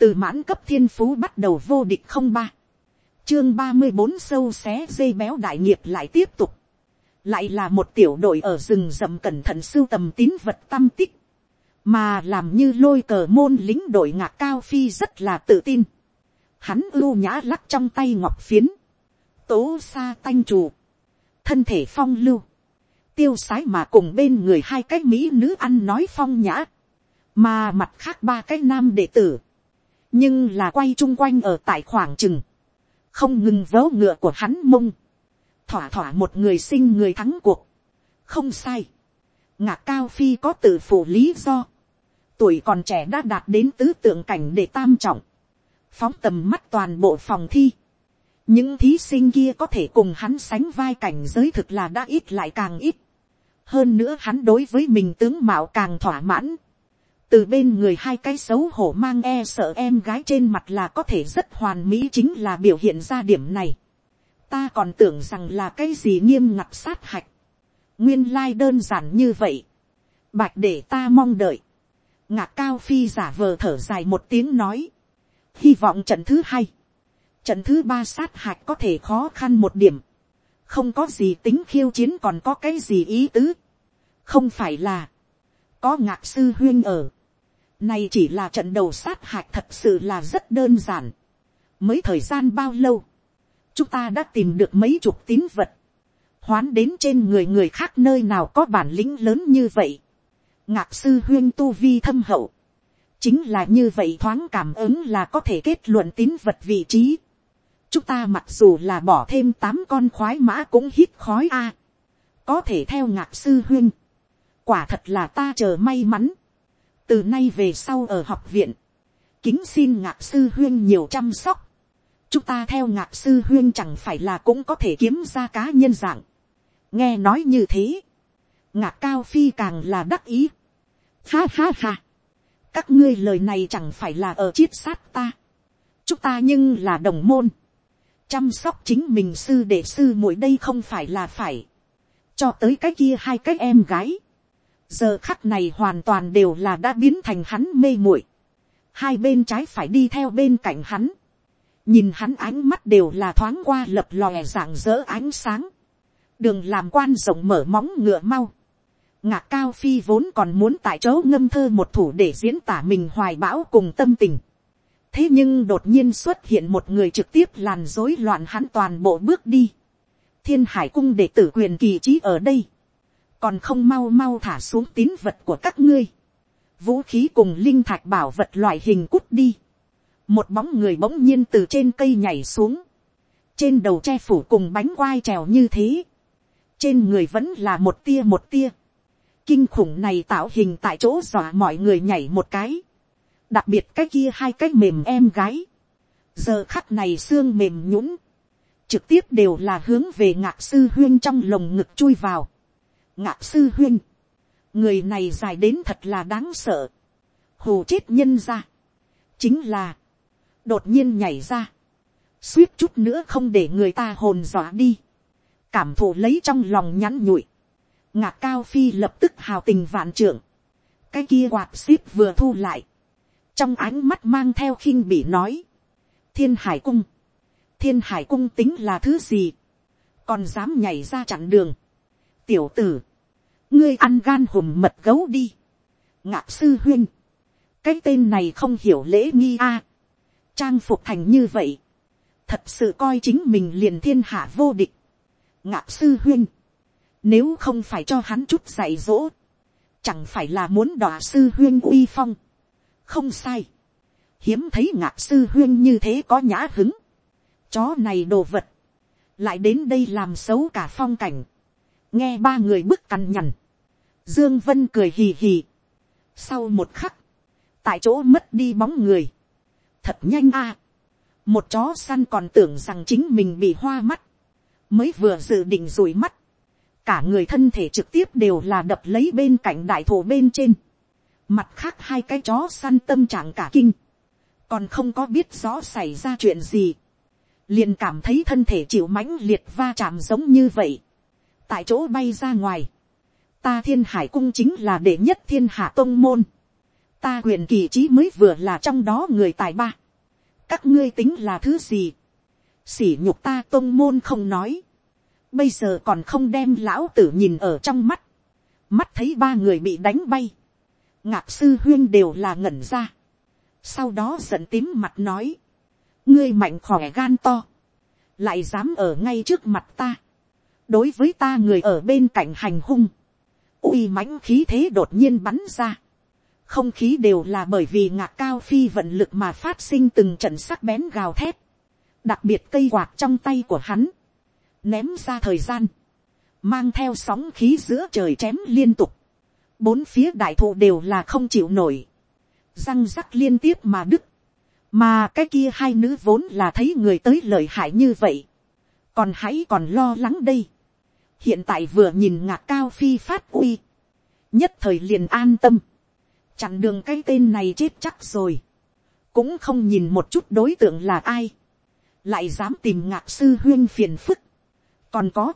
từ mãn cấp thiên phú bắt đầu vô địch không ba, chương ba mươi bốn sâu xé dây béo đại nghiệp lại tiếp tục, lại là một tiểu đội ở rừng rậm cẩn thận sưu tầm tín vật tâm tích, mà làm như lôi cờ môn lính đội ngạc cao phi rất là tự tin, hắn ưu nhã lắc trong tay ngọc phiến, tố xa tanh trù, thân thể phong lưu, tiêu sái mà cùng bên người hai cái mỹ nữ ăn nói phong nhã, mà mặt khác ba cái nam đệ tử, nhưng là quay chung quanh ở tại khoảng chừng, không ngừng vớ ngựa của hắn mông, thỏa thỏa một người sinh người thắng cuộc, không sai, ngạc cao phi có tự phủ lý do, tuổi còn trẻ đã đạt đến tứ tượng cảnh để tam trọng, phóng tầm mắt toàn bộ phòng thi, những thí sinh kia có thể cùng hắn sánh vai cảnh giới thực là đã ít lại càng ít, hơn nữa hắn đối với mình tướng mạo càng thỏa mãn, từ bên người hai cái xấu hổ mang e sợ em gái trên mặt là có thể rất hoàn mỹ chính là biểu hiện ra điểm này. ta còn tưởng rằng là cái gì nghiêm ngặt sát hạch. nguyên lai đơn giản như vậy. bạch để ta mong đợi. ngạc cao phi giả vờ thở dài một tiếng nói. hy vọng trận thứ hai. trận thứ ba sát hạch có thể khó khăn một điểm. không có gì tính khiêu chiến còn có cái gì ý tứ. không phải là có ngạc sư huyên ở này chỉ là trận đầu sát hạch thật sự là rất đơn giản. Mới thời gian bao lâu, chúng ta đã tìm được mấy chục tín vật. Hoán đến trên người người khác nơi nào có bản lĩnh lớn như vậy. Ngạc sư huyên tu vi thâm hậu. Chính là như vậy thoáng cảm ứng là có thể kết luận tín vật vị trí. Chúng ta mặc dù là bỏ thêm tám con khoái mã cũng hít khói a. Có thể theo ngạc sư huyên. Quả thật là ta chờ may mắn từ nay về sau ở học viện, kính xin ngạc sư huyên nhiều chăm sóc, chúng ta theo ngạc sư huyên chẳng phải là cũng có thể kiếm ra cá nhân dạng, nghe nói như thế, ngạc cao phi càng là đắc ý, ha ha ha, các ngươi lời này chẳng phải là ở chiết sát ta, chúng ta nhưng là đồng môn, chăm sóc chính mình sư đệ sư muội đây không phải là phải, cho tới cái kia hai cái em gái, giờ khắc này hoàn toàn đều là đã biến thành hắn mê muội, hai bên trái phải đi theo bên cạnh hắn, nhìn hắn ánh mắt đều là thoáng qua lập lòe dạng dỡ ánh sáng, đường làm quan rộng mở móng ngựa mau, ngạc cao phi vốn còn muốn tại chỗ ngâm thơ một thủ để diễn tả mình hoài bão cùng tâm tình, thế nhưng đột nhiên xuất hiện một người trực tiếp làn rối loạn hắn toàn bộ bước đi, thiên hải cung để tử quyền kỳ trí ở đây, còn không mau mau thả xuống tín vật của các ngươi, vũ khí cùng linh thạch bảo vật loại hình cút đi, một bóng người bỗng nhiên từ trên cây nhảy xuống, trên đầu che phủ cùng bánh quai trèo như thế, trên người vẫn là một tia một tia, kinh khủng này tạo hình tại chỗ dọa mọi người nhảy một cái, đặc biệt cái kia hai cái mềm em gái, giờ khắc này xương mềm nhũng, trực tiếp đều là hướng về ngạc sư huyên trong lồng ngực chui vào, ngạc sư huyên, người này dài đến thật là đáng sợ, hù chết nhân ra, chính là, đột nhiên nhảy ra, suýt chút nữa không để người ta hồn dọa đi, cảm thụ lấy trong lòng nhắn nhụi, ngạc cao phi lập tức hào tình vạn trưởng, cái kia quạt ship vừa thu lại, trong ánh mắt mang theo khinh bị nói, thiên hải cung, thiên hải cung tính là thứ gì, còn dám nhảy ra chặn đường, tiểu tử, ngươi ăn gan hùm mật gấu đi. ngạc sư huyên, cái tên này không hiểu lễ nghi a. trang phục thành như vậy, thật sự coi chính mình liền thiên hạ vô địch. ngạc sư huyên, nếu không phải cho hắn chút dạy dỗ, chẳng phải là muốn đọa sư huyên uy phong. không sai, hiếm thấy ngạc sư huyên như thế có nhã hứng. chó này đồ vật, lại đến đây làm xấu cả phong cảnh. nghe ba người bức cằn nhằn, Dương Vân cười hì hì. Sau một khắc, tại chỗ mất đi bóng người. Thật nhanh a. Một chó săn còn tưởng rằng chính mình bị hoa mắt. Mới vừa dự định rủi mắt. Cả người thân thể trực tiếp đều là đập lấy bên cạnh đại thổ bên trên. Mặt khác hai cái chó săn tâm trạng cả kinh. Còn không có biết rõ xảy ra chuyện gì. Liền cảm thấy thân thể chịu mãnh liệt va chạm giống như vậy. Tại chỗ bay ra ngoài ta thiên hải cung chính là đệ nhất thiên hạ tôn môn. ta quyền kỳ trí mới vừa là trong đó người tài ba, các ngươi tính là thứ gì, sỉ nhục ta tôn môn không nói, bây giờ còn không đem lão tử nhìn ở trong mắt, mắt thấy ba người bị đánh bay, ngạc sư huyên đều là ngẩn ra, sau đó giận tím mặt nói, ngươi mạnh khỏe gan to, lại dám ở ngay trước mặt ta, đối với ta người ở bên cạnh hành hung, uy mãnh khí thế đột nhiên bắn ra, không khí đều là bởi vì ngạc cao phi vận lực mà phát sinh từng trận sắc bén gào thét, đặc biệt cây quạt trong tay của hắn, ném ra thời gian, mang theo sóng khí giữa trời chém liên tục, bốn phía đại thụ đều là không chịu nổi, răng rắc liên tiếp mà đứt, mà cái kia hai nữ vốn là thấy người tới lợi hại như vậy, còn hãy còn lo lắng đây, hiện tại vừa nhìn ngạc cao phi phát uy, nhất thời liền an tâm, chặn đường cái tên này chết chắc rồi, cũng không nhìn một chút đối tượng là ai, lại dám tìm ngạc sư huyên phiền phức, còn có,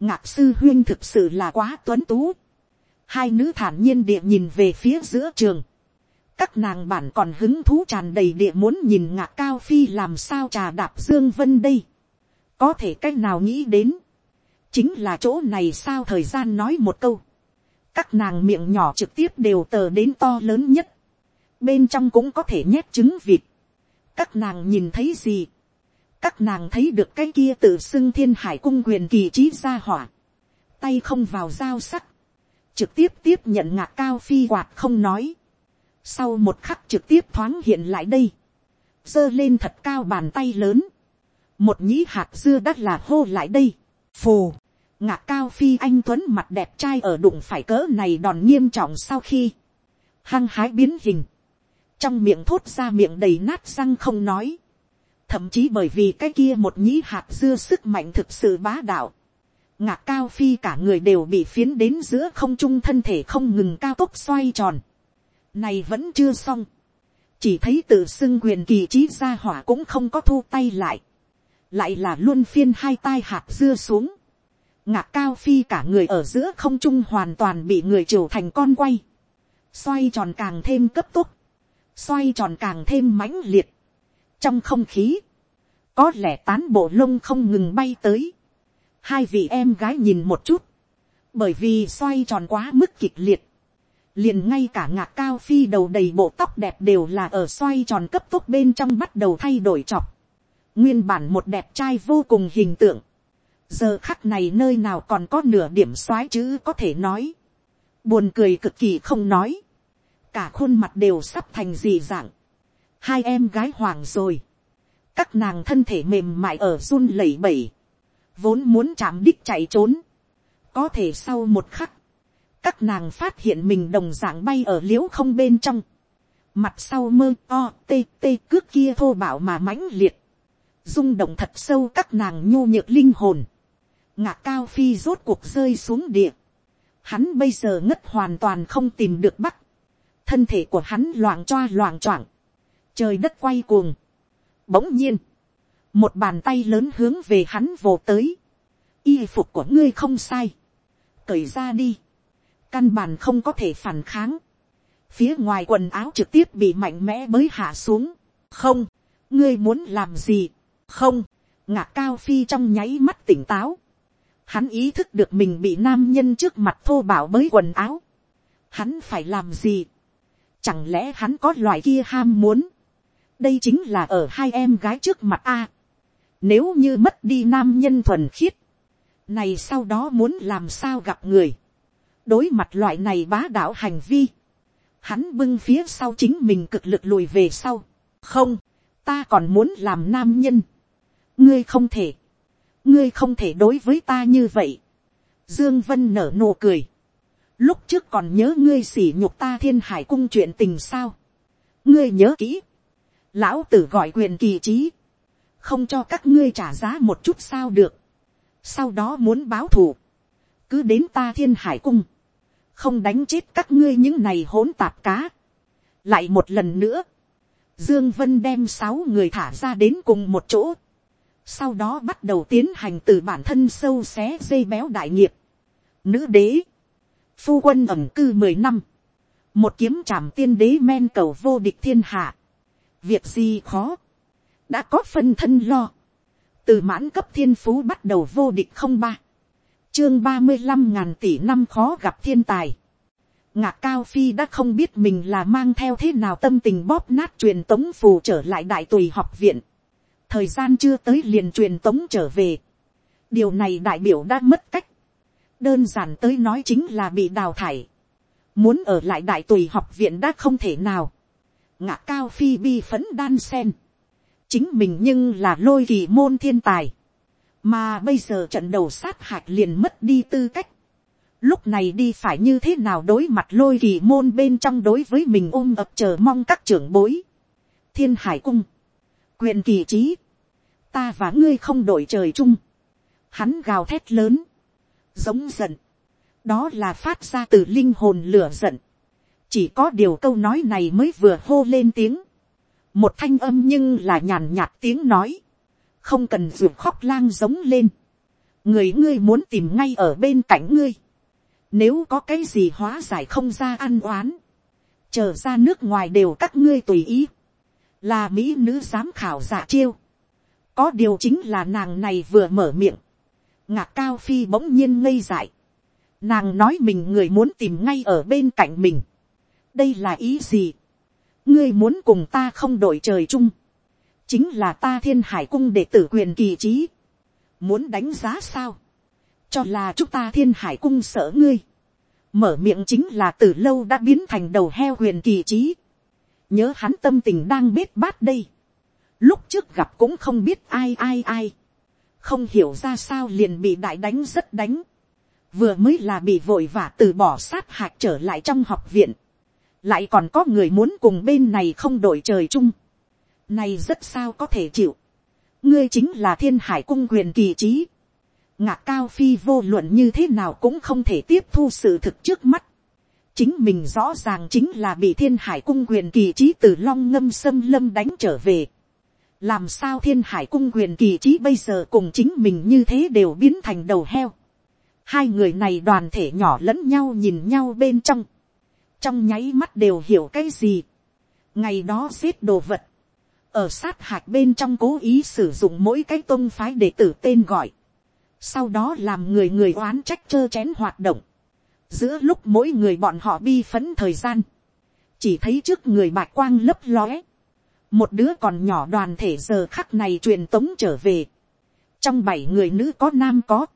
ngạc sư huyên thực sự là quá tuấn tú, hai nữ thản nhiên địa nhìn về phía giữa trường, các nàng bản còn hứng thú tràn đầy địa muốn nhìn ngạc cao phi làm sao trà đạp dương vân đây, có thể cách nào nghĩ đến, chính là chỗ này sao thời gian nói một câu, các nàng miệng nhỏ trực tiếp đều tờ đến to lớn nhất, bên trong cũng có thể nhét trứng vịt, các nàng nhìn thấy gì, các nàng thấy được cái kia tự xưng thiên hải cung quyền kỳ trí ra hỏa, tay không vào dao sắc, trực tiếp tiếp nhận ngạc cao phi quạt không nói, sau một khắc trực tiếp thoáng hiện lại đây, giơ lên thật cao bàn tay lớn, một nhĩ hạt dưa đắt là hô lại đây, phù, ngạc cao phi anh tuấn mặt đẹp trai ở đụng phải cỡ này đòn nghiêm trọng sau khi, hăng hái biến hình, trong miệng thốt ra miệng đầy nát răng không nói, thậm chí bởi vì cái kia một nhĩ hạt dưa sức mạnh thực sự bá đạo, ngạc cao phi cả người đều bị phiến đến giữa không trung thân thể không ngừng cao tốc xoay tròn, này vẫn chưa xong, chỉ thấy tự xưng quyền kỳ trí ra hỏa cũng không có thu tay lại, lại là luôn phiên hai tai hạt dưa xuống, ngạc cao phi cả người ở giữa không trung hoàn toàn bị người triều thành con quay, xoay tròn càng thêm cấp tốc, xoay tròn càng thêm mãnh liệt, trong không khí, có lẽ tán bộ lông không ngừng bay tới, hai vị em gái nhìn một chút, bởi vì xoay tròn quá mức kịch liệt, liền ngay cả ngạc cao phi đầu đầy bộ tóc đẹp đều là ở xoay tròn cấp tốc bên trong bắt đầu thay đổi chọc, nguyên bản một đẹp trai vô cùng hình tượng, giờ khắc này nơi nào còn có nửa điểm soái chứ có thể nói, buồn cười cực kỳ không nói, cả khuôn mặt đều sắp thành gì dạng, hai em gái hoàng rồi, các nàng thân thể mềm mại ở run lẩy bẩy, vốn muốn chạm đích chạy trốn, có thể sau một khắc, các nàng phát hiện mình đồng dạng bay ở l i ễ u không bên trong, mặt sau mơ o tê tê cước kia thô bảo mà mãnh liệt, rung động thật sâu các nàng nhô nhược linh hồn, ngạc cao phi rốt cuộc rơi xuống địa, hắn bây giờ ngất hoàn toàn không tìm được bắc, thân thể của hắn loạn choa loạn choạng, trời đất quay cuồng, bỗng nhiên, một bàn tay lớn hướng về hắn vồ tới, y phục của ngươi không sai, cởi ra đi, căn bản không có thể phản kháng, phía ngoài quần áo trực tiếp bị mạnh mẽ mới hạ xuống, không, ngươi muốn làm gì, không, ngạc cao phi trong nháy mắt tỉnh táo, hắn ý thức được mình bị nam nhân trước mặt thô bảo bới quần áo, hắn phải làm gì, chẳng lẽ hắn có loại kia ham muốn, đây chính là ở hai em gái trước mặt a, nếu như mất đi nam nhân thuần khiết, này sau đó muốn làm sao gặp người, đối mặt loại này bá đạo hành vi, hắn bưng phía sau chính mình cực lực lùi về sau. không, ta còn muốn làm nam nhân. ngươi không thể, ngươi không thể đối với ta như vậy. dương vân nở nụ cười. lúc trước còn nhớ ngươi xỉ nhục ta thiên hải cung chuyện tình sao. ngươi nhớ kỹ. lão tử gọi quyền kỳ trí. không cho các ngươi trả giá một chút sao được. sau đó muốn báo thù. cứ đến ta thiên hải cung không đánh chết các ngươi những này hỗn tạp cá. lại một lần nữa, dương vân đem sáu người thả ra đến cùng một chỗ sau đó bắt đầu tiến hành từ bản thân sâu xé dây béo đại nghiệp. nữ đế, phu quân ẩm cư mười năm, một kiếm trảm tiên đế men cầu vô địch thiên hạ, việc gì khó, đã có phân thân lo, từ mãn cấp thiên phú bắt đầu vô địch không ba, chương ba mươi năm ngàn tỷ năm khó gặp thiên tài, ngạc cao phi đã không biết mình là mang theo thế nào tâm tình bóp nát truyền tống phù trở lại đại tùy học viện, thời gian chưa tới liền truyền tống trở về, điều này đại biểu đã mất cách, đơn giản tới nói chính là bị đào thải, muốn ở lại đại tùy học viện đã không thể nào, ngã cao phi bi phấn đan sen, chính mình nhưng là lôi kỳ môn thiên tài, mà bây giờ trận đầu sát hạt liền mất đi tư cách, lúc này đi phải như thế nào đối mặt lôi kỳ môn bên trong đối với mình ôm ập chờ mong các trưởng bối, thiên hải cung, quyền kỳ trí, ta và ngươi không đổi trời chung, hắn gào thét lớn, giống giận, đó là phát ra từ linh hồn lửa giận, chỉ có điều câu nói này mới vừa hô lên tiếng, một thanh âm nhưng là nhàn nhạt tiếng nói, không cần ruột khóc lang giống lên, người ngươi muốn tìm ngay ở bên cạnh ngươi, nếu có cái gì hóa giải không ra ăn oán, chờ ra nước ngoài đều các ngươi tùy ý, là mỹ nữ giám khảo giả chiêu, có điều chính là nàng này vừa mở miệng, ngạc cao phi bỗng nhiên ngây dại, nàng nói mình người muốn tìm ngay ở bên cạnh mình, đây là ý gì, ngươi muốn cùng ta không đổi trời chung, chính là ta thiên hải cung để tử quyền kỳ trí, muốn đánh giá sao, cho là chúng ta thiên hải cung sợ ngươi, mở miệng chính là từ lâu đã biến thành đầu heo huyền kỳ trí, nhớ hắn tâm tình đang biết bát đây, lúc trước gặp cũng không biết ai ai ai, không hiểu ra sao liền bị đại đánh rất đánh, vừa mới là bị vội vã từ bỏ sát hạt trở lại trong học viện, lại còn có người muốn cùng bên này không đổi trời chung, này rất sao có thể chịu, ngươi chính là thiên hải cung quyền kỳ trí, ngạc cao phi vô luận như thế nào cũng không thể tiếp thu sự thực trước mắt, chính mình rõ ràng chính là bị thiên hải cung quyền kỳ trí từ long ngâm xâm lâm đánh trở về, làm sao thiên hải cung quyền kỳ trí bây giờ cùng chính mình như thế đều biến thành đầu heo. hai người này đoàn thể nhỏ lẫn nhau nhìn nhau bên trong, trong nháy mắt đều hiểu cái gì. ngày đó xếp đồ vật, ở sát hạch bên trong cố ý sử dụng mỗi cái tôn phái để tử tên gọi, sau đó làm người người oán trách trơ chén hoạt động, giữa lúc mỗi người bọn họ bi phấn thời gian, chỉ thấy trước người bạch quang lấp lóe, một đứa còn nhỏ đoàn thể giờ khắc này truyền tống trở về, trong bảy người nữ có nam có,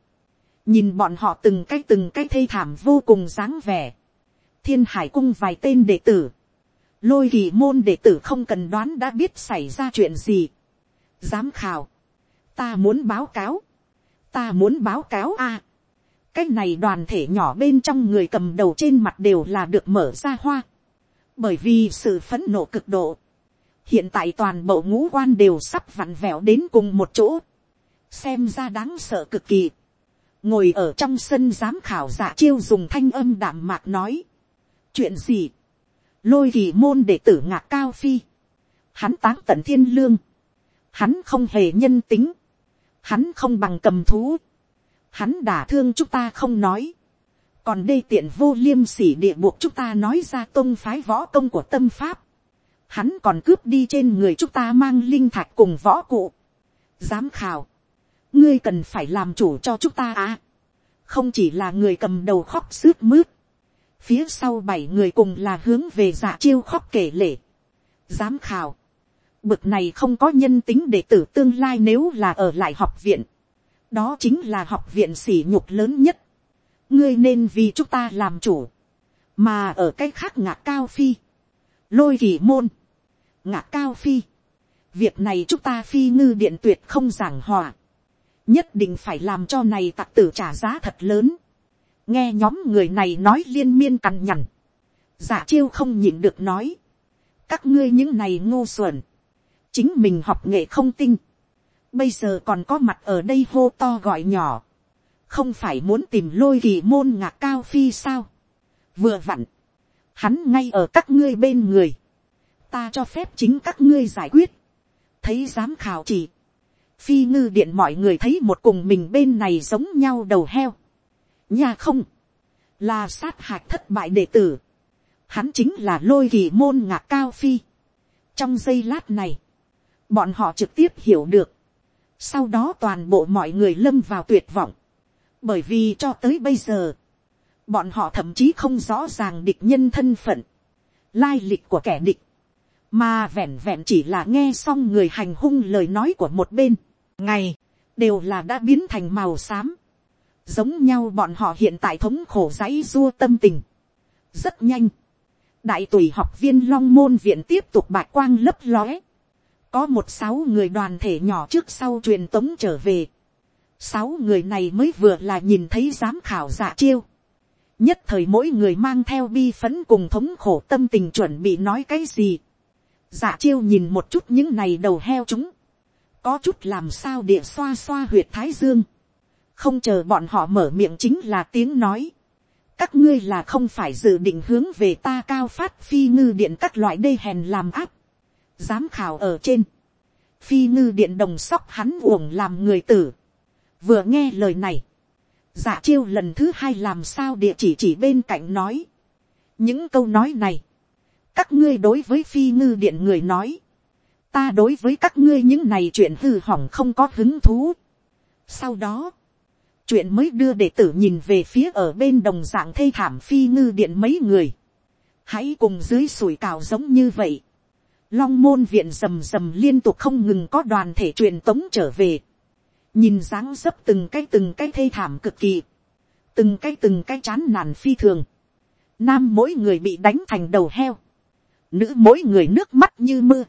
nhìn bọn họ từng cái từng cái thê thảm vô cùng dáng vẻ, thiên hải cung vài tên đệ tử, lôi kỳ môn đệ tử không cần đoán đã biết xảy ra chuyện gì, giám khảo, ta muốn báo cáo, ta muốn báo cáo a, cái này đoàn thể nhỏ bên trong người cầm đầu trên mặt đều là được mở ra hoa, bởi vì sự phấn nộ cực độ, hiện tại toàn bộ ngũ quan đều sắp vặn vẹo đến cùng một chỗ, xem ra đáng sợ cực kỳ. ngồi ở trong sân giám khảo giả chiêu dùng thanh âm đảm mạc nói, chuyện gì, lôi kỳ môn để tử ngạc cao phi, hắn táng tận thiên lương, hắn không hề nhân tính, hắn không bằng cầm thú, hắn đả thương chúng ta không nói, còn đây tiện vô liêm sỉ địa buộc chúng ta nói ra tôn phái võ công của tâm pháp, hắn còn cướp đi trên người chúng ta mang linh thạch cùng võ cụ. Giám khảo, ngươi cần phải làm chủ cho chúng ta à. Không chỉ là người cầm đầu khóc sướt mướt. Phía sau bảy người cùng là hướng về dạ chiêu khóc kể lể. Giám khảo, bực này không có nhân tính để tử tương lai nếu là ở lại học viện. Đó chính là học viện sỉ nhục lớn nhất. Ngươi nên vì chúng ta làm chủ. Mà ở cái khác ngạc cao phi. Lôi kỳ môn ngạc cao phi. Việc này chúng ta phi ngư điện tuyệt không giảng hòa. Nhất định phải làm cho này tặc tử trả giá thật lớn. Nghe nhóm người này nói liên miên cằn nhằn. Giả chiêu không nhịn được nói. Các ngươi những này ngô xuẩn. Chính mình học nghệ không tinh. Bây giờ còn có mặt ở đây hô to gọi nhỏ. Không phải muốn tìm lôi kỳ môn ngạc cao phi sao. Vừa vặn. Hắn ngay ở các ngươi bên người ta cho phép chính các ngươi giải quyết, thấy giám khảo chỉ, phi ngư điện mọi người thấy một cùng mình bên này giống nhau đầu heo, nhà không, là sát hạch thất bại đệ tử, hắn chính là lôi kỳ môn ngạc cao phi. trong giây lát này, bọn họ trực tiếp hiểu được. sau đó toàn bộ mọi người lâm vào tuyệt vọng. bởi vì cho tới bây giờ, bọn họ thậm chí không rõ ràng địch nhân thân phận, lai lịch của kẻ địch, mà vẹn vẹn chỉ là nghe xong người hành hung lời nói của một bên, ngày, đều là đã biến thành màu xám, giống nhau bọn họ hiện tại thống khổ dãy dua tâm tình, rất nhanh, đại tùy học viên long môn viện tiếp tục bạc quang lấp lóe, có một sáu người đoàn thể nhỏ trước sau truyền tống trở về, sáu người này mới vừa là nhìn thấy giám khảo giả chiêu, nhất thời mỗi người mang theo bi phấn cùng thống khổ tâm tình chuẩn bị nói cái gì. Dạ chiêu nhìn một chút những này đầu heo chúng. Có chút làm sao địa xoa xoa huyệt thái dương. Không chờ bọn họ mở miệng chính là tiếng nói. Các ngươi là không phải dự định hướng về ta cao phát phi ngư điện các loại đê hèn làm áp. Giám khảo ở trên. Phi ngư điện đồng sóc hắn uổng làm người tử. Vừa nghe lời này dạ chiêu lần thứ hai làm sao địa chỉ chỉ bên cạnh nói. những câu nói này, các ngươi đối với phi ngư điện người nói, ta đối với các ngươi những này chuyện hư hỏng không có hứng thú. sau đó, chuyện mới đưa đệ tử nhìn về phía ở bên đồng dạng thê thảm phi ngư điện mấy người. hãy cùng dưới sủi cào giống như vậy. long môn viện rầm rầm liên tục không ngừng có đoàn thể truyền tống trở về nhìn dáng dấp từng cái từng cái thê thảm cực kỳ, từng cái từng cái chán nản phi thường, nam mỗi người bị đánh thành đầu heo, nữ mỗi người nước mắt như mưa,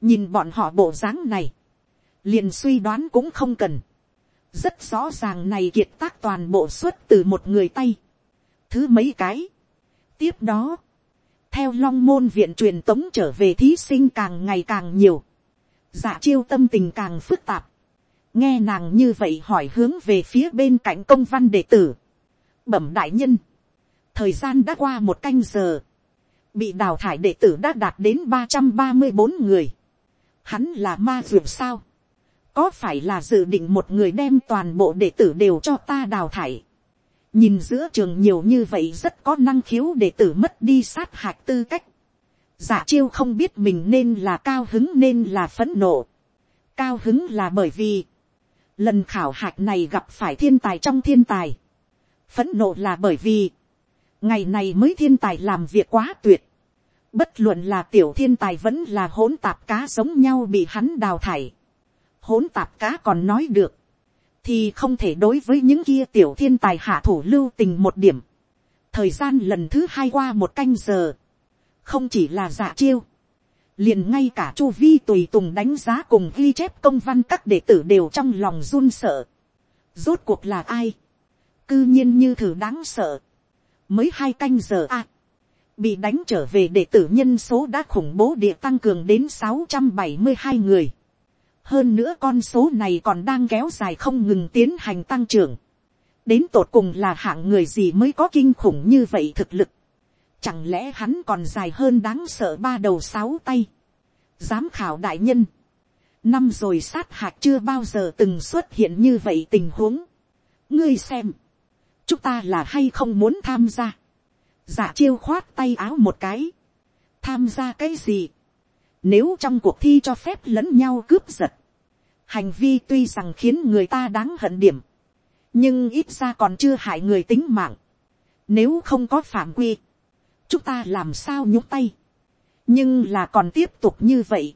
nhìn bọn họ bộ dáng này, liền suy đoán cũng không cần, rất rõ ràng này kiệt tác toàn bộ xuất từ một người tay, thứ mấy cái, tiếp đó, theo long môn viện truyền tống trở về thí sinh càng ngày càng nhiều, dạ chiêu tâm tình càng phức tạp, nghe nàng như vậy hỏi hướng về phía bên cạnh công văn đệ tử. bẩm đại nhân, thời gian đã qua một canh giờ, bị đào thải đệ tử đã đạt đến ba trăm ba mươi bốn người. hắn là ma dược sao, có phải là dự định một người đem toàn bộ đệ tử đều cho ta đào thải. nhìn giữa trường nhiều như vậy rất có năng khiếu đệ tử mất đi sát hạch tư cách. giả chiêu không biết mình nên là cao hứng nên là phẫn nộ. cao hứng là bởi vì Lần khảo hạch này gặp phải thiên tài trong thiên tài. Phẫn nộ là bởi vì. Ngày này mới thiên tài làm việc quá tuyệt. Bất luận là tiểu thiên tài vẫn là hỗn tạp cá giống nhau bị hắn đào thải. Hỗn tạp cá còn nói được. Thì không thể đối với những kia tiểu thiên tài hạ thủ lưu tình một điểm. Thời gian lần thứ hai qua một canh giờ. Không chỉ là giả chiêu liền ngay cả chu vi tùy tùng đánh giá cùng ghi chép công văn các đệ tử đều trong lòng run sợ. rốt cuộc là ai, cư nhiên như thử đáng sợ, mới hai canh giờ a, bị đánh trở về đệ tử nhân số đã khủng bố địa tăng cường đến sáu trăm bảy mươi hai người. hơn nữa con số này còn đang kéo dài không ngừng tiến hành tăng trưởng. đến tột cùng là hạng người gì mới có kinh khủng như vậy thực lực. Chẳng lẽ hắn còn dài hơn đáng sợ ba đầu sáu tay. Giám khảo đại nhân. Năm rồi sát hạch chưa bao giờ từng xuất hiện như vậy tình huống. Ngươi xem. Chúng ta là hay không muốn tham gia. Giả chiêu khoát tay áo một cái. Tham gia cái gì? Nếu trong cuộc thi cho phép lẫn nhau cướp giật. Hành vi tuy rằng khiến người ta đáng hận điểm. Nhưng ít ra còn chưa hại người tính mạng. Nếu không có phạm quy chúng ta làm sao nhúc tay, nhưng là còn tiếp tục như vậy,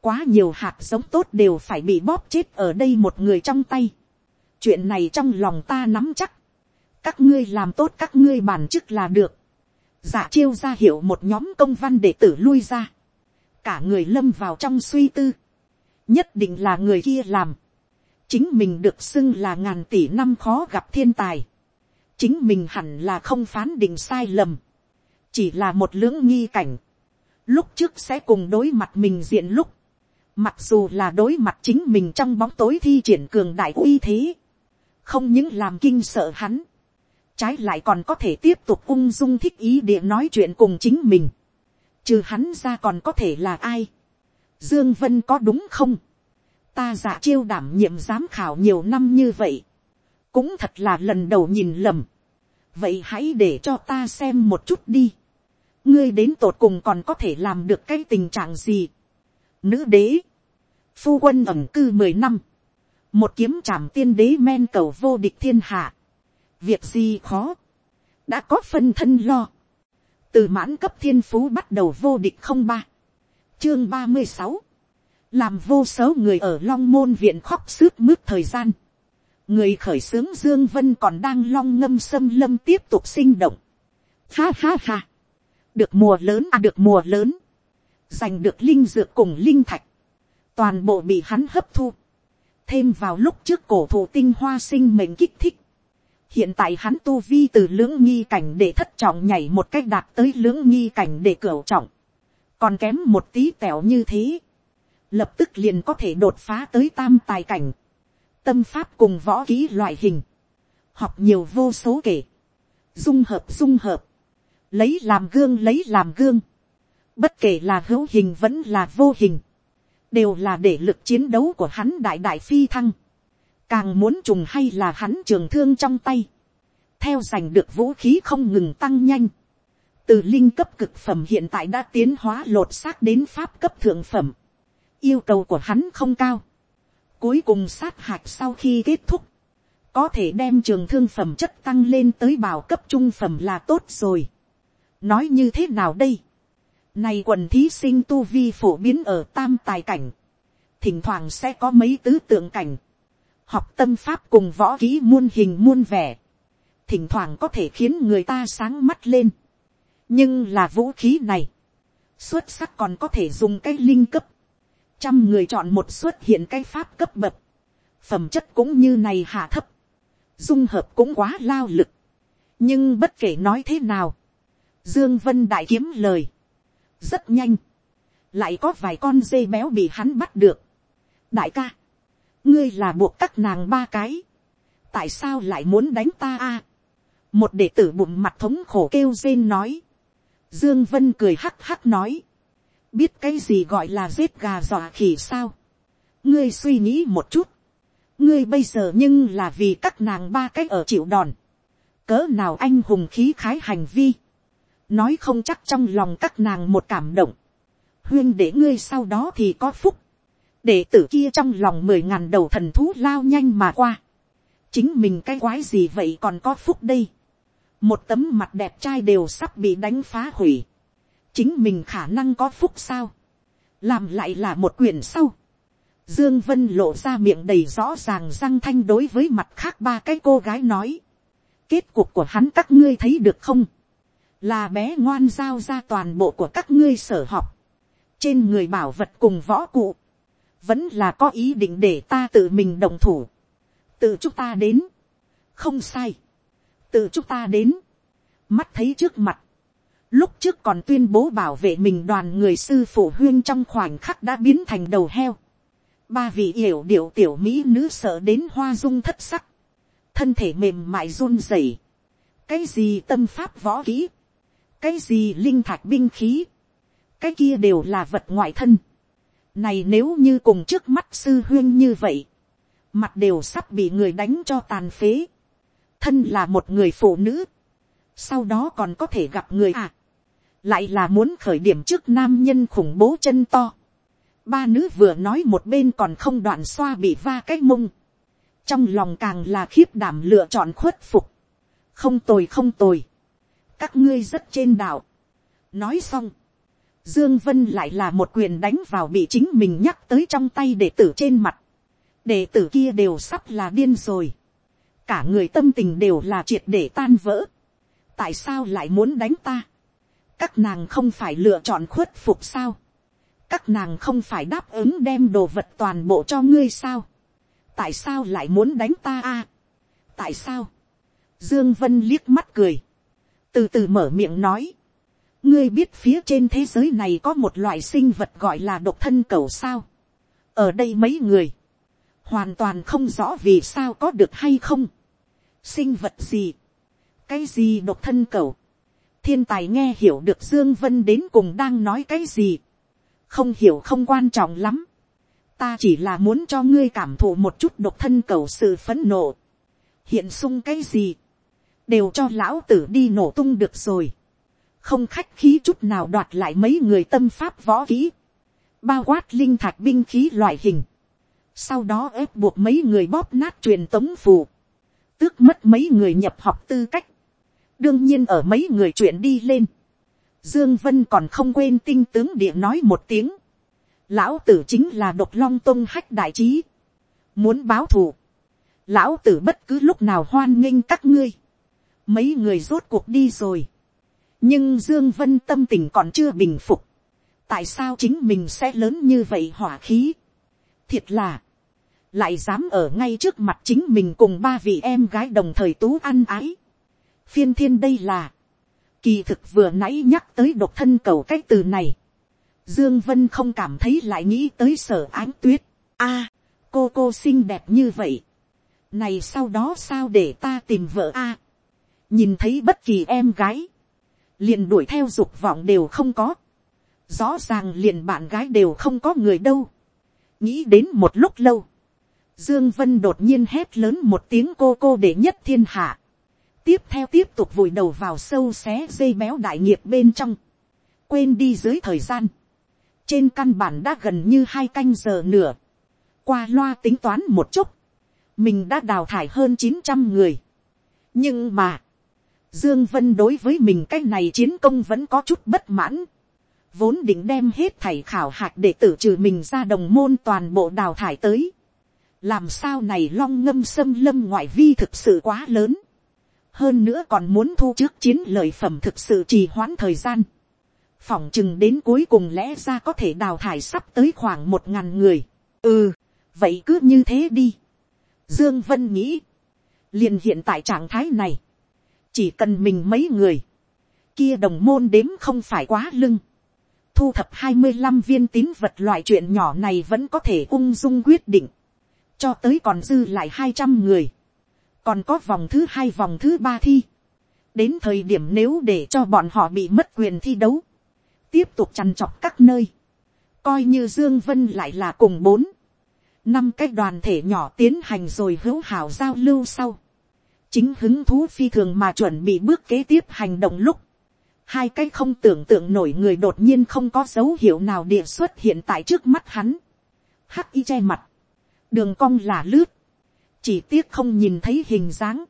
quá nhiều hạt giống tốt đều phải bị bóp chết ở đây một người trong tay, chuyện này trong lòng ta nắm chắc, các ngươi làm tốt các ngươi bản chức là được, giả chiêu ra hiệu một nhóm công văn để tử lui ra, cả người lâm vào trong suy tư, nhất định là người kia làm, chính mình được xưng là ngàn tỷ năm khó gặp thiên tài, chính mình hẳn là không phán định sai lầm, chỉ là một lưỡng nghi cảnh, lúc trước sẽ cùng đối mặt mình diện lúc, mặc dù là đối mặt chính mình trong bóng tối thi triển cường đại uy thế, không những làm kinh sợ hắn, trái lại còn có thể tiếp tục ung dung thích ý địa nói chuyện cùng chính mình, trừ hắn ra còn có thể là ai, dương vân có đúng không, ta giả chiêu đảm nhiệm giám khảo nhiều năm như vậy, cũng thật là lần đầu nhìn lầm, vậy hãy để cho ta xem một chút đi. Ngươi đến tột cùng còn có thể làm được cái tình trạng gì. Nữ đế, phu quân ẩm cư mười năm, một kiếm trảm tiên đế men cầu vô địch thiên hạ. Việc gì khó, đã có phân thân lo. Từ mãn cấp thiên phú bắt đầu vô địch không ba. Chương ba mươi sáu làm vô số người ở long môn viện khóc sướt mướt thời gian. người khởi xướng dương vân còn đang long ngâm xâm lâm tiếp tục sinh động. ha ha ha được mùa lớn à được mùa lớn, giành được linh dược cùng linh thạch, toàn bộ bị hắn hấp thu, thêm vào lúc trước cổ thụ tinh hoa sinh mệnh kích thích, hiện tại hắn tu vi từ lưỡng nghi cảnh để thất trọng nhảy một cách đạt tới lưỡng nghi cảnh để cửu trọng, còn kém một tí tẻo như thế, lập tức liền có thể đột phá tới tam tài cảnh, tâm pháp cùng võ ký loại hình, học nhiều vô số kể, dung hợp dung hợp, lấy làm gương lấy làm gương, bất kể là hữu hình vẫn là vô hình, đều là để lực chiến đấu của hắn đại đại phi thăng, càng muốn trùng hay là hắn trường thương trong tay, theo giành được vũ khí không ngừng tăng nhanh, từ linh cấp cực phẩm hiện tại đã tiến hóa lột xác đến pháp cấp thượng phẩm, yêu cầu của hắn không cao, cuối cùng sát hạch sau khi kết thúc, có thể đem trường thương phẩm chất tăng lên tới bảo cấp trung phẩm là tốt rồi. Nói như thế nào đây, này quần thí sinh tu vi phổ biến ở tam tài cảnh, thỉnh thoảng sẽ có mấy tứ tượng cảnh, học tâm pháp cùng võ ký muôn hình muôn vẻ, thỉnh thoảng có thể khiến người ta sáng mắt lên, nhưng là vũ khí này, xuất sắc còn có thể dùng cái linh cấp, trăm người chọn một xuất hiện cái pháp cấp bậc, phẩm chất cũng như này hạ thấp, dung hợp cũng quá lao lực, nhưng bất kể nói thế nào, Dương Vân đại kiếm lời. Rất nhanh. Lại có vài con dê béo bị hắn bắt được. Đại ca. Ngươi là buộc các nàng ba cái. Tại sao lại muốn đánh ta a? Một đệ tử bụng mặt thống khổ kêu rên nói. Dương Vân cười hắc hắc nói. Biết cái gì gọi là giết gà dọa khỉ sao? Ngươi suy nghĩ một chút. Ngươi bây giờ nhưng là vì các nàng ba cái ở chịu đòn. Cỡ nào anh hùng khí khái hành vi nói không chắc trong lòng các nàng một cảm động, huyên để ngươi sau đó thì có phúc, đệ tử kia trong lòng mười ngàn đầu thần thú lao nhanh mà qua, chính mình cái quái gì vậy còn có phúc đây, một tấm mặt đẹp trai đều sắp bị đánh phá hủy, chính mình khả năng có phúc sao, làm lại là một quyển sau, Dương Vân lộ ra miệng đầy rõ ràng răng thanh đối với mặt khác ba cái cô gái nói. Kết cục của hắn các ngươi thấy được không? là bé ngoan giao ra toàn bộ của các ngươi sở học, trên người bảo vật cùng võ cụ, vẫn là có ý định để ta tự mình đồng thủ, tự chúng ta đến, không sai, tự chúng ta đến, mắt thấy trước mặt, lúc trước còn tuyên bố bảo vệ mình đoàn người sư phụ huyên trong khoảnh khắc đã biến thành đầu heo, ba vị yểu điệu tiểu mỹ nữ sợ đến hoa dung thất sắc, thân thể mềm mại run rẩy, cái gì tâm pháp võ kỹ, cái gì linh thạch binh khí, cái kia đều là vật ngoại thân này nếu như cùng trước mắt sư huyên như vậy, mặt đều sắp bị người đánh cho tàn phế, thân là một người phụ nữ, sau đó còn có thể gặp người à, lại là muốn khởi điểm trước nam nhân khủng bố chân to. ba nữ vừa nói một bên còn không đoạn xoa bị va cái mông, trong lòng càng là khiếp đảm lựa chọn khuất phục, không tồi không tồi, các ngươi rất trên đạo. nói xong, dương vân lại là một quyền đánh vào bị chính mình nhắc tới trong tay đệ tử trên mặt. đệ tử kia đều sắp là điên rồi. cả người tâm tình đều là triệt để tan vỡ. tại sao lại muốn đánh ta. các nàng không phải lựa chọn khuất phục sao. các nàng không phải đáp ứng đem đồ vật toàn bộ cho ngươi sao. tại sao lại muốn đánh ta a. tại sao. dương vân liếc mắt cười từ từ mở miệng nói, ngươi biết phía trên thế giới này có một loại sinh vật gọi là độc thân cầu sao. ở đây mấy người, hoàn toàn không rõ vì sao có được hay không. sinh vật gì, cái gì độc thân cầu. thiên tài nghe hiểu được dương vân đến cùng đang nói cái gì. không hiểu không quan trọng lắm. ta chỉ là muốn cho ngươi cảm thụ một chút độc thân cầu sự phấn nộ. hiện sung cái gì đều cho lão tử đi nổ tung được rồi không khách khí chút nào đoạt lại mấy người tâm pháp võ kỹ, bao quát linh thạch binh khí loại hình, sau đó ép buộc mấy người bóp nát truyền tống phù, tước mất mấy người nhập học tư cách, đương nhiên ở mấy người chuyện đi lên, dương vân còn không quên tinh tướng địa nói một tiếng, lão tử chính là độc long tông hách đại trí, muốn báo thù, lão tử bất cứ lúc nào hoan nghênh các ngươi, mấy người rốt cuộc đi rồi, nhưng dương vân tâm tình còn chưa bình phục, tại sao chính mình sẽ lớn như vậy hỏa khí, thiệt là, lại dám ở ngay trước mặt chính mình cùng ba vị em gái đồng thời tú ăn ái, phiên thiên đây là, kỳ thực vừa nãy nhắc tới độc thân cầu cái từ này, Dương Vân không cảm thấy lại nghĩ tới sở ánh tuyết. a à, cô cô xinh đẹp như vậy. Này sau đó sao để ta tìm vợ a Nhìn thấy bất kỳ em gái. Liền đuổi theo dục vọng đều không có. Rõ ràng liền bạn gái đều không có người đâu. Nghĩ đến một lúc lâu. Dương Vân đột nhiên hét lớn một tiếng cô cô để nhất thiên hạ. Tiếp theo tiếp tục vùi đầu vào sâu xé dây béo đại nghiệp bên trong. Quên đi dưới thời gian trên căn bản đã gần như hai canh giờ nửa qua loa tính toán một chút, mình đã đào thải hơn chín trăm người. nhưng mà, dương vân đối với mình cái này chiến công vẫn có chút bất mãn, vốn định đem hết thảy khảo hạch để tử trừ mình ra đồng môn toàn bộ đào thải tới. làm sao này long ngâm xâm lâm ngoại vi thực sự quá lớn. hơn nữa còn muốn thu trước chiến lợi phẩm thực sự trì hoãn thời gian phỏng chừng đến cuối cùng lẽ ra có thể đào thải sắp tới khoảng một ngàn người. ừ, vậy cứ như thế đi. dương vân nghĩ, liền hiện tại trạng thái này, chỉ cần mình mấy người, kia đồng môn đếm không phải quá lưng, thu thập hai mươi năm viên tín vật loại chuyện nhỏ này vẫn có thể ung dung quyết định, cho tới còn dư lại hai trăm người, còn có vòng thứ hai vòng thứ ba thi, đến thời điểm nếu để cho bọn họ bị mất quyền thi đấu, tiếp tục chằn chọc các nơi, coi như dương vân lại là cùng bốn, năm cái đoàn thể nhỏ tiến hành rồi hữu hảo giao lưu sau, chính hứng thú phi thường mà chuẩn bị bước kế tiếp hành động lúc, hai cái không tưởng tượng nổi người đột nhiên không có dấu hiệu nào địa xuất hiện tại trước mắt hắn, hắc y che mặt, đường cong là lướt, chỉ tiếc không nhìn thấy hình dáng,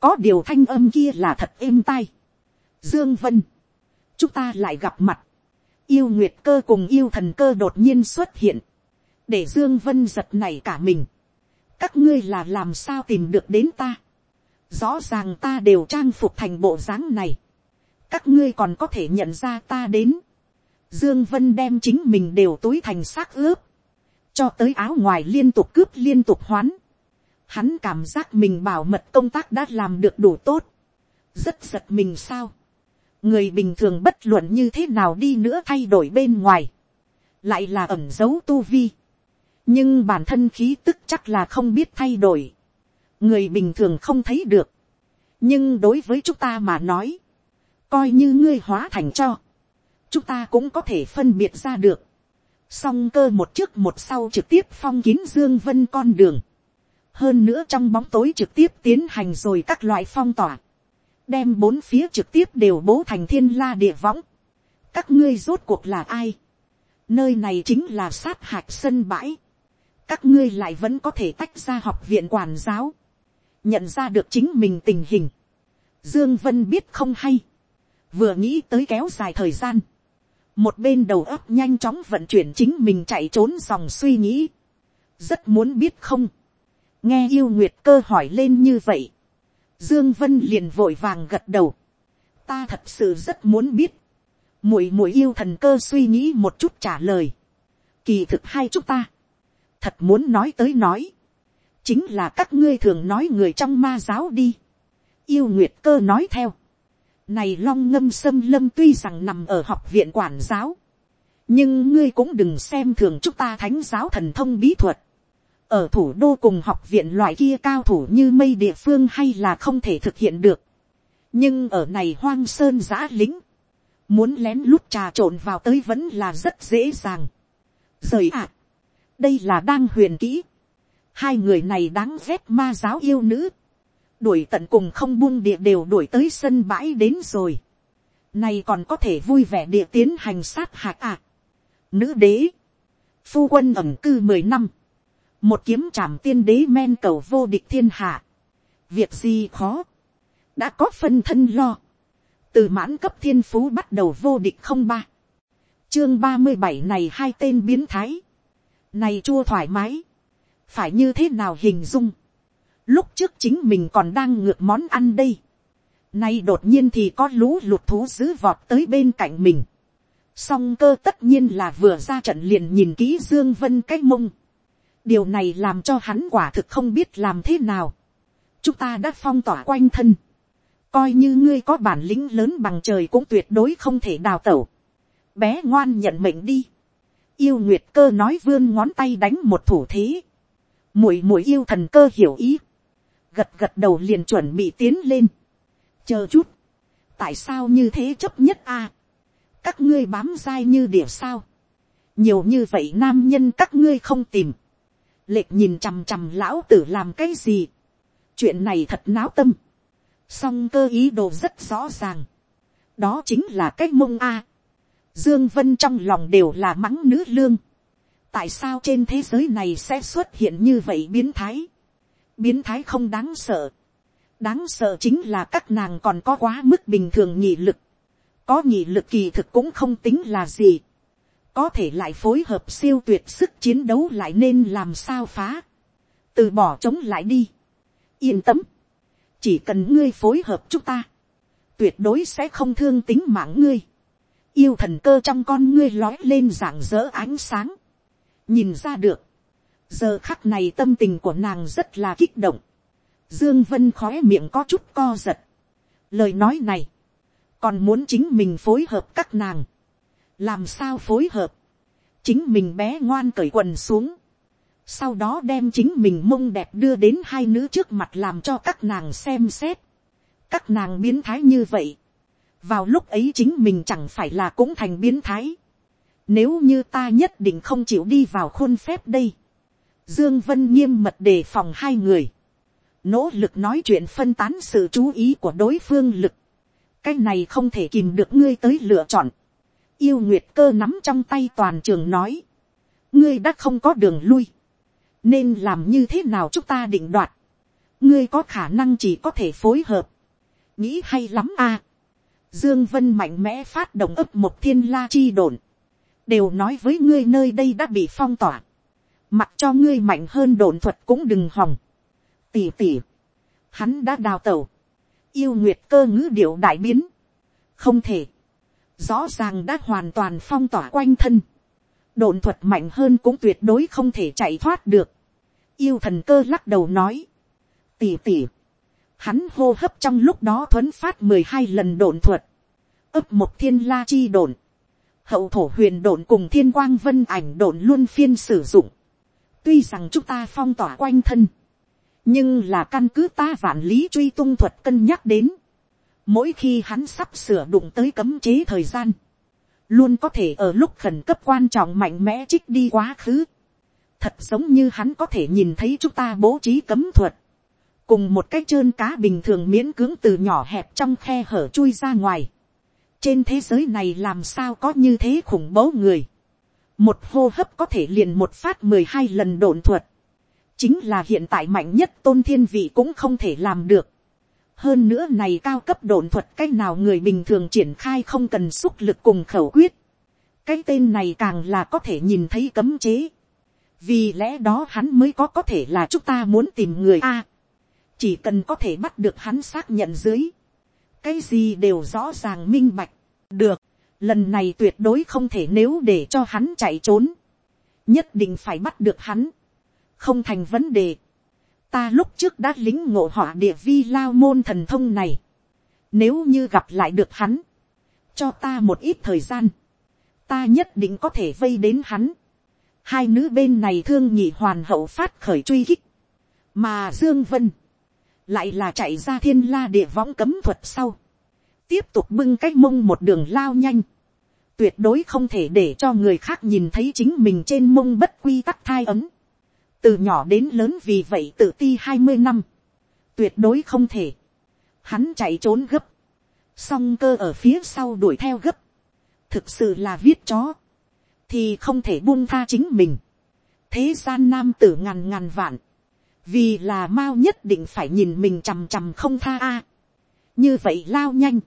có điều thanh âm kia là thật êm tai. Dương Vân, chúng ta lại gặp mặt, yêu nguyệt cơ cùng yêu thần cơ đột nhiên xuất hiện, để dương vân giật này cả mình, các ngươi là làm sao tìm được đến ta, rõ ràng ta đều trang phục thành bộ dáng này, các ngươi còn có thể nhận ra ta đến, dương vân đem chính mình đều túi thành xác ướp, cho tới áo ngoài liên tục cướp liên tục hoán, hắn cảm giác mình bảo mật công tác đã làm được đủ tốt, rất giật mình sao, người bình thường bất luận như thế nào đi nữa thay đổi bên ngoài, lại là ẩm dấu tu vi, nhưng bản thân khí tức chắc là không biết thay đổi, người bình thường không thấy được, nhưng đối với chúng ta mà nói, coi như ngươi hóa thành cho, chúng ta cũng có thể phân biệt ra được, song cơ một trước một sau trực tiếp phong kín dương vân con đường, hơn nữa trong bóng tối trực tiếp tiến hành rồi các loại phong tỏa, đem bốn phía trực tiếp đều bố thành thiên la địa võng. các ngươi rốt cuộc là ai. nơi này chính là sát hạch sân bãi. các ngươi lại vẫn có thể tách ra học viện quản giáo nhận ra được chính mình tình hình. dương vân biết không hay. vừa nghĩ tới kéo dài thời gian. một bên đầu óc nhanh chóng vận chuyển chính mình chạy trốn dòng suy nghĩ. rất muốn biết không. nghe yêu nguyệt cơ hỏi lên như vậy Dương Vân liền vội vàng gật đầu. Ta thật sự rất muốn biết. Muội muội yêu thần cơ suy nghĩ một chút trả lời. Kỳ thực hai chúng ta. Thật muốn nói tới nói. Chính là các ngươi thường nói người trong ma giáo đi. Yêu Nguyệt cơ nói theo. Này long ngâm sâm lâm tuy rằng nằm ở học viện quản giáo. Nhưng ngươi cũng đừng xem thường chúng ta thánh giáo thần thông bí thuật ở thủ đô cùng học viện loại kia cao thủ như mây địa phương hay là không thể thực hiện được. nhưng ở này hoang sơn giã lính, muốn lén lút trà trộn vào tới vẫn là rất dễ dàng. rời ạ, đây là đang huyền kỹ hai người này đáng ghét ma giáo yêu nữ. đuổi tận cùng không buông địa đều đuổi tới sân bãi đến rồi. Này còn có thể vui vẻ địa tiến hành sát hạch à. Nữ đế. Phu quân ẩm cư mười năm. Một kiếm trảm tiên đế men cầu vô địch thiên hạ. Việc gì khó. Đã có phân thân lo. Từ mãn cấp thiên phú bắt đầu vô địch không ba. Chương ba mươi bảy này hai tên biến thái. Này chua thoải mái. Phải như thế nào hình dung. Lúc trước chính mình còn đang ngược món ăn đây Nay đột nhiên thì có lũ lụt thú dữ vọt tới bên cạnh mình. Song cơ tất nhiên là vừa ra trận liền nhìn kỹ Dương Vân cách mông. Điều này làm cho hắn quả thực không biết làm thế nào. Chúng ta đã phong tỏa quanh thân. Coi như ngươi có bản lĩnh lớn bằng trời cũng tuyệt đối không thể đào tẩu. Bé ngoan nhận mệnh đi. Yêu Nguyệt cơ nói vươn ngón tay đánh một thủ thế muội muội yêu thần cơ hiểu ý. Gật gật đầu liền chuẩn bị tiến lên. Chờ chút, tại sao như thế chấp nhất a, các ngươi bám dai như địa sao, nhiều như vậy nam nhân các ngươi không tìm, lệch nhìn chằm chằm lão tử làm cái gì, chuyện này thật náo tâm, song cơ ý đồ rất rõ ràng, đó chính là cái mông a, dương vân trong lòng đều là mắng nữ lương, tại sao trên thế giới này sẽ xuất hiện như vậy biến thái, biến thái không đáng sợ, đáng sợ chính là các nàng còn có quá mức bình thường nhị lực, có nhị lực kỳ thực cũng không tính là gì, có thể lại phối hợp siêu tuyệt sức chiến đấu lại nên làm sao phá, từ bỏ chống lại đi, yên tâm, chỉ cần ngươi phối hợp chúng ta, tuyệt đối sẽ không thương tính mạng ngươi, yêu thần cơ trong con ngươi lói lên dạng dỡ ánh sáng, nhìn ra được, giờ khắc này tâm tình của nàng rất là kích động, Dương Vân khóe miệng có chút co giật. Lời nói này. Còn muốn chính mình phối hợp các nàng. Làm sao phối hợp. Chính mình bé ngoan cởi quần xuống. Sau đó đem chính mình mông đẹp đưa đến hai nữ trước mặt làm cho các nàng xem xét. Các nàng biến thái như vậy. Vào lúc ấy chính mình chẳng phải là cũng thành biến thái. Nếu như ta nhất định không chịu đi vào khuôn phép đây. Dương Vân nghiêm mật đề phòng hai người. Nỗ lực nói chuyện phân tán sự chú ý của đối phương lực, cái này không thể kìm được ngươi tới lựa chọn, yêu nguyệt cơ nắm trong tay toàn trường nói, ngươi đã không có đường lui, nên làm như thế nào chúng ta định đoạt, ngươi có khả năng chỉ có thể phối hợp, nghĩ hay lắm a, dương vân mạnh mẽ phát động ấp một thiên la chi đồn, đều nói với ngươi nơi đây đã bị phong tỏa, mặc cho ngươi mạnh hơn đồn thuật cũng đừng hòng, tỉ tỉ. Hắn đã đào tẩu. Yêu nguyệt cơ ngữ điệu đại biến. Không thể. Rõ ràng đã hoàn toàn phong tỏa quanh thân. đồn thuật mạnh hơn cũng tuyệt đối không thể chạy thoát được. Yêu thần cơ lắc đầu nói. Tỉ tỉ. Hắn hô hấp trong lúc đó thuấn phát mười hai lần đồn thuật. ấp một thiên la chi đồn, Hậu thổ huyền độn cùng thiên quang vân ảnh độn luôn phiên sử dụng. Tuy rằng chúng ta phong tỏa quanh thân nhưng là căn cứ ta vạn lý truy tung thuật cân nhắc đến, mỗi khi hắn sắp sửa đụng tới cấm chế thời gian, luôn có thể ở lúc khẩn cấp quan trọng mạnh mẽ trích đi quá khứ, thật giống như hắn có thể nhìn thấy chúng ta bố trí cấm thuật, cùng một cái trơn cá bình thường miễn cưỡng từ nhỏ hẹp trong khe hở chui ra ngoài trên thế giới này làm sao có như thế khủng bố người, một hô hấp có thể liền một phát mười hai lần đồn thuật, chính là hiện tại mạnh nhất tôn thiên vị cũng không thể làm được. hơn nữa này cao cấp đồn thuật cái nào người bình thường triển khai không cần xúc lực cùng khẩu quyết. cái tên này càng là có thể nhìn thấy cấm chế. vì lẽ đó hắn mới có có thể là chúng ta muốn tìm người a. chỉ cần có thể bắt được hắn xác nhận dưới cái gì đều rõ ràng minh bạch. được, lần này tuyệt đối không thể nếu để cho hắn chạy trốn. nhất định phải bắt được hắn không thành vấn đề. ta lúc trước đã lính ngộ họa địa vi lao môn thần thông này. nếu như gặp lại được hắn, cho ta một ít thời gian, ta nhất định có thể vây đến hắn. hai nữ bên này thương nhị hoàn hậu phát khởi truy kích mà dương vân, lại là chạy ra thiên la địa võng cấm thuật sau, tiếp tục bưng cái mông một đường lao nhanh, tuyệt đối không thể để cho người khác nhìn thấy chính mình trên mông bất quy tắc thai ấm. Từ nhỏ đến lớn vì vậy tự ti hai mươi năm, tuyệt đối không thể, hắn chạy trốn gấp, song cơ ở phía sau đuổi theo gấp, thực sự là viết chó, thì không thể buông tha chính mình. thế gian nam tử ngàn ngàn vạn, vì là mao nhất định phải nhìn mình chằm chằm không tha a. như vậy lao nhanh,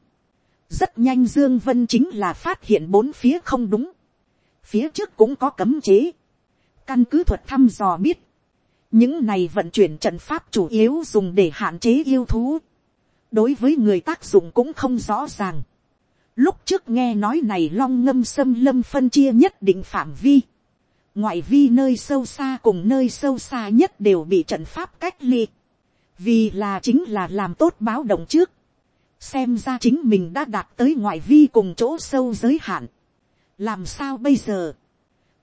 rất nhanh dương vân chính là phát hiện bốn phía không đúng, phía trước cũng có cấm chế, căn cứ thuật thăm dò biết, những này vận chuyển trận pháp chủ yếu dùng để hạn chế yêu thú, đối với người tác dụng cũng không rõ ràng. Lúc trước nghe nói này long ngâm xâm lâm phân chia nhất định phạm vi. Ngoại vi nơi sâu xa cùng nơi sâu xa nhất đều bị trận pháp cách ly. Vì là chính là làm tốt báo động trước. Xem ra chính mình đã đạt tới ngoại vi cùng chỗ sâu giới hạn. Làm sao bây giờ?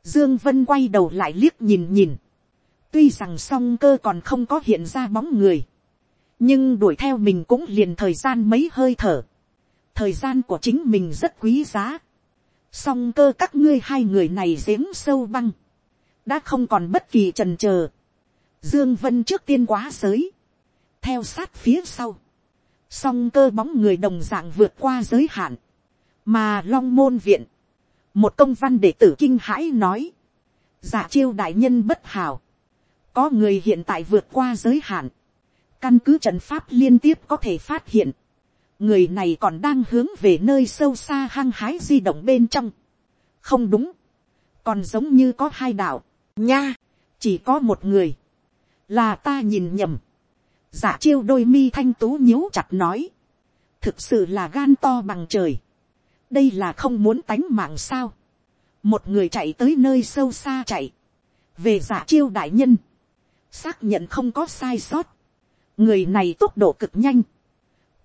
Dương Vân quay đầu lại liếc nhìn nhìn. Tuy rằng song cơ còn không có hiện ra bóng người nhưng đuổi theo mình cũng liền thời gian mấy hơi thở, thời gian của chính mình rất quý giá, song cơ các ngươi hai người này giếng sâu băng, đã không còn bất kỳ trần chờ dương vân trước tiên quá giới, theo sát phía sau, song cơ bóng người đồng dạng vượt qua giới hạn, mà long môn viện, một công văn đệ tử kinh hãi nói, giả chiêu đại nhân bất hảo, có người hiện tại vượt qua giới hạn, Căn cứ trận pháp liên tiếp có thể phát hiện. Người này còn đang hướng về nơi sâu xa hăng hái di động bên trong. Không đúng. Còn giống như có hai đạo. Nha. Chỉ có một người. Là ta nhìn nhầm. Giả chiêu đôi mi thanh tú nhíu chặt nói. Thực sự là gan to bằng trời. Đây là không muốn tánh mạng sao. Một người chạy tới nơi sâu xa chạy. Về giả chiêu đại nhân. Xác nhận không có sai sót người này tốc độ cực nhanh,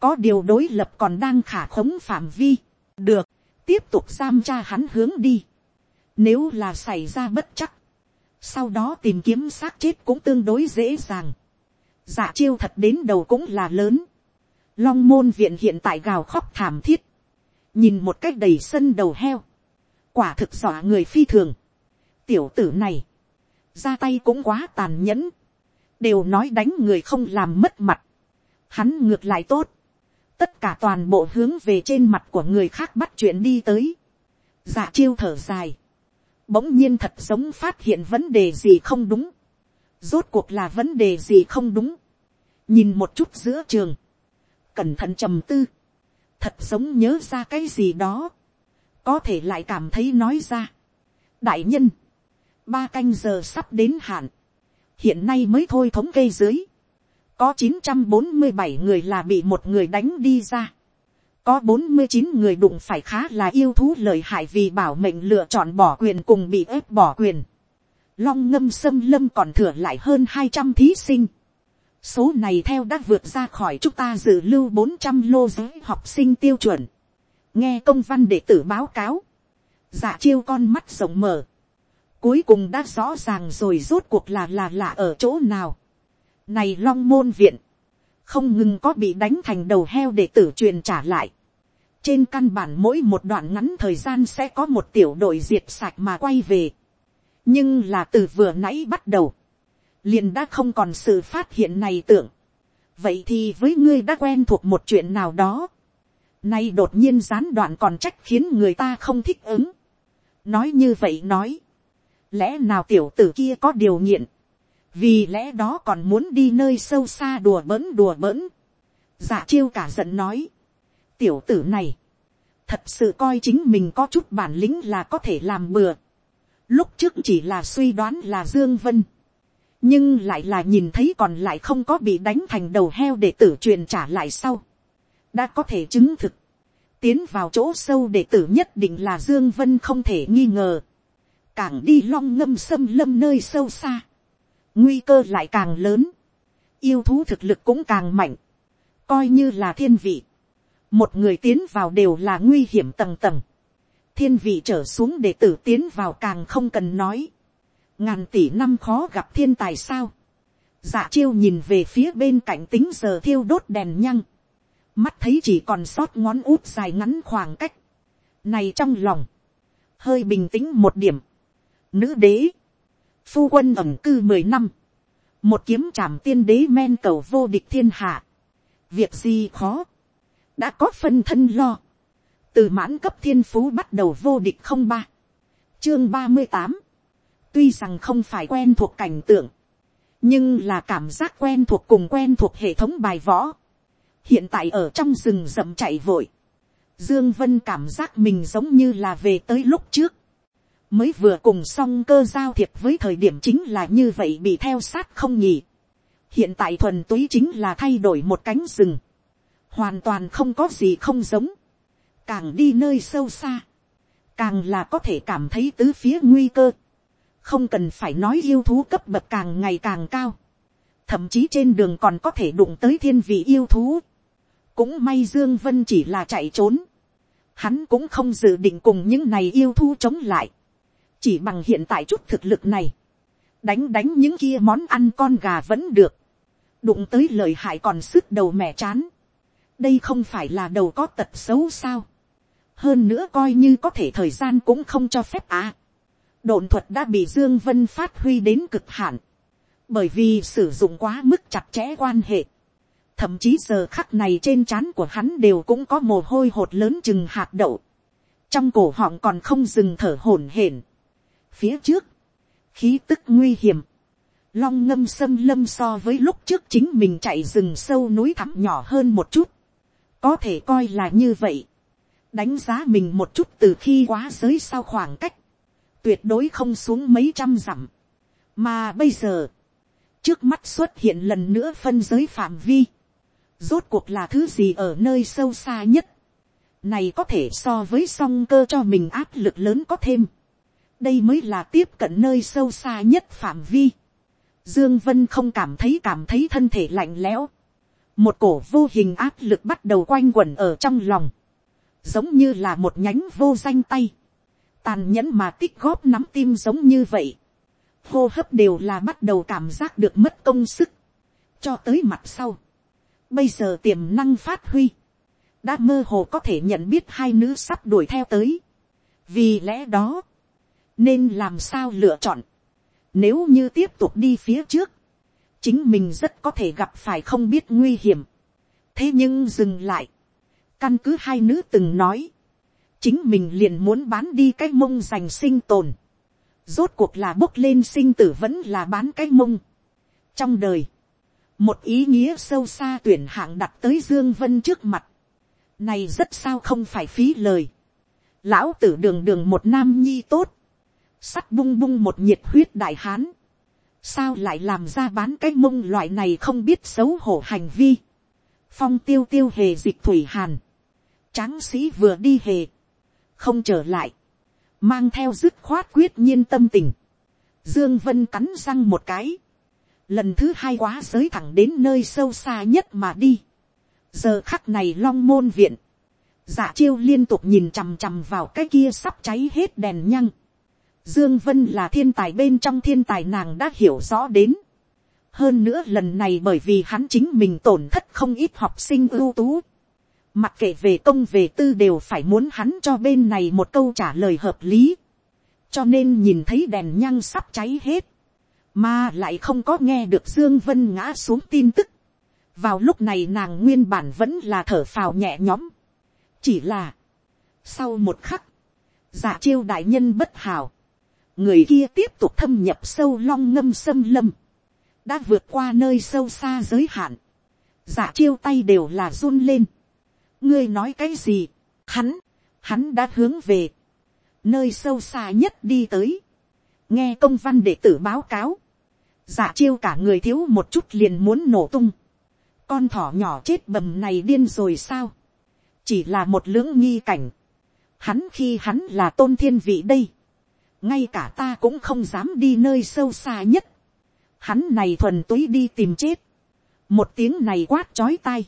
có điều đối lập còn đang khả khống phạm vi, được, tiếp tục giam tra hắn hướng đi, nếu là xảy ra bất chắc, sau đó tìm kiếm xác chết cũng tương đối dễ dàng, dạ chiêu thật đến đầu cũng là lớn, long môn viện hiện tại gào khóc thảm thiết, nhìn một cách đầy sân đầu heo, quả thực dọa người phi thường, tiểu tử này, ra tay cũng quá tàn nhẫn, đều nói đánh người không làm mất mặt, hắn ngược lại tốt, tất cả toàn bộ hướng về trên mặt của người khác bắt chuyện đi tới, dạ chiêu thở dài, bỗng nhiên thật giống phát hiện vấn đề gì không đúng, rốt cuộc là vấn đề gì không đúng, nhìn một chút giữa trường, cẩn thận trầm tư, thật giống nhớ ra cái gì đó, có thể lại cảm thấy nói ra. đại nhân, ba canh giờ sắp đến hạn, hiện nay mới thôi thống kê dưới, có chín trăm bốn mươi bảy người là bị một người đánh đi ra, có bốn mươi chín người đụng phải khá là yêu thú lợi hại vì bảo mệnh lựa chọn bỏ quyền cùng bị ép bỏ quyền. Long ngâm Sâm lâm còn thừa lại hơn hai trăm thí sinh. Số này theo đã vượt ra khỏi chúng ta dự lưu bốn trăm lô giới học sinh tiêu chuẩn. Nghe công văn đệ tử báo cáo. Dạ chiêu con mắt rộng mở. Cuối cùng đã rõ ràng rồi rốt cuộc là là là ở chỗ nào. Này long môn viện. Không ngừng có bị đánh thành đầu heo để tử truyền trả lại. Trên căn bản mỗi một đoạn ngắn thời gian sẽ có một tiểu đội diệt sạch mà quay về. Nhưng là từ vừa nãy bắt đầu. Liền đã không còn sự phát hiện này tưởng. Vậy thì với ngươi đã quen thuộc một chuyện nào đó. Nay đột nhiên gián đoạn còn trách khiến người ta không thích ứng. Nói như vậy nói lẽ nào tiểu tử kia có điều nghiện, vì lẽ đó còn muốn đi nơi sâu xa đùa bỡn đùa bỡn. giả chiêu cả giận nói, tiểu tử này, thật sự coi chính mình có chút bản lĩnh là có thể làm bừa. Lúc trước chỉ là suy đoán là Dương Vân. Nhưng lại là nhìn thấy còn lại không có bị đánh thành đầu heo để tử truyền trả lại sau. Đã có thể chứng thực. Tiến vào chỗ sâu để tử nhất định là Dương Vân không thể nghi ngờ càng đi long ngâm sâm lâm nơi sâu xa, nguy cơ lại càng lớn, yêu thú thực lực cũng càng mạnh, coi như là thiên vị, một người tiến vào đều là nguy hiểm tầng tầng, thiên vị trở xuống để tử tiến vào càng không cần nói, ngàn tỷ năm khó gặp thiên tài sao, dạ chiêu nhìn về phía bên cạnh tính giờ thiêu đốt đèn nhăng, mắt thấy chỉ còn sót ngón út dài ngắn khoảng cách, này trong lòng, hơi bình tĩnh một điểm, nữ đế, phu quân ẩm cư mười năm, một kiếm trảm tiên đế men cầu vô địch thiên hạ, việc gì khó, đã có phân thân lo, từ mãn cấp thiên phú bắt đầu vô địch không ba, chương ba mươi tám, tuy rằng không phải quen thuộc cảnh tượng, nhưng là cảm giác quen thuộc cùng quen thuộc hệ thống bài võ, hiện tại ở trong rừng rậm chạy vội, dương vân cảm giác mình giống như là về tới lúc trước, mới vừa cùng xong cơ giao thiệp với thời điểm chính là như vậy bị theo sát không nhỉ. hiện tại thuần túy chính là thay đổi một cánh rừng, hoàn toàn không có gì không giống, càng đi nơi sâu xa, càng là có thể cảm thấy tứ phía nguy cơ, không cần phải nói yêu thú cấp bậc càng ngày càng cao, thậm chí trên đường còn có thể đụng tới thiên vị yêu thú, cũng may dương vân chỉ là chạy trốn, hắn cũng không dự định cùng những này yêu thú chống lại, chỉ bằng hiện tại chút thực lực này, đánh đánh những kia món ăn con gà vẫn được, đụng tới lời hại còn sức đầu mẹ chán, đây không phải là đầu có tật xấu sao, hơn nữa coi như có thể thời gian cũng không cho phép à. đồn thuật đã bị dương vân phát huy đến cực hạn, bởi vì sử dụng quá mức chặt chẽ quan hệ, thậm chí giờ khắc này trên trán của hắn đều cũng có mồ hôi hột lớn chừng hạt đậu, trong cổ họng còn không dừng thở hổn hển, phía trước, khí tức nguy hiểm, long ngâm xâm lâm so với lúc trước chính mình chạy rừng sâu núi thẳm nhỏ hơn một chút, có thể coi là như vậy, đánh giá mình một chút từ khi quá giới sau khoảng cách, tuyệt đối không xuống mấy trăm dặm, mà bây giờ, trước mắt xuất hiện lần nữa phân giới phạm vi, rốt cuộc là thứ gì ở nơi sâu xa nhất, này có thể so với song cơ cho mình áp lực lớn có thêm, đây mới là tiếp cận nơi sâu xa nhất phạm vi. Dương Vân không cảm thấy cảm thấy thân thể lạnh lẽo. Một cổ vô hình áp lực bắt đầu quanh quẩn ở trong lòng. Giống như là một nhánh vô danh tay. Tàn nhẫn mà tích góp nắm tim giống như vậy. Hô hấp đều là bắt đầu cảm giác được mất công sức. Cho tới mặt sau. Bây giờ tiềm năng phát huy. Đã mơ hồ có thể nhận biết hai nữ sắp đuổi theo tới. Vì lẽ đó nên làm sao lựa chọn. Nếu như tiếp tục đi phía trước, chính mình rất có thể gặp phải không biết nguy hiểm. thế nhưng dừng lại, căn cứ hai nữ từng nói, chính mình liền muốn bán đi cái mông giành sinh tồn. rốt cuộc là bốc lên sinh tử vẫn là bán cái mông. trong đời, một ý nghĩa sâu xa tuyển hạng đặt tới dương vân trước mặt. này rất sao không phải phí lời. lão tử đường đường một nam nhi tốt, sắt bung bung một nhiệt huyết đại hán, sao lại làm ra bán cái mông loại này không biết xấu hổ hành vi, phong tiêu tiêu hề dịch thủy hàn, tráng sĩ vừa đi hề, không trở lại, mang theo dứt khoát quyết nhiên tâm tình, dương vân cắn răng một cái, lần thứ hai quá giới thẳng đến nơi sâu xa nhất mà đi, giờ khắc này long môn viện, dạ chiêu liên tục nhìn chằm chằm vào cái kia sắp cháy hết đèn nhăng, Dương Vân là thiên tài bên trong thiên tài nàng đã hiểu rõ đến. Hơn nữa lần này bởi vì hắn chính mình tổn thất không ít học sinh ưu tú. Mặc kệ về công về tư đều phải muốn hắn cho bên này một câu trả lời hợp lý. Cho nên nhìn thấy đèn nhang sắp cháy hết. Mà lại không có nghe được Dương Vân ngã xuống tin tức. Vào lúc này nàng nguyên bản vẫn là thở phào nhẹ nhõm. Chỉ là. Sau một khắc. Giả chiêu đại nhân bất hảo người kia tiếp tục thâm nhập sâu long ngâm xâm lâm, đã vượt qua nơi sâu xa giới hạn, giả chiêu tay đều là run lên. ngươi nói cái gì, hắn, hắn đã hướng về, nơi sâu xa nhất đi tới, nghe công văn đệ tử báo cáo, giả chiêu cả người thiếu một chút liền muốn nổ tung, con thỏ nhỏ chết bầm này điên rồi sao, chỉ là một lưỡng nghi cảnh, hắn khi hắn là tôn thiên vị đây, ngay cả ta cũng không dám đi nơi sâu xa nhất. Hắn này thuần túy đi tìm chết. Một tiếng này quát chói tai.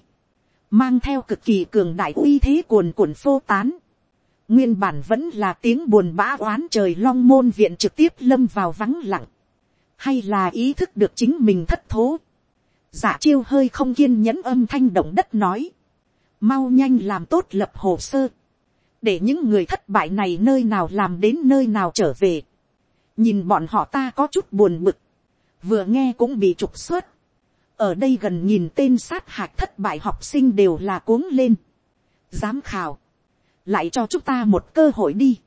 Mang theo cực kỳ cường đại uy thế cuồn cuộn phô tán. Nguyên bản vẫn là tiếng buồn bã oán trời long môn viện trực tiếp lâm vào vắng lặng. Hay là ý thức được chính mình thất thố. Giả chiêu hơi không kiên nhẫn âm thanh động đất nói. Mau nhanh làm tốt lập hồ sơ để những người thất bại này nơi nào làm đến nơi nào trở về. nhìn bọn họ ta có chút buồn bực, vừa nghe cũng bị trục xuất. ở đây gần nhìn tên sát hạch thất bại học sinh đều là cuống lên. giám khảo, lại cho chúng ta một cơ hội đi,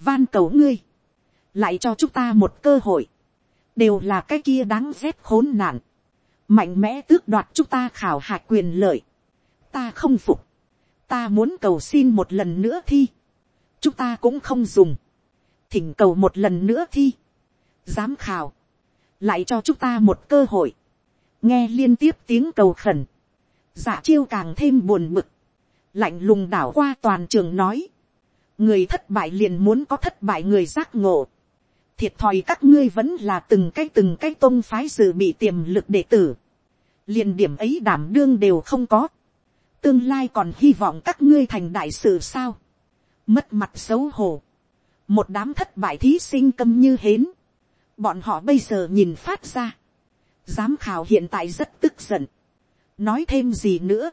van cầu ngươi, lại cho chúng ta một cơ hội, đều là cái kia đáng rét khốn nạn, mạnh mẽ tước đoạt chúng ta khảo hạch quyền lợi, ta không phục, ta muốn cầu xin một lần nữa thi, chúng ta cũng không dùng, thỉnh cầu một lần nữa thi, giám khảo, lại cho chúng ta một cơ hội, nghe liên tiếp tiếng cầu khẩn, giả chiêu càng thêm buồn bực, lạnh lùng đảo qua toàn trường nói, người thất bại liền muốn có thất bại người giác ngộ, thiệt thòi các ngươi vẫn là từng cái từng cái tôn phái dự bị tiềm lực đệ tử, liền điểm ấy đảm đương đều không có, tương lai còn hy vọng các ngươi thành đại sự sao, mất mặt xấu hổ, một đám thất bại thí sinh câm như hến, bọn họ bây giờ nhìn phát ra, giám khảo hiện tại rất tức giận, nói thêm gì nữa,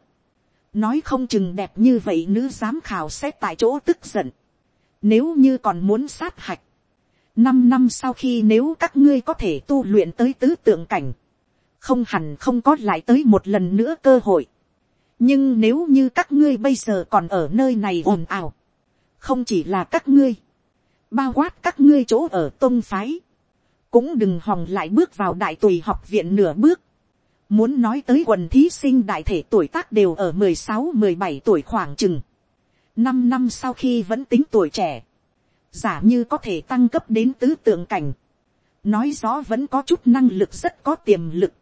nói không chừng đẹp như vậy nữ giám khảo sẽ tại chỗ tức giận, nếu như còn muốn sát hạch, năm năm sau khi nếu các ngươi có thể tu luyện tới tứ tượng cảnh, không hẳn không có lại tới một lần nữa cơ hội nhưng nếu như các ngươi bây giờ còn ở nơi này ồn ào, không chỉ là các ngươi, bao quát các ngươi chỗ ở tôn phái, cũng đừng hòng lại bước vào đại tùy học viện nửa bước. Muốn nói tới quần thí sinh đại thể tuổi tác đều ở mười sáu mười bảy tuổi khoảng chừng. năm năm sau khi vẫn tính tuổi trẻ. Giả như có thể tăng cấp đến tứ tượng cảnh. Nói rõ vẫn có chút năng lực rất có tiềm lực.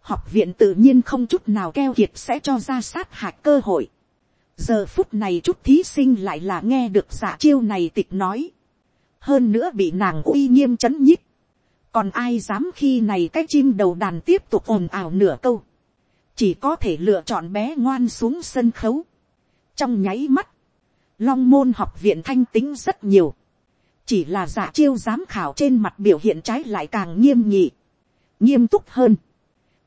Học viện tự nhiên không chút nào keo kiệt sẽ cho ra sát hạch cơ hội. Giờ phút này chút thí sinh lại là nghe được giả chiêu này tịch nói. Hơn nữa bị nàng uy nghiêm chấn nhít còn ai dám khi này cái chim đầu đàn tiếp tục ồn ào nửa câu, chỉ có thể lựa chọn bé ngoan xuống sân khấu. trong nháy mắt, long môn học viện thanh tính rất nhiều, chỉ là giả chiêu giám khảo trên mặt biểu hiện trái lại càng nghiêm nhị, nghiêm túc hơn,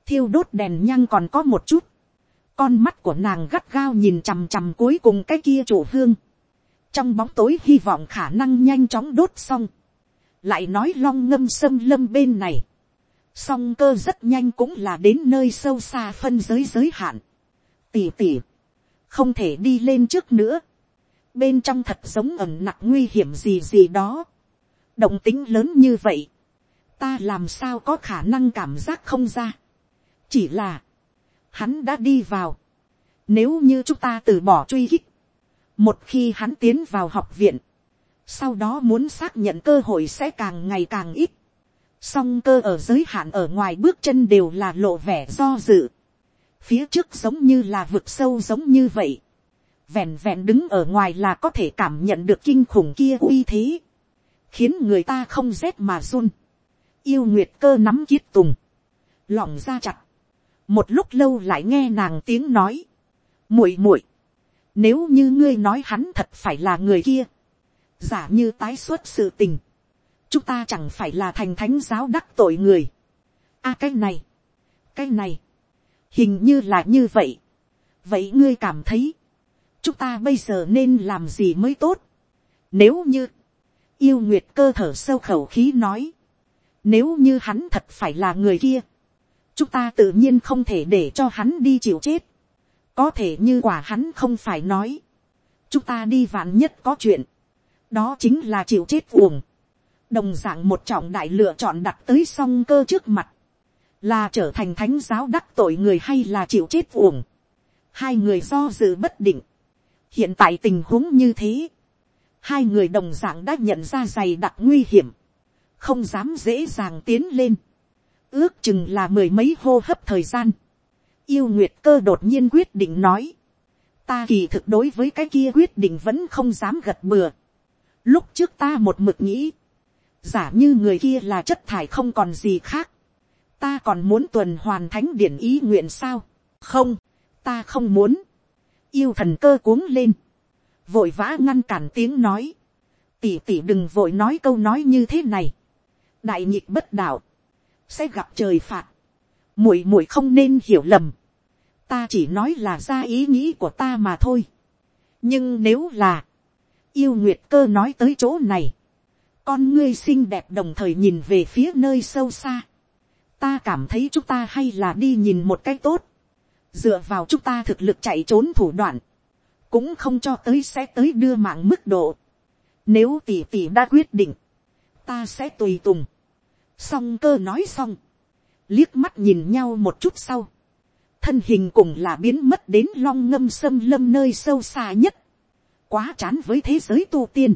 thiêu đốt đèn nhăng còn có một chút, con mắt của nàng gắt gao nhìn chằm chằm cuối cùng cái kia chủ hương, trong bóng tối hy vọng khả năng nhanh chóng đốt xong, lại nói long ngâm xâm lâm bên này, song cơ rất nhanh cũng là đến nơi sâu xa phân giới giới hạn, tỉ tỉ, không thể đi lên trước nữa, bên trong thật giống ẩm nặng nguy hiểm gì gì đó, động tính lớn như vậy, ta làm sao có khả năng cảm giác không ra, chỉ là, hắn đã đi vào, nếu như chúng ta từ bỏ truy kích một khi hắn tiến vào học viện, sau đó muốn xác nhận cơ hội sẽ càng ngày càng ít, song cơ ở giới hạn ở ngoài bước chân đều là lộ vẻ do dự, phía trước giống như là vực sâu giống như vậy, vẹn vẹn đứng ở ngoài là có thể cảm nhận được kinh khủng kia uy thế, khiến người ta không rét mà run, yêu nguyệt cơ nắm kiết tùng, lòng ra chặt, một lúc lâu lại nghe nàng tiếng nói, muội muội, nếu như ngươi nói hắn thật phải là người kia, giả như tái xuất sự tình, chúng ta chẳng phải là thành thánh giáo đắc tội người. a cái này, cái này, hình như là như vậy. vậy ngươi cảm thấy, chúng ta bây giờ nên làm gì mới tốt. nếu như, yêu nguyệt cơ thở sâu khẩu khí nói, nếu như hắn thật phải là người kia, chúng ta tự nhiên không thể để cho hắn đi chịu chết. có thể như quả hắn không phải nói, chúng ta đi vạn nhất có chuyện, đó chính là chịu chết uổng. đồng d ạ n g một trọng đại lựa chọn đặt tới song cơ trước mặt, là trở thành thánh giáo đắc tội người hay là chịu chết uổng. hai người do dự bất định. hiện tại tình huống như thế, hai người đồng d ạ n g đã nhận ra dày đặc nguy hiểm, không dám dễ dàng tiến lên, ước chừng là mười mấy hô hấp thời gian, yêu nguyệt cơ đột nhiên quyết định nói, ta kỳ thực đối với cái kia quyết định vẫn không dám gật bừa, Lúc trước ta một mực nghĩ, giả như người kia là chất thải không còn gì khác, ta còn muốn tuần hoàn thánh điển ý nguyện sao, không, ta không muốn, yêu thần cơ cuống lên, vội vã ngăn cản tiếng nói, tỉ tỉ đừng vội nói câu nói như thế này, đại nhịp bất đạo, sẽ gặp trời phạt, muội muội không nên hiểu lầm, ta chỉ nói là ra ý nghĩ của ta mà thôi, nhưng nếu là, yêu nguyệt cơ nói tới chỗ này, con ngươi xinh đẹp đồng thời nhìn về phía nơi sâu xa, ta cảm thấy chúng ta hay là đi nhìn một cách tốt, dựa vào chúng ta thực lực chạy trốn thủ đoạn, cũng không cho tới sẽ tới đưa mạng mức độ. Nếu tỷ tỷ đã quyết định, ta sẽ tùy tùng. Song cơ nói xong, liếc mắt nhìn nhau một chút sau, thân hình cùng là biến mất đến long ngâm xâm lâm nơi sâu xa nhất, quá chán với thế giới tu tiên.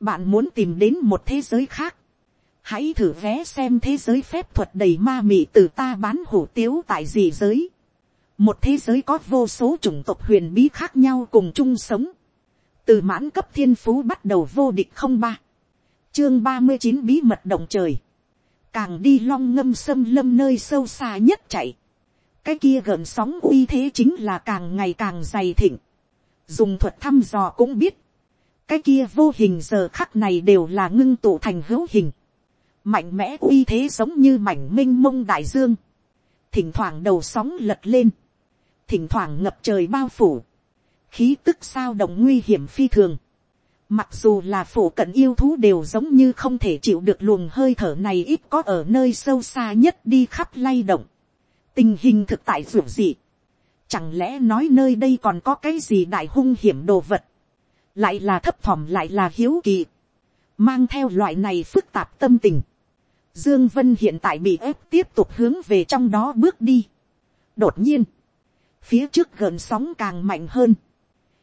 bạn muốn tìm đến một thế giới khác, hãy thử vé xem thế giới phép thuật đầy ma mị từ ta bán hủ tiếu tại gì giới. một thế giới có vô số chủng tộc huyền bí khác nhau cùng chung sống. từ mãn cấp thiên phú bắt đầu vô địch không ba. chương ba mươi chín bí mật động trời càng đi long ngâm xâm lâm nơi sâu xa nhất chạy. cái kia gợn sóng uy thế chính là càng ngày càng dày thịnh. dùng thuật thăm dò cũng biết. cái kia vô hình giờ khắc này đều là ngưng tụ thành hữu hình mạnh mẽ uy thế giống như mảnh m i n h mông đại dương, thỉnh thoảng đầu sóng lật lên, thỉnh thoảng ngập trời bao phủ, khí tức sao động nguy hiểm phi thường, mặc dù là phổ cận yêu thú đều giống như không thể chịu được luồng hơi thở này ít có ở nơi sâu xa nhất đi khắp lay động, tình hình thực tại dù gì. chẳng lẽ nói nơi đây còn có cái gì đại hung hiểm đồ vật, lại là thấp thỏm lại là hiếu kỳ, mang theo loại này phức tạp tâm tình, Dương Vân hiện tại bị ép tiếp tục hướng về trong đó bước đi. Đột nhiên, phía trước gần sóng càng mạnh hơn.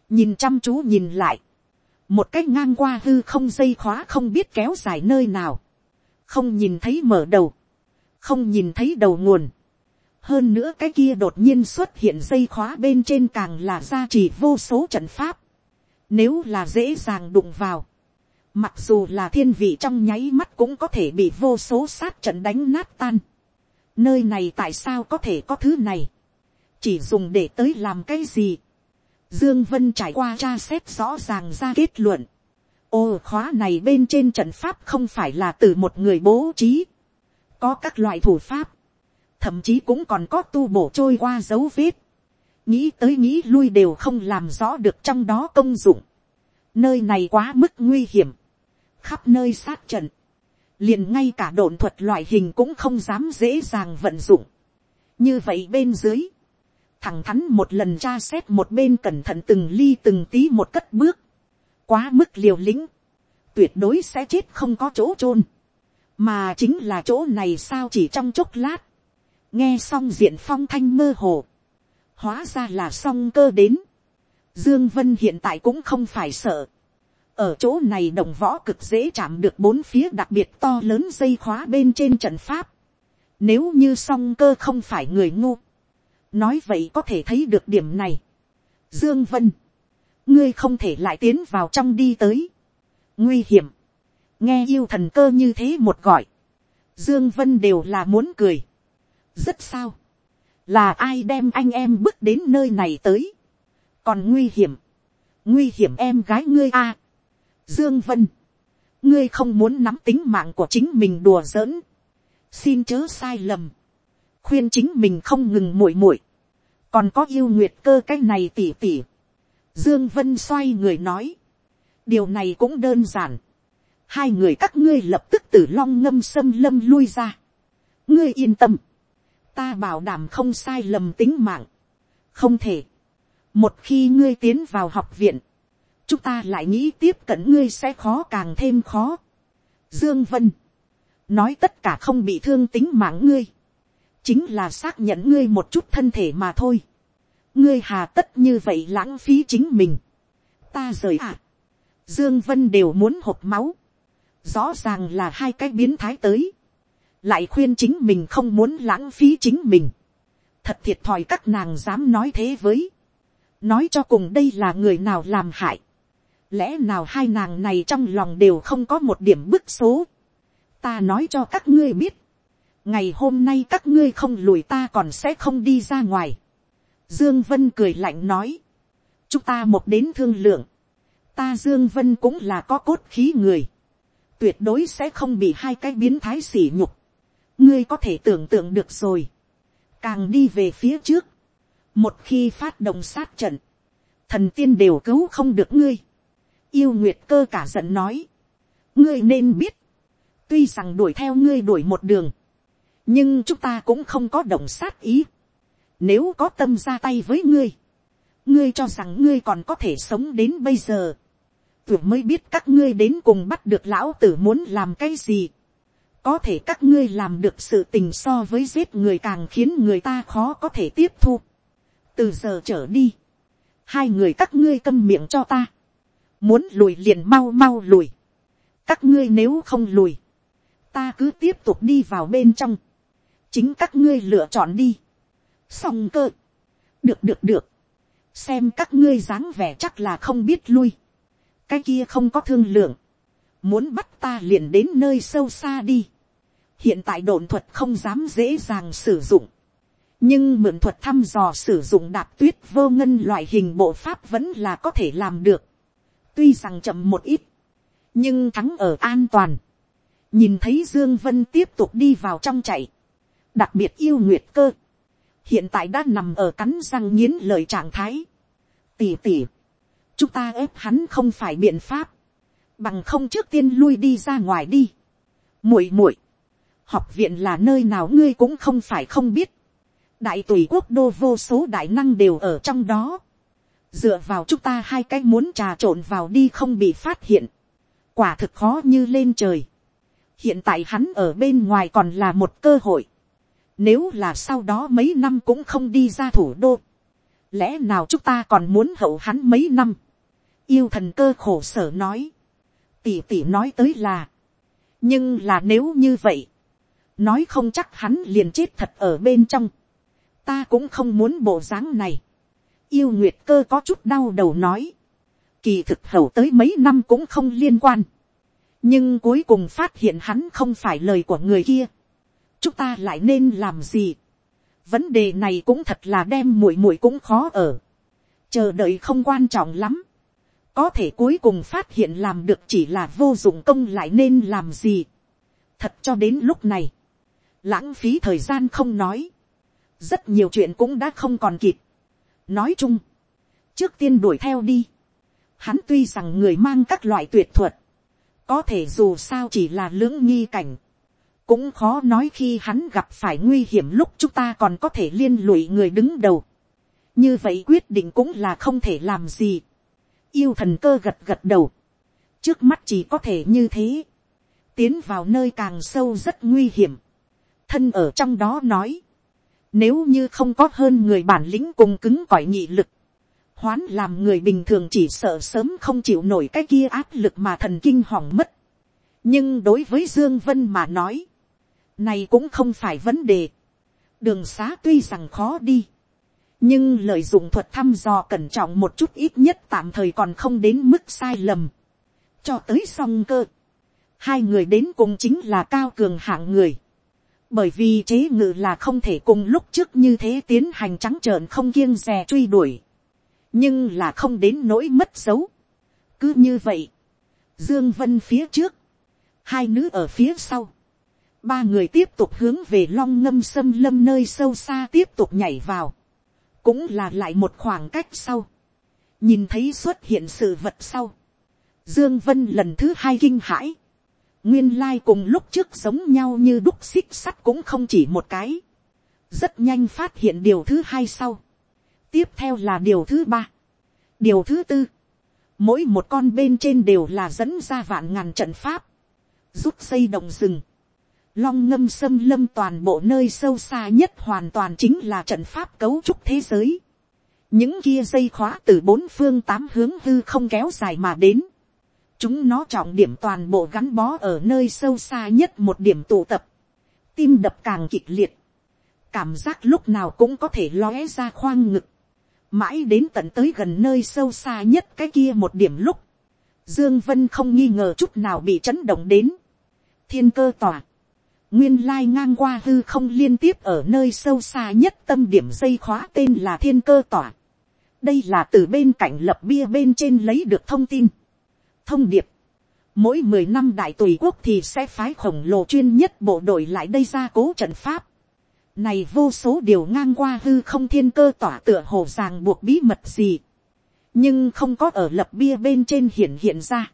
Nhìn chăm chú nhìn lại. Một cách ngang qua hư không dây khóa không biết kéo dài nơi nào. Không nhìn thấy mở đầu. Không nhìn thấy đầu nguồn. Hơn nữa cái kia đột nhiên xuất hiện dây khóa bên trên càng là gia trì vô số trận pháp. Nếu là dễ dàng đụng vào Mặc dù là thiên vị trong nháy mắt cũng có thể bị vô số sát trận đánh nát tan. Nơi này tại sao có thể có thứ này? Chỉ dùng để tới làm cái gì? Dương Vân trải qua tra xét rõ ràng ra kết luận. Ô khóa này bên trên trận pháp không phải là từ một người bố trí. Có các loại thủ pháp. Thậm chí cũng còn có tu bổ trôi qua dấu vết. Nghĩ tới nghĩ lui đều không làm rõ được trong đó công dụng. Nơi này quá mức nguy hiểm khắp nơi sát trận, liền ngay cả độn thuật loại hình cũng không dám dễ dàng vận dụng. như vậy bên dưới, thẳng thắn một lần tra xét một bên cẩn thận từng ly từng tí một cất bước, quá mức liều lĩnh, tuyệt đối sẽ chết không có chỗ chôn, mà chính là chỗ này sao chỉ trong chốc lát, nghe xong diện phong thanh mơ hồ, hóa ra là song cơ đến, dương vân hiện tại cũng không phải sợ, ở chỗ này đồng võ cực dễ chạm được bốn phía đặc biệt to lớn dây khóa bên trên trận pháp. Nếu như song cơ không phải người ngu. Nói vậy có thể thấy được điểm này. Dương Vân. Ngươi không thể lại tiến vào trong đi tới. Nguy hiểm. Nghe yêu thần cơ như thế một gọi. Dương Vân đều là muốn cười. Rất sao. Là ai đem anh em bước đến nơi này tới. Còn nguy hiểm. Nguy hiểm em gái ngươi a Dương Vân, ngươi không muốn nắm tính mạng của chính mình đùa giỡn. Xin chớ sai lầm. Khuyên chính mình không ngừng muội muội. Còn có yêu nguyệt cơ cái này tỉ tỉ. Dương Vân xoay người nói. Điều này cũng đơn giản. Hai người các ngươi lập tức từ long ngâm xâm lâm lui ra. Ngươi yên tâm. Ta bảo đảm không sai lầm tính mạng. Không thể. Một khi ngươi tiến vào học viện chúng ta lại nghĩ tiếp cận ngươi sẽ khó càng thêm khó. Dương Vân, nói tất cả không bị thương tính mạng ngươi, chính là xác nhận ngươi một chút thân thể mà thôi. ngươi hà tất như vậy lãng phí chính mình. ta rời à. Dương Vân đều muốn hộp máu. rõ ràng là hai cái biến thái tới. lại khuyên chính mình không muốn lãng phí chính mình. thật thiệt thòi các nàng dám nói thế với. nói cho cùng đây là người nào làm hại lẽ nào hai nàng này trong lòng đều không có một điểm bức số. ta nói cho các ngươi biết, ngày hôm nay các ngươi không lùi ta còn sẽ không đi ra ngoài. dương vân cười lạnh nói, chúng ta một đến thương lượng, ta dương vân cũng là có cốt khí người, tuyệt đối sẽ không bị hai cái biến thái sỉ nhục. ngươi có thể tưởng tượng được rồi, càng đi về phía trước, một khi phát động sát trận, thần tiên đều cứu không được ngươi. Yêu nguyệt cơ cả giận nói, ngươi nên biết, tuy rằng đuổi theo ngươi đuổi một đường, nhưng chúng ta cũng không có động sát ý, nếu có tâm ra tay với ngươi, ngươi cho rằng ngươi còn có thể sống đến bây giờ, vừa mới biết các ngươi đến cùng bắt được lão tử muốn làm cái gì, có thể các ngươi làm được sự tình so với giết người càng khiến người ta khó có thể tiếp thu. từ giờ trở đi, hai người các ngươi câm miệng cho ta, muốn lùi liền mau mau lùi, các ngươi nếu không lùi, ta cứ tiếp tục đi vào bên trong, chính các ngươi lựa chọn đi, xong cơ, được được được, xem các ngươi dáng vẻ chắc là không biết lui, cái kia không có thương lượng, muốn bắt ta liền đến nơi sâu xa đi, hiện tại đồn thuật không dám dễ dàng sử dụng, nhưng mượn thuật thăm dò sử dụng đạp tuyết vô ngân loại hình bộ pháp vẫn là có thể làm được, tuy rằng chậm một ít, nhưng thắng ở an toàn, nhìn thấy dương vân tiếp tục đi vào trong chạy, đặc biệt yêu nguyệt cơ, hiện tại đã nằm ở cắn răng nghiến lời trạng thái, tỉ tỉ, chúng ta ép hắn không phải biện pháp, bằng không trước tiên lui đi ra ngoài đi, muội muội, học viện là nơi nào ngươi cũng không phải không biết, đại tùy quốc đô vô số đại năng đều ở trong đó, dựa vào chúng ta hai cái muốn trà trộn vào đi không bị phát hiện, quả thực khó như lên trời, hiện tại hắn ở bên ngoài còn là một cơ hội, nếu là sau đó mấy năm cũng không đi ra thủ đô, lẽ nào chúng ta còn muốn hậu hắn mấy năm, yêu thần cơ khổ sở nói, tỷ tỷ nói tới là, nhưng là nếu như vậy, nói không chắc hắn liền chết thật ở bên trong, ta cũng không muốn bộ dáng này, yêu nguyệt cơ có chút đau đầu nói, kỳ thực hậu tới mấy năm cũng không liên quan, nhưng cuối cùng phát hiện hắn không phải lời của người kia, chúng ta lại nên làm gì, vấn đề này cũng thật là đem muội muội cũng khó ở, chờ đợi không quan trọng lắm, có thể cuối cùng phát hiện làm được chỉ là vô dụng công lại nên làm gì, thật cho đến lúc này, lãng phí thời gian không nói, rất nhiều chuyện cũng đã không còn kịp. nói chung, trước tiên đuổi theo đi, hắn tuy rằng người mang các loại tuyệt thuật, có thể dù sao chỉ là lưỡng nghi cảnh, cũng khó nói khi hắn gặp phải nguy hiểm lúc chúng ta còn có thể liên lụy người đứng đầu. như vậy quyết định cũng là không thể làm gì. yêu thần cơ gật gật đầu. trước mắt chỉ có thể như thế. tiến vào nơi càng sâu rất nguy hiểm. thân ở trong đó nói. nếu như không có hơn người bản lĩnh cùng cứng cỏi nhị lực. hoán làm người bình thường chỉ sợ sớm không chịu nổi cái kia áp lực mà thần kinh hỏng mất. nhưng đối với dương vân mà nói, này cũng không phải vấn đề. Đường xá tuy rằng khó đi. Nhưng lợi dụng thuật thăm dò cẩn trọng một chút ít nhất tạm thời còn không đến mức sai lầm. Cho tới song cơ. Hai người đến cùng chính là cao cường hạng người. Bởi vì chế ngự là không thể cùng lúc trước như thế tiến hành trắng trợn không kiêng dè truy đuổi. Nhưng là không đến nỗi mất dấu. Cứ như vậy. Dương Vân phía trước. Hai nữ ở phía sau ba người tiếp tục hướng về long ngâm xâm lâm nơi sâu xa tiếp tục nhảy vào, cũng là lại một khoảng cách sau, nhìn thấy xuất hiện sự vật sau, dương vân lần thứ hai kinh hãi, nguyên lai cùng lúc trước giống nhau như đúc xích sắt cũng không chỉ một cái, rất nhanh phát hiện điều thứ hai sau, tiếp theo là điều thứ ba, điều thứ tư, mỗi một con bên trên đều là dẫn ra vạn ngàn trận pháp, giúp xây động rừng, long ngâm xâm lâm toàn bộ nơi sâu xa nhất hoàn toàn chính là trận pháp cấu trúc thế giới. những kia dây khóa từ bốn phương tám hướng hư không kéo dài mà đến. chúng nó trọng điểm toàn bộ gắn bó ở nơi sâu xa nhất một điểm tụ tập. tim đập càng kịch liệt. cảm giác lúc nào cũng có thể lóe ra khoang ngực. mãi đến tận tới gần nơi sâu xa nhất cái kia một điểm lúc. dương vân không nghi ngờ chút nào bị chấn động đến. thiên cơ tỏa nguyên lai ngang qua hư không liên tiếp ở nơi sâu xa nhất tâm điểm dây khóa tên là thiên cơ tỏa. đây là từ bên cạnh lập bia bên trên lấy được thông tin. thông điệp, mỗi mười năm đại tùy quốc thì sẽ phái khổng lồ chuyên nhất bộ đội lại đây ra cố trận pháp. này vô số điều ngang qua hư không thiên cơ tỏa tựa hồ ràng buộc bí mật gì. nhưng không có ở lập bia bên trên hiện hiện ra.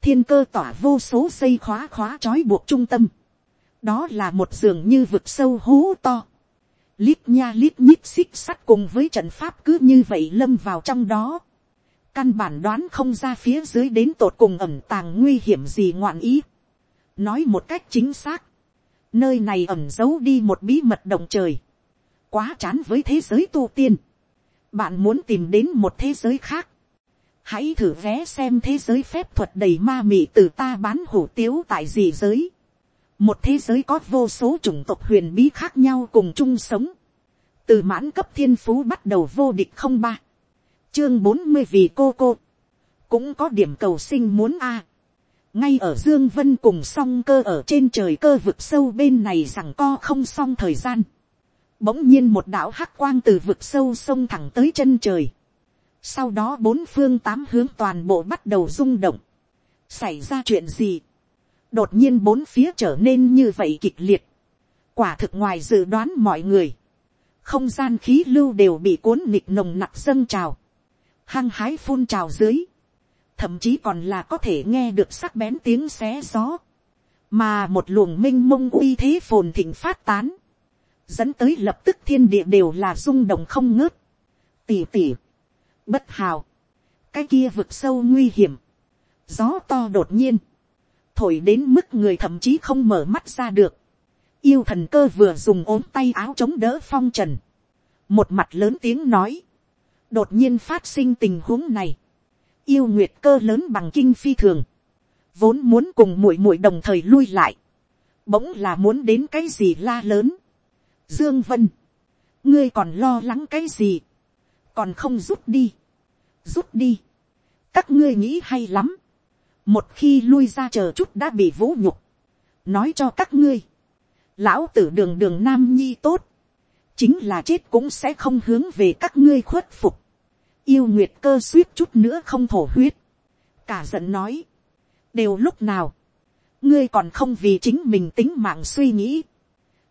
thiên cơ tỏa vô số dây khóa khóa trói buộc trung tâm đó là một giường như vực sâu hú to, lít nha lít nhít xích sắt cùng với trận pháp cứ như vậy lâm vào trong đó. căn bản đoán không ra phía dưới đến tột cùng ẩm tàng nguy hiểm gì ngoạn ý. nói một cách chính xác, nơi này ẩm giấu đi một bí mật động trời, quá chán với thế giới tu tiên. bạn muốn tìm đến một thế giới khác, hãy thử vé xem thế giới phép thuật đầy ma mị từ ta bán hủ tiếu tại gì giới một thế giới có vô số chủng tộc huyền bí khác nhau cùng chung sống, từ mãn cấp thiên phú bắt đầu vô địch không ba, chương bốn mươi vì cô cô, cũng có điểm cầu sinh muốn a, ngay ở dương vân cùng song cơ ở trên trời cơ vực sâu bên này rằng co không xong thời gian, bỗng nhiên một đạo hắc quang từ vực sâu sông thẳng tới chân trời, sau đó bốn phương tám hướng toàn bộ bắt đầu rung động, xảy ra chuyện gì, đột nhiên bốn phía trở nên như vậy kịch liệt, quả thực ngoài dự đoán mọi người, không gian khí lưu đều bị cuốn nịch nồng nặc dâng trào, hăng hái phun trào dưới, thậm chí còn là có thể nghe được sắc bén tiếng xé gió, mà một luồng m i n h mông uy thế phồn thịnh phát tán, dẫn tới lập tức thiên địa đều là rung động không ngớt, tỉ tỉ, bất hào, cái kia vực sâu nguy hiểm, gió to đột nhiên, thổi đến mức người thậm chí không mở mắt ra được. Yêu thần cơ vừa dùng ốm tay áo chống đỡ phong trần. Một mặt lớn tiếng nói. Đột nhiên phát sinh tình huống này. Yêu nguyệt cơ lớn bằng kinh phi thường. Vốn muốn cùng muội muội đồng thời lui lại. Bỗng là muốn đến cái gì la lớn. Dương Vân. Ngươi còn lo lắng cái gì. Còn không rút đi. Rút đi. Các ngươi nghĩ hay lắm một khi lui ra chờ chút đã bị vũ nhục, nói cho các ngươi, lão tử đường đường nam nhi tốt, chính là chết cũng sẽ không hướng về các ngươi khuất phục, yêu nguyệt cơ suýt chút nữa không thổ huyết, cả giận nói, đều lúc nào, ngươi còn không vì chính mình tính mạng suy nghĩ,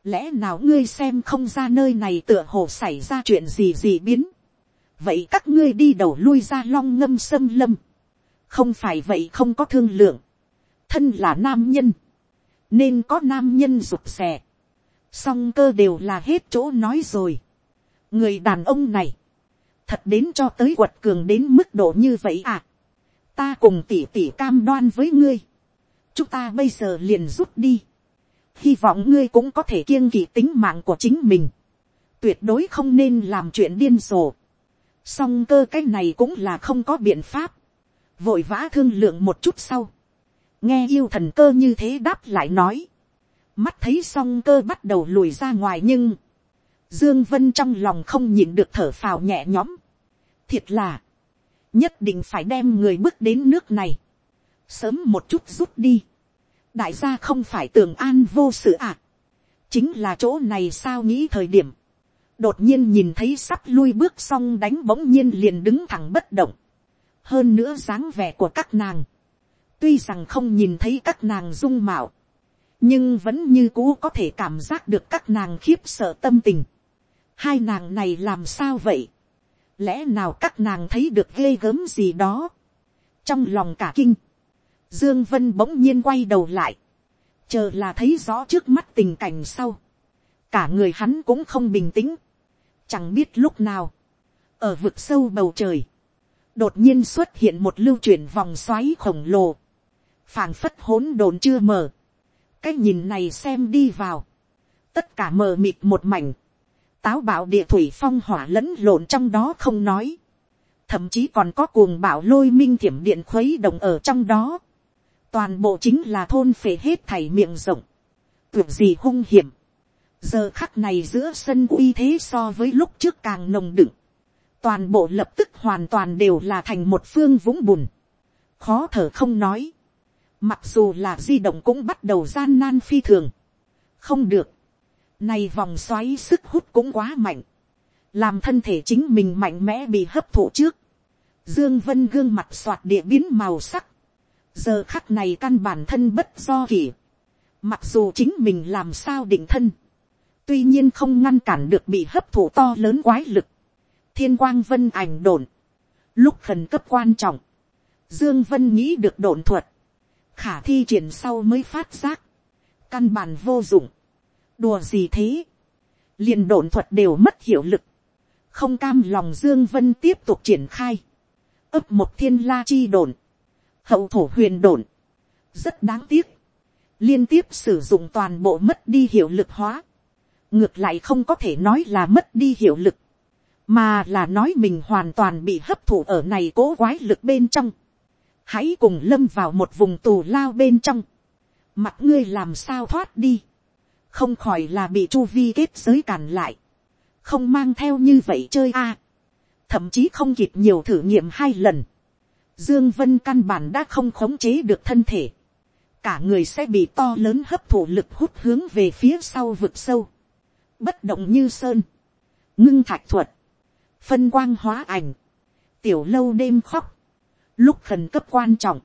lẽ nào ngươi xem không ra nơi này tựa hồ xảy ra chuyện gì gì biến, vậy các ngươi đi đầu lui ra long ngâm xâm lâm, không phải vậy không có thương lượng, thân là nam nhân, nên có nam nhân rụt xè, song cơ đều là hết chỗ nói rồi. người đàn ông này, thật đến cho tới quật cường đến mức độ như vậy à. ta cùng tỉ tỉ cam đoan với ngươi, chúng ta bây giờ liền rút đi, hy vọng ngươi cũng có thể kiêng kỵ tính mạng của chính mình, tuyệt đối không nên làm chuyện điên rồ. song cơ cái này cũng là không có biện pháp, vội vã thương lượng một chút sau, nghe yêu thần cơ như thế đáp lại nói, mắt thấy song cơ bắt đầu lùi ra ngoài nhưng, dương vân trong lòng không nhịn được thở phào nhẹ nhõm, thiệt là, nhất định phải đem người bước đến nước này, sớm một chút rút đi, đại gia không phải tường an vô sự à, chính là chỗ này sao nghĩ thời điểm, đột nhiên nhìn thấy sắp lui bước xong đánh bỗng nhiên liền đứng thẳng bất động, hơn nữa dáng vẻ của các nàng, tuy rằng không nhìn thấy các nàng dung mạo, nhưng vẫn như cũ có thể cảm giác được các nàng khiếp sợ tâm tình. hai nàng này làm sao vậy, lẽ nào các nàng thấy được ghê gớm gì đó, trong lòng cả kinh, dương vân bỗng nhiên quay đầu lại, chờ là thấy rõ trước mắt tình cảnh sau, cả người hắn cũng không bình tĩnh, chẳng biết lúc nào, ở vực sâu bầu trời, đột nhiên xuất hiện một lưu chuyển vòng xoáy khổng lồ, phảng phất hỗn độn chưa mở, cái nhìn này xem đi vào, tất cả mờ mịt một mảnh, táo bạo địa thủy phong hỏa lẫn lộn trong đó không nói, thậm chí còn có cuồng bạo lôi minh thiểm điện khuấy động ở trong đó, toàn bộ chính là thôn phệ hết thảy miệng rộng, tuyệt gì hung hiểm, giờ khắc này giữa sân uy thế so với lúc trước càng nồng đựng, toàn bộ lập tức hoàn toàn đều là thành một phương vũng bùn, khó thở không nói, mặc dù là di động cũng bắt đầu gian nan phi thường, không được, nay vòng xoáy sức hút cũng quá mạnh, làm thân thể chính mình mạnh mẽ bị hấp thụ trước, dương vân gương mặt soạt địa biến màu sắc, giờ khắc này căn bản thân bất do kỷ, mặc dù chính mình làm sao định thân, tuy nhiên không ngăn cản được bị hấp thụ to lớn quái lực, thiên quang vân ảnh đồn. Lúc khẩn cấp quan trọng, Dương Vân nghĩ được đồn thuật. Khả thi triển sau mới phát giác. Căn bản vô dụng. Đùa gì thế? liền đồn thuật đều mất hiệu lực, không cam lòng dương vân tiếp tục triển khai, ấp một thiên la chi đồn, hậu thổ huyền đồn, rất đáng tiếc, liên tiếp sử dụng toàn bộ mất đi hiệu lực hóa, ngược lại không có thể nói là mất đi hiệu lực, mà là nói mình hoàn toàn bị hấp thụ ở này cố quái lực bên trong, hãy cùng lâm vào một vùng tù lao bên trong, mặt ngươi làm sao thoát đi, không khỏi là bị chu vi kết giới càn lại, không mang theo như vậy chơi a, thậm chí không kịp nhiều thử nghiệm hai lần, dương vân căn bản đã không khống chế được thân thể, cả người sẽ bị to lớn hấp thụ lực hút hướng về phía sau vực sâu, bất động như sơn, ngưng thạch thuật, phân quang hóa ảnh, tiểu lâu đêm khóc, lúc khẩn cấp quan trọng,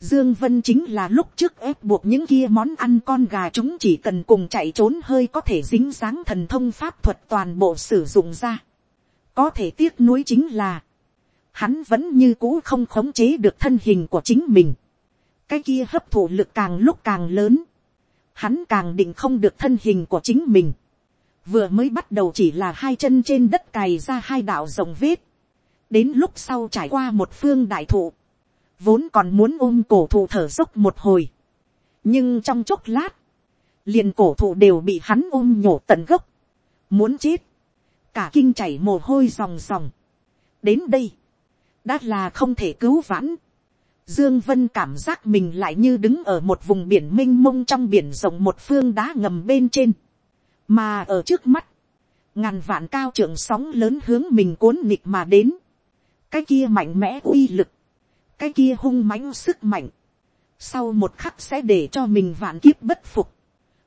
Dương Vân chính là lúc trước ép buộc những kia món ăn con gà chúng chỉ cần cùng chạy trốn hơi có thể dính dáng thần thông pháp thuật toàn bộ sử dụng ra. Có thể tiếc nuối chính là, hắn vẫn như cũ không khống chế được thân hình của chính mình. Cái kia hấp thụ lực càng lúc càng lớn. Hắn càng định không được thân hình của chính mình. Vừa mới bắt đầu chỉ là hai chân trên đất cày ra hai đạo rồng vết. Đến lúc sau trải qua một phương đại thụ vốn còn muốn ôm cổ thụ thở dốc một hồi, nhưng trong chốc lát, liền cổ thụ đều bị hắn ôm nhổ tận gốc, muốn chết, cả kinh chảy mồ hôi ròng ròng. đến đây, đã là không thể cứu vãn. Dương Vân cảm giác mình lại như đứng ở một vùng biển mênh mông trong biển rộng một phương đá ngầm bên trên, mà ở trước mắt, ngàn vạn cao trưởng sóng lớn hướng mình cuốn nịch mà đến, cái kia mạnh mẽ uy lực, cái kia hung mãnh sức mạnh, sau một khắc sẽ để cho mình vạn kiếp bất phục.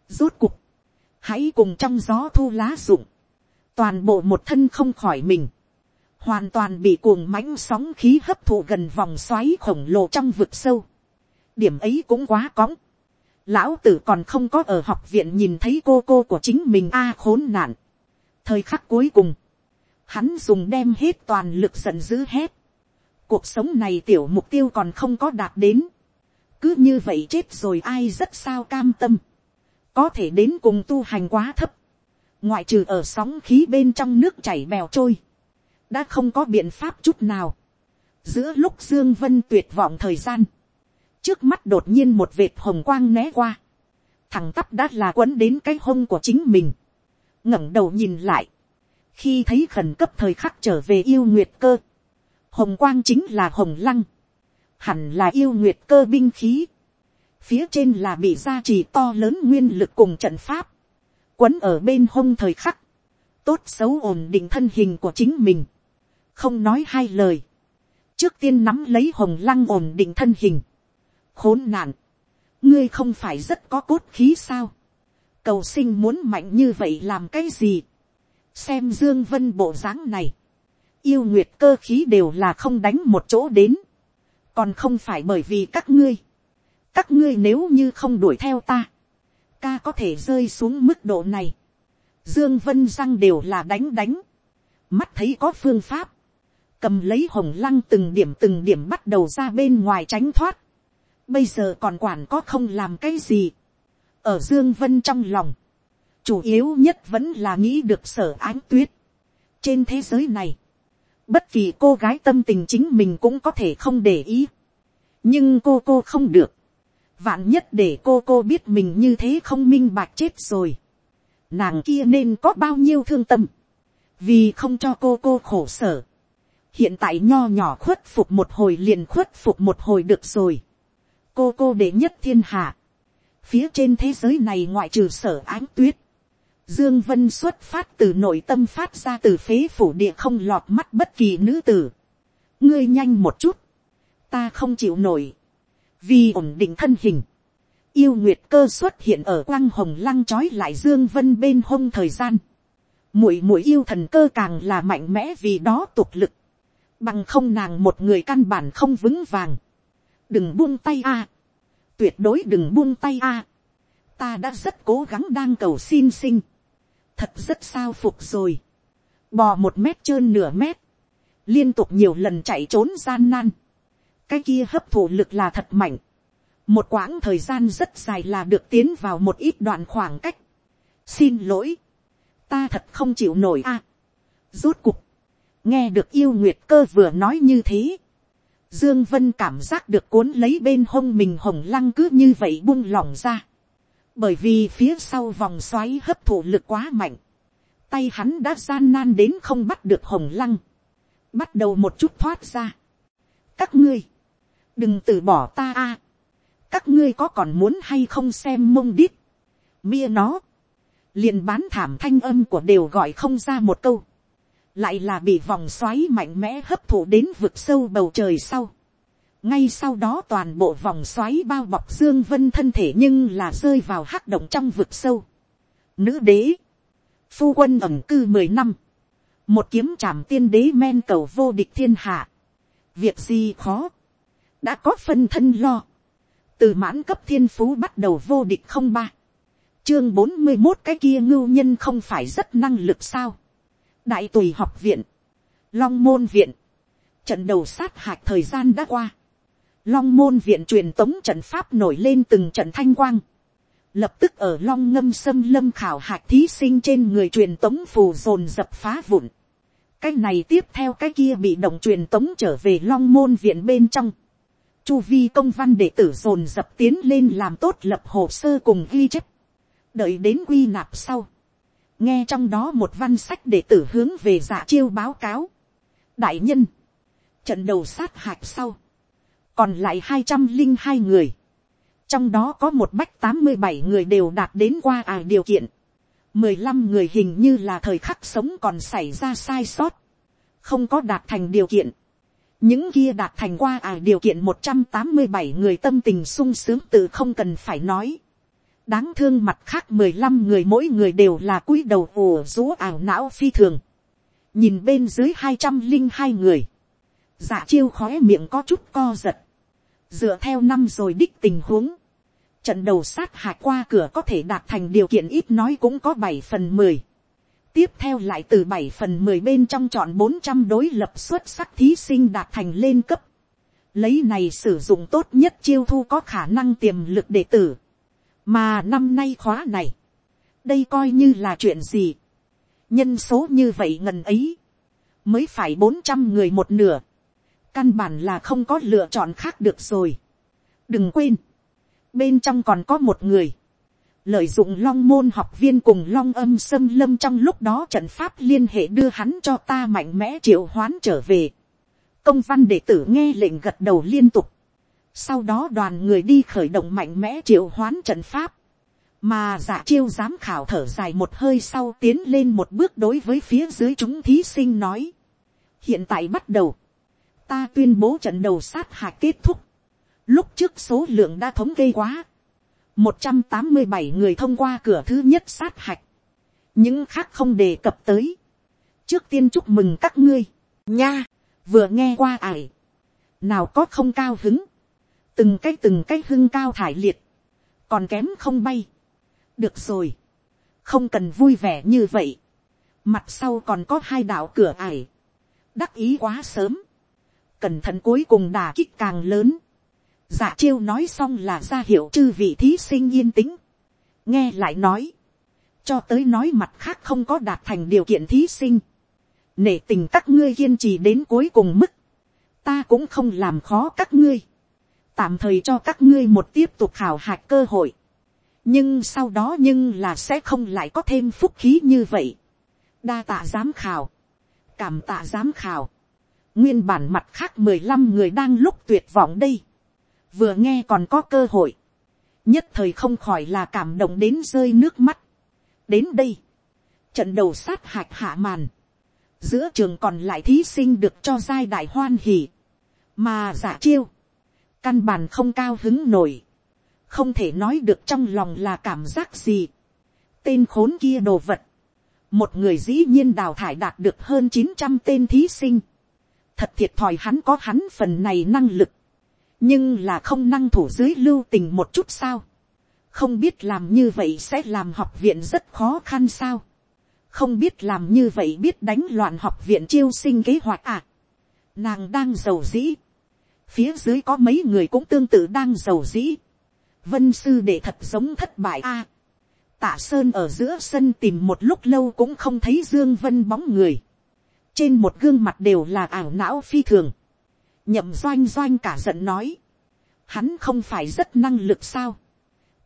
Rốt cục, hãy cùng trong gió thu lá rụng, toàn bộ một thân không khỏi mình, hoàn toàn bị cuồng mãnh sóng khí hấp thụ gần vòng xoáy khổng lồ trong vực sâu. điểm ấy cũng quá cóng lão tử còn không có ở học viện nhìn thấy cô cô của chính mình a à, khốn nạn. thời khắc cuối cùng, hắn dùng đem hết toàn lực giận dữ hết cuộc sống này tiểu mục tiêu còn không có đạt đến. cứ như vậy chết rồi ai rất sao cam tâm. có thể đến cùng tu hành quá thấp. ngoại trừ ở sóng khí bên trong nước chảy bèo trôi. đã không có biện pháp chút nào. giữa lúc dương vân tuyệt vọng thời gian trước mắt đột nhiên một vệt hồng quang né qua. thằng tắp đã là quấn đến cái hông của chính mình. ngẩng đầu nhìn lại. khi thấy khẩn cấp thời khắc trở về yêu nguyệt cơ. Hồng quang chính là hồng lăng, hẳn là yêu nguyệt cơ binh khí, phía trên là bị gia trì to lớn nguyên lực cùng trận pháp, quấn ở bên hông thời khắc, tốt xấu ổn định thân hình của chính mình, không nói hai lời, trước tiên nắm lấy hồng lăng ổn định thân hình, khốn nạn, ngươi không phải rất có cốt khí sao, cầu sinh muốn mạnh như vậy làm cái gì, xem dương vân bộ dáng này, yêu nguyệt cơ khí đều là không đánh một chỗ đến, còn không phải bởi vì các ngươi, các ngươi nếu như không đuổi theo ta, ca có thể rơi xuống mức độ này, dương vân răng đều là đánh đánh, mắt thấy có phương pháp, cầm lấy hồng lăng từng điểm từng điểm bắt đầu ra bên ngoài tránh thoát, bây giờ còn quản có không làm cái gì, ở dương vân trong lòng, chủ yếu nhất vẫn là nghĩ được sở ánh tuyết, trên thế giới này, bất kỳ cô gái tâm tình chính mình cũng có thể không để ý. nhưng cô cô không được. vạn nhất để cô cô biết mình như thế không minh bạch chết rồi. nàng kia nên có bao nhiêu thương tâm. vì không cho cô cô khổ sở. hiện tại nho nhỏ khuất phục một hồi liền khuất phục một hồi được rồi cô cô đệ nhất thiên hạ. phía trên thế giới này ngoại trừ sở ánh tuyết Dương Vân xuất phát từ nội tâm phát ra từ phế phủ địa không lọt mắt bất kỳ nữ tử. Ngươi nhanh một chút. Ta không chịu nổi. Vì ổn định thân hình. Yêu Nguyệt cơ xuất hiện ở quang hồng lăng chói lại Dương Vân bên hông thời gian. Mũi mũi yêu thần cơ càng là mạnh mẽ vì đó tục lực. Bằng không nàng một người căn bản không vững vàng. Đừng buông tay a. Tuyệt đối đừng buông tay a. Ta đã rất cố gắng đang cầu xin sinh thật rất sao phục rồi. Bò một mét trơn nửa mét. Liên tục nhiều lần chạy trốn gian nan. Cái kia hấp thụ lực là thật mạnh. Một quãng thời gian rất dài là được tiến vào một ít đoạn khoảng cách. Xin lỗi. ta thật không chịu nổi a. rốt cục, nghe được yêu nguyệt cơ vừa nói như thế, dương vân cảm giác được cuốn lấy bên hông mình hồng lăng cứ như vậy buông lỏng ra, bởi vì phía sau vòng xoáy hấp thụ lực quá mạnh, tay hắn đã gian nan đến không bắt được hồng lăng, bắt đầu một chút thoát ra. các ngươi, đừng từ bỏ ta a, các ngươi có còn muốn hay không xem mông đít, mia nó, liền bán thảm thanh âm của đều gọi không ra một câu, lại là bị vòng xoáy mạnh mẽ hấp thụ đến vực sâu bầu trời sau. ngay sau đó toàn bộ vòng xoáy bao bọc dương vân thân thể nhưng là rơi vào hắc động trong vực sâu. nữ đế, phu quân ẩm cư mười năm, một kiếm trảm tiên đế men cầu vô địch thiên hạ, việc gì khó, đã có phân thân lo, từ mãn cấp thiên phú bắt đầu vô địch không ba, chương bốn mươi một cái kia ngưu nhân không phải rất năng lực sao, đại tùy học viện, long môn viện, trận đầu sát hạch thời gian đã qua, long môn viện truyền tống trận pháp nổi lên từng trận thanh quang, lập tức ở long ngâm xâm lâm khảo hạch thí sinh trên người truyền tống phù dồn dập phá vụn, cái này tiếp theo cái kia bị động truyền tống trở về long môn viện bên trong, chu vi công văn đệ tử dồn dập tiến lên làm tốt lập hồ sơ cùng ghi chép, đợi đến quy nạp sau, nghe trong đó một văn sách để tử hướng về giả chiêu báo cáo. đại nhân, trận đầu sát hạch sau, còn lại hai trăm linh hai người, trong đó có một bách tám mươi bảy người đều đạt đến qua ải điều kiện, mười lăm người hình như là thời khắc sống còn xảy ra sai sót, không có đạt thành điều kiện, những kia đạt thành qua ải điều kiện một trăm tám mươi bảy người tâm tình sung sướng tự không cần phải nói đáng thương mặt khác mười lăm người mỗi người đều là cúi đầu ồ rú ảo não phi thường. nhìn bên dưới hai trăm linh hai người, giả chiêu khói miệng có chút co giật, dựa theo năm rồi đích tình huống, trận đầu sát hạch qua cửa có thể đạt thành điều kiện ít nói cũng có bảy phần mười. tiếp theo lại từ bảy phần mười bên trong chọn bốn trăm đối lập xuất sắc thí sinh đạt thành lên cấp. lấy này sử dụng tốt nhất chiêu thu có khả năng tiềm lực đệ tử mà năm nay khóa này, đây coi như là chuyện gì, nhân số như vậy ngần ấy, mới phải bốn trăm người một nửa, căn bản là không có lựa chọn khác được rồi. đừng quên, bên trong còn có một người, lợi dụng long môn học viên cùng long âm xâm lâm trong lúc đó trận pháp liên hệ đưa hắn cho ta mạnh mẽ triệu hoán trở về. công văn đệ tử nghe lệnh gật đầu liên tục. Sau đó đoàn người đi khởi động mạnh mẽ triệu hoán trận pháp. Mà giả chiêu giám khảo thở dài một hơi sau tiến lên một bước đối với phía dưới chúng thí sinh nói. Hiện tại bắt đầu. Ta tuyên bố trận đầu sát hạch kết thúc. Lúc trước số lượng đã thống kê quá. một trăm tám mươi bảy người thông qua cửa thứ nhất sát hạch. Những khác không đề cập tới. Trước tiên chúc mừng các ngươi. Nha, vừa nghe qua ải. Nào có không cao hứng từng cái từng cái hưng cao thải liệt, còn kém không bay. được rồi, không cần vui vẻ như vậy, mặt sau còn có hai đạo cửa ải, đắc ý quá sớm, cẩn thận cuối cùng đà kích càng lớn, giả chiêu nói xong là ra hiệu chư vị thí sinh yên tĩnh, nghe lại nói, cho tới nói mặt khác không có đạt thành điều kiện thí sinh, nể tình các ngươi kiên trì đến cuối cùng mức, ta cũng không làm khó các ngươi, tạm thời cho các ngươi một tiếp tục khảo hạch cơ hội. nhưng sau đó nhưng là sẽ không lại có thêm phúc khí như vậy. đa tạ giám khảo, cảm tạ giám khảo, nguyên bản mặt khác mười lăm người đang lúc tuyệt vọng đây, vừa nghe còn có cơ hội, nhất thời không khỏi là cảm động đến rơi nước mắt. đến đây, trận đầu sát hạch hạ màn, giữa trường còn lại thí sinh được cho giai đại hoan hỉ, mà giả chiêu, căn bản không cao hứng nổi, không thể nói được trong lòng là cảm giác gì. tên khốn kia đồ vật, một người dĩ nhiên đào thải đạt được hơn chín trăm tên thí sinh, thật thiệt thòi hắn có hắn phần này năng lực, nhưng là không năng thủ dưới lưu tình một chút sao, không biết làm như vậy sẽ làm học viện rất khó khăn sao, không biết làm như vậy biết đánh loạn học viện chiêu sinh kế hoạch à, nàng đang giàu dĩ, phía dưới có mấy người cũng tương tự đang giàu dĩ. vân sư để thật giống thất bại a. Tạ Sơn ở giữa sân tìm một lúc lâu cũng không thấy Dương Vân bóng người. Trên một gương mặt đều là ảo não phi thường. Nhậm doanh doanh cả giận nói. Hắn không phải rất năng lực sao.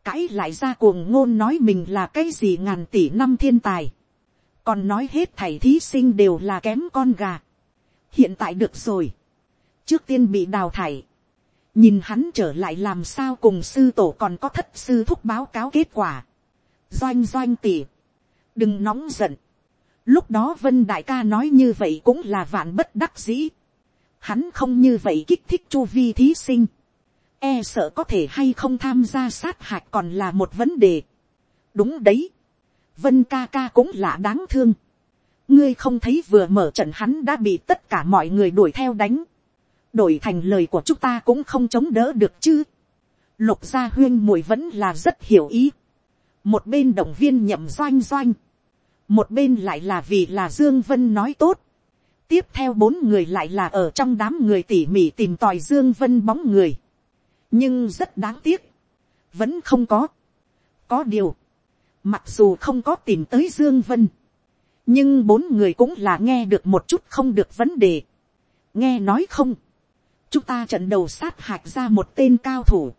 Cãi lại ra cuồng ngôn nói mình là cái gì ngàn tỷ năm thiên tài. Còn nói hết thảy thí sinh đều là kém con gà. Hiện tại được rồi. Trước tiên bị đào thải. Nhìn hắn trở lại làm sao cùng sư tổ còn có thất sư thúc báo cáo kết quả doanh doanh tỉ, đừng nóng giận. Lúc đó vân đại ca nói như vậy cũng là vạn bất đắc dĩ. Hắn không như vậy kích thích chu vi thí sinh. E sợ có thể hay không tham gia sát hạch còn là một vấn đề. đúng đấy. vân ca ca cũng là đáng thương. ngươi không thấy vừa mở trận hắn đã bị tất cả mọi người đuổi theo đánh đổi thành lời của chúng ta cũng không chống đỡ được chứ. lục gia huyên mùi vẫn là rất hiểu ý. Một bên động viên nhậm doanh doanh, một bên lại là vì là dương vân nói tốt, tiếp theo bốn người lại là ở trong đám người tỉ mỉ tìm tòi dương vân bóng người, nhưng rất đáng tiếc, vẫn không có, có điều, mặc dù không có tìm tới dương vân, nhưng bốn người cũng là nghe được một chút không được vấn đề, nghe nói không, chúng ta trận đầu sát hạch ra một tên cao thủ,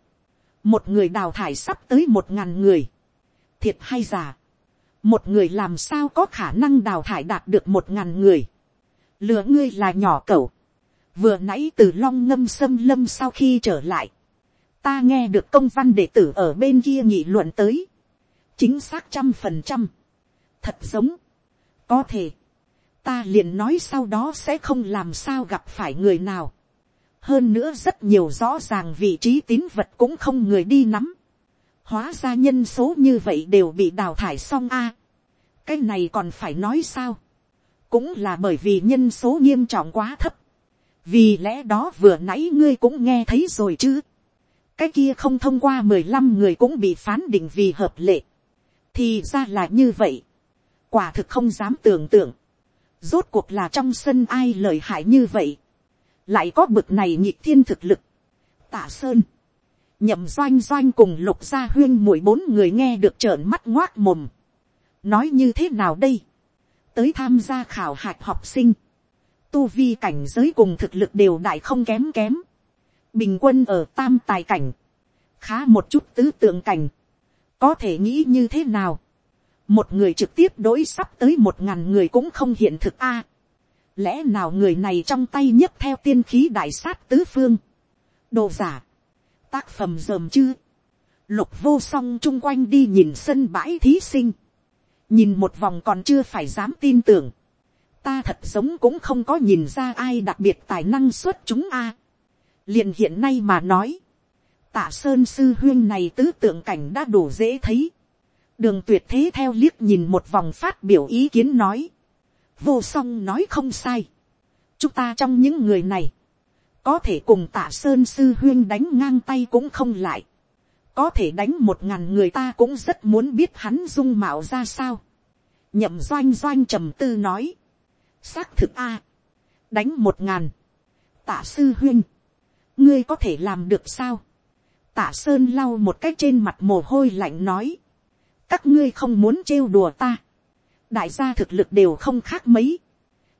một người đào thải sắp tới một ngàn người, thiệt hay giả, một người làm sao có khả năng đào thải đạt được một ngàn người, lừa ngươi là nhỏ cẩu, vừa nãy từ long ngâm xâm lâm sau khi trở lại, ta nghe được công văn đệ tử ở bên kia nghị luận tới, chính xác trăm phần trăm, thật giống, có thể, ta liền nói sau đó sẽ không làm sao gặp phải người nào, hơn nữa rất nhiều rõ ràng vị trí tín vật cũng không người đi nắm, hóa ra nhân số như vậy đều bị đào thải xong a. cái này còn phải nói sao. cũng là bởi vì nhân số nghiêm trọng quá thấp. vì lẽ đó vừa nãy ngươi cũng nghe thấy rồi chứ. cái kia không thông qua mười lăm người cũng bị phán định vì hợp lệ. thì ra là như vậy. quả thực không dám tưởng tượng. rốt cuộc là trong sân ai lợi hại như vậy lại có bực này nhịp thiên thực lực. tả sơn nhậm doanh doanh cùng lục gia huyên mỗi bốn người nghe được trợn mắt ngoác mồm. nói như thế nào đây. tới tham gia khảo hạch học sinh. tu vi cảnh giới cùng thực lực đều đại không kém kém. bình quân ở tam tài cảnh. khá một chút tứ tượng cảnh. có thể nghĩ như thế nào. một người trực tiếp đối sắp tới một ngàn người cũng không hiện thực a lẽ nào người này trong tay nhấc theo tiên khí đại sát tứ phương. đồ giả, tác phẩm dòm chứ. Lục vô song chung quanh đi nhìn sân bãi thí sinh. Nhìn một vòng còn chưa phải dám tin tưởng. Ta thật giống cũng không có nhìn ra ai đặc biệt tài năng xuất chúng a. liền hiện nay mà nói. Tạ Sơn Sư Huyên này tứ tượng cảnh đã đủ dễ thấy. Đường tuyệt thế theo liếc nhìn một vòng phát biểu ý kiến nói. Vô song nói không sai. Chúng ta trong những người này có thể cùng tạ sơn sư huyên đánh ngang tay cũng không lại, có thể đánh một ngàn người ta cũng rất muốn biết hắn dung mạo ra sao. nhậm doanh doanh trầm tư nói, xác thực a, đánh một ngàn, tạ sư huyên, ngươi có thể làm được sao, tạ sơn lau một cách trên mặt mồ hôi lạnh nói, các ngươi không muốn trêu đùa ta, đại gia thực lực đều không khác mấy,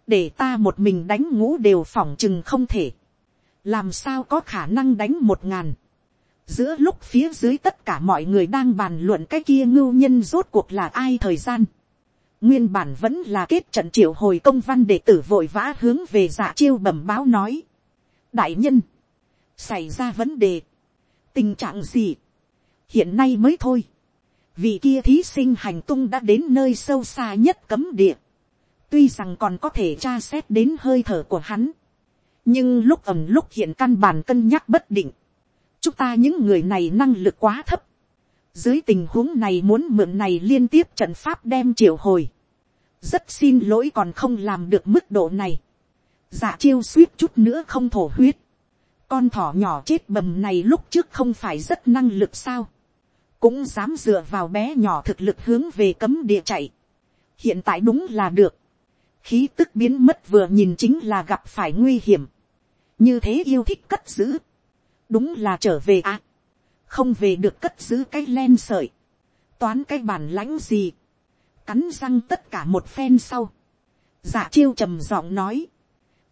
để ta một mình đánh ngũ đều phỏng chừng không thể, làm sao có khả năng đánh một ngàn. giữa lúc phía dưới tất cả mọi người đang bàn luận cái kia ngưu nhân rốt cuộc là ai thời gian. nguyên bản vẫn là kết trận triệu hồi công văn để tử vội vã hướng về dạ chiêu bẩm báo nói. đại nhân, xảy ra vấn đề, tình trạng gì, hiện nay mới thôi vị kia thí sinh hành tung đã đến nơi sâu xa nhất cấm địa. tuy rằng còn có thể tra xét đến hơi thở của hắn nhưng lúc ẩm lúc hiện căn bản cân nhắc bất định, chúng ta những người này năng lực quá thấp, dưới tình huống này muốn mượn này liên tiếp trận pháp đem triệu hồi, rất xin lỗi còn không làm được mức độ này, giả dạ chiêu suýt chút nữa không thổ huyết, con thỏ nhỏ chết bầm này lúc trước không phải rất năng lực sao, cũng dám dựa vào bé nhỏ thực lực hướng về cấm địa chạy, hiện tại đúng là được, khí tức biến mất vừa nhìn chính là gặp phải nguy hiểm, như thế yêu thích cất giữ, đúng là trở về à, không về được cất giữ cái len sợi, toán cái bản lãnh gì, cắn răng tất cả một phen sau, dạ chiêu trầm giọng nói,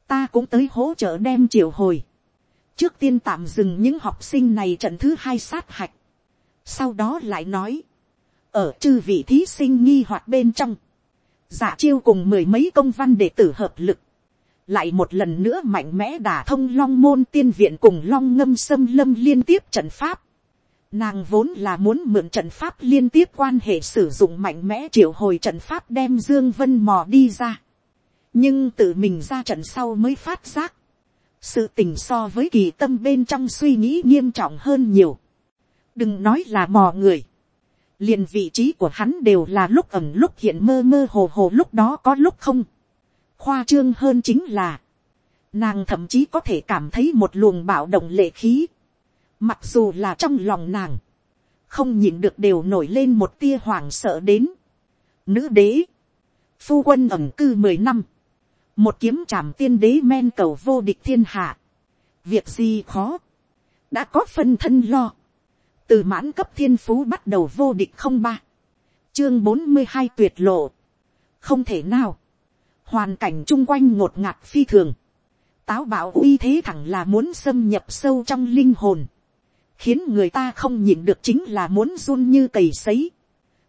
ta cũng tới hỗ trợ đem triều hồi, trước tiên tạm dừng những học sinh này trận thứ hai sát hạch, sau đó lại nói, ở chư vị thí sinh nghi hoặc bên trong, giả chiêu cùng mười mấy công văn đệ tử hợp lực, lại một lần nữa mạnh mẽ đả thông long môn tiên viện cùng long ngâm xâm lâm liên tiếp trận pháp. Nàng vốn là muốn mượn trận pháp liên tiếp quan hệ sử dụng mạnh mẽ triệu hồi trận pháp đem Dương Vân mò đi ra. Nhưng tự mình ra trận sau mới phát giác. Sự tình so với kỳ tâm bên trong suy nghĩ nghiêm trọng hơn nhiều. Đừng nói là mò người. Liền vị trí của hắn đều là lúc ẩm lúc hiện mơ mơ hồ hồ lúc đó có lúc không. khoa trương hơn chính là, nàng thậm chí có thể cảm thấy một luồng bạo động lệ khí, mặc dù là trong lòng nàng, không nhìn được đều nổi lên một tia hoảng sợ đến. Nữ đế, phu quân ẩm cư mười năm, một kiếm trảm tiên đế men cầu vô địch thiên hạ, việc gì khó, đã có phân thân lo, từ mãn cấp thiên phú bắt đầu vô địch không ba, chương bốn mươi hai tuyệt lộ, không thể nào, hoàn cảnh chung quanh ngột ngạt phi thường, táo bạo uy thế thẳng là muốn xâm nhập sâu trong linh hồn, khiến người ta không nhìn được chính là muốn run như cầy sấy,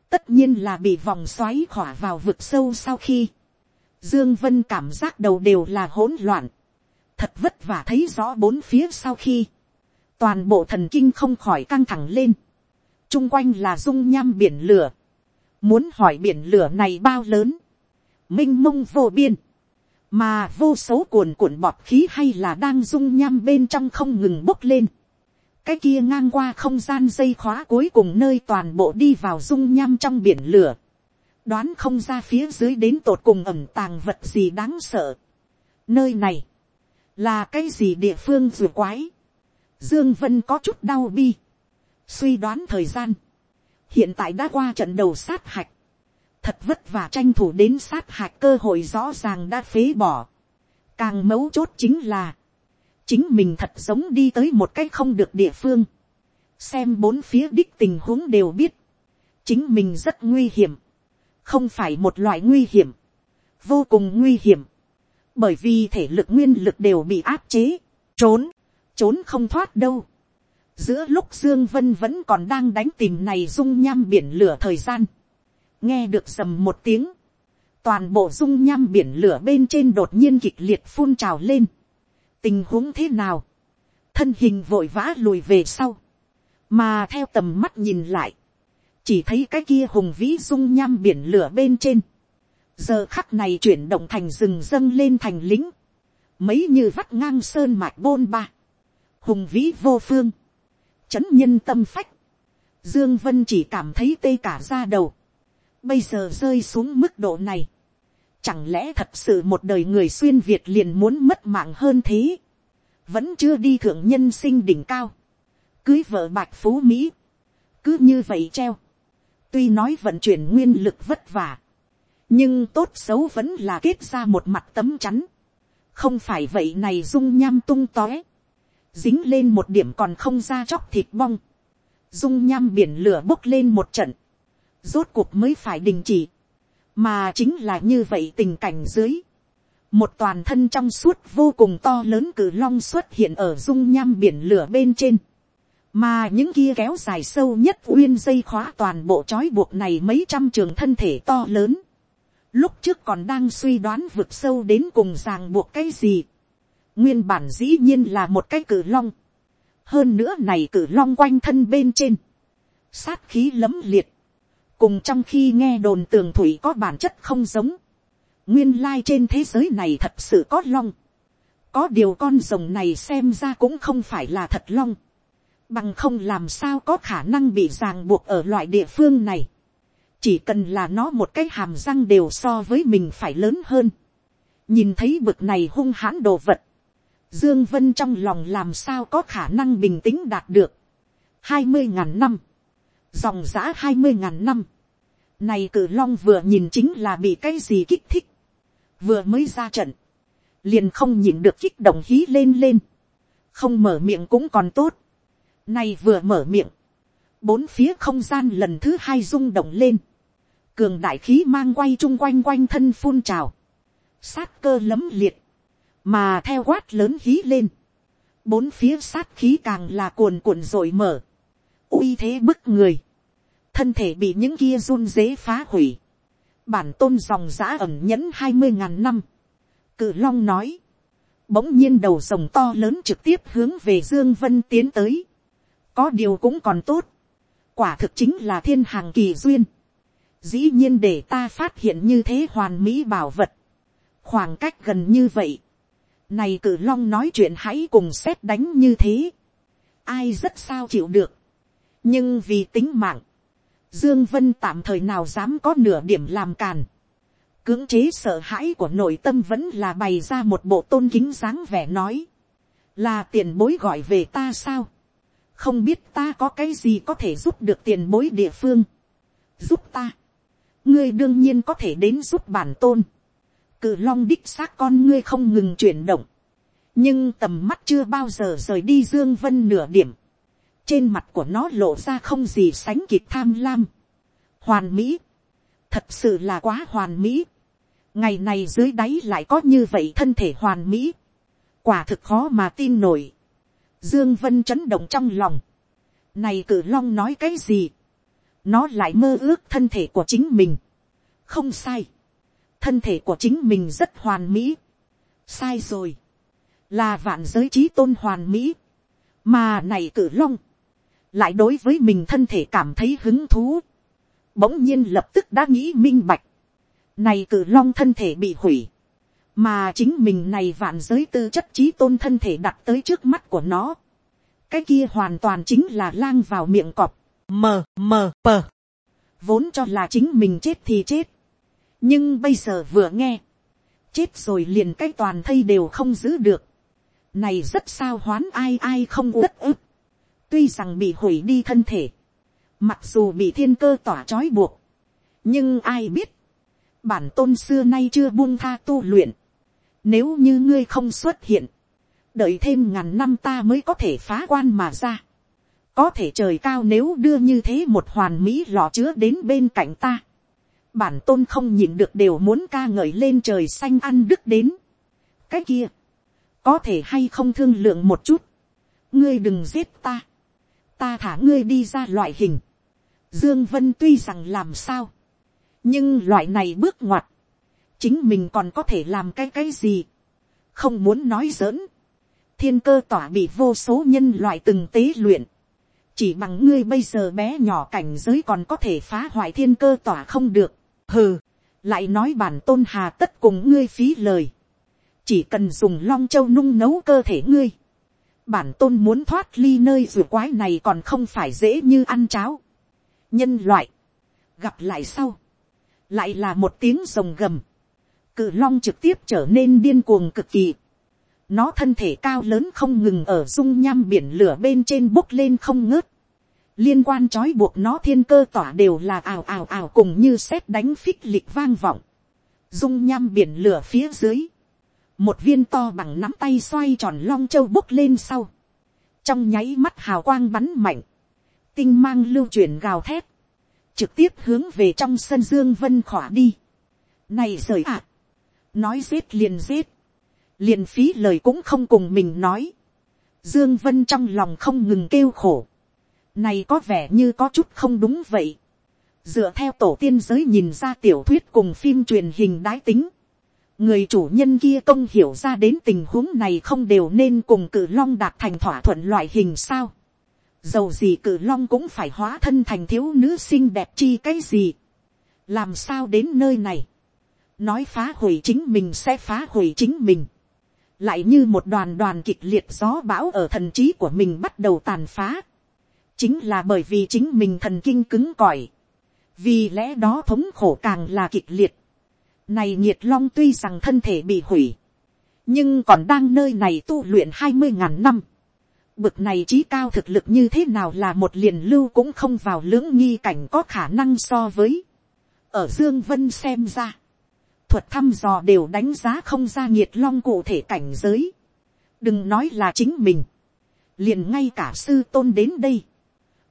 tất nhiên là bị vòng xoáy khỏa vào vực sâu sau khi, dương vân cảm giác đầu đều là hỗn loạn, thật vất vả thấy rõ bốn phía sau khi, toàn bộ thần kinh không khỏi căng thẳng lên, chung quanh là dung nham biển lửa, muốn hỏi biển lửa này bao lớn, m i n h mông vô biên, mà vô số cuồn cuộn bọt khí hay là đang dung nham bên trong không ngừng bốc lên, cái kia ngang qua không gian dây khóa cuối cùng nơi toàn bộ đi vào dung nham trong biển lửa, đoán không ra phía dưới đến tột cùng ẩm tàng vật gì đáng sợ. Nơi này, là cái gì địa phương vừa quái, Dương Vân có chút đau bi. Suy đoán thời gian. Hiện tại đã qua trận đầu sát hạch. Thật vất vả tranh thủ đến sát hạch cơ hội rõ ràng đã phế bỏ. Càng mấu chốt chính là. Chính mình thật giống đi tới một cách không được địa phương. Xem bốn phía đích tình huống đều biết. Chính mình rất nguy hiểm. Không phải một loại nguy hiểm. Vô cùng nguy hiểm. Bởi vì thể lực nguyên lực đều bị áp chế. Trốn trốn không thoát đâu. giữa lúc dương vân vẫn còn đang đánh tìm này dung nham biển lửa thời gian, nghe được sầm một tiếng, toàn bộ dung nham biển lửa bên trên đột nhiên kịch liệt phun trào lên. tình huống thế nào, thân hình vội vã lùi về sau, mà theo tầm mắt nhìn lại, chỉ thấy cái kia hùng vĩ dung nham biển lửa bên trên, giờ khắc này chuyển động thành rừng dâng lên thành lính, mấy như vắt ngang sơn mạch bôn ba, hùng vĩ vô phương, chấn nhân tâm phách, dương vân chỉ cảm thấy tê cả ra đầu, bây giờ rơi xuống mức độ này, chẳng lẽ thật sự một đời người xuyên việt liền muốn mất mạng hơn thế, vẫn chưa đi thượng nhân sinh đỉnh cao, cưới vợ bạch phú mỹ, cứ như vậy treo, tuy nói vận chuyển nguyên lực vất vả, nhưng tốt xấu vẫn là kết ra một mặt tấm chắn, không phải vậy này dung nham tung tóe, dính lên một điểm còn không ra chóc thịt bong, dung nham biển lửa bốc lên một trận, rốt cuộc mới phải đình chỉ, mà chính là như vậy tình cảnh dưới, một toàn thân trong suốt vô cùng to lớn cử long xuất hiện ở dung nham biển lửa bên trên, mà những kia kéo dài sâu nhất uyên dây khóa toàn bộ trói buộc này mấy trăm trường thân thể to lớn, lúc trước còn đang suy đoán vực sâu đến cùng ràng buộc cái gì, nguyên bản dĩ nhiên là một cái cử long, hơn nữa này cử long quanh thân bên trên, sát khí lấm liệt, cùng trong khi nghe đồn tường thủy có bản chất không giống, nguyên lai trên thế giới này thật sự có long, có điều con rồng này xem ra cũng không phải là thật long, bằng không làm sao có khả năng bị ràng buộc ở loại địa phương này, chỉ cần là nó một cái hàm răng đều so với mình phải lớn hơn, nhìn thấy bực này hung hãn đồ vật, Dương Vân trong lòng làm sao có khả năng bình tĩnh đạt được. hai mươi ngàn năm. Dòng giã hai mươi ngàn năm. Này cử long vừa nhìn chính là bị cái gì kích thích. Vừa mới ra trận. Liền không nhìn được kích động hí lên lên. Không mở miệng cũng còn tốt. Này vừa mở miệng. bốn phía không gian lần thứ hai rung động lên, cường đại khí mang quay chung quanh quanh thân phun trào, sát cơ lấm liệt, mà theo quát lớn hí lên, bốn phía sát khí càng là cuồn cuộn rồi mở, uy thế bức người, thân thể bị những kia run dế phá hủy, bản tôn dòng giã ẩm nhẫn hai mươi ngàn năm, cự long nói, bỗng nhiên đầu rồng to lớn trực tiếp hướng về dương vân tiến tới, có điều cũng còn tốt, quả thực chính là thiên hàng kỳ duyên, dĩ nhiên để ta phát hiện như thế hoàn mỹ bảo vật, khoảng cách gần như vậy, này cử long nói chuyện hãy cùng xét đánh như thế, ai rất sao chịu được, nhưng vì tính mạng, dương vân tạm thời nào dám có nửa điểm làm càn, cưỡng chế sợ hãi của nội tâm vẫn là bày ra một bộ tôn kính dáng vẻ nói, là tiền bối gọi về ta sao, không biết ta có cái gì có thể giúp được tiền bối địa phương, giúp ta, ngươi đương nhiên có thể đến giúp bản tôn, cự long đích xác con ngươi không ngừng chuyển động, nhưng tầm mắt chưa bao giờ rời đi dương vân nửa điểm, trên mặt của nó lộ ra không gì sánh kịp tham lam, hoàn mỹ, thật sự là quá hoàn mỹ, ngày này dưới đáy lại có như vậy thân thể hoàn mỹ, quả thực khó mà tin nổi, dương vân chấn động trong lòng, này cử long nói cái gì, nó lại mơ ước thân thể của chính mình, không sai, thân thể của chính mình rất hoàn mỹ, sai rồi, là vạn giới trí tôn hoàn mỹ, mà này cử long, lại đối với mình thân thể cảm thấy hứng thú, bỗng nhiên lập tức đã nghĩ minh bạch, này cử long thân thể bị hủy, mà chính mình này vạn giới tư chất trí tôn thân thể đặt tới trước mắt của nó, cái kia hoàn toàn chính là lang vào miệng cọp, mờ mờ pờ, vốn cho là chính mình chết thì chết, nhưng bây giờ vừa nghe, chết rồi liền cái toàn thây đều không giữ được, này rất sao hoán ai ai không uất ức, tuy rằng bị hủy đi thân thể, mặc dù bị thiên cơ tỏa trói buộc, nhưng ai biết, bản tôn xưa nay chưa buông tha tu luyện, nếu như ngươi không xuất hiện, đợi thêm ngàn năm ta mới có thể phá quan mà ra, có thể trời cao nếu đưa như thế một hoàn mỹ lò chứa đến bên cạnh ta, bản tôn không nhìn được đều muốn ca ngợi lên trời xanh ăn đức đến. cái kia, có thể hay không thương lượng một chút, ngươi đừng giết ta, ta thả ngươi đi ra loại hình. Dương Vân tuy rằng làm sao, nhưng loại này bước ngoặt, chính mình còn có thể làm cái cái gì, không muốn nói giỡn. Thiên cơ tỏa bị vô số nhân loại từng tế luyện, chỉ bằng ngươi bây giờ bé nhỏ cảnh giới còn có thể phá hoại thiên cơ tỏa không được. Hừ, lại nói bản tôn hà tất cùng ngươi phí lời. Chỉ cần dùng long châu nung nấu cơ thể ngươi. Bản tôn muốn thoát ly nơi rùa quái này còn không phải dễ như ăn cháo. Nhân loại. Gặp lại sau. Lại là một tiếng rồng gầm. Cự long trực tiếp trở nên điên cuồng cực kỳ. Nó thân thể cao lớn không ngừng ở dung nham biển lửa bên trên bốc lên không ngớt liên quan trói buộc nó thiên cơ tỏa đều là ào ào ào cùng như xét đánh phích lịch vang vọng, dung nham biển lửa phía dưới, một viên to bằng nắm tay xoay tròn long châu bốc lên sau, trong nháy mắt hào quang bắn mạnh, tinh mang lưu chuyển gào thét, trực tiếp hướng về trong sân dương vân khỏa đi. Này rời ạ, nói giết liền giết, liền phí lời cũng không cùng mình nói. Dương vân trong lòng không ngừng kêu khổ, này có vẻ như có chút không đúng vậy. Dựa theo tổ tiên giới nhìn ra tiểu thuyết cùng phim truyền hình đái tính. Người chủ nhân kia công hiểu ra đến tình huống này không đều nên cùng cử long đạt thành thỏa thuận loại hình sao. Dầu gì cử long cũng phải hóa thân thành thiếu nữ xinh đẹp chi cái gì. Làm sao đến nơi này. Nói phá hủy chính mình sẽ phá hủy chính mình. Lại như một đoàn đoàn kịch liệt gió bão ở thần trí của mình bắt đầu tàn phá chính là bởi vì chính mình thần kinh cứng cỏi, vì lẽ đó thống khổ càng là kịch liệt. Này nhiệt long tuy rằng thân thể bị hủy, nhưng còn đang nơi này tu luyện hai mươi ngàn năm. Bực này trí cao thực lực như thế nào là một liền lưu cũng không vào lưỡng nghi cảnh có khả năng so với. Ở Dương Vân xem ra, thuật thăm dò đều đánh giá không ra nhiệt long cụ thể cảnh giới. Đừng nói là chính mình, liền ngay cả sư tôn đến đây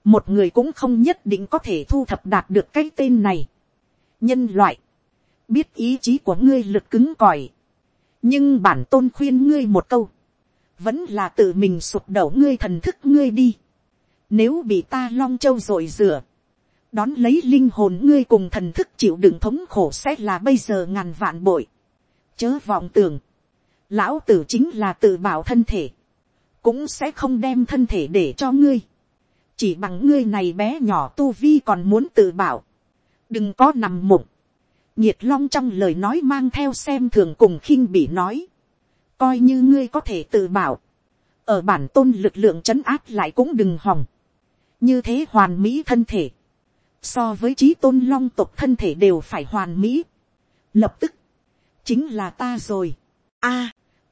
một người cũng không nhất định có thể thu thập đạt được cái tên này. nhân loại, biết ý chí của ngươi lực cứng còi, nhưng bản tôn khuyên ngươi một câu, vẫn là tự mình sụp đổ ngươi thần thức ngươi đi. Nếu bị ta long châu rồi rửa, đón lấy linh hồn ngươi cùng thần thức chịu đựng thống khổ sẽ là bây giờ ngàn vạn bội. Chớ vọng tưởng, lão tử chính là tự bảo thân thể, cũng sẽ không đem thân thể để cho ngươi chỉ bằng ngươi này bé nhỏ tu vi còn muốn tự bảo, đừng có nằm mộng. nhiệt long trong lời nói mang theo xem thường cùng khinh bị nói, coi như ngươi có thể tự bảo, ở bản tôn lực lượng c h ấ n áp lại cũng đừng hòng, như thế hoàn mỹ thân thể, so với trí tôn long tục thân thể đều phải hoàn mỹ, lập tức, chính là ta rồi, a,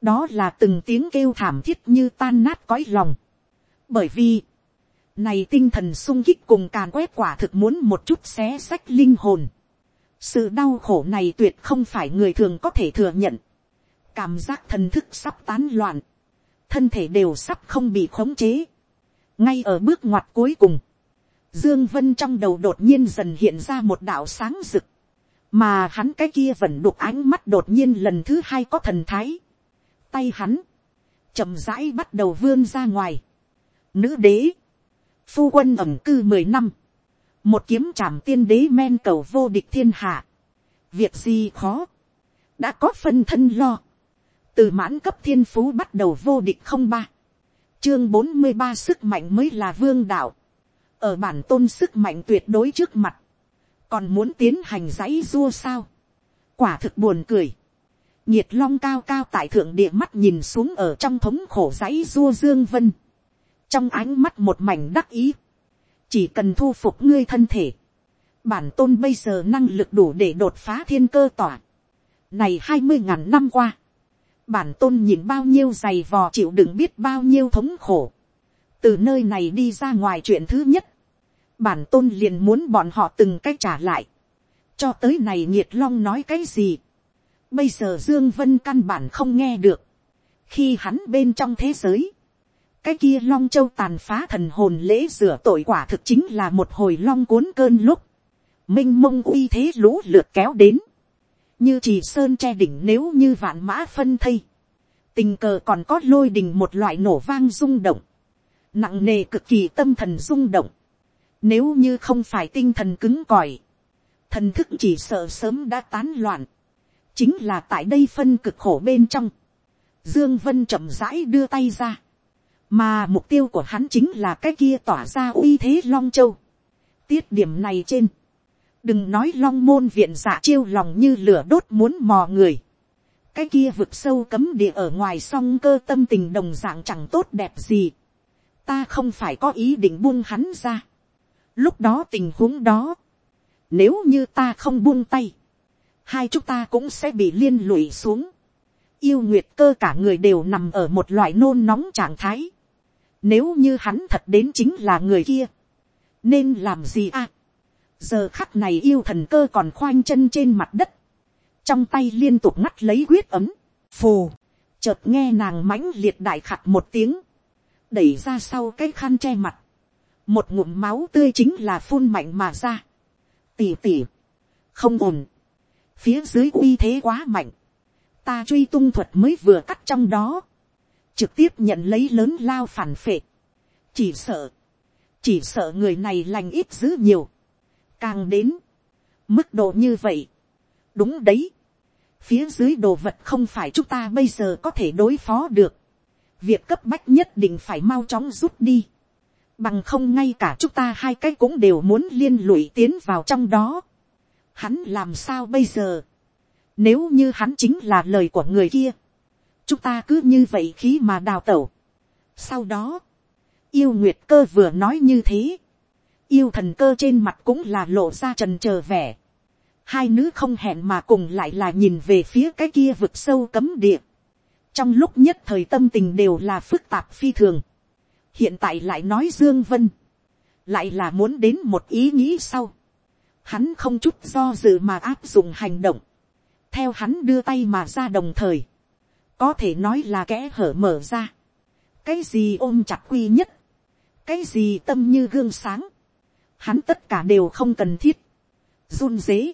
đó là từng tiếng kêu thảm thiết như tan nát cõi lòng, bởi vì, này tinh thần sung kích cùng càn quét quả thực muốn một chút xé sách linh hồn, sự đau khổ này tuyệt không phải người thường có thể thừa nhận, cảm giác thần thức sắp tán loạn, thân thể đều sắp không bị khống chế. ngay ở bước ngoặt cuối cùng, dương vân trong đầu đột nhiên dần hiện ra một đạo sáng rực, mà hắn cái kia vẫn đục ánh mắt đột nhiên lần thứ hai có thần thái. tay hắn, chậm rãi bắt đầu vươn ra ngoài. nữ đế, phu quân ẩm cư mười năm, một kiếm trảm tiên đế men cầu vô địch thiên hạ. việc gì khó, đã có phân thân lo. Từ mãn cấp thiên phú bắt đầu vô địch không ba, chương bốn mươi ba sức mạnh mới là vương đạo, ở bản tôn sức mạnh tuyệt đối trước mặt, còn muốn tiến hành dãy dua sao, quả thực buồn cười, nhiệt long cao cao tại thượng địa mắt nhìn xuống ở trong thống khổ dãy dua dương vân, trong ánh mắt một mảnh đắc ý, chỉ cần thu phục ngươi thân thể, bản tôn bây giờ năng lực đủ để đột phá thiên cơ tỏa, này hai mươi ngàn năm qua, bản tôn nhìn bao nhiêu giày vò chịu đựng biết bao nhiêu thống khổ. từ nơi này đi ra ngoài chuyện thứ nhất, bản tôn liền muốn bọn họ từng cách trả lại. cho tới này nhiệt long nói cái gì. bây giờ dương vân căn bản không nghe được. khi hắn bên trong thế giới, cái kia long châu tàn phá thần hồn lễ rửa tội quả thực chính là một hồi long cuốn cơn lúc. minh mông uy thế lũ lượt kéo đến. Như chỉ sơn che đỉnh nếu như vạn mã phân thây, tình cờ còn có lôi đình một loại nổ vang rung động, nặng nề cực kỳ tâm thần rung động, nếu như không phải tinh thần cứng còi, thần thức chỉ sợ sớm đã tán loạn, chính là tại đây phân cực khổ bên trong, dương vân chậm rãi đưa tay ra, mà mục tiêu của hắn chính là cái kia tỏa ra uy thế long châu. tiết điểm này trên, đừng nói long môn viện giả chiêu lòng như lửa đốt muốn mò người. cái kia vực sâu cấm địa ở ngoài song cơ tâm tình đồng dạng chẳng tốt đẹp gì. ta không phải có ý định buông hắn ra. lúc đó tình huống đó, nếu như ta không buông tay, hai chúng ta cũng sẽ bị liên lụy xuống. yêu nguyệt cơ cả người đều nằm ở một loại nôn nóng trạng thái nếu như hắn thật đến chính là người kia, nên làm gì à? giờ khắc này yêu thần cơ còn khoanh chân trên mặt đất, trong tay liên tục ngắt lấy quyết ấm, phù, chợt nghe nàng mãnh liệt đại khặt một tiếng, đẩy ra sau cái khăn che mặt, một ngụm máu tươi chính là phun mạnh mà ra, tỉ tỉ, không ổn, phía dưới uy thế quá mạnh, ta truy tung thuật mới vừa cắt trong đó, trực tiếp nhận lấy lớn lao phản phệ, chỉ sợ, chỉ sợ người này lành ít dữ nhiều, càng đến, mức độ như vậy, đúng đấy, phía dưới đồ vật không phải chúng ta bây giờ có thể đối phó được, việc cấp bách nhất định phải mau chóng rút đi, bằng không ngay cả chúng ta hai cái cũng đều muốn liên lụy tiến vào trong đó, hắn làm sao bây giờ, nếu như hắn chính là lời của người kia, chúng ta cứ như vậy khí mà đào tẩu. sau đó, yêu nguyệt cơ vừa nói như thế, yêu thần cơ trên mặt cũng là lộ ra trần trờ vẻ. hai nữ không hẹn mà cùng lại là nhìn về phía cái kia vực sâu cấm địa. trong lúc nhất thời tâm tình đều là phức tạp phi thường. hiện tại lại nói dương vân, lại là muốn đến một ý nghĩ sau. hắn không chút do dự mà áp dụng hành động. theo hắn đưa tay mà ra đồng thời, có thể nói là kẽ hở mở ra. cái gì ôm chặt quy nhất? Cái gì tâm như gương sáng, hắn tất cả đều không cần thiết, run dế,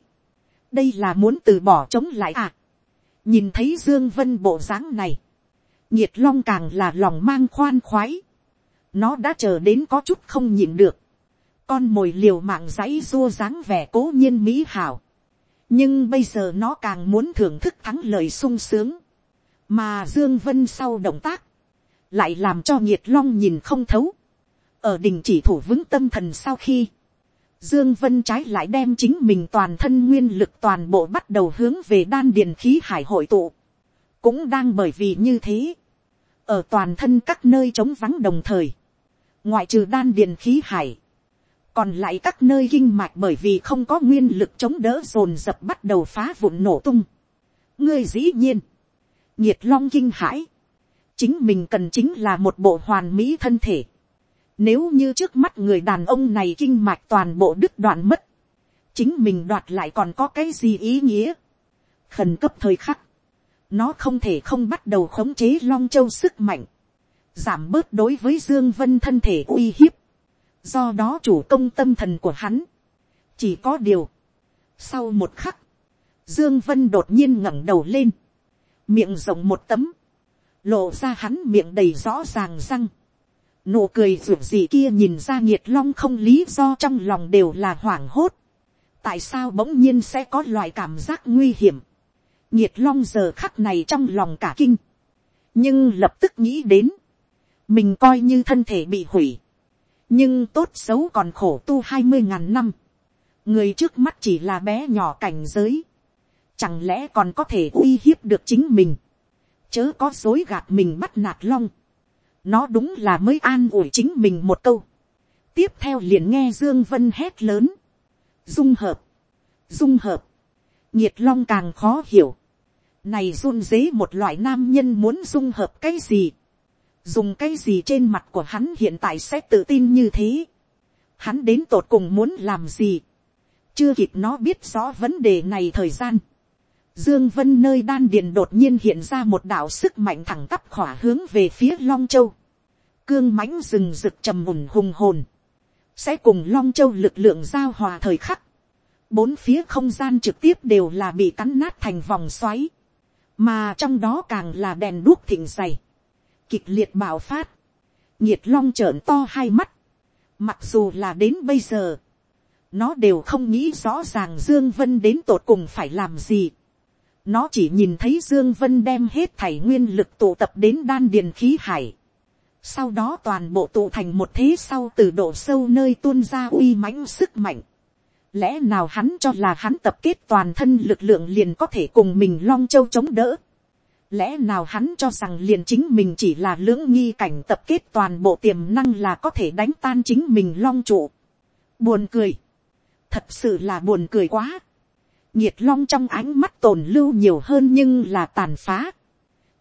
đây là muốn từ bỏ chống lại à, nhìn thấy dương vân bộ dáng này, nhiệt long càng là lòng mang khoan khoái, nó đã chờ đến có chút không nhịn được, con mồi liều mạng dãy dua dáng vẻ cố nhiên mỹ hảo, nhưng bây giờ nó càng muốn thưởng thức thắng lợi sung sướng, mà dương vân sau động tác, lại làm cho nhiệt long nhìn không thấu, ở đình chỉ thủ vững tâm thần sau khi, Dương Vân trái lại đem chính mình toàn thân nguyên lực toàn bộ bắt đầu hướng về đan điền khí hải hội tụ. Cũng đang bởi vì như thế. Ở toàn thân các nơi trống vắng đồng thời. Ngoại trừ đan điền khí hải. Còn lại các nơi kinh mạch bởi vì không có nguyên lực chống đỡ dồn dập bắt đầu phá vụn nổ tung. Ngươi dĩ nhiên. Nhiệt long kinh hãi Chính mình cần chính là một bộ hoàn mỹ thân thể nếu như trước mắt người đàn ông này kinh mạch toàn bộ đứt đoạn mất. Chính mình đoạt lại còn có cái gì ý nghĩa. Khẩn cấp thời khắc. Nó không thể không bắt đầu khống chế long châu sức mạnh. Giảm bớt đối với Dương Vân thân thể uy hiếp. Do đó chủ công tâm thần của hắn. Chỉ có điều. Sau một khắc. Dương Vân đột nhiên ngẩng đầu lên. Miệng rộng một tấm. Lộ ra hắn miệng đầy rõ ràng răng Nụ cười ruột gì kia nhìn ra nhiệt long không lý do trong lòng đều là hoảng hốt. Tại sao bỗng nhiên sẽ có loại cảm giác nguy hiểm. Nhiệt long giờ khắc này trong lòng cả kinh. Nhưng lập tức nghĩ đến. Mình coi như thân thể bị hủy. Nhưng tốt xấu còn khổ tu hai mươi ngàn năm. Người trước mắt chỉ là bé nhỏ cảnh giới. Chẳng lẽ còn có thể uy hiếp được chính mình. Chớ có dối gạt mình bắt nạt long nó đúng là mới an ủi chính mình một câu. tiếp theo liền nghe dương vân hét lớn. dung hợp, dung hợp, nhiệt long càng khó hiểu. này run dế một loại nam nhân muốn dung hợp cái gì. dùng cái gì trên mặt của hắn hiện tại sẽ tự tin như thế. hắn đến tột cùng muốn làm gì. chưa kịp nó biết rõ vấn đề này thời gian. Dương Vân nơi đan điền đột nhiên hiện ra một đạo sức mạnh thẳng tắp khỏa hướng về phía Long Châu. Cương mãnh rừng rực trầm mùn hùng hồn. Sẽ cùng Long Châu lực lượng giao hòa thời khắc. Bốn phía không gian trực tiếp đều là bị cắn nát thành vòng xoáy. Mà trong đó càng là đèn đuốc thịnh dày. Kịch liệt bạo phát. Nhiệt Long trợn to hai mắt. Mặc dù là đến bây giờ. Nó đều không nghĩ rõ ràng Dương Vân đến tột cùng phải làm gì nó chỉ nhìn thấy Dương Vân đem hết thảy nguyên lực tụ tập đến đan điền khí hải. Sau đó toàn bộ tụ thành một thế sau từ độ sâu nơi tuôn ra uy mãnh sức mạnh. Lẽ nào hắn cho là hắn tập kết toàn thân lực lượng liền có thể cùng mình long châu chống đỡ. Lẽ nào hắn cho rằng liền chính mình chỉ là lưỡng nghi cảnh tập kết toàn bộ tiềm năng là có thể đánh tan chính mình long trụ. Buồn cười. Thật sự là buồn cười quá nhiệt long trong ánh mắt tồn lưu nhiều hơn nhưng là tàn phá.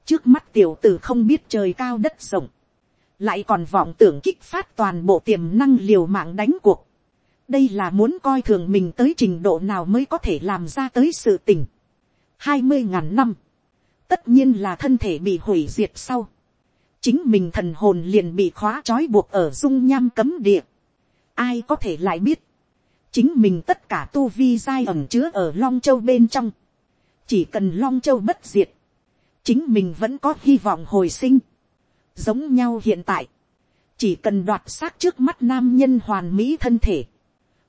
trước mắt tiểu tử không biết trời cao đất rộng, lại còn vọng tưởng kích phát toàn bộ tiềm năng liều mạng đánh cuộc. đây là muốn coi thường mình tới trình độ nào mới có thể làm ra tới sự tình. hai mươi ngàn năm, tất nhiên là thân thể bị hủy diệt sau. chính mình thần hồn liền bị khóa trói buộc ở dung nham cấm địa. ai có thể lại biết, chính mình tất cả tu vi giai ẩm chứa ở long châu bên trong, chỉ cần long châu bất diệt, chính mình vẫn có hy vọng hồi sinh, giống nhau hiện tại, chỉ cần đoạt xác trước mắt nam nhân hoàn mỹ thân thể,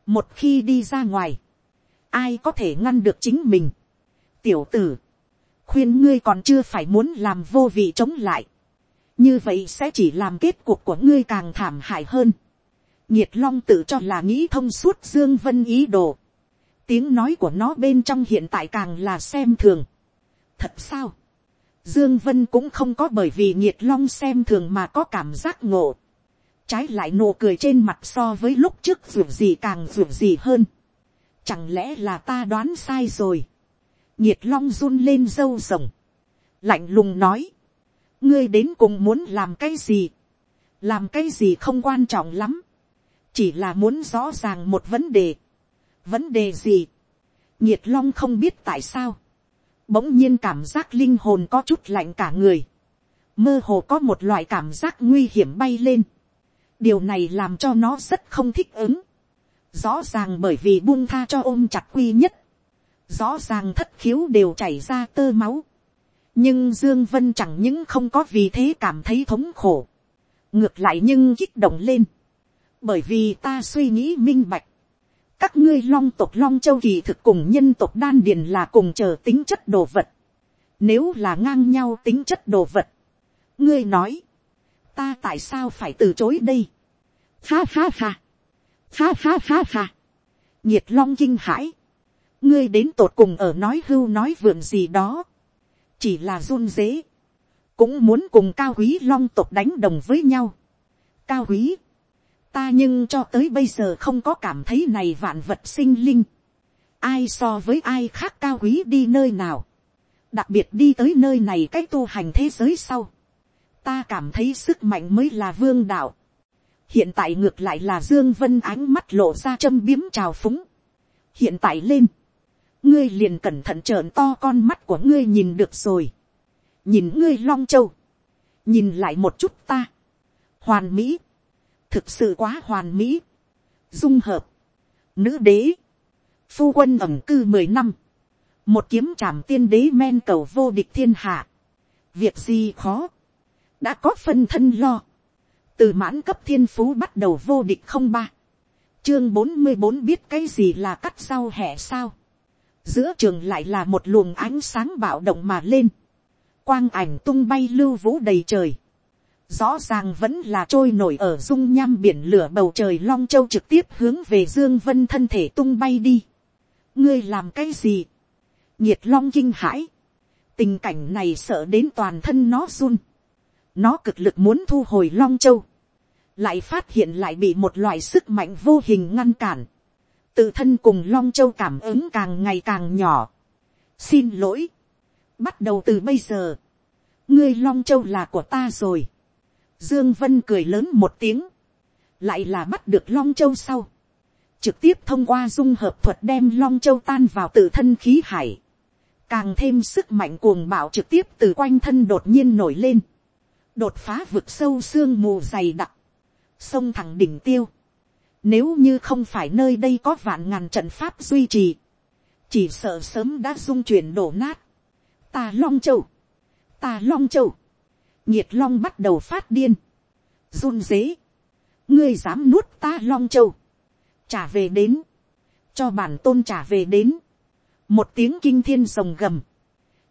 một khi đi ra ngoài, ai có thể ngăn được chính mình, tiểu tử, khuyên ngươi còn chưa phải muốn làm vô vị chống lại, như vậy sẽ chỉ làm kết cuộc của ngươi càng thảm hại hơn nhiệt long tự cho là nghĩ thông suốt dương vân ý đồ. tiếng nói của nó bên trong hiện tại càng là xem thường. thật sao. dương vân cũng không có bởi vì nhiệt long xem thường mà có cảm giác ngộ. trái lại nụ cười trên mặt so với lúc trước vượt gì càng vượt gì hơn. chẳng lẽ là ta đoán sai rồi. nhiệt long run lên râu rồng. lạnh lùng nói. ngươi đến cùng muốn làm cái gì. làm cái gì không quan trọng lắm chỉ là muốn rõ ràng một vấn đề. vấn đề gì. nhiệt long không biết tại sao. bỗng nhiên cảm giác linh hồn có chút lạnh cả người. mơ hồ có một loại cảm giác nguy hiểm bay lên. điều này làm cho nó rất không thích ứng. rõ ràng bởi vì buông tha cho ôm chặt quy nhất, rõ ràng thất khiếu đều chảy ra tơ máu. nhưng dương vân chẳng những không có vì thế cảm thấy thống khổ, ngược lại nhưng kích động lên, bởi vì ta suy nghĩ minh bạch, các ngươi long tộc long châu kỳ thực cùng nhân tộc đan điền là cùng chờ tính chất đồ vật, nếu là ngang nhau tính chất đồ vật, ngươi nói, ta tại sao phải từ chối đây, ha ha ha, ha ha ha ha, nhiệt long kinh hãi, ngươi đến tột cùng ở nói hưu nói vượn gì đó, chỉ là run dế, cũng muốn cùng cao quý long tộc đánh đồng với nhau. cao quý, ta nhưng cho tới bây giờ không có cảm thấy này vạn vật sinh linh, ai so với ai khác cao quý đi nơi nào, đặc biệt đi tới nơi này cách tu hành thế giới sau, ta cảm thấy sức mạnh mới là vương đạo, hiện tại ngược lại là dương vân ánh mắt lộ ra châm biếm trào phúng, hiện tại lên, ngươi liền cẩn thận trợn to con mắt của ngươi nhìn được rồi. nhìn ngươi long châu, nhìn lại một chút ta, hoàn mỹ, thực sự quá hoàn mỹ, dung hợp, nữ đế, phu quân ẩm cư mười năm, một kiếm trảm tiên đế men cầu vô địch thiên hạ, việc gì khó, đã có phân thân lo, từ mãn cấp thiên phú bắt đầu vô địch không ba, chương bốn mươi bốn biết cái gì là cắt sau hẻ sao, giữa trường lại là một luồng ánh sáng bạo động mà lên, quang ảnh tung bay lưu vũ đầy trời, rõ ràng vẫn là trôi nổi ở dung nham biển lửa bầu trời long châu trực tiếp hướng về dương vân thân thể tung bay đi. ngươi làm cái gì, nhiệt long kinh hãi, tình cảnh này sợ đến toàn thân nó run, nó cực lực muốn thu hồi long châu, lại phát hiện lại bị một loại sức mạnh vô hình ngăn cản, tự thân cùng long châu cảm ứng càng ngày càng nhỏ. xin lỗi, bắt đầu từ bây giờ, ngươi long châu là của ta rồi dương vân cười lớn một tiếng, lại là bắt được long châu sau, trực tiếp thông qua dung hợp thuật đem long châu tan vào tự thân khí hải, càng thêm sức mạnh cuồng bạo trực tiếp từ quanh thân đột nhiên nổi lên, đột phá vực sâu xương mù dày đặc, sông thẳng đỉnh tiêu, nếu như không phải nơi đây có vạn ngàn trận pháp duy trì. Chỉ sợ sớm đã dung chuyển đổ nát. Ta long châu. Ta long châu. Nhiệt long bắt đầu phát điên. Run dế. Ngươi dám nuốt ta long châu. Trả về đến. Cho bản tôn trả về đến. Một tiếng kinh thiên rồng gầm.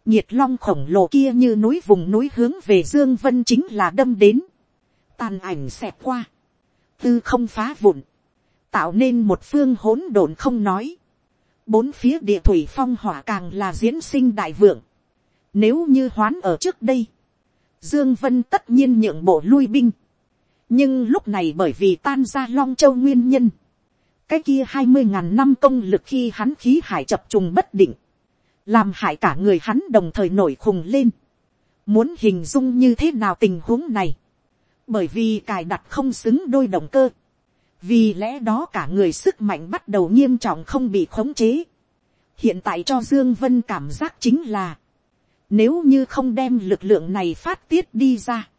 Nhiệt long khổng lồ kia như núi vùng núi hướng về Dương Vân chính là đâm đến. Tàn ảnh xẹp qua. Tư không phá vụn tạo nên một phương hỗn độn không nói. Bốn phía địa thủy phong hỏa càng là diễn sinh đại vượng. Nếu như hoán ở trước đây, Dương Vân tất nhiên nhượng bộ lui binh. Nhưng lúc này bởi vì tan ra Long Châu nguyên nhân. Cái kia hai mươi ngàn năm công lực khi hắn khí hải chập trùng bất định. Làm hại cả người hắn đồng thời nổi khùng lên. Muốn hình dung như thế nào tình huống này. Bởi vì cài đặt không xứng đôi động cơ vì lẽ đó cả người sức mạnh bắt đầu nghiêm trọng không bị khống chế. hiện tại cho dương vân cảm giác chính là, nếu như không đem lực lượng này phát tiết đi ra,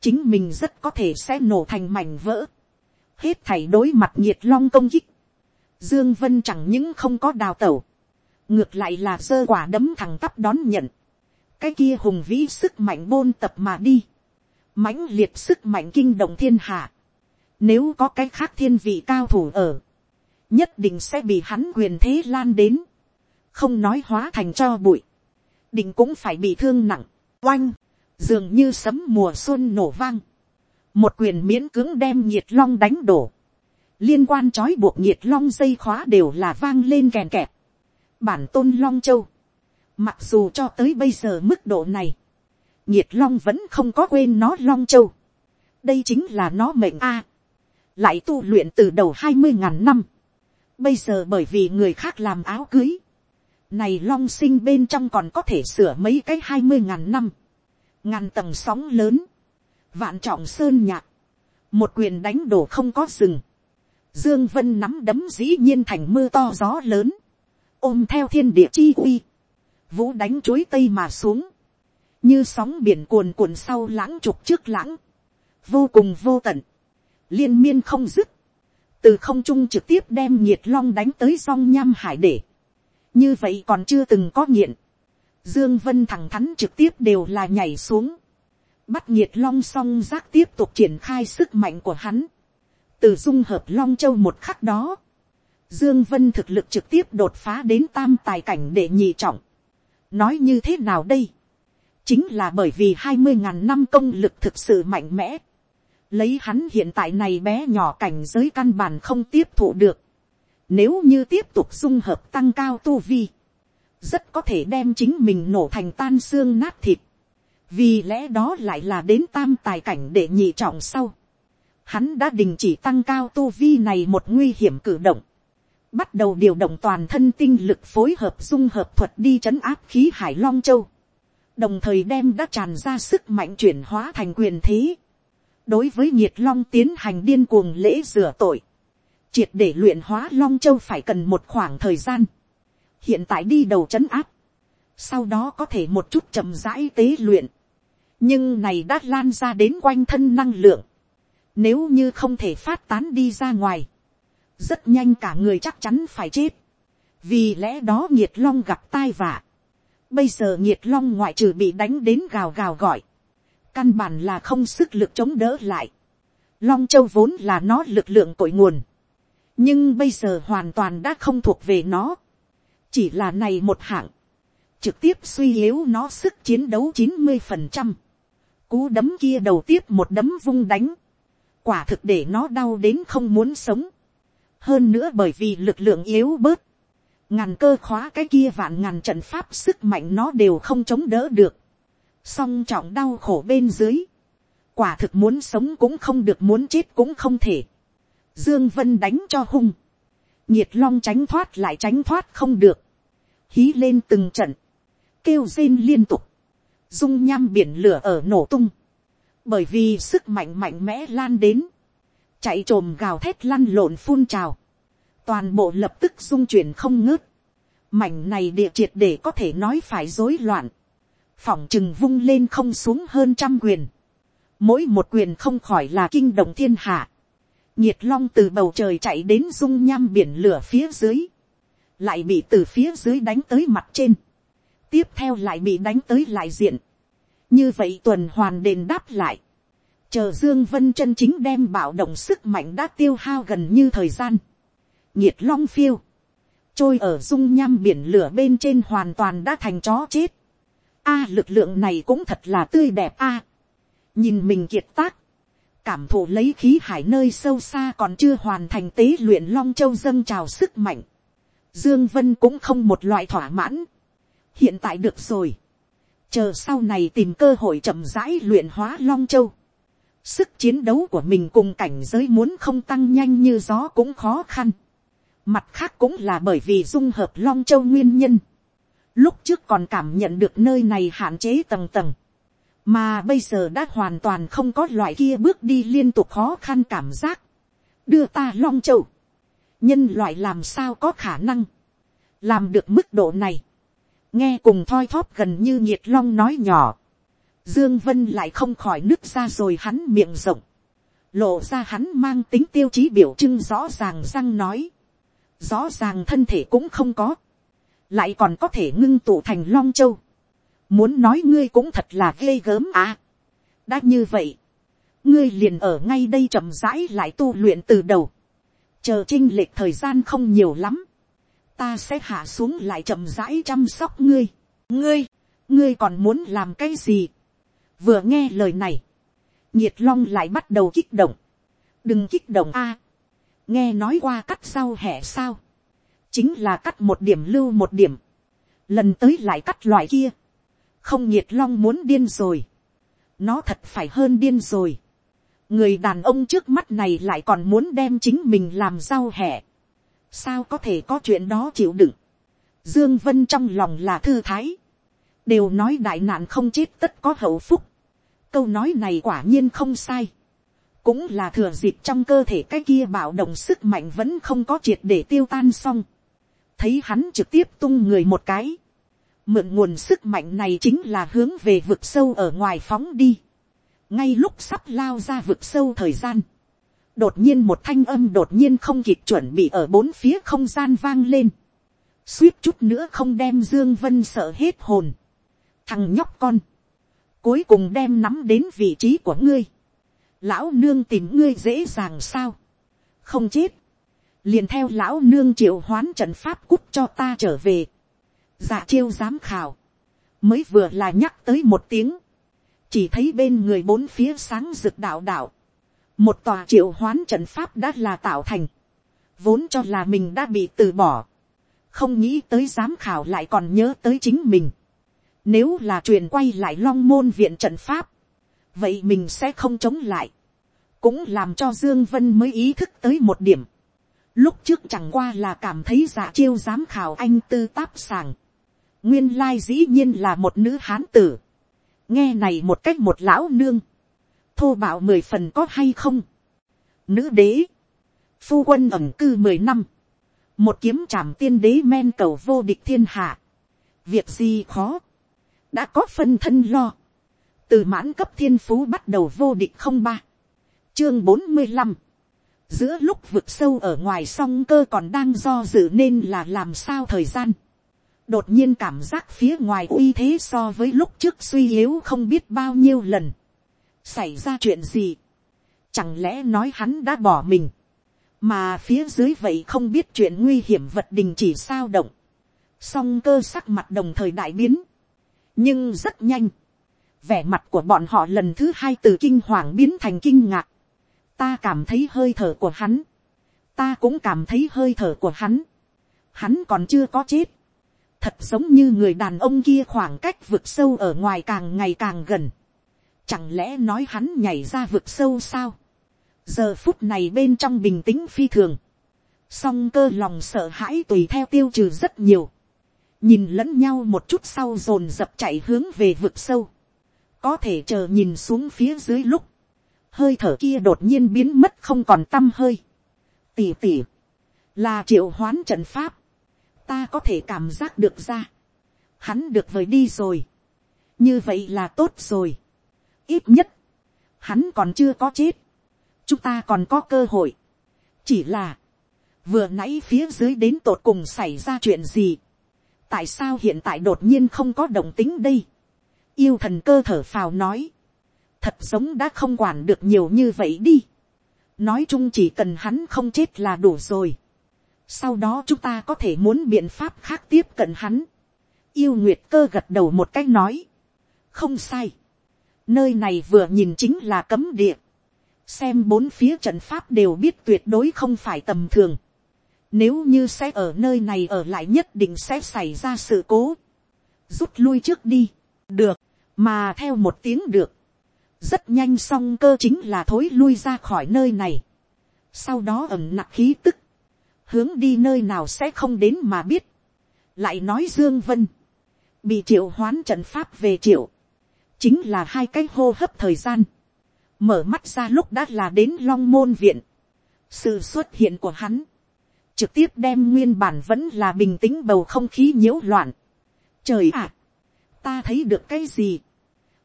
chính mình rất có thể sẽ nổ thành mảnh vỡ, hết thảy đối mặt nhiệt long công kích, dương vân chẳng những không có đào tẩu, ngược lại là sơ quả đấm thẳng tắp đón nhận, cái kia hùng vĩ sức mạnh bôn tập mà đi, mãnh liệt sức mạnh kinh động thiên hạ, nếu có cái khác thiên vị cao thủ ở. Nhất định sẽ bị hắn quyền thế lan đến. Không nói hóa thành cho bụi. Định cũng phải bị thương nặng. Oanh. Dường như sấm mùa xuân nổ vang. Một quyền miễn cưỡng đem nhiệt long đánh đổ. Liên quan trói buộc nhiệt long dây khóa đều là vang lên kèn kẹp. Bản tôn long châu. Mặc dù cho tới bây giờ mức độ này. Nhiệt long vẫn không có quên nó long châu. Đây chính là nó mệnh a lại tu luyện từ đầu hai mươi ngàn năm, bây giờ bởi vì người khác làm áo cưới, này long sinh bên trong còn có thể sửa mấy cái hai mươi ngàn năm, ngàn tầng sóng lớn, vạn trọng sơn nhạc, một quyền đánh đổ không có rừng, dương vân nắm đấm dĩ nhiên thành mưa to gió lớn, ôm theo thiên địa chi uy, vũ đánh chuối tây mà xuống, như sóng biển cuồn cuộn sau lãng trục trước lãng, vô cùng vô tận, liên miên không dứt, từ không trung trực tiếp đem nhiệt long đánh tới song nham hải để, như vậy còn chưa từng có nghiện, dương vân thẳng thắn trực tiếp đều là nhảy xuống, bắt nhiệt long song giác tiếp tục triển khai sức mạnh của hắn, từ dung hợp long châu một khắc đó, dương vân thực lực trực tiếp đột phá đến tam tài cảnh để nhị trọng, nói như thế nào đây, chính là bởi vì hai mươi ngàn năm công lực thực sự mạnh mẽ, lấy hắn hiện tại này bé nhỏ cảnh giới căn bản không tiếp thụ được, nếu như tiếp tục dung hợp tăng cao tu vi, rất có thể đem chính mình nổ thành tan xương nát thịt, vì lẽ đó lại là đến tam tài cảnh để nhị trọng sau, hắn đã đình chỉ tăng cao tu vi này một nguy hiểm cử động, bắt đầu điều động toàn thân tinh lực phối hợp dung hợp thuật đi chấn áp khí hải long châu, đồng thời đem đã tràn ra sức mạnh chuyển hóa thành quyền thế. đối với nhiệt long tiến hành điên cuồng lễ rửa tội, triệt để luyện hóa long châu phải cần một khoảng thời gian, hiện tại đi đầu chấn áp, sau đó có thể một chút chậm rãi tế luyện, nhưng này đã lan ra đến quanh thân năng lượng, nếu như không thể phát tán đi ra ngoài, rất nhanh cả người chắc chắn phải chết, vì lẽ đó nhiệt long gặp tai vạ, Bây giờ nhiệt long ngoại trừ bị đánh đến gào gào gọi. Căn bản là không sức lực chống đỡ lại. Long châu vốn là nó lực lượng cội nguồn. Nhưng bây giờ hoàn toàn đã không thuộc về nó. Chỉ là này một hạng. Trực tiếp suy yếu nó sức chiến đấu chín mươi phần trăm Cú đấm kia đầu tiếp một đấm vung đánh. Quả thực để nó đau đến không muốn sống. Hơn nữa bởi vì lực lượng yếu bớt ngàn cơ khóa cái kia vạn ngàn trận pháp sức mạnh nó đều không chống đỡ được, song trọng đau khổ bên dưới, quả thực muốn sống cũng không được muốn chết cũng không thể, dương vân đánh cho hung, nhiệt long tránh thoát lại tránh thoát không được, hí lên từng trận, kêu rên liên tục, dung nham biển lửa ở nổ tung, bởi vì sức mạnh mạnh mẽ lan đến, chạy trồm gào thét lăn lộn phun trào, toàn bộ lập tức dung chuyển không ngớt, mảnh này địa triệt để có thể nói phải rối loạn, phỏng chừng vung lên không xuống hơn trăm quyền, mỗi một quyền không khỏi là kinh động thiên hạ, nhiệt long từ bầu trời chạy đến dung nham biển lửa phía dưới, lại bị từ phía dưới đánh tới mặt trên, tiếp theo lại bị đánh tới lại diện, như vậy tuần hoàn đền đáp lại, chờ dương vân chân chính đem bảo động sức mạnh đã tiêu hao gần như thời gian, nhiệt long phiêu, trôi ở dung nham biển lửa bên trên hoàn toàn đã thành chó chết. A lực lượng này cũng thật là tươi đẹp a. nhìn mình kiệt tác, cảm thụ lấy khí hải nơi sâu xa còn chưa hoàn thành tế luyện long châu dâng trào sức mạnh. Dương Vân cũng không một loại thỏa mãn. Hiện tại được rồi. Chờ sau này tìm cơ hội chậm rãi luyện hóa long châu. Sức chiến đấu của mình cùng cảnh giới muốn không tăng nhanh như gió cũng khó khăn. Mặt khác cũng là bởi vì dung hợp Long Châu nguyên nhân. Lúc trước còn cảm nhận được nơi này hạn chế tầng tầng. Mà bây giờ đã hoàn toàn không có loại kia bước đi liên tục khó khăn cảm giác. Đưa ta Long Châu. Nhân loại làm sao có khả năng. Làm được mức độ này. Nghe cùng thoi thóp gần như nhiệt long nói nhỏ. Dương Vân lại không khỏi nứt ra rồi hắn miệng rộng. Lộ ra hắn mang tính tiêu chí biểu trưng rõ ràng răng nói rõ ràng thân thể cũng không có, lại còn có thể ngưng tụ thành long châu muốn nói ngươi cũng thật là ghê gớm à. đã như vậy, ngươi liền ở ngay đây chậm rãi lại tu luyện từ đầu, chờ trinh lệch thời gian không nhiều lắm, ta sẽ hạ xuống lại chậm rãi chăm sóc ngươi, ngươi, ngươi còn muốn làm cái gì, vừa nghe lời này, nhiệt long lại bắt đầu kích động, đừng kích động a, nghe nói qua cắt sau hẻ sao, chính là cắt một điểm lưu một điểm, lần tới lại cắt loại kia, không nhiệt long muốn điên rồi, nó thật phải hơn điên rồi, người đàn ông trước mắt này lại còn muốn đem chính mình làm rau hẹ, sao có thể có chuyện đó chịu đựng, dương vân trong lòng là thư thái, đều nói đại nạn không chết tất có hậu phúc, câu nói này quả nhiên không sai, cũng là thừa dịp trong cơ thể cái kia bạo động sức mạnh vẫn không có triệt để tiêu tan xong. thấy hắn trực tiếp tung người một cái mượn nguồn sức mạnh này chính là hướng về vực sâu ở ngoài phóng đi. ngay lúc sắp lao ra vực sâu thời gian, đột nhiên một thanh âm đột nhiên không kịp chuẩn bị ở bốn phía không gian vang lên, suýt chút nữa không đem dương vân sợ hết hồn, thằng nhóc con, cuối cùng đem nắm đến vị trí của ngươi, lão nương tìm ngươi dễ dàng sao, không chết, liền theo lão nương triệu hoán trận pháp cút cho ta trở về, dạ chiêu giám khảo, mới vừa là nhắc tới một tiếng, chỉ thấy bên người bốn phía sáng rực đạo đạo, một tòa triệu hoán trận pháp đã là tạo thành, vốn cho là mình đã bị từ bỏ, không nghĩ tới giám khảo lại còn nhớ tới chính mình, nếu là truyền quay lại long môn viện trận pháp, vậy mình sẽ không chống lại, cũng làm cho dương vân mới ý thức tới một điểm, lúc trước chẳng qua là cảm thấy giả chiêu giám khảo anh tư táp sàng, nguyên lai dĩ nhiên là một nữ hán tử, nghe này một cách một lão nương, thô bạo mười phần có hay không, nữ đế, phu quân ẩm cư mười năm, một kiếm trảm tiên đế men cầu vô địch thiên hạ, việc gì khó, đã có phân thân lo, từ mãn cấp thiên phú bắt đầu vô địch không ba, chương bốn mươi năm, giữa lúc vực sâu ở ngoài song cơ còn đang do dự nên là làm sao thời gian, đột nhiên cảm giác phía ngoài uy thế so với lúc trước suy yếu không biết bao nhiêu lần. xảy ra chuyện gì, chẳng lẽ nói hắn đã bỏ mình, mà phía dưới vậy không biết chuyện nguy hiểm vật đình chỉ sao động, song cơ sắc mặt đồng thời đại biến, nhưng rất nhanh, vẻ mặt của bọn họ lần thứ hai từ kinh hoàng biến thành kinh ngạc, ta cảm thấy hơi thở của hắn, ta cũng cảm thấy hơi thở của hắn, hắn còn chưa có chết, thật giống như người đàn ông kia khoảng cách vực sâu ở ngoài càng ngày càng gần. Chẳng lẽ nói hắn nhảy ra vực sâu sao? giờ phút này bên trong bình tĩnh phi thường. song cơ lòng sợ hãi tùy theo tiêu trừ rất nhiều. nhìn lẫn nhau một chút sau dồn dập chạy hướng về vực sâu. có thể chờ nhìn xuống phía dưới lúc. hơi thở kia đột nhiên biến mất không còn tâm hơi. tỉ tỉ. là triệu hoán trận pháp ta có thể cảm giác được ra, hắn được vời đi rồi, như vậy là tốt rồi, ít nhất, hắn còn chưa có chết, chúng ta còn có cơ hội, chỉ là, vừa nãy phía dưới đến tột cùng xảy ra chuyện gì, tại sao hiện tại đột nhiên không có động tính đây, yêu thần cơ thở phào nói, thật giống đã không quản được nhiều như vậy đi, nói chung chỉ cần hắn không chết là đủ rồi, sau đó chúng ta có thể muốn biện pháp khác tiếp cận hắn. yêu nguyệt cơ gật đầu một cách nói. không sai. nơi này vừa nhìn chính là cấm địa. xem bốn phía trận pháp đều biết tuyệt đối không phải tầm thường. nếu như sẽ ở nơi này ở lại nhất định sẽ xảy ra sự cố. rút lui trước đi. được, mà theo một tiếng được. rất nhanh xong cơ chính là thối lui ra khỏi nơi này. sau đó ẩm nặng khí tức hướng đi nơi nào sẽ không đến mà biết. lại nói dương vân, bị triệu hoán trận pháp về triệu, chính là hai cái hô hấp thời gian, mở mắt ra lúc đã là đến long môn viện, sự xuất hiện của hắn, trực tiếp đem nguyên bản vẫn là bình tĩnh bầu không khí nhiễu loạn. trời ạ, ta thấy được cái gì,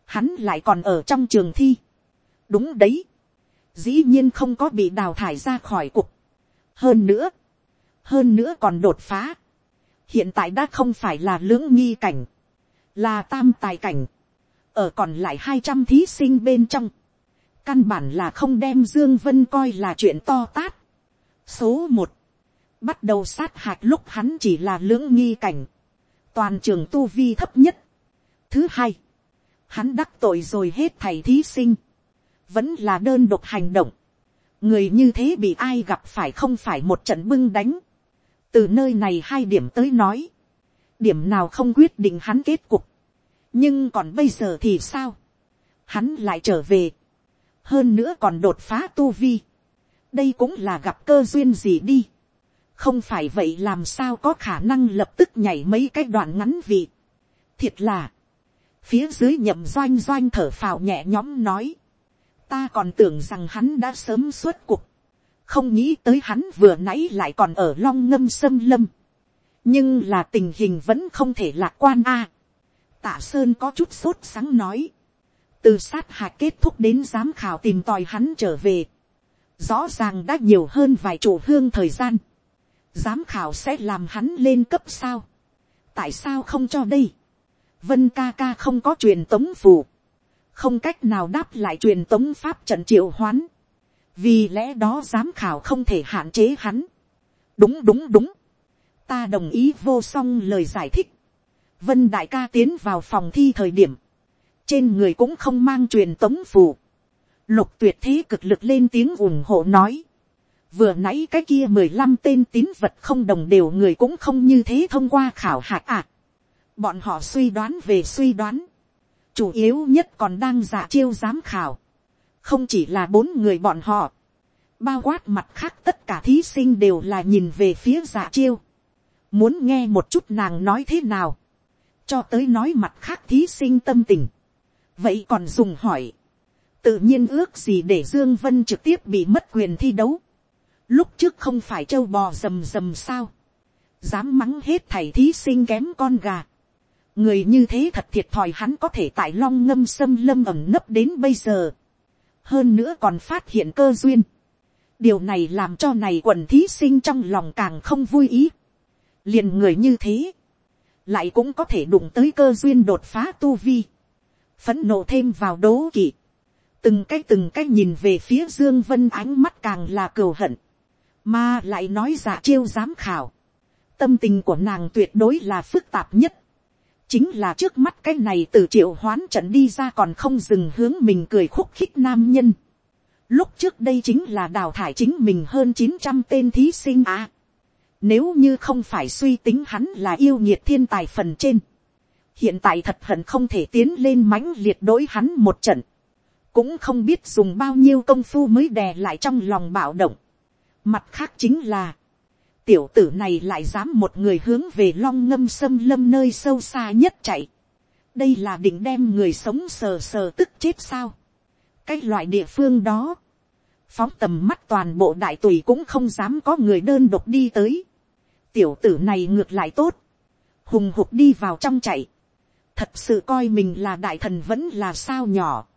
hắn lại còn ở trong trường thi, đúng đấy, dĩ nhiên không có bị đào thải ra khỏi cục. hơn nữa, hơn nữa còn đột phá, hiện tại đã không phải là lưỡng nghi cảnh, là tam tài cảnh, ở còn lại hai trăm thí sinh bên trong, căn bản là không đem dương vân coi là chuyện to tát. số một, bắt đầu sát hạch lúc hắn chỉ là lưỡng nghi cảnh, toàn trường tu vi thấp nhất. thứ hai, hắn đắc tội rồi hết thầy thí sinh, vẫn là đơn độc hành động, người như thế bị ai gặp phải không phải một trận bưng đánh, từ nơi này hai điểm tới nói, điểm nào không quyết định hắn kết cục, nhưng còn bây giờ thì sao, hắn lại trở về, hơn nữa còn đột phá tu vi, đây cũng là gặp cơ duyên gì đi, không phải vậy làm sao có khả năng lập tức nhảy mấy cái đoạn ngắn vị, thiệt là, phía dưới nhậm doanh doanh thở phào nhẹ nhõm nói, ta còn tưởng rằng hắn đã sớm xuất cuộc, không nghĩ tới hắn vừa nãy lại còn ở long ngâm xâm lâm. nhưng là tình hình vẫn không thể lạc quan a. tạ sơn có chút sốt sáng nói. từ sát hạch kết thúc đến giám khảo tìm tòi hắn trở về. rõ ràng đã nhiều hơn vài chủ hương thời gian, giám khảo sẽ làm hắn lên cấp sao, tại sao không cho đây, vân ca ca không có truyền tống phù, không cách nào đáp lại truyền tống pháp trận triệu hoán, vì lẽ đó giám khảo không thể hạn chế hắn. đúng đúng đúng, ta đồng ý vô song lời giải thích. vân đại ca tiến vào phòng thi thời điểm, trên người cũng không mang truyền tống phù. lục tuyệt thế cực lực lên tiếng ủng hộ nói. vừa nãy cái kia mười lăm tên tín vật không đồng đều người cũng không như thế thông qua khảo hạch à. bọn họ suy đoán về suy đoán. chủ yếu nhất còn đang giả chiêu giám khảo không chỉ là bốn người bọn họ, bao quát mặt khác tất cả thí sinh đều là nhìn về phía dạ chiêu, muốn nghe một chút nàng nói thế nào, cho tới nói mặt khác thí sinh tâm tình, vậy còn dùng hỏi, tự nhiên ước gì để dương vân trực tiếp bị mất quyền thi đấu, lúc trước không phải trâu bò rầm rầm sao, dám mắng hết thầy thí sinh kém con gà, người như thế thật thiệt thòi hắn có thể tại long ngâm xâm lâm ẩm nấp đến bây giờ, hơn nữa còn phát hiện cơ duyên. điều này làm cho này quần thí sinh trong lòng càng không vui ý. liền người như thế, lại cũng có thể đụng tới cơ duyên đột phá tu vi, phấn nộ thêm vào đố kỵ, từng cái từng cái nhìn về phía dương vân ánh mắt càng là cừu hận, mà lại nói giả chiêu giám khảo, tâm tình của nàng tuyệt đối là phức tạp nhất, chính là trước mắt cái này từ triệu hoán trận đi ra còn không dừng hướng mình cười khúc khích nam nhân. Lúc trước đây chính là đào thải chính mình hơn chín trăm tên thí sinh à. Nếu như không phải suy tính hắn là yêu nhiệt thiên tài phần trên. Hiện tại thật hận không thể tiến lên mãnh liệt đối hắn một trận. Cũng không biết dùng bao nhiêu công phu mới đè lại trong lòng bạo động. Mặt khác chính là tiểu tử này lại dám một người hướng về long ngâm xâm lâm nơi sâu xa nhất chạy. đây là định đem người sống sờ sờ tức chết sao. cái loại địa phương đó, phóng tầm mắt toàn bộ đại tùy cũng không dám có người đơn độc đi tới. tiểu tử này ngược lại tốt, hùng hục đi vào trong chạy, thật sự coi mình là đại thần vẫn là sao nhỏ.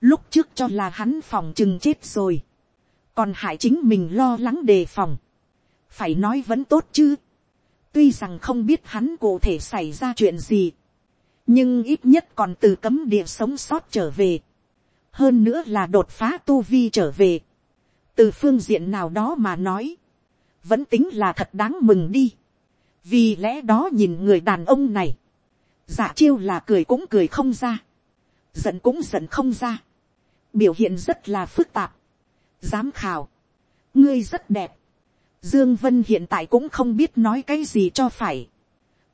lúc trước cho là hắn phòng chừng chết rồi, còn hại chính mình lo lắng đề phòng phải nói vẫn tốt chứ. tuy rằng không biết hắn cụ thể xảy ra chuyện gì, nhưng ít nhất còn từ cấm địa sống sót trở về. hơn nữa là đột phá tu vi trở về. từ phương diện nào đó mà nói, vẫn tính là thật đáng mừng đi. vì lẽ đó nhìn người đàn ông này, giả chiêu là cười cũng cười không ra, giận cũng giận không ra, biểu hiện rất là phức tạp. giám khảo, ngươi rất đẹp, Dương Vân hiện tại cũng không biết nói cái gì cho phải.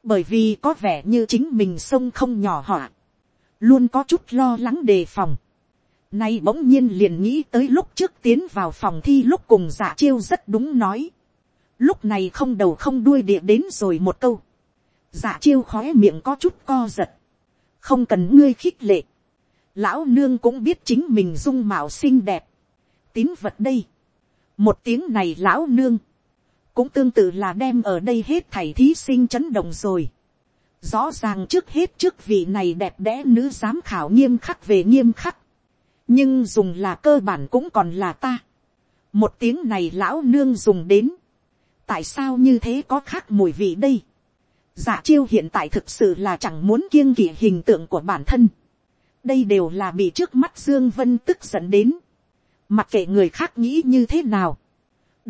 Bởi vì có vẻ như chính mình sông không nhỏ họa. Luôn có chút lo lắng đề phòng. Nay bỗng nhiên liền nghĩ tới lúc trước tiến vào phòng thi lúc cùng Dạ chiêu rất đúng nói. Lúc này không đầu không đuôi địa đến rồi một câu. Dạ chiêu khóe miệng có chút co giật. Không cần ngươi khích lệ. Lão nương cũng biết chính mình dung mạo xinh đẹp. Tín vật đây. Một tiếng này lão nương cũng tương tự là đem ở đây hết thảy thí sinh chấn động rồi. Rõ ràng trước hết trước vị này đẹp đẽ nữ giám khảo nghiêm khắc về nghiêm khắc. Nhưng dùng là cơ bản cũng còn là ta. Một tiếng này lão nương dùng đến. Tại sao như thế có khác mùi vị đây? Dạ chiêu hiện tại thực sự là chẳng muốn kiêng kỵ hình tượng của bản thân. Đây đều là bị trước mắt Dương Vân tức giận đến. Mặc kệ người khác nghĩ như thế nào.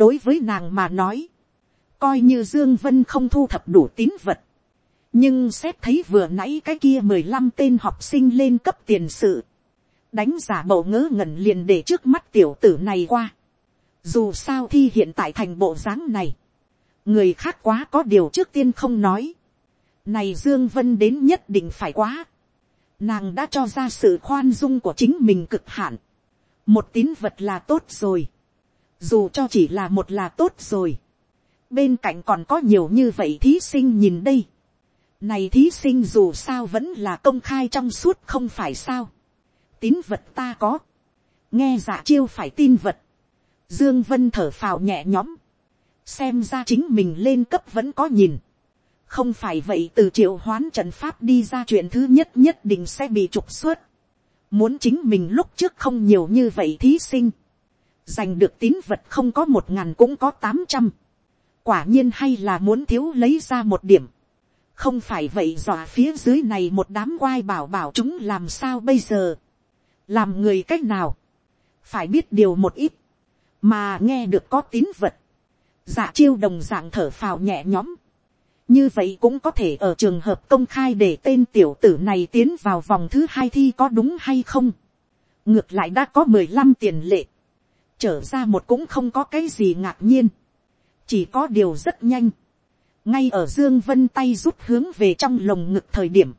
Đối với nàng mà nói coi như dương vân không thu thập đủ tín vật, nhưng xét thấy vừa nãy cái kia mười lăm tên học sinh lên cấp tiền sự, đánh giả bộ ngớ ngẩn liền để trước mắt tiểu tử này qua. Dù sao thi hiện tại thành bộ dáng này, người khác quá có điều trước tiên không nói. Này Dương Vân đến nhất định phải quá. Nàng đã cho ra sự khoan dung của chính mình cực hạn. Một tín vật là tốt rồi. Dù cho chỉ là một là tốt rồi bên cạnh còn có nhiều như vậy thí sinh nhìn đây. này thí sinh dù sao vẫn là công khai trong suốt không phải sao. tín vật ta có. nghe giả chiêu phải tin vật. dương vân thở phào nhẹ nhõm. xem ra chính mình lên cấp vẫn có nhìn. không phải vậy từ triệu hoán trận pháp đi ra chuyện thứ nhất nhất định sẽ bị trục xuất. muốn chính mình lúc trước không nhiều như vậy thí sinh giành được tín vật không có một ngàn cũng có tám trăm, quả nhiên hay là muốn thiếu lấy ra một điểm, không phải vậy dọa phía dưới này một đám quai bảo bảo chúng làm sao bây giờ, làm người c á c h nào, phải biết điều một ít, mà nghe được có tín vật, dạ chiêu đồng dạng thở phào nhẹ nhõm, như vậy cũng có thể ở trường hợp công khai để tên tiểu tử này tiến vào vòng thứ hai thi có đúng hay không. ngược lại đã có mười lăm tiền lệ, trở ra một cũng không có cái gì ngạc nhiên, chỉ có điều rất nhanh, ngay ở dương vân tay rút hướng về trong lồng ngực thời điểm,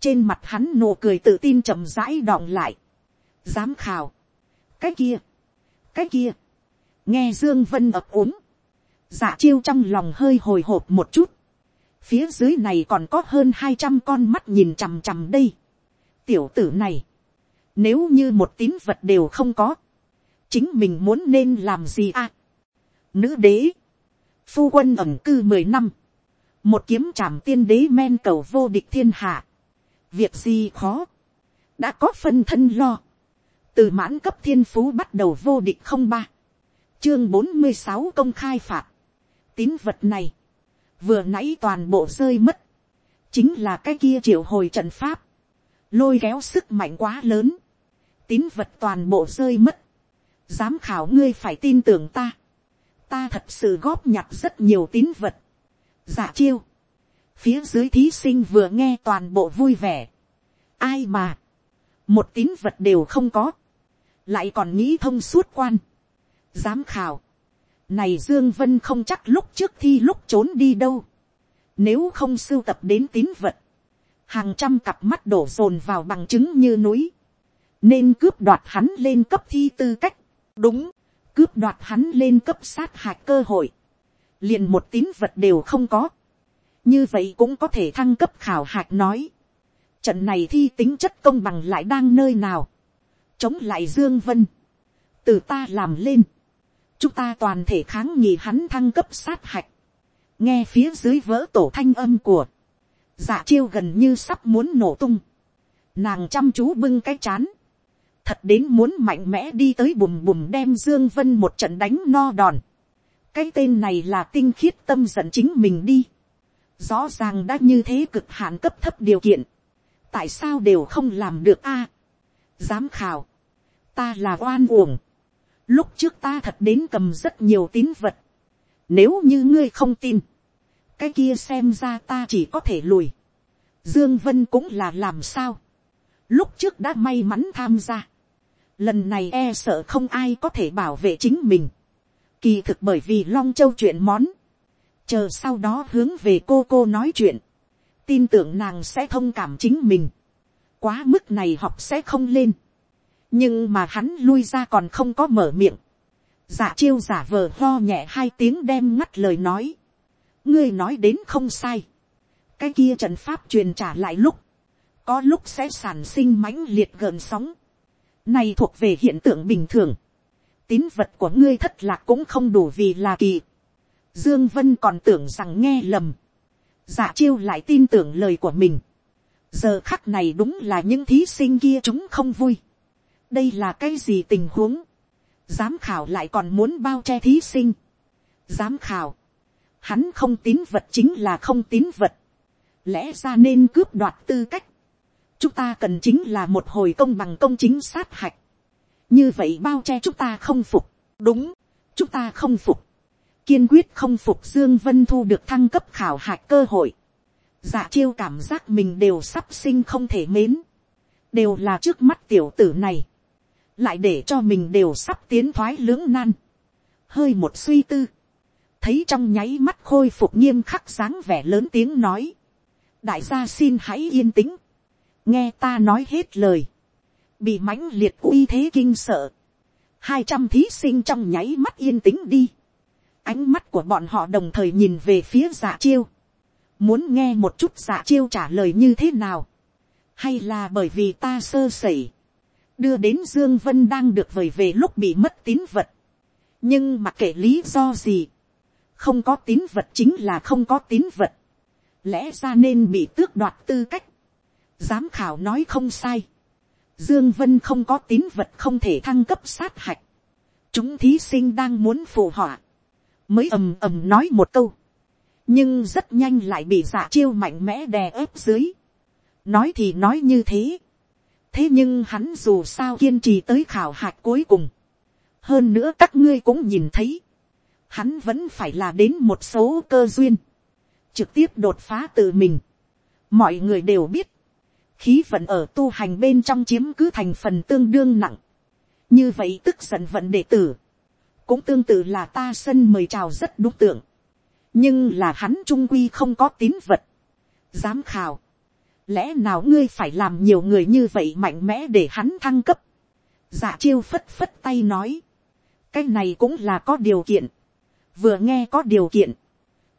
trên mặt hắn nụ cười tự tin chậm rãi đọng lại, dám khảo, cái kia, cái kia, nghe dương vân ập úng, dạ chiêu trong lòng hơi hồi hộp một chút, phía dưới này còn có hơn hai trăm con mắt nhìn chằm chằm đây, tiểu tử này, nếu như một tín vật đều không có, chính mình muốn nên làm gì à, nữ đế, phu quân ẩm cư mười năm, một kiếm trảm tiên đế men cầu vô địch thiên hạ, việc gì khó, đã có phân thân lo, từ mãn cấp thiên phú bắt đầu vô địch không ba, chương bốn mươi sáu công khai phạt, tín vật này, vừa nãy toàn bộ rơi mất, chính là cái kia triệu hồi trận pháp, lôi kéo sức mạnh quá lớn, tín vật toàn bộ rơi mất, giám khảo ngươi phải tin tưởng ta, ta thật sự góp nhặt rất nhiều tín vật. giả chiêu. phía dưới thí sinh vừa nghe toàn bộ vui vẻ. ai mà, một tín vật đều không có, lại còn nghĩ thông suốt quan. giám khảo, này dương vân không chắc lúc trước thi lúc trốn đi đâu. nếu không sưu tập đến tín vật, hàng trăm cặp mắt đổ dồn vào bằng chứng như núi, nên cướp đoạt hắn lên cấp thi tư cách đúng, cướp đoạt hắn lên cấp sát hạch cơ hội, liền một tín vật đều không có, như vậy cũng có thể thăng cấp khảo hạch nói, trận này thi tính chất công bằng lại đang nơi nào, chống lại dương vân, từ ta làm lên, chúng ta toàn thể kháng nghị hắn thăng cấp sát hạch, nghe phía dưới vỡ tổ thanh âm của, dạ chiêu gần như sắp muốn nổ tung, nàng chăm chú bưng cái chán, thật đến muốn mạnh mẽ đi tới bùm bùm đem dương vân một trận đánh no đòn. cái tên này là tinh khiết tâm giận chính mình đi. rõ ràng đã như thế cực hạn cấp thấp điều kiện. tại sao đều không làm được a. giám khảo. ta là oan uổng. lúc trước ta thật đến cầm rất nhiều tín vật. nếu như ngươi không tin, cái kia xem ra ta chỉ có thể lùi. dương vân cũng là làm sao. lúc trước đã may mắn tham gia lần này e sợ không ai có thể bảo vệ chính mình. kỳ thực bởi vì long châu chuyện món, chờ sau đó hướng về cô cô nói chuyện, tin tưởng nàng sẽ thông cảm chính mình. quá mức này học sẽ không lên. nhưng mà hắn lui ra còn không có mở miệng. giả chiêu giả vờ lo nhẹ hai tiếng đem ngắt lời nói. ngươi nói đến không sai. cái kia trận pháp truyền trả lại lúc, có lúc sẽ sản sinh mãnh liệt gần sóng này thuộc về hiện tượng bình thường. Tín vật của ngươi thất lạc cũng không đủ vì là kỳ. Dương Vân còn tưởng rằng nghe lầm. Dạ chiêu lại tin tưởng lời của mình. Giờ khắc này đúng là những thí sinh kia chúng không vui. Đây là cái gì tình huống? Giám khảo lại còn muốn bao che thí sinh. Giám khảo. Hắn không tín vật chính là không tín vật. Lẽ ra nên cướp đoạt tư cách chúng ta cần chính là một hồi công bằng công chính sát hạch. như vậy bao che chúng ta không phục. đúng, chúng ta không phục. kiên quyết không phục dương vân thu được thăng cấp khảo hạch cơ hội. dạ chiêu cảm giác mình đều sắp sinh không thể mến. đều là trước mắt tiểu tử này. lại để cho mình đều sắp tiến thoái lưỡng nan. hơi một suy tư. thấy trong nháy mắt khôi phục nghiêm khắc dáng vẻ lớn tiếng nói. đại gia xin hãy yên tĩnh nghe ta nói hết lời, bị mãnh liệt uy thế kinh sợ, hai trăm thí sinh trong nháy mắt yên tĩnh đi, ánh mắt của bọn họ đồng thời nhìn về phía giả chiêu, muốn nghe một chút giả chiêu trả lời như thế nào, hay là bởi vì ta sơ sẩy, đưa đến dương vân đang được vời về lúc bị mất tín vật, nhưng mặc kệ lý do gì, không có tín vật chính là không có tín vật, lẽ ra nên bị tước đoạt tư cách, Giám khảo nói không sai. Dương Vân không có tín vật không thể thăng cấp sát hạch. chúng thí sinh đang muốn phù họa, mới ầm ầm nói một câu, nhưng rất nhanh lại bị giả chiêu mạnh mẽ đè ép dưới, nói thì nói như thế, thế nhưng hắn dù sao kiên trì tới khảo hạch cuối cùng, hơn nữa các ngươi cũng nhìn thấy, hắn vẫn phải là đến một số cơ duyên, trực tiếp đột phá tự mình. mọi người đều biết, khí vận ở tu hành bên trong chiếm cứ thành phần tương đương nặng, như vậy tức giận vận đệ tử, cũng tương tự là ta sân mời chào rất đúng tượng, nhưng là hắn trung quy không có tín vật, giám khảo, lẽ nào ngươi phải làm nhiều người như vậy mạnh mẽ để hắn thăng cấp, dạ chiêu phất phất tay nói, cái này cũng là có điều kiện, vừa nghe có điều kiện,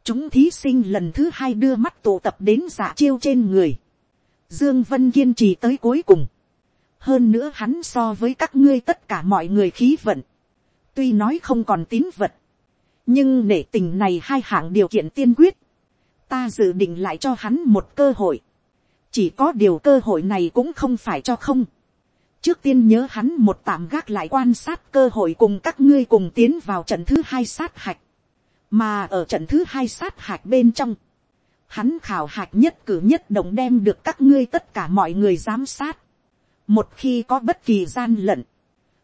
chúng thí sinh lần thứ hai đưa mắt tụ tập đến dạ chiêu trên người. Dương Vân kiên trì tới cuối cùng. Hơn nữa hắn so với các ngươi tất cả mọi người khí vận. Tuy nói không còn tín vật. Nhưng nể tình này hai hạng điều kiện tiên quyết. Ta dự định lại cho hắn một cơ hội. Chỉ có điều cơ hội này cũng không phải cho không. Trước tiên nhớ hắn một tạm gác lại quan sát cơ hội cùng các ngươi cùng tiến vào trận thứ hai sát hạch mà ở trận thứ hai sát hạch bên trong, hắn khảo hạch nhất cử nhất động đem được các ngươi tất cả mọi người giám sát. một khi có bất kỳ gian lận,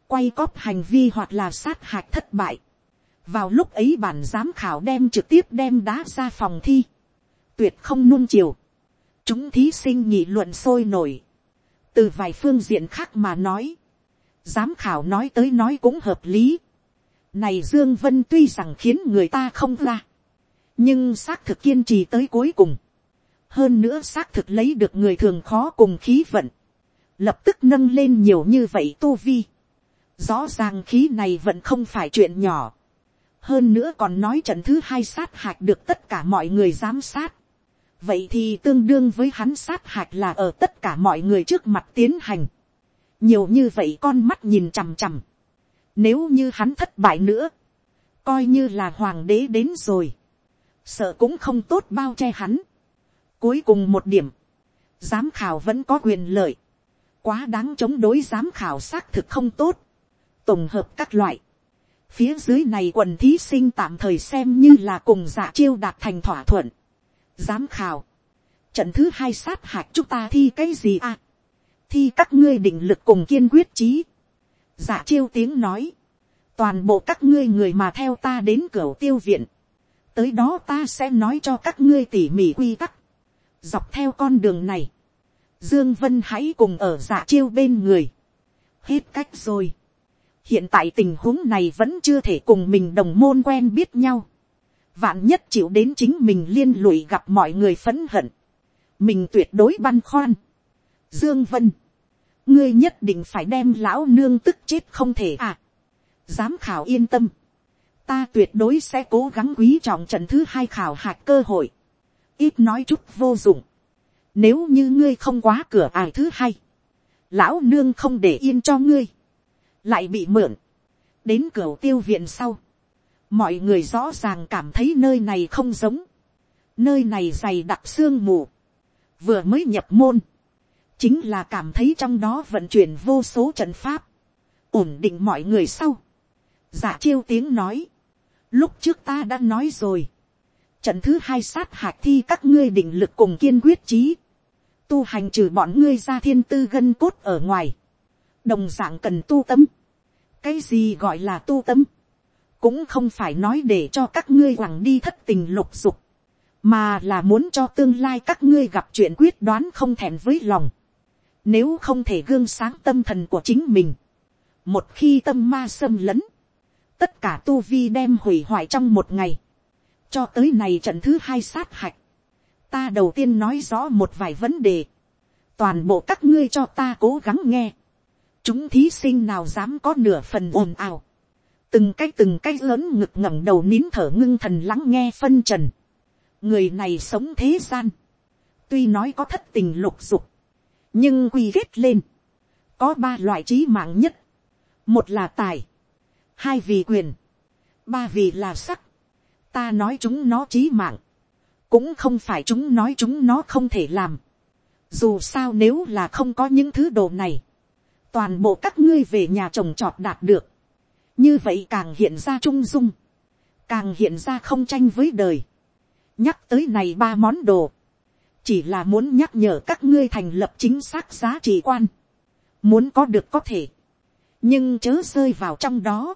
quay cóp hành vi hoặc là sát hạch thất bại, vào lúc ấy bản giám khảo đem trực tiếp đem đá ra phòng thi, tuyệt không nuông chiều, chúng thí sinh nghị luận sôi nổi, từ vài phương diện khác mà nói, giám khảo nói tới nói cũng hợp lý, này Dương Vân tuy rằng khiến người ta không ra. Nhưng xác thực kiên trì tới cuối cùng. Hơn nữa xác thực lấy được người thường khó cùng khí vận. Lập tức nâng lên nhiều như vậy tu vi. Rõ ràng khí này vẫn không phải chuyện nhỏ. Hơn nữa còn nói trận thứ hai sát hạch được tất cả mọi người giám sát. Vậy thì tương đương với hắn sát hạch là ở tất cả mọi người trước mặt tiến hành. Nhiều như vậy con mắt nhìn chằm chằm nếu như hắn thất bại nữa, coi như là hoàng đế đến rồi, sợ cũng không tốt bao che hắn. Cuối cùng một điểm, giám khảo vẫn có quyền lợi, quá đáng chống đối giám khảo xác thực không tốt, tổng hợp các loại. Phía dưới này quần thí sinh tạm thời xem như là cùng dạ chiêu đạt thành thỏa thuận. Giám khảo. Trận thứ hai sát hạch chúng ta thi cái gì à? Thi các ngươi định lực cùng kiên quyết trí dạ chiêu tiếng nói, toàn bộ các ngươi người mà theo ta đến cửa tiêu viện, tới đó ta sẽ nói cho các ngươi tỉ mỉ quy tắc, dọc theo con đường này, dương vân hãy cùng ở dạ chiêu bên người, hết cách rồi, hiện tại tình huống này vẫn chưa thể cùng mình đồng môn quen biết nhau, vạn nhất chịu đến chính mình liên lụy gặp mọi người phấn hận, mình tuyệt đối băn khoăn, dương vân, ngươi nhất định phải đem lão nương tức chết không thể à. giám khảo yên tâm, ta tuyệt đối sẽ cố gắng quý trọng trận thứ hai khảo hạch cơ hội, ít nói chút vô dụng, nếu như ngươi không quá cửa ải thứ hai, lão nương không để yên cho ngươi, lại bị mượn, đến cửa tiêu viện sau, mọi người rõ ràng cảm thấy nơi này không giống, nơi này dày đặc xương mù, vừa mới nhập môn, chính là cảm thấy trong đó vận chuyển vô số trận pháp, ổn định mọi người sau. giả chiêu tiếng nói, lúc trước ta đã nói rồi, trận thứ hai sát hạc thi các ngươi định lực cùng kiên quyết trí, tu hành trừ bọn ngươi ra thiên tư gân cốt ở ngoài, đồng d ạ n g cần tu tâm, cái gì gọi là tu tâm, cũng không phải nói để cho các ngươi quẳng đi thất tình lục dục, mà là muốn cho tương lai các ngươi gặp chuyện quyết đoán không thèm với lòng, nếu không thể gương sáng tâm thần của chính mình. Một khi tâm ma xâm lấn. Tất cả tu vi đem hủy hoại trong một ngày. Cho tới này trận thứ hai sát hạch. Ta đầu tiên nói rõ một vài vấn đề. Toàn bộ các ngươi cho ta cố gắng nghe. Chúng thí sinh nào dám có nửa phần ồn ào. Từng cái từng cái lớn ngực ngẩng đầu nín thở ngưng thần lắng nghe phân trần. Người này sống thế gian. Tuy nói có thất tình lục dục nhưng quy kết lên, có ba loại trí mạng nhất, một là tài, hai vì quyền, ba vì là sắc, ta nói chúng nó trí mạng, cũng không phải chúng nói chúng nó không thể làm, dù sao nếu là không có những thứ đồ này, toàn bộ các ngươi về nhà trồng trọt đạt được, như vậy càng hiện ra trung dung, càng hiện ra không tranh với đời. nhắc tới này ba món đồ, chỉ là muốn nhắc nhở các ngươi thành lập chính xác giá trị quan, muốn có được có thể, nhưng chớ rơi vào trong đó,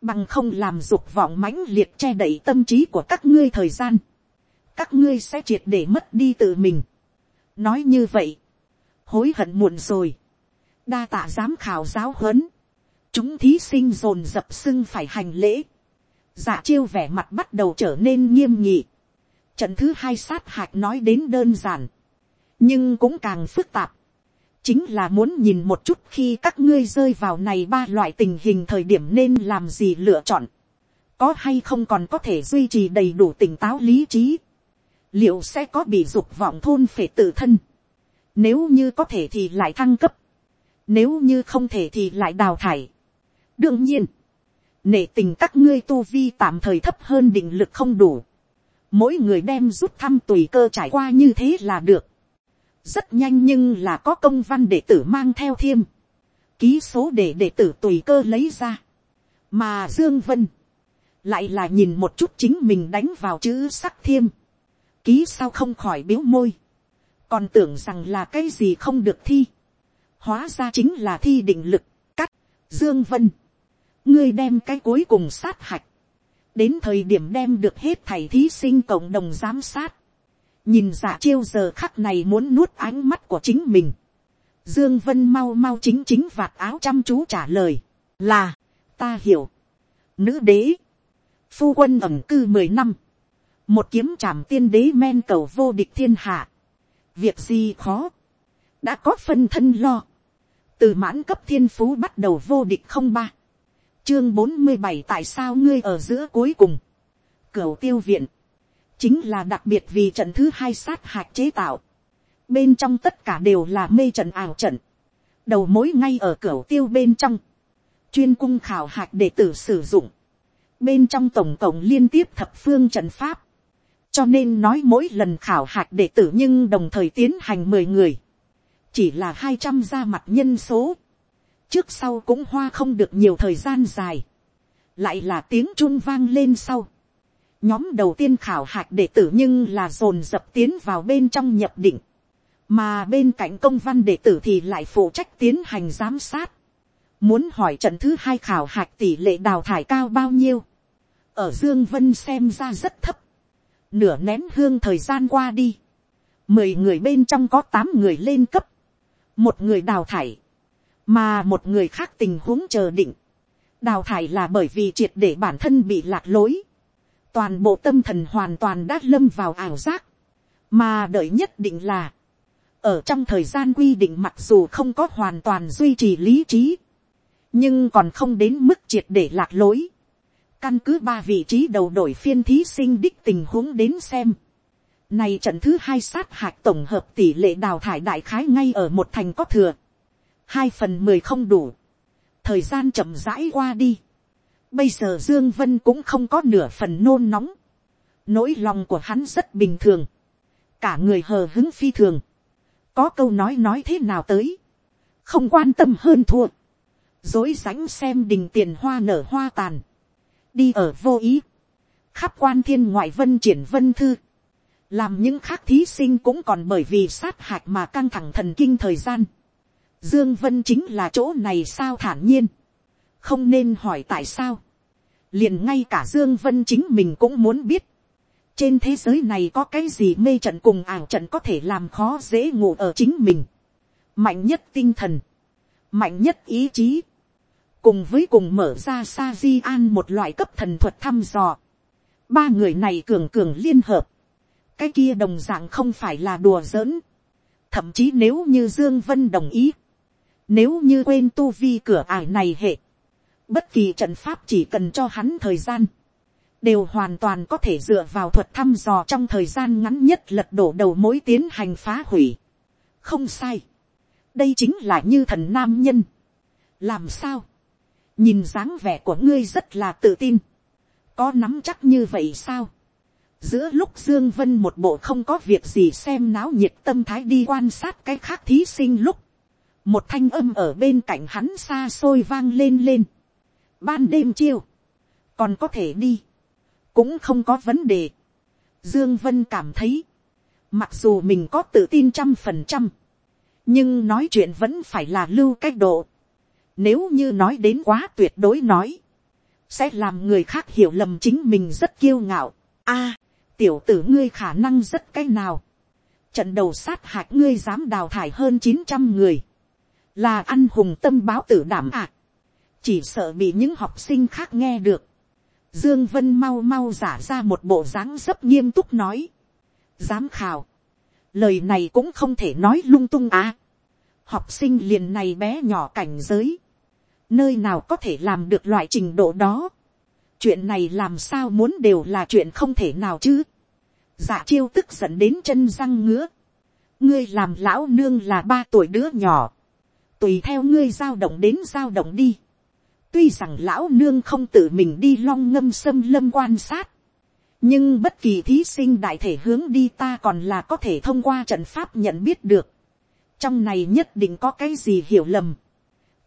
bằng không làm dục vọng mãnh liệt che đậy tâm trí của các ngươi thời gian, các ngươi sẽ triệt để mất đi tự mình. nói như vậy, hối hận muộn rồi, đa tạ giám khảo giáo huấn, chúng thí sinh dồn dập xưng phải hành lễ, giả chiêu vẻ mặt bắt đầu trở nên nghiêm nhị, trận thứ hai sát hạch nói đến đơn giản, nhưng cũng càng phức tạp, chính là muốn nhìn một chút khi các ngươi rơi vào này ba loại tình hình thời điểm nên làm gì lựa chọn, có hay không còn có thể duy trì đầy đủ tỉnh táo lý trí, liệu sẽ có bị dục vọng thôn phệ tự thân, nếu như có thể thì lại thăng cấp, nếu như không thể thì lại đào thải. đương nhiên, nể tình các ngươi tu vi tạm thời thấp hơn định lực không đủ, mỗi người đem rút thăm tùy cơ trải qua như thế là được rất nhanh nhưng là có công văn đệ tử mang theo thiêm, ký số để đệ tử tùy cơ lấy ra, mà dương vân, lại là nhìn một chút chính mình đánh vào chữ sắc thiêm, ký sao không khỏi biếu môi, còn tưởng rằng là cái gì không được thi, hóa ra chính là thi định lực, cắt, dương vân, ngươi đem cái cuối cùng sát hạch, đến thời điểm đem được hết thầy thí sinh cộng đồng giám sát, nhìn giả chiêu giờ khắc này muốn nuốt ánh mắt của chính mình. Dương Vân mau mau chính chính vạt áo chăm chú trả lời, là, ta hiểu. Nữ đế, phu quân ẩm cư mười năm, một kiếm trảm tiên đế men cầu vô địch thiên hạ. Việc gì khó, đã có phân thân lo. Từ mãn cấp thiên phú bắt đầu vô địch không ba. Chương bốn mươi bảy tại sao ngươi ở giữa cuối cùng. Cửu tiêu viện chính là đặc biệt vì trận thứ hai sát hạt chế tạo. Bên trong tất cả đều là mê trận ảo trận. Đầu mối ngay ở cửa tiêu bên trong. Chuyên cung khảo hạt đệ tử sử dụng. Bên trong tổng cộng liên tiếp thập phương trận pháp. Cho nên nói mỗi lần khảo hạt đệ tử nhưng đồng thời tiến hành mười người. Chỉ là hai trăm ra mặt nhân số. Trước sau cũng hoa không được nhiều thời gian dài. Lại là tiếng trung vang lên sau nhóm đầu tiên khảo hạch đệ tử nhưng là dồn dập tiến vào bên trong nhập định, mà bên cạnh công văn đệ tử thì lại phụ trách tiến hành giám sát, muốn hỏi trận thứ hai khảo hạch tỷ lệ đào thải cao bao nhiêu, ở dương vân xem ra rất thấp, nửa nén hương thời gian qua đi, mười người bên trong có tám người lên cấp, một người đào thải, mà một người khác tình huống chờ định, đào thải là bởi vì triệt để bản thân bị lạc lối, toàn bộ tâm thần hoàn toàn đã lâm vào ảo giác, mà đợi nhất định là, ở trong thời gian quy định mặc dù không có hoàn toàn duy trì lý trí, nhưng còn không đến mức triệt để lạc lối. Căn cứ ba vị trí đầu đổi phiên thí sinh đích tình huống đến xem. Này trận thứ hai sát hạch tổng hợp tỷ lệ đào thải đại khái ngay ở một thành có thừa. Hai phần mười không đủ. Thời gian chậm rãi qua đi. Bây giờ Dương Vân cũng không có nửa phần nôn nóng. Nỗi lòng của hắn rất bình thường. Cả người hờ hứng phi thường. Có câu nói nói thế nào tới. Không quan tâm hơn thua. Dối rãnh xem đình tiền hoa nở hoa tàn. Đi ở vô ý. Khắp quan thiên ngoại vân triển vân thư. Làm những khác thí sinh cũng còn bởi vì sát hạch mà căng thẳng thần kinh thời gian. Dương Vân chính là chỗ này sao thản nhiên. Không nên hỏi tại sao liền ngay cả dương vân chính mình cũng muốn biết, trên thế giới này có cái gì mê trận cùng ảo trận có thể làm khó dễ ngủ ở chính mình, mạnh nhất tinh thần, mạnh nhất ý chí, cùng với cùng mở ra sa di an một loại cấp thần thuật thăm dò, ba người này cường cường liên hợp, cái kia đồng dạng không phải là đùa giỡn, thậm chí nếu như dương vân đồng ý, nếu như quên tu vi cửa ải này hệ, Bất kỳ trận pháp chỉ cần cho hắn thời gian. Đều hoàn toàn có thể dựa vào thuật thăm dò trong thời gian ngắn nhất lật đổ đầu mối tiến hành phá hủy. Không sai. Đây chính là như thần nam nhân. Làm sao? Nhìn dáng vẻ của ngươi rất là tự tin. Có nắm chắc như vậy sao? giữa lúc dương vân một bộ không có việc gì xem náo nhiệt tâm thái đi quan sát cái khác thí sinh lúc một thanh âm ở bên cạnh hắn xa xôi vang lên lên ban đêm chiêu, còn có thể đi, cũng không có vấn đề. Dương Vân cảm thấy, mặc dù mình có tự tin trăm phần trăm, nhưng nói chuyện vẫn phải là lưu cách độ. Nếu như nói đến quá tuyệt đối nói, sẽ làm người khác hiểu lầm chính mình rất kiêu ngạo. A, tiểu tử ngươi khả năng rất cái nào. Trận đầu sát hạch ngươi dám đào thải hơn chín trăm người. Là ăn hùng tâm báo tử đảm ạ. À. Chỉ sợ bị những học sinh khác nghe được. Dương Vân mau mau giả ra một bộ dáng rất nghiêm túc nói. Giám khảo. Lời này cũng không thể nói lung tung à. Học sinh liền này bé nhỏ cảnh giới. Nơi nào có thể làm được loại trình độ đó. Chuyện này làm sao muốn đều là chuyện không thể nào chứ. Dạ chiêu tức giận đến chân răng ngứa. Ngươi làm lão nương là ba tuổi đứa nhỏ. Tùy theo ngươi giao động đến giao động đi tuy rằng lão nương không tự mình đi long ngâm xâm lâm quan sát, nhưng bất kỳ thí sinh đại thể hướng đi ta còn là có thể thông qua trận pháp nhận biết được. trong này nhất định có cái gì hiểu lầm.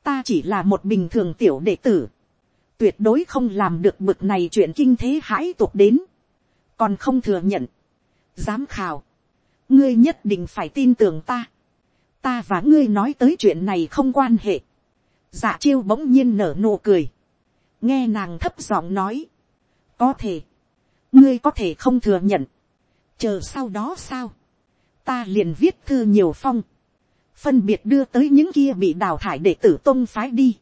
ta chỉ là một bình thường tiểu đệ tử. tuyệt đối không làm được bực này chuyện kinh thế hãi tục đến. còn không thừa nhận. giám khảo. ngươi nhất định phải tin tưởng ta. ta và ngươi nói tới chuyện này không quan hệ dạ chiêu bỗng nhiên nở nụ cười, nghe nàng thấp giọng nói, có thể, ngươi có thể không thừa nhận, chờ sau đó sao, ta liền viết thư nhiều phong, phân biệt đưa tới những kia bị đào thải đệ tử tôn phái đi,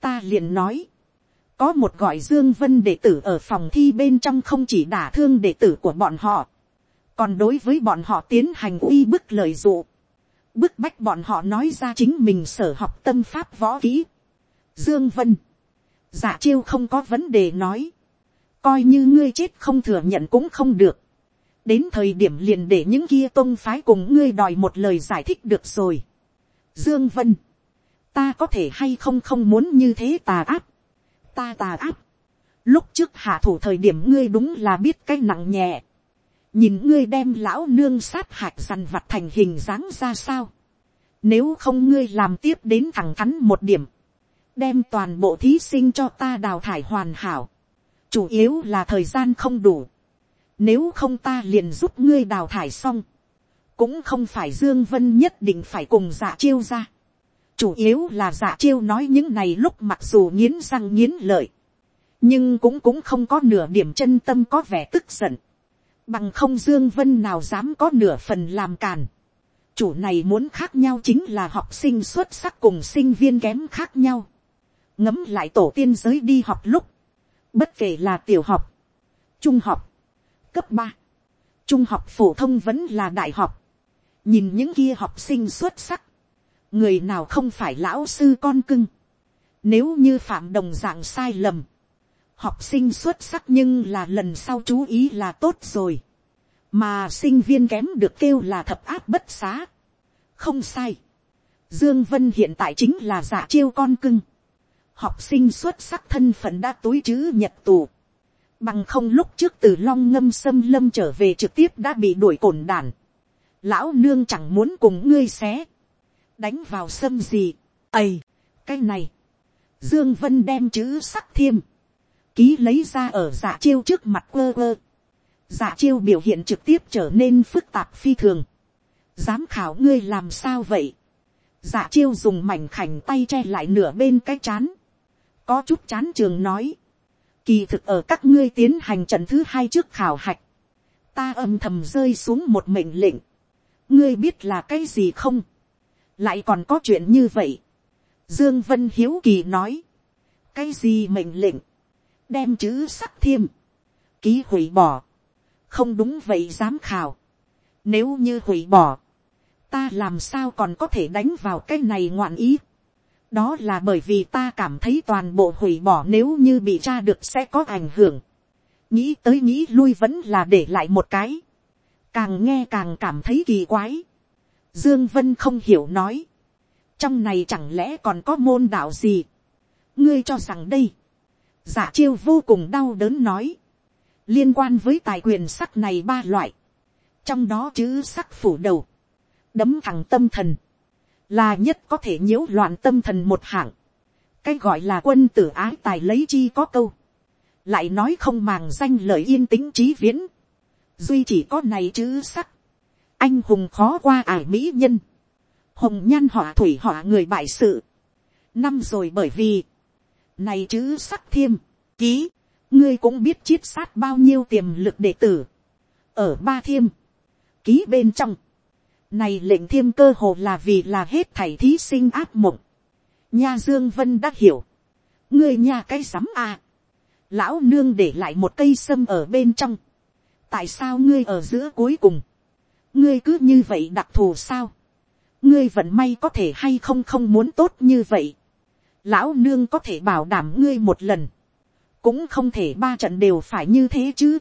ta liền nói, có một gọi dương vân đệ tử ở phòng thi bên trong không chỉ đả thương đệ tử của bọn họ, còn đối với bọn họ tiến hành uy bức lời dụ, bức bách bọn họ nói ra chính mình sở học tâm pháp võ kỹ. Dương Vân, giả chiêu không có vấn đề nói, coi như ngươi chết không thừa nhận cũng không được. đến thời điểm liền để những kia tôn phái cùng ngươi đòi một lời giải thích được rồi. Dương Vân, ta có thể hay không không muốn như thế tà áp, ta tà áp. lúc trước hạ thủ thời điểm ngươi đúng là biết cái nặng nhẹ nhìn ngươi đem lão nương sát hạch dằn vặt thành hình dáng ra sao. Nếu không ngươi làm tiếp đến thẳng thắn một điểm, đem toàn bộ thí sinh cho ta đào thải hoàn hảo. Chủ yếu là thời gian không đủ. Nếu không ta liền giúp ngươi đào thải xong. Cũng không phải Dương Vân nhất định phải cùng dạ chiêu ra. Chủ yếu là dạ chiêu nói những này lúc mặc dù nghiến răng nghiến lợi. Nhưng cũng cũng không có nửa điểm chân tâm có vẻ tức giận Bằng không Dương Vân nào dám có nửa phần làm càn. Chủ này muốn khác nhau chính là học sinh xuất sắc cùng sinh viên kém khác nhau. Ngấm lại tổ tiên giới đi học lúc. Bất kể là tiểu học, trung học, cấp 3, trung học phổ thông vẫn là đại học. Nhìn những kia học sinh xuất sắc. Người nào không phải lão sư con cưng. Nếu như phạm đồng dạng sai lầm học sinh xuất sắc nhưng là lần sau chú ý là tốt rồi. mà sinh viên kém được kêu là thập áp bất xá. không sai. dương vân hiện tại chính là giả chiêu con cưng. học sinh xuất sắc thân phận đã túi chữ nhật tù. bằng không lúc trước từ long ngâm xâm lâm trở về trực tiếp đã bị đuổi cồn đản lão nương chẳng muốn cùng ngươi xé. đánh vào xâm gì. ầy, cái này. dương vân đem chữ sắc thiêm ký lấy ra ở dạ chiêu trước mặt quơ quơ. Dạ chiêu biểu hiện trực tiếp trở nên phức tạp phi thường. Giám khảo ngươi làm sao vậy? Dạ chiêu dùng mảnh khảnh tay che lại nửa bên cái chán. Có chút chán trường nói. Kỳ thực ở các ngươi tiến hành trận thứ hai trước khảo hạch. Ta âm thầm rơi xuống một mệnh lệnh. Ngươi biết là cái gì không? Lại còn có chuyện như vậy. Dương Vân Hiếu Kỳ nói. Cái gì mệnh lệnh? Đem chữ sắc thiêm, ký hủy bỏ, không đúng vậy giám khảo, nếu như hủy bỏ, ta làm sao còn có thể đánh vào cái này ngoạn ý, đó là bởi vì ta cảm thấy toàn bộ hủy bỏ nếu như bị tra được sẽ có ảnh hưởng, nghĩ tới nghĩ lui vẫn là để lại một cái, càng nghe càng cảm thấy kỳ quái, dương vân không hiểu nói, trong này chẳng lẽ còn có môn đạo gì, ngươi cho rằng đây, Dạ chiêu vô cùng đau đớn nói. Liên quan với tài quyền sắc này ba loại. Trong đó chữ sắc phủ đầu. Đấm thẳng tâm thần. Là nhất có thể nhiễu loạn tâm thần một hạng. cái gọi là quân tử ái tài lấy chi có câu, lại nói không màng danh lời yên tĩnh trí viễn, duy chỉ có này chữ sắc, anh hùng khó qua ải mỹ nhân, hồng nhan họ thủy họ người bại sự, năm rồi bởi vì, này chữ sắc thiêm, ký, ngươi cũng biết chiết sát bao nhiêu tiềm lực đệ tử, ở ba thiêm, ký bên trong, này lệnh thiêm cơ hồ là vì là hết thảy thí sinh áp mộng, nha dương vân đã hiểu, ngươi nha cái sắm à, lão nương để lại một cây sâm ở bên trong, tại sao ngươi ở giữa cuối cùng, ngươi cứ như vậy đặc thù sao, ngươi vận may có thể hay không không muốn tốt như vậy, lão nương có thể bảo đảm ngươi một lần, cũng không thể ba trận đều phải như thế chứ,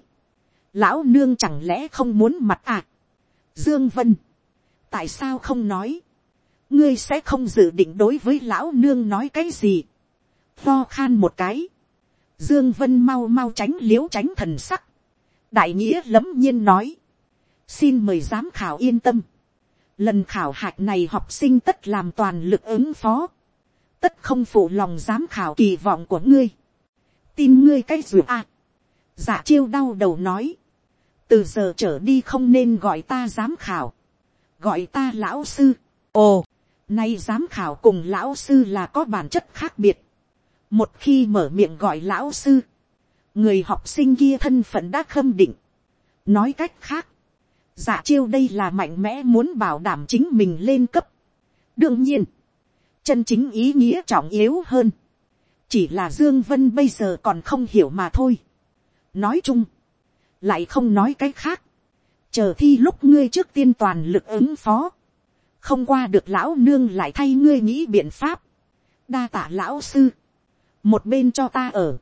lão nương chẳng lẽ không muốn mặt à, dương vân, tại sao không nói, ngươi sẽ không dự định đối với lão nương nói cái gì, lo khan một cái, dương vân mau mau tránh l i ễ u tránh thần sắc, đại nghĩa lấm nhiên nói, xin mời giám khảo yên tâm, lần khảo hạch này học sinh tất làm toàn lực ứng phó, tất không phụ lòng giám khảo kỳ vọng của ngươi, tin ngươi cái ruột a, à. giả chiêu đau đầu nói, từ giờ trở đi không nên gọi ta giám khảo, gọi ta lão sư, ồ, nay giám khảo cùng lão sư là có bản chất khác biệt, một khi mở miệng gọi lão sư, người học sinh kia thân phận đã khâm định. nói cách khác, giả chiêu đây là mạnh mẽ muốn bảo đảm chính mình lên cấp. đương nhiên, chân chính ý nghĩa trọng yếu hơn, chỉ là dương vân bây giờ còn không hiểu mà thôi. nói chung, lại không nói cách khác, chờ thi lúc ngươi trước tiên toàn lực ứng phó, không qua được lão nương lại thay ngươi nghĩ biện pháp, đa tả lão sư, một bên cho ta ở,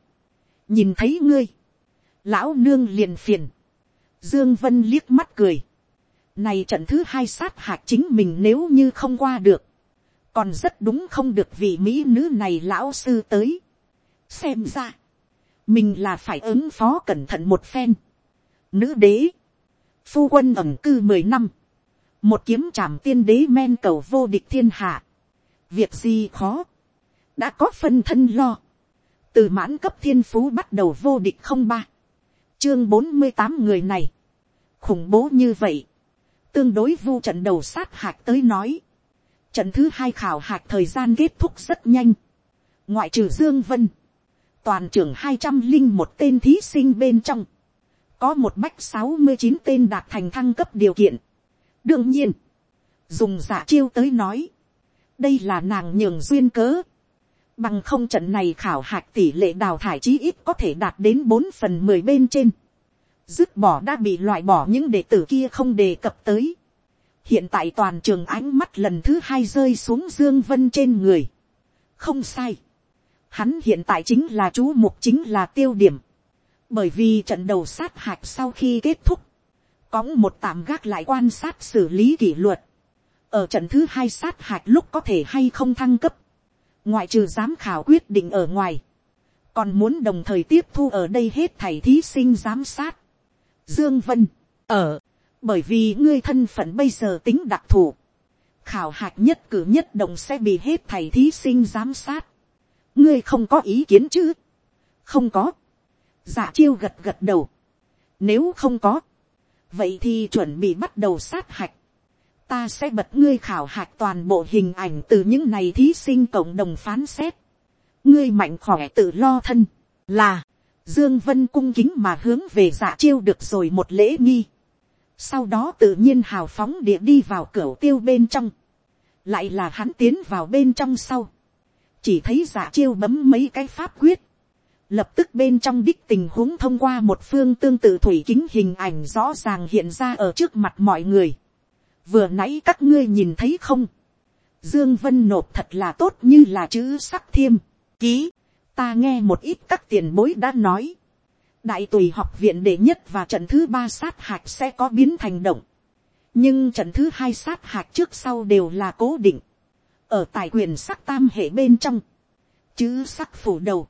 nhìn thấy ngươi, lão nương liền phiền, dương vân liếc mắt cười, này trận thứ hai sát hạ chính mình nếu như không qua được, còn rất đúng không được vì mỹ nữ này lão sư tới, xem ra, mình là phải ứng phó cẩn thận một phen, nữ đế, phu quân ẩm cư mười năm, một kiếm trảm tiên đế men cầu vô địch thiên hạ, việc gì khó, đã có phân thân lo, từ mãn cấp thiên phú bắt đầu vô địch không ba, chương bốn mươi tám người này, khủng bố như vậy, tương đối vu trận đầu sát hạc tới nói, trận thứ hai khảo hạch thời gian kết thúc rất nhanh, ngoại trừ dương vân, toàn trưởng hai trăm linh một tên thí sinh bên trong, có một bách sáu mươi chín tên đạt thành thăng cấp điều kiện. đương nhiên, dùng giả chiêu tới nói, đây là nàng nhường duyên cớ, Bằng không trận này khảo hạch tỷ lệ đào thải chí ít có thể đạt đến bốn phần mười bên trên. Dứt bỏ đã bị loại bỏ những đệ tử kia không đề cập tới. Hiện tại toàn trường ánh mắt lần thứ hai rơi xuống Dương Vân trên người. Không sai. Hắn hiện tại chính là chú mục chính là tiêu điểm. Bởi vì trận đầu sát hạch sau khi kết thúc. có một tạm gác lại quan sát xử lý kỷ luật. Ở trận thứ hai sát hạch lúc có thể hay không thăng cấp ngoại trừ giám khảo quyết định ở ngoài, còn muốn đồng thời tiếp thu ở đây hết thầy thí sinh giám sát. Dương Vân, ở, bởi vì ngươi thân phận bây giờ tính đặc thù, khảo hạch nhất cử nhất động sẽ bị hết thầy thí sinh giám sát. ngươi không có ý kiến chứ? không có. giả chiêu gật gật đầu. nếu không có, vậy thì chuẩn bị bắt đầu sát hạch ta sẽ bật ngươi khảo hạch toàn bộ hình ảnh từ những này thí sinh cộng đồng phán xét. ngươi mạnh khỏe tự lo thân, là, dương vân cung kính mà hướng về dạ chiêu được rồi một lễ nghi sau đó tự nhiên hào phóng địa đi vào cửa tiêu bên trong. lại là hắn tiến vào bên trong sau. chỉ thấy giả chiêu bấm mấy cái pháp quyết. lập tức bên trong đích tình huống thông qua một phương tương tự thủy kính hình ảnh rõ ràng hiện ra ở trước mặt mọi người vừa nãy các ngươi nhìn thấy không, dương vân nộp thật là tốt như là chữ sắc thiêm, ký, ta nghe một ít các tiền bối đã nói, đại tùy học viện đệ nhất và trận thứ ba sát hạch sẽ có biến thành động, nhưng trận thứ hai sát hạch trước sau đều là cố định, ở tài quyền sắc tam hệ bên trong, chữ sắc phủ đầu,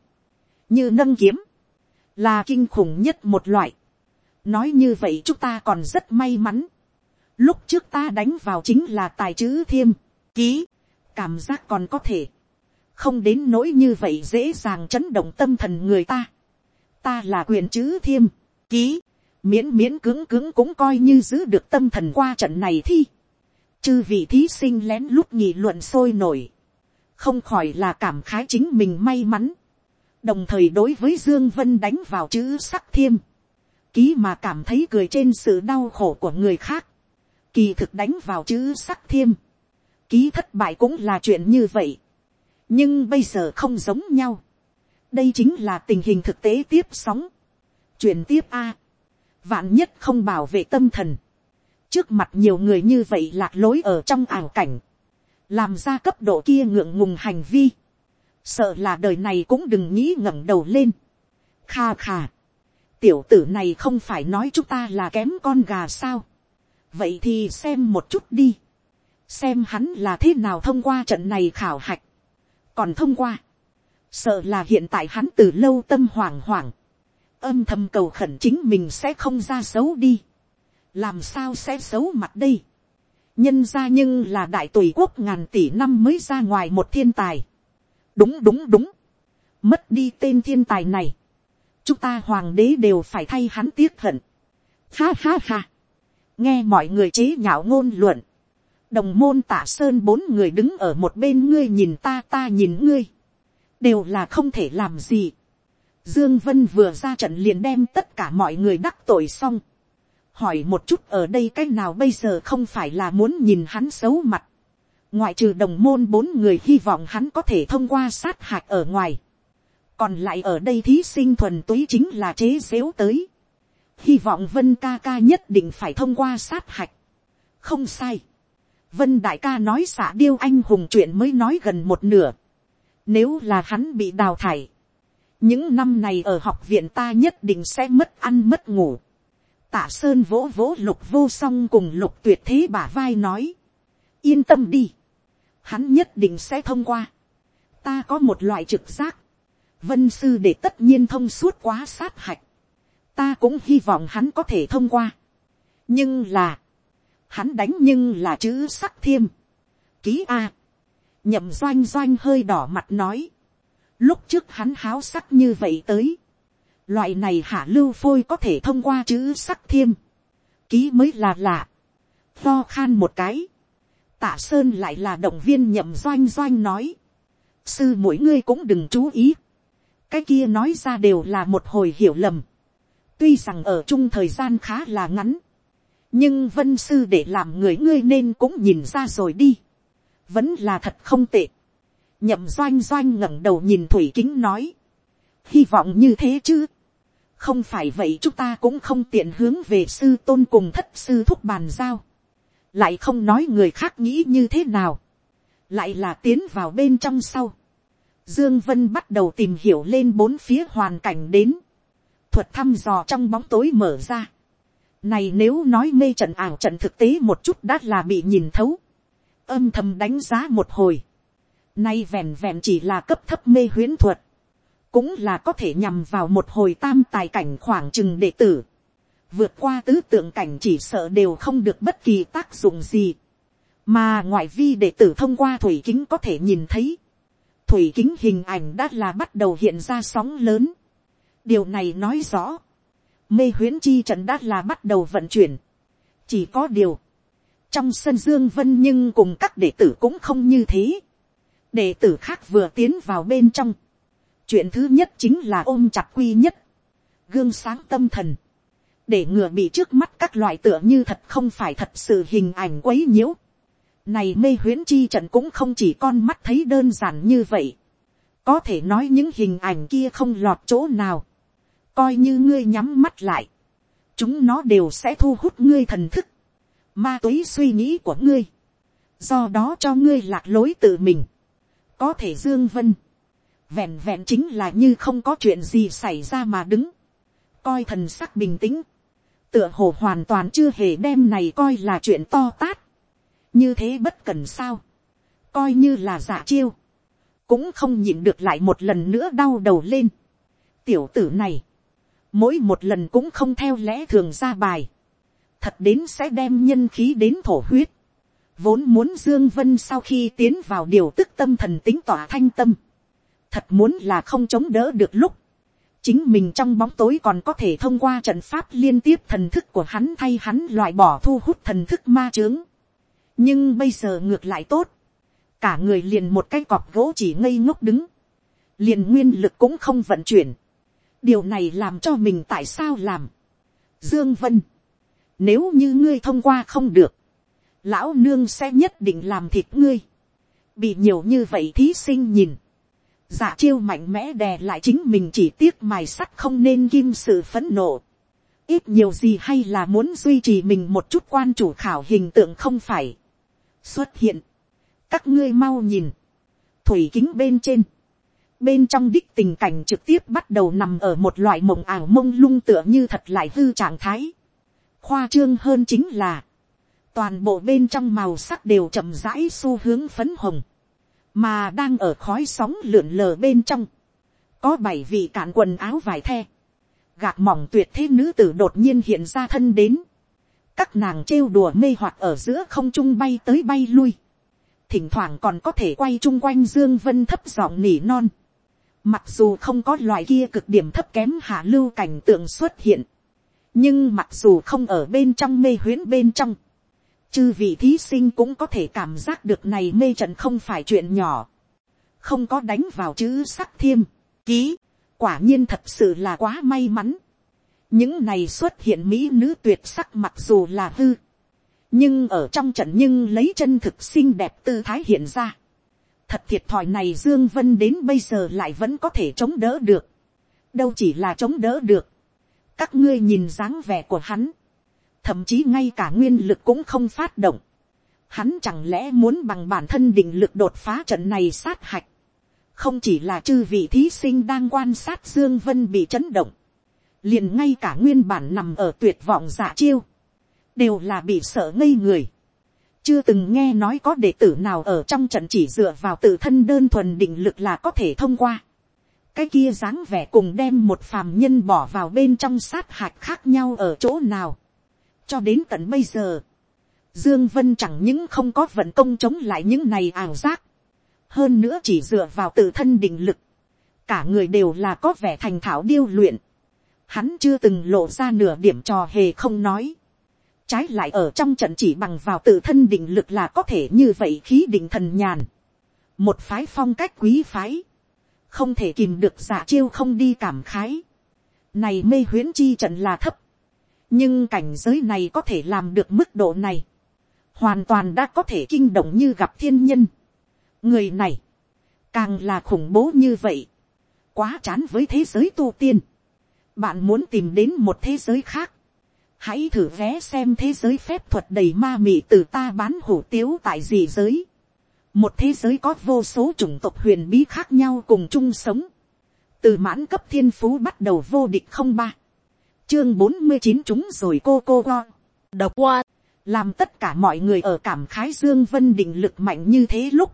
như nâng kiếm, là kinh khủng nhất một loại. nói như vậy chúng ta còn rất may mắn, Lúc trước ta đánh vào chính là tài chữ thiêm, ký, cảm giác còn có thể. không đến nỗi như vậy dễ dàng chấn động tâm thần người ta ta là quyền chữ thiêm, ký, miễn miễn cứng cứng cũng coi như giữ được tâm thần qua trận này thi. chư vị thí sinh lén lút nhị luận sôi nổi, không khỏi là cảm khái chính mình may mắn, đồng thời đối với dương vân đánh vào chữ sắc thiêm, ký mà cảm thấy cười trên sự đau khổ của người khác, kỳ thực đánh vào chữ sắc thiêm, ký thất bại cũng là chuyện như vậy, nhưng bây giờ không giống nhau, đây chính là tình hình thực tế tiếp sóng, chuyển tiếp a, vạn nhất không bảo vệ tâm thần, trước mặt nhiều người như vậy lạc lối ở trong ảo cảnh, làm ra cấp độ kia ngượng ngùng hành vi, sợ là đời này cũng đừng nghĩ ngẩng đầu lên. kha kha, tiểu tử này không phải nói chúng ta là kém con gà sao, vậy thì xem một chút đi, xem hắn là thế nào thông qua trận này khảo hạch, còn thông qua, sợ là hiện tại hắn từ lâu tâm hoảng hoảng, âm thầm cầu khẩn chính mình sẽ không ra xấu đi, làm sao sẽ xấu mặt đây, nhân ra nhưng là đại tùy quốc ngàn tỷ năm mới ra ngoài một thiên tài, đúng đúng đúng, mất đi tên thiên tài này, chúng ta hoàng đế đều phải thay hắn tiếc hận, ha ha ha, nghe mọi người chế nhạo ngôn luận, đồng môn tả sơn bốn người đứng ở một bên ngươi nhìn ta ta nhìn ngươi, đều là không thể làm gì. Dương Vân vừa ra trận liền đem tất cả mọi người đắc tội xong. Hỏi một chút ở đây cái nào bây giờ không phải là muốn nhìn hắn xấu mặt. Ngoại trừ đồng môn bốn người hy vọng hắn có thể thông qua sát hạch ở ngoài. Còn lại ở đây thí sinh thuần túy chính là chế xếu tới. Hy vọng Vân ca ca nhất định phải thông qua sát hạch. Không sai. Vân đại ca nói xả điêu anh hùng chuyện mới nói gần một nửa. Nếu là hắn bị đào thải. Những năm này ở học viện ta nhất định sẽ mất ăn mất ngủ. Tạ Sơn vỗ vỗ lục vô song cùng lục tuyệt thế bả vai nói. Yên tâm đi. Hắn nhất định sẽ thông qua. Ta có một loại trực giác. Vân sư để tất nhiên thông suốt quá sát hạch. Ta cũng hy vọng hắn có thể thông qua. Nhưng là, hắn đánh nhưng là chữ sắc thiêm. Ký A. Nhậm doanh doanh hơi đỏ mặt nói. Lúc trước hắn háo sắc như vậy tới. Loại này hạ lưu phôi có thể thông qua chữ sắc thiêm. Ký mới là lạ. Lo khan một cái. Tạ Sơn lại là động viên nhậm doanh doanh nói. Sư mỗi ngươi cũng đừng chú ý. Cái kia nói ra đều là một hồi hiểu lầm. Tuy rằng ở chung thời gian khá là ngắn nhưng vân sư để làm người ngươi nên cũng nhìn ra rồi đi vẫn là thật không tệ. nhậm doanh doanh ngẩng đầu nhìn thủy kính nói. hy vọng như thế chứ. không phải vậy chúng ta cũng không tiện hướng về sư tôn cùng thất sư thúc bàn giao. lại không nói người khác nghĩ như thế nào. lại là tiến vào bên trong sau. Dương Vân bắt đầu tìm hiểu lên bốn phía hoàn cảnh đến. Thuật thăm dò trong bóng tối mở ra này nếu nói mê trận ảo trận thực tế một chút đã là bị nhìn thấu. Âm thầm đánh giá một hồi. Nay vẹn vẹn chỉ là cấp thấp mê huyễn thuật. Cũng là có thể nhằm vào một hồi tam tài cảnh khoảng chừng đệ tử. Vượt qua tứ tượng cảnh chỉ sợ đều không được bất kỳ tác dụng gì. Mà ngoại vi đệ tử thông qua thủy kính có thể nhìn thấy. Thủy kính hình ảnh đã là bắt đầu hiện ra sóng lớn. Điều này nói rõ mê huyễn chi trận đã là bắt đầu vận chuyển. chỉ có điều, trong sân dương vân nhưng cùng các đệ tử cũng không như thế. đệ tử khác vừa tiến vào bên trong. chuyện thứ nhất chính là ôm chặt quy nhất, gương sáng tâm thần, để ngừa bị trước mắt các loại tựa như thật không phải thật sự hình ảnh quấy nhiễu. này mê huyễn chi trận cũng không chỉ con mắt thấy đơn giản như vậy. có thể nói những hình ảnh kia không lọt chỗ nào coi như ngươi nhắm mắt lại, chúng nó đều sẽ thu hút ngươi thần thức, ma túy suy nghĩ của ngươi, do đó cho ngươi lạc lối tự mình, có thể dương vân, vẹn vẹn chính là như không có chuyện gì xảy ra mà đứng, coi thần sắc bình tĩnh, tựa hồ hoàn toàn chưa hề đem này coi là chuyện to tát, như thế bất cần sao, coi như là giả chiêu, cũng không nhịn được lại một lần nữa đau đầu lên. tiểu tử này, mỗi một lần cũng không theo lẽ thường ra bài, thật đến sẽ đem nhân khí đến thổ huyết, vốn muốn dương vân sau khi tiến vào điều tức tâm thần tính tỏa thanh tâm, thật muốn là không chống đỡ được lúc, chính mình trong bóng tối còn có thể thông qua trận pháp liên tiếp thần thức của hắn thay hắn loại bỏ thu hút thần thức ma chướng. Nhưng bây giờ ngược lại tốt, cả người liền một cái cọp gỗ chỉ ngây ngốc đứng, liền nguyên lực cũng không vận chuyển, điều này làm cho mình tại sao làm. dương vân, nếu như ngươi thông qua không được, lão nương sẽ nhất định làm thịt ngươi, bị nhiều như vậy thí sinh nhìn, giả chiêu mạnh mẽ đè lại chính mình chỉ tiếc mài sắt không nên kim sự phẫn nộ. Ít nhiều gì hay là muốn duy trì mình một chút quan chủ khảo hình tượng không phải. Xuất hiện. Các ngươi mau nhìn. Thủy kính bên trên. Bên trong đích tình cảnh trực tiếp bắt đầu nằm ở một loại mộng ảo mông lung tựa như thật lại hư trạng thái. Khoa trương hơn chính là. Toàn bộ bên trong màu sắc đều chậm rãi xu hướng phấn hồng. Mà đang ở khói sóng lượn lờ bên trong, có bảy vị cạn quần áo vải the, gạc mỏng tuyệt thế nữ tử đột nhiên hiện ra thân đến, các nàng trêu đùa mê hoặc ở giữa không trung bay tới bay lui, thỉnh thoảng còn có thể quay chung quanh dương vân thấp giọng nỉ non, mặc dù không có loại kia cực điểm thấp kém hạ lưu cảnh tượng xuất hiện, nhưng mặc dù không ở bên trong mê huyễn bên trong, chư vị thí sinh cũng có thể cảm giác được này mê trận không phải chuyện nhỏ, không có đánh vào chữ sắc thiêm, ký, quả nhiên thật sự là quá may mắn. những này xuất hiện mỹ nữ tuyệt sắc mặc dù là hư, nhưng ở trong trận nhưng lấy chân thực xinh đẹp tư thái hiện ra. thật thiệt thòi này dương vân đến bây giờ lại vẫn có thể chống đỡ được, đâu chỉ là chống đỡ được, các ngươi nhìn dáng vẻ của hắn, thậm chí ngay cả nguyên lực cũng không phát động. Hắn chẳng lẽ muốn bằng bản thân định lực đột phá trận này sát hạch. Không chỉ là chư vị thí sinh đang quan sát Dương Vân bị chấn động. Liền ngay cả nguyên bản nằm ở tuyệt vọng giả chiêu. Đều là bị sợ ngây người. Chưa từng nghe nói có đệ tử nào ở trong trận chỉ dựa vào tự thân đơn thuần định lực là có thể thông qua. Cái kia dáng vẻ cùng đem một phàm nhân bỏ vào bên trong sát hạch khác nhau ở chỗ nào cho đến tận bây giờ, Dương Vân chẳng những không có vận công chống lại những này ảo giác. Hơn nữa chỉ dựa vào tự thân định lực. Cả người đều là có vẻ thành thạo điêu luyện. Hắn chưa từng lộ ra nửa điểm trò hề không nói. Trái lại ở trong trận chỉ bằng vào tự thân định lực là có thể như vậy khí định thần nhàn. Một phái phong cách quý phái. Không thể kìm được giả chiêu không đi cảm khái. Này mê huyễn chi trận là thấp nhưng cảnh giới này có thể làm được mức độ này, hoàn toàn đã có thể kinh động như gặp thiên nhân. người này, càng là khủng bố như vậy, quá chán với thế giới tu tiên. bạn muốn tìm đến một thế giới khác, hãy thử vé xem thế giới phép thuật đầy ma mị từ ta bán hủ tiếu tại gì giới một thế giới có vô số chủng tộc huyền bí khác nhau cùng chung sống. từ mãn cấp thiên phú bắt đầu vô địch không ba. Chương bốn mươi chín chúng rồi cô cô go. đọc qua, làm tất cả mọi người ở cảm khái dương vân định lực mạnh như thế lúc,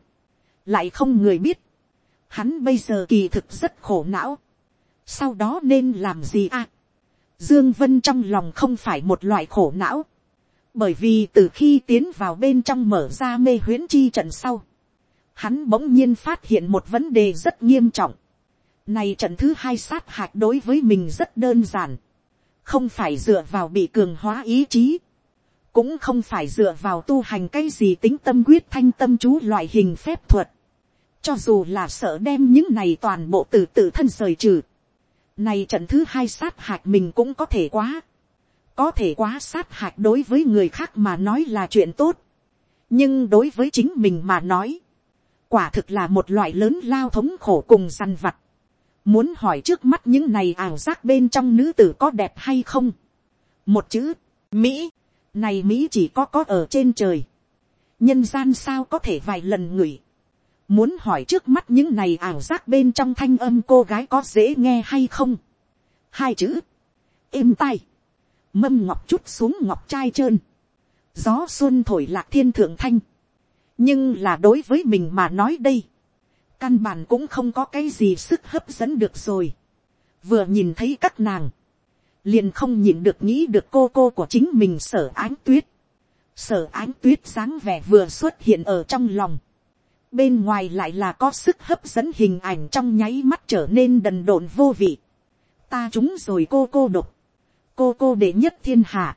lại không người biết, hắn bây giờ kỳ thực rất khổ não, sau đó nên làm gì à, dương vân trong lòng không phải một loại khổ não, bởi vì từ khi tiến vào bên trong mở ra mê huyễn chi trận sau, hắn bỗng nhiên phát hiện một vấn đề rất nghiêm trọng. Này trận thứ hai sát hạch đối với mình rất đơn giản. Không phải dựa vào bị cường hóa ý chí, cũng không phải dựa vào tu hành cái gì tính tâm quyết thanh tâm chú loại hình phép thuật, cho dù là sợ đem những này toàn bộ từ tự thân rời trừ, này trận thứ hai sát hạch mình cũng có thể quá, có thể quá sát hạch đối với người khác mà nói là chuyện tốt, nhưng đối với chính mình mà nói, quả thực là một loại lớn lao thống khổ cùng săn vặt, Muốn hỏi trước mắt những này ảo giác bên trong nữ tử có đẹp hay không? Một chữ, Mỹ. Này Mỹ chỉ có có ở trên trời. Nhân gian sao có thể vài lần ngửi. Muốn hỏi trước mắt những này ảo giác bên trong thanh âm cô gái có dễ nghe hay không? Hai chữ. Êm tay. Mâm ngọc chút xuống ngọc trai trơn. Gió xuân thổi lạc thiên thượng thanh. Nhưng là đối với mình mà nói đây căn bản cũng không có cái gì sức hấp dẫn được rồi. vừa nhìn thấy các nàng, liền không nhìn được nghĩ được cô cô của chính mình sở ánh tuyết. sở ánh tuyết dáng vẻ vừa xuất hiện ở trong lòng. bên ngoài lại là có sức hấp dẫn hình ảnh trong nháy mắt trở nên đần độn vô vị. ta chúng rồi cô cô độc, cô cô đệ nhất thiên hạ.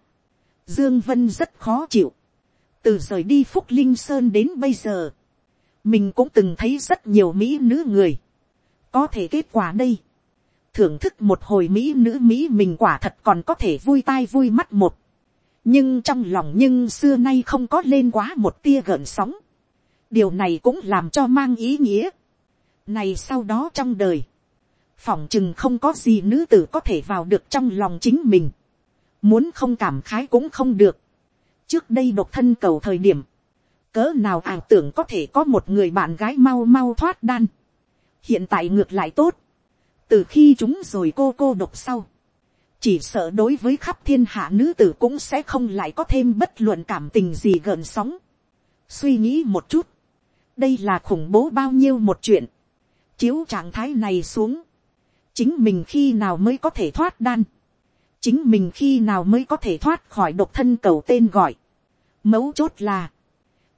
dương vân rất khó chịu, từ rời đi phúc linh sơn đến bây giờ, mình cũng từng thấy rất nhiều mỹ nữ người, có thể kết quả đây, thưởng thức một hồi mỹ nữ mỹ mình quả thật còn có thể vui tai vui mắt một, nhưng trong lòng nhưng xưa nay không có lên quá một tia gợn sóng, điều này cũng làm cho mang ý nghĩa, này sau đó trong đời, phỏng chừng không có gì nữ tử có thể vào được trong lòng chính mình, muốn không cảm khái cũng không được, trước đây độc thân cầu thời điểm, cỡ nào ảo tưởng có thể có một người bạn gái mau mau thoát đan. hiện tại ngược lại tốt, từ khi chúng rồi cô cô độc sau, chỉ sợ đối với khắp thiên hạ nữ tử cũng sẽ không lại có thêm bất luận cảm tình gì gần sóng. suy nghĩ một chút, đây là khủng bố bao nhiêu một chuyện, chiếu trạng thái này xuống, chính mình khi nào mới có thể thoát đan, chính mình khi nào mới có thể thoát khỏi độc thân cầu tên gọi. Mấu chốt là,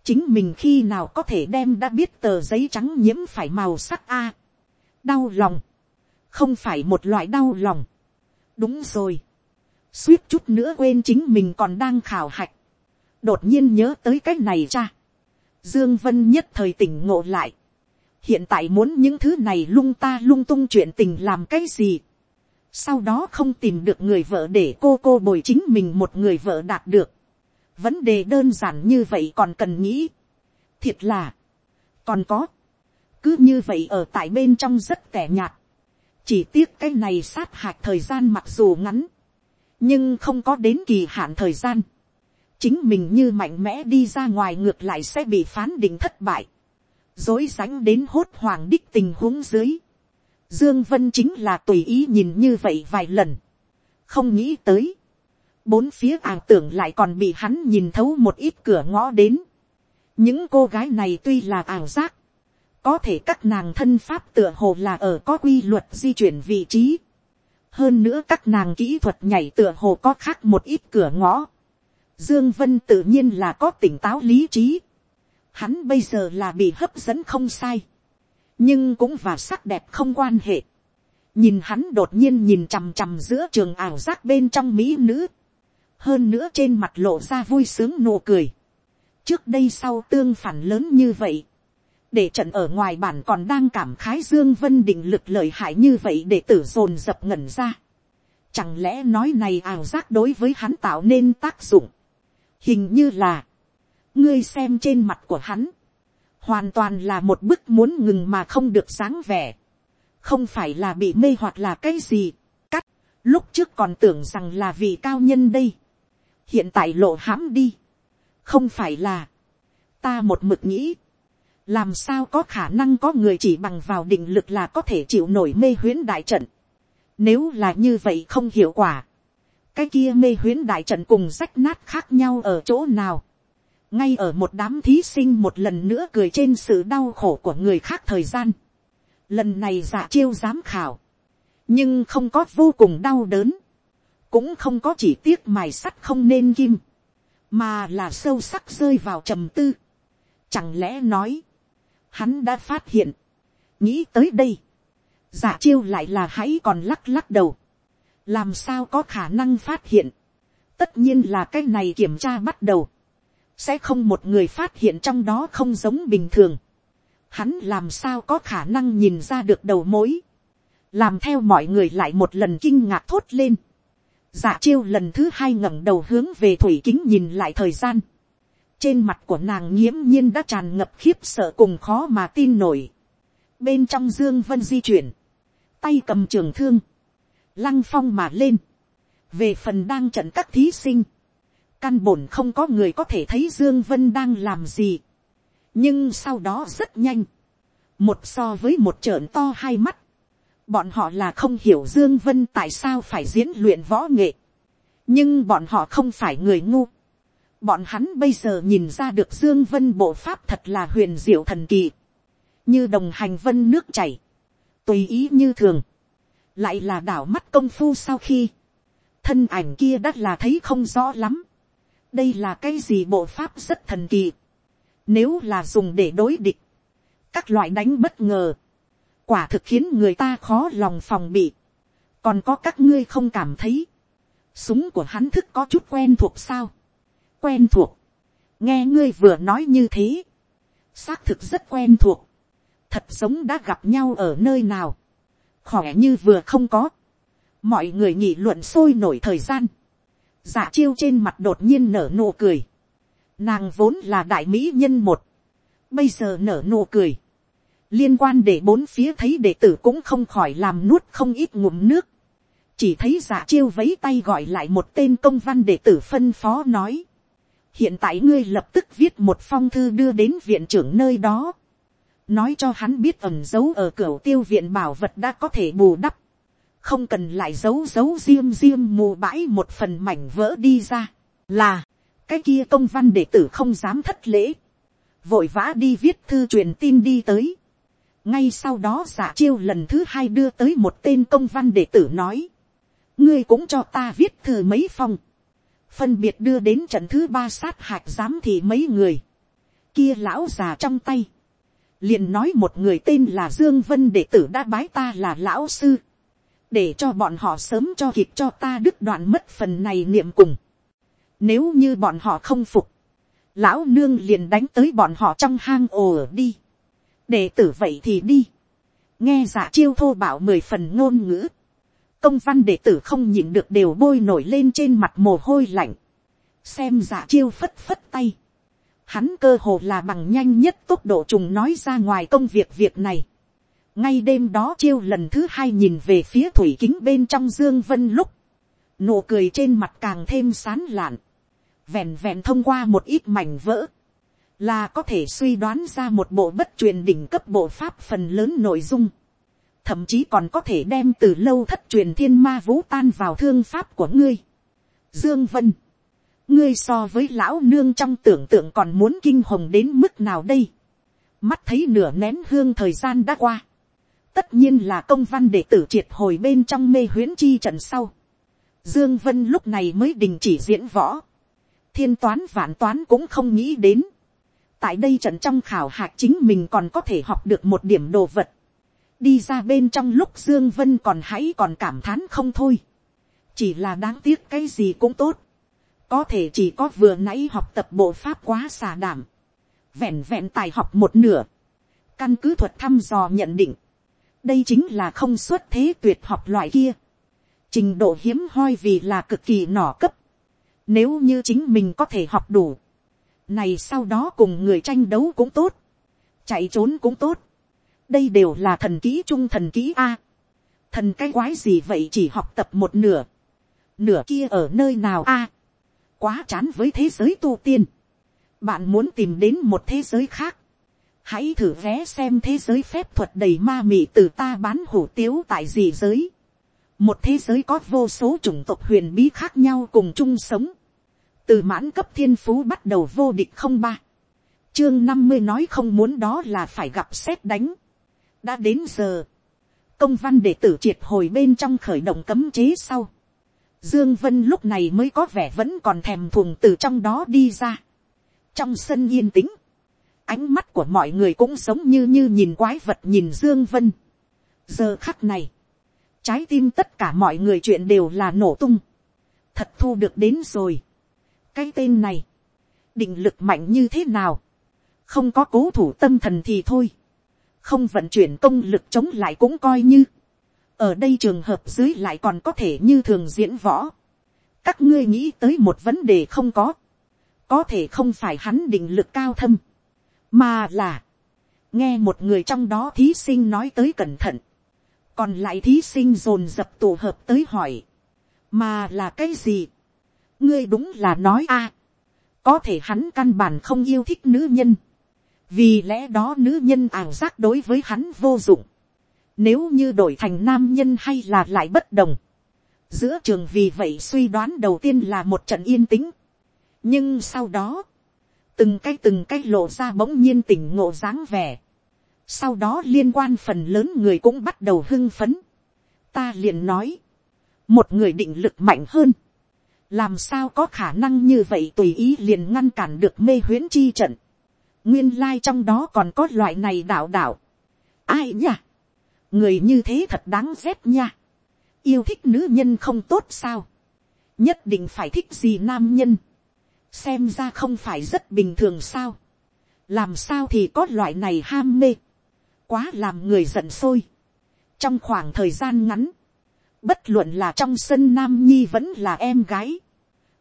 chính mình khi nào có thể đem đã biết tờ giấy trắng nhiễm phải màu sắc a. đau lòng, không phải một loại đau lòng. đúng rồi, suýt chút nữa quên chính mình còn đang khảo hạch, đột nhiên nhớ tới cái này cha. dương vân nhất thời tỉnh ngộ lại, hiện tại muốn những thứ này lung ta lung tung chuyện tình làm cái gì. sau đó không tìm được người vợ để cô cô bồi chính mình một người vợ đạt được vấn đề đơn giản như vậy còn cần nghĩ. thiệt là, còn có, cứ như vậy ở tại bên trong rất tẻ nhạt. chỉ tiếc cái này sát hạch thời gian mặc dù ngắn, nhưng không có đến kỳ hạn thời gian. chính mình như mạnh mẽ đi ra ngoài ngược lại sẽ bị phán định thất bại dối rãnh đến hốt hoàng đích tình huống dưới. Dương Vân chính là tùy ý nhìn như vậy vài lần. Không nghĩ tới bốn phía ảo tưởng lại còn bị hắn nhìn thấu một ít cửa ngõ đến. những cô gái này tuy là ảo giác, có thể các nàng thân pháp tựa hồ là ở có quy luật di chuyển vị trí. hơn nữa các nàng kỹ thuật nhảy tựa hồ có khác một ít cửa ngõ. dương vân tự nhiên là có tỉnh táo lý trí hắn bây giờ là bị hấp dẫn không sai. nhưng cũng và sắc đẹp không quan hệ. nhìn hắn đột nhiên nhìn chằm chằm giữa trường ảo giác bên trong mỹ nữ hơn nữa trên mặt lộ ra vui sướng nụ cười. trước đây sau tương phản lớn như vậy, để trận ở ngoài bản còn đang cảm khái dương vân định lực lợi hại như vậy để tử dồn dập ngẩn ra. chẳng lẽ nói này ảo giác đối với hắn tạo nên tác dụng. hình như là, ngươi xem trên mặt của hắn, hoàn toàn là một bức muốn ngừng mà không được sáng vẻ, không phải là bị mê hoặc là cái gì, cắt, lúc trước còn tưởng rằng là vì cao nhân đây, hiện tại lộ hãm đi, không phải là, ta một mực nghĩ, làm sao có khả năng có người chỉ bằng vào định lực là có thể chịu nổi mê huyến đại trận, nếu là như vậy không hiệu quả, cái kia mê huyến đại trận cùng rách nát khác nhau ở chỗ nào, ngay ở một đám thí sinh một lần nữa cười trên sự đau khổ của người khác thời gian, lần này giả chiêu giám khảo, nhưng không có vô cùng đau đớn, cũng không có chỉ tiếc mài sắt không nên kim, mà là sâu sắc rơi vào trầm tư. Chẳng lẽ nói, hắn đã phát hiện, nghĩ tới đây, giả chiêu lại là hãy còn lắc lắc đầu, làm sao có khả năng phát hiện, tất nhiên là cái này kiểm tra bắt đầu, sẽ không một người phát hiện trong đó không giống bình thường, hắn làm sao có khả năng nhìn ra được đầu mối, làm theo mọi người lại một lần kinh ngạc thốt lên, Dạ chiêu lần thứ hai ngẩng đầu hướng về thủy kính nhìn lại thời gian. Trên mặt của nàng nghiễm nhiên đã tràn ngập khiếp sợ cùng khó mà tin nổi. Bên trong Dương Vân di chuyển. Tay cầm trường thương. Lăng phong mà lên. Về phần đang trận các thí sinh. Căn bổn không có người có thể thấy Dương Vân đang làm gì. Nhưng sau đó rất nhanh. Một so với một trợn to hai mắt Bọn họ là không hiểu Dương Vân tại sao phải diễn luyện võ nghệ. Nhưng bọn họ không phải người ngu. Bọn hắn bây giờ nhìn ra được Dương Vân bộ pháp thật là huyền diệu thần kỳ. Như đồng hành vân nước chảy. Tùy ý như thường. Lại là đảo mắt công phu sau khi. Thân ảnh kia đắt là thấy không rõ lắm. Đây là cái gì bộ pháp rất thần kỳ. Nếu là dùng để đối địch. các loại đánh bất ngờ, quả thực khiến người ta khó lòng phòng bị, còn có các ngươi không cảm thấy, súng của hắn thức có chút quen thuộc sao, quen thuộc, nghe ngươi vừa nói như thế, xác thực rất quen thuộc, thật giống đã gặp nhau ở nơi nào, khỏe như vừa không có, mọi người nghị luận sôi nổi thời gian, dạ chiêu trên mặt đột nhiên nở nụ cười, nàng vốn là đại mỹ nhân một, bây giờ nở nụ cười, liên quan để bốn phía thấy đệ tử cũng không khỏi làm nuốt không ít ngụm nước, chỉ thấy giả chiêu vấy tay gọi lại một tên công văn đệ tử phân phó nói, hiện tại ngươi lập tức viết một phong thư đưa đến viện trưởng nơi đó, nói cho hắn biết ẩn dấu ở cửa tiêu viện bảo vật đã có thể bù đắp, không cần lại giấu giấu riêng riêng mù bãi một phần mảnh vỡ đi ra, là, cái kia công văn đệ tử không dám thất lễ, vội vã đi viết thư truyền tin đi tới, ngay sau đó giả chiêu lần thứ hai đưa tới một tên công văn đệ tử nói, ngươi cũng cho ta viết thư mấy phong, phân biệt đưa đến trận thứ ba sát hạch giám thị mấy người, kia lão già trong tay, liền nói một người tên là dương vân đệ tử đã bái ta là lão sư, để cho bọn họ sớm cho kịp cho ta đứt đoạn mất phần này niệm cùng. Nếu như bọn họ không phục, lão nương liền đánh tới bọn họ trong hang ồ ở đi. đệ tử vậy thì đi. nghe giả chiêu thô bảo mười phần ngôn ngữ. công văn đệ tử không nhịn được đều bôi nổi lên trên mặt mồ hôi lạnh. xem giả chiêu phất phất tay. hắn cơ hồ là bằng nhanh nhất tốc độ trùng nói ra ngoài công việc việc này ngay đêm đó chiêu lần thứ hai nhìn về phía thủy kính bên trong dương vân lúc, nụ cười trên mặt càng thêm sán lạn, vẹn vẹn thông qua một ít mảnh vỡ, là có thể suy đoán ra một bộ bất truyền đỉnh cấp bộ pháp phần lớn nội dung, thậm chí còn có thể đem từ lâu thất truyền thiên ma vũ tan vào thương pháp của ngươi. Dương Vân, ngươi so với lão nương trong tưởng tượng còn muốn kinh hồng đến mức nào đây? Mắt thấy nửa nén hương thời gian đã qua tất nhiên là công văn để tử triệt hồi bên trong mê huyễn chi trận sau. Dương Vân lúc này mới đình chỉ diễn võ. Thiên toán vạn toán cũng không nghĩ đến. Tại đây trận trong khảo hạch chính mình còn có thể học được một điểm đồ vật. Đi ra bên trong lúc Dương Vân còn hãy còn cảm thán không thôi. Chỉ là đáng tiếc cái gì cũng tốt. Có thể chỉ có vừa nãy học tập bộ pháp quá xà đảm. Vẹn vẹn tài học một nửa. Căn cứ thuật thăm dò nhận định đây chính là không xuất thế tuyệt học loại kia. trình độ hiếm hoi vì là cực kỳ nỏ cấp. nếu như chính mình có thể học đủ. này sau đó cùng người tranh đấu cũng tốt. chạy trốn cũng tốt. đây đều là thần ký trung thần ký a. thần cái quái gì vậy chỉ học tập một nửa. nửa kia ở nơi nào a. quá chán với thế giới tu tiên. bạn muốn tìm đến một thế giới khác hãy thử vé xem thế giới phép thuật đầy ma mị từ ta bán hủ tiếu tại gì giới. một thế giới có vô số chủng tộc huyền bí khác nhau cùng chung sống. từ mãn cấp thiên phú bắt đầu vô địch không ba. chương năm mươi nói không muốn đó là phải gặp xét đánh. đã đến giờ. công văn đệ tử triệt hồi bên trong khởi động cấm chế sau. Dương Vân lúc này mới có vẻ vẫn còn thèm thuồng từ trong đó đi ra. Trong sân yên tĩnh ánh mắt của mọi người cũng sống như như nhìn quái vật nhìn dương vân. giờ khắc này, trái tim tất cả mọi người chuyện đều là nổ tung. thật thu được đến rồi. cái tên này, định lực mạnh như thế nào, không có cố thủ tâm thần thì thôi, không vận chuyển công lực chống lại cũng coi như, ở đây trường hợp dưới lại còn có thể như thường diễn võ. các ngươi nghĩ tới một vấn đề không có, có thể không phải hắn định lực cao thâm, mà là, nghe một người trong đó thí sinh nói tới cẩn thận, còn lại thí sinh dồn dập tổ hợp tới hỏi, mà là cái gì, ngươi đúng là nói a, có thể hắn căn bản không yêu thích nữ nhân, vì lẽ đó nữ nhân ảo giác đối với hắn vô dụng, nếu như đổi thành nam nhân hay là lại bất đồng, giữa trường vì vậy suy đoán đầu tiên là một trận yên tĩnh, nhưng sau đó, từng cái từng cái lộ ra bỗng nhiên tỉnh ngộ dáng vẻ. sau đó liên quan phần lớn người cũng bắt đầu hưng phấn. ta liền nói, một người định lực mạnh hơn, làm sao có khả năng như vậy tùy ý liền ngăn cản được mê huyễn chi trận. nguyên lai trong đó còn có loại này đạo đạo. ai nhỉ? người như thế thật đáng ghét nha. yêu thích nữ nhân không tốt sao. nhất định phải thích gì nam nhân xem ra không phải rất bình thường sao. làm sao thì có loại này ham mê. quá làm người giận sôi. trong khoảng thời gian ngắn, bất luận là trong sân nam nhi vẫn là em gái,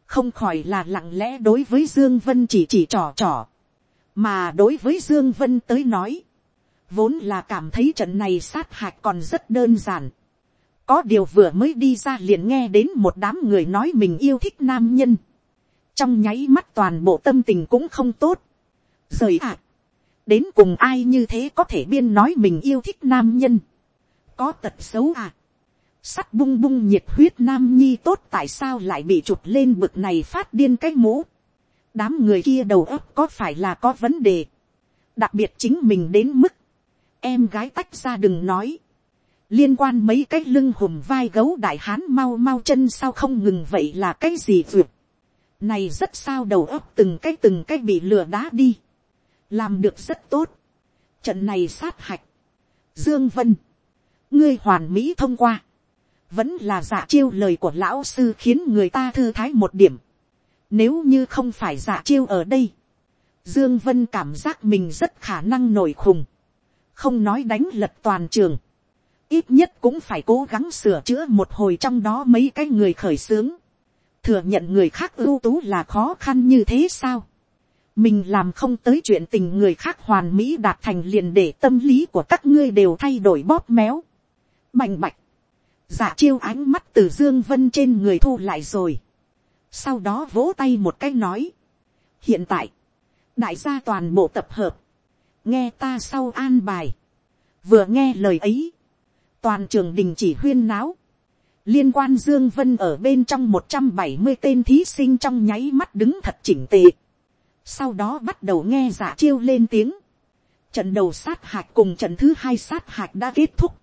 không khỏi là lặng lẽ đối với dương vân chỉ chỉ trò trò, mà đối với dương vân tới nói, vốn là cảm thấy trận này sát hạch còn rất đơn giản, có điều vừa mới đi ra liền nghe đến một đám người nói mình yêu thích nam nhân, trong nháy mắt toàn bộ tâm tình cũng không tốt, rời ạ, đến cùng ai như thế có thể biên nói mình yêu thích nam nhân, có tật xấu à, sắt bung bung nhiệt huyết nam nhi tốt tại sao lại bị chụp lên bực này phát điên cái mũ. đám người kia đầu óc có phải là có vấn đề. đặc biệt chính mình đến mức, em gái tách ra đừng nói. liên quan mấy cái lưng hùm vai gấu đại hán mau mau chân sao không ngừng vậy là cái gì vượt này rất sao đầu óc từng cái từng cái bị lừa đá đi. làm được rất tốt. trận này sát hạch. dương vân, ngươi hoàn mỹ thông qua vẫn là giả chiêu lời của lão sư khiến người ta thư thái một điểm. Nếu như không phải giả chiêu ở đây, Dương Vân cảm giác mình rất khả năng nổi khùng. Không nói đánh lật toàn trường. Ít nhất cũng phải cố gắng sửa chữa một hồi trong đó mấy cái người khởi xướng. Thừa nhận người khác ưu tú là khó khăn như thế sao? Mình làm không tới chuyện tình người khác hoàn mỹ đạt thành liền để tâm lý của các ngươi đều thay đổi bóp méo. Bành bạch Dạ chiêu ánh mắt từ Dương Vân trên người thu lại rồi. Sau đó vỗ tay một cái nói. Hiện tại, đại gia toàn bộ tập hợp. Nghe ta sau an bài. Vừa nghe lời ấy. Toàn trường đình chỉ huyên náo. Liên quan Dương Vân ở bên trong 170 tên thí sinh trong nháy mắt đứng thật chỉnh tề. Sau đó bắt đầu nghe giả chiêu lên tiếng. Trận đầu sát hạch cùng trận thứ hai sát hạch đã kết thúc.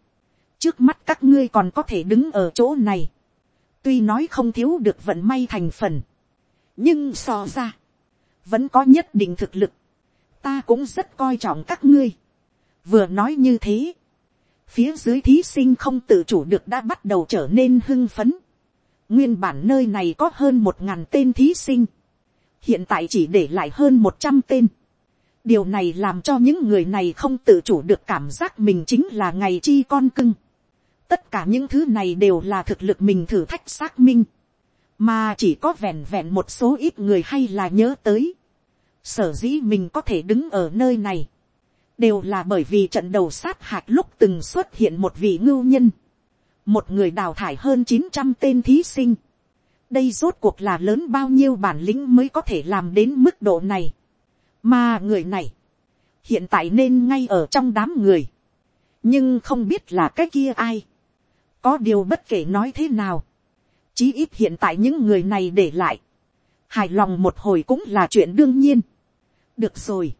Trước mắt các ngươi còn có thể đứng ở chỗ này, tuy nói không thiếu được vận may thành phần, nhưng so ra, vẫn có nhất định thực lực, ta cũng rất coi trọng các ngươi, vừa nói như thế, phía dưới thí sinh không tự chủ được đã bắt đầu trở nên hưng phấn, nguyên bản nơi này có hơn một ngàn tên thí sinh, hiện tại chỉ để lại hơn một trăm tên, điều này làm cho những người này không tự chủ được cảm giác mình chính là ngày chi con cưng. Tất cả những thứ này đều là thực lực mình thử thách xác minh, mà chỉ có vẹn vẹn một số ít người hay là nhớ tới, sở dĩ mình có thể đứng ở nơi này, đều là bởi vì trận đầu sát hạt lúc từng xuất hiện một vị ngưu nhân, một người đào thải hơn chín trăm tên thí sinh, đây rốt cuộc là lớn bao nhiêu bản lĩnh mới có thể làm đến mức độ này, mà người này, hiện tại nên ngay ở trong đám người, nhưng không biết là cái kia ai, có điều bất kể nói thế nào, chí ít hiện tại những người này để lại, hài lòng một hồi cũng là chuyện đương nhiên. được rồi,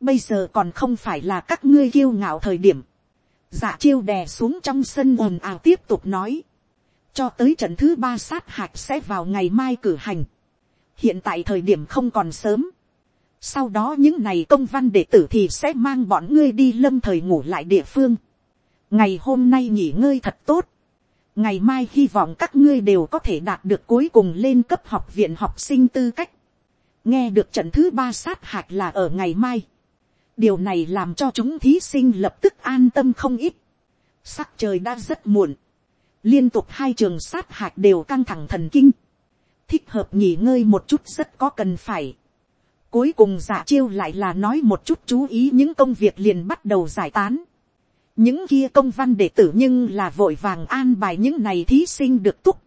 bây giờ còn không phải là các ngươi kiêu ngạo thời điểm, giả chiêu đè xuống trong sân ồn ào tiếp tục nói, cho tới trận thứ ba sát hạch sẽ vào ngày mai cử hành, hiện tại thời điểm không còn sớm, sau đó những này công văn đệ tử thì sẽ mang bọn ngươi đi lâm thời ngủ lại địa phương, ngày hôm nay nghỉ ngơi thật tốt, ngày mai hy vọng các ngươi đều có thể đạt được cuối cùng lên cấp học viện học sinh tư cách. nghe được trận thứ ba sát hạch là ở ngày mai điều này làm cho chúng thí sinh lập tức an tâm không ít. sắc trời đã rất muộn. liên tục hai trường sát hạch đều căng thẳng thần kinh. thích hợp nghỉ ngơi một chút rất có cần phải. cuối cùng giả chiêu lại là nói một chút chú ý những công việc liền bắt đầu giải tán những kia công văn đệ tử nhưng là vội vàng an bài những này thí sinh được túc.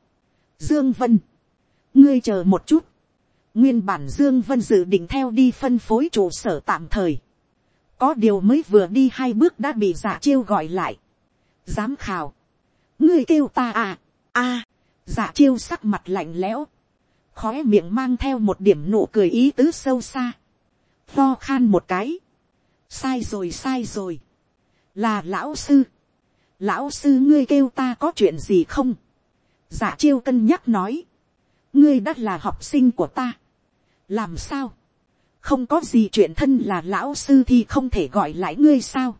Dương Vân, ngươi chờ một chút. Nguyên bản Dương Vân dự định theo đi phân phối trụ sở tạm thời. Có điều mới vừa đi hai bước đã bị giả chiêu gọi lại. Giám khảo. Ngươi kêu ta à? a à, giả chiêu sắc mặt lạnh lẽo. Khóe miệng mang theo một điểm nụ cười ý tứ sâu xa. Tho khan một cái. Sai rồi sai rồi là lão sư, lão sư ngươi kêu ta có chuyện gì không, giả chiêu cân nhắc nói, ngươi đã là học sinh của ta, làm sao, không có gì chuyện thân là lão sư thì không thể gọi lại ngươi sao.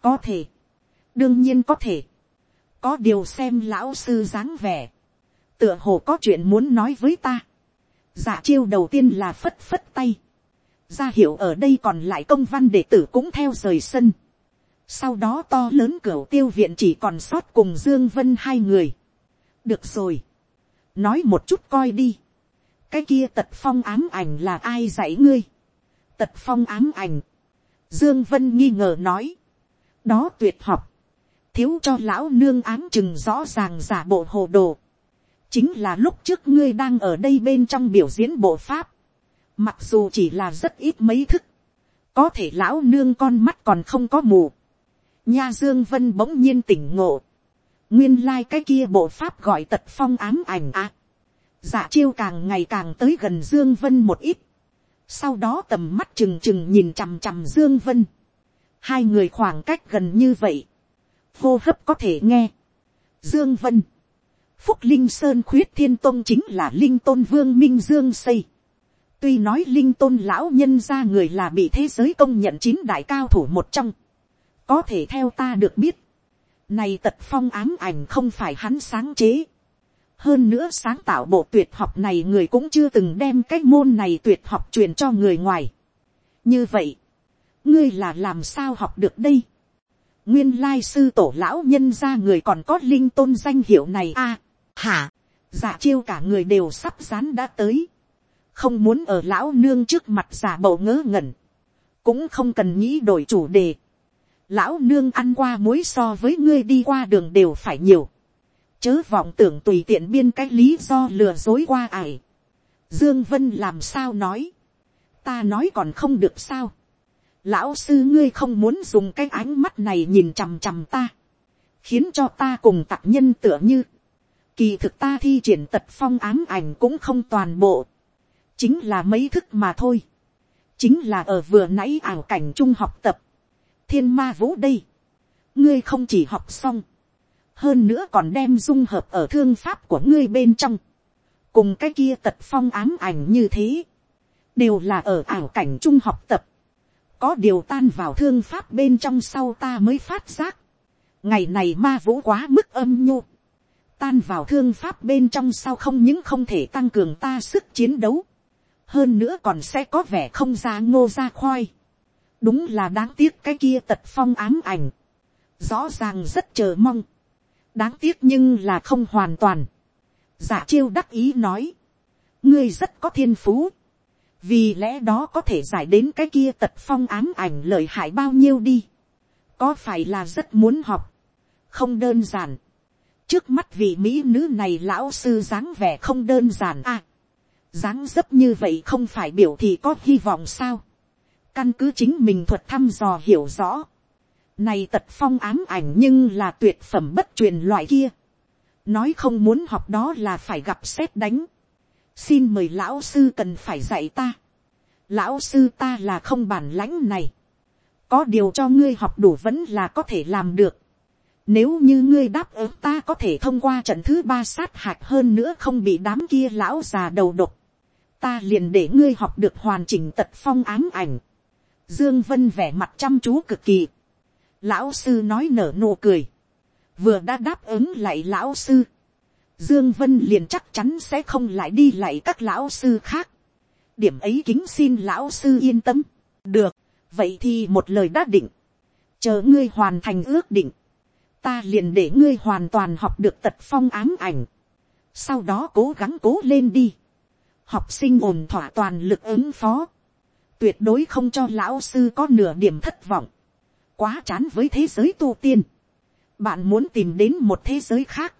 có thể, đương nhiên có thể, có điều xem lão sư dáng vẻ, tựa hồ có chuyện muốn nói với ta. giả chiêu đầu tiên là phất phất tay, ra hiệu ở đây còn lại công văn đệ tử cũng theo rời sân. sau đó to lớn cửa tiêu viện chỉ còn sót cùng dương vân hai người. được rồi, nói một chút coi đi cái kia tật phong ám ảnh là ai dạy ngươi, tật phong ám ảnh, dương vân nghi ngờ nói, đó tuyệt học, thiếu cho lão nương ám chừng rõ ràng giả bộ hồ đồ, chính là lúc trước ngươi đang ở đây bên trong biểu diễn bộ pháp, mặc dù chỉ là rất ít mấy thức, có thể lão nương con mắt còn không có mù, nha dương vân bỗng nhiên tỉnh ngộ, nguyên lai like cái kia bộ pháp gọi tật phong ám ảnh à, dạ chiêu càng ngày càng tới gần dương vân một ít, sau đó tầm mắt trừng trừng nhìn chằm chằm dương vân, hai người khoảng cách gần như vậy, hô hấp có thể nghe, dương vân, phúc linh sơn khuyết thiên tôn chính là linh tôn vương minh dương xây, tuy nói linh tôn lão nhân ra người là bị thế giới công nhận chín đại cao thủ một trong, có thể theo ta được biết, này tật phong ám ảnh không phải hắn sáng chế, hơn nữa sáng tạo bộ tuyệt học này người cũng chưa từng đem cái môn này tuyệt học truyền cho người ngoài. như vậy, ngươi là làm sao học được đây. nguyên lai sư tổ lão nhân ra người còn có linh tôn danh hiệu này a. À, hả, giả chiêu cả người đều sắp rán đã tới. không muốn ở lão nương trước mặt giả bầu ngớ ngẩn. cũng không cần nghĩ đổi chủ đề. lão nương ăn qua muối so với ngươi đi qua đường đều phải nhiều chớ vọng tưởng tùy tiện biên cái lý do lừa dối qua ải. Dương Vân làm sao nói. Ta nói còn không được sao. Lão sư ngươi không muốn dùng cái ánh mắt này nhìn chằm chằm ta. Khiến cho ta cùng tặc nhân tựa như. Kỳ thực ta thi triển tật phong ám ảnh cũng không toàn bộ. Chính là mấy thức mà thôi. Chính là ở vừa nãy ảo cảnh trung học tập. Thiên ma vũ đây. Ngươi không chỉ học xong hơn nữa còn đem dung hợp ở thương pháp của ngươi bên trong, cùng cái kia tật phong ám ảnh như thế, đều là ở ảo cảnh trung học tập, có điều tan vào thương pháp bên trong sau ta mới phát giác, ngày này ma vũ quá mức âm nhu, tan vào thương pháp bên trong sau không những không thể tăng cường ta sức chiến đấu, hơn nữa còn sẽ có vẻ không ra ngô ra khoai, đúng là đáng tiếc cái kia tật phong ám ảnh, rõ ràng rất chờ mong, đáng tiếc nhưng là không hoàn toàn. giả chiêu đắc ý nói, ngươi rất có thiên phú, vì lẽ đó có thể giải đến cái kia tật phong ám ảnh lợi hại bao nhiêu đi, có phải là rất muốn học, không đơn giản, trước mắt vị mỹ nữ này lão sư dáng vẻ không đơn giản à, dáng dấp như vậy không phải biểu thì có hy vọng sao, căn cứ chính mình thuật thăm dò hiểu rõ, này tật phong ám ảnh nhưng là tuyệt phẩm bất truyền loại kia. Nói không muốn học đó là phải gặp xét đánh. Xin mời lão sư cần phải dạy ta. Lão sư ta là không bản lãnh này. Có điều cho ngươi học đủ vẫn là có thể làm được. Nếu như ngươi đáp ứng ta có thể thông qua trận thứ ba sát hạch hơn nữa không bị đám kia lão già đầu độc. Ta liền để ngươi học được hoàn chỉnh tật phong ám ảnh. Dương Vân vẻ mặt chăm chú cực kỳ Lão sư nói nở nụ cười. Vừa đã đáp ứng lại lão sư. Dương Vân liền chắc chắn sẽ không lại đi lại các lão sư khác. Điểm ấy kính xin lão sư yên tâm. Được, vậy thì một lời đã định. Chờ ngươi hoàn thành ước định. Ta liền để ngươi hoàn toàn học được tật phong ám ảnh. Sau đó cố gắng cố lên đi. Học sinh ổn thỏa toàn lực ứng phó. Tuyệt đối không cho lão sư có nửa điểm thất vọng quá chán với thế giới tu tiên. bạn muốn tìm đến một thế giới khác.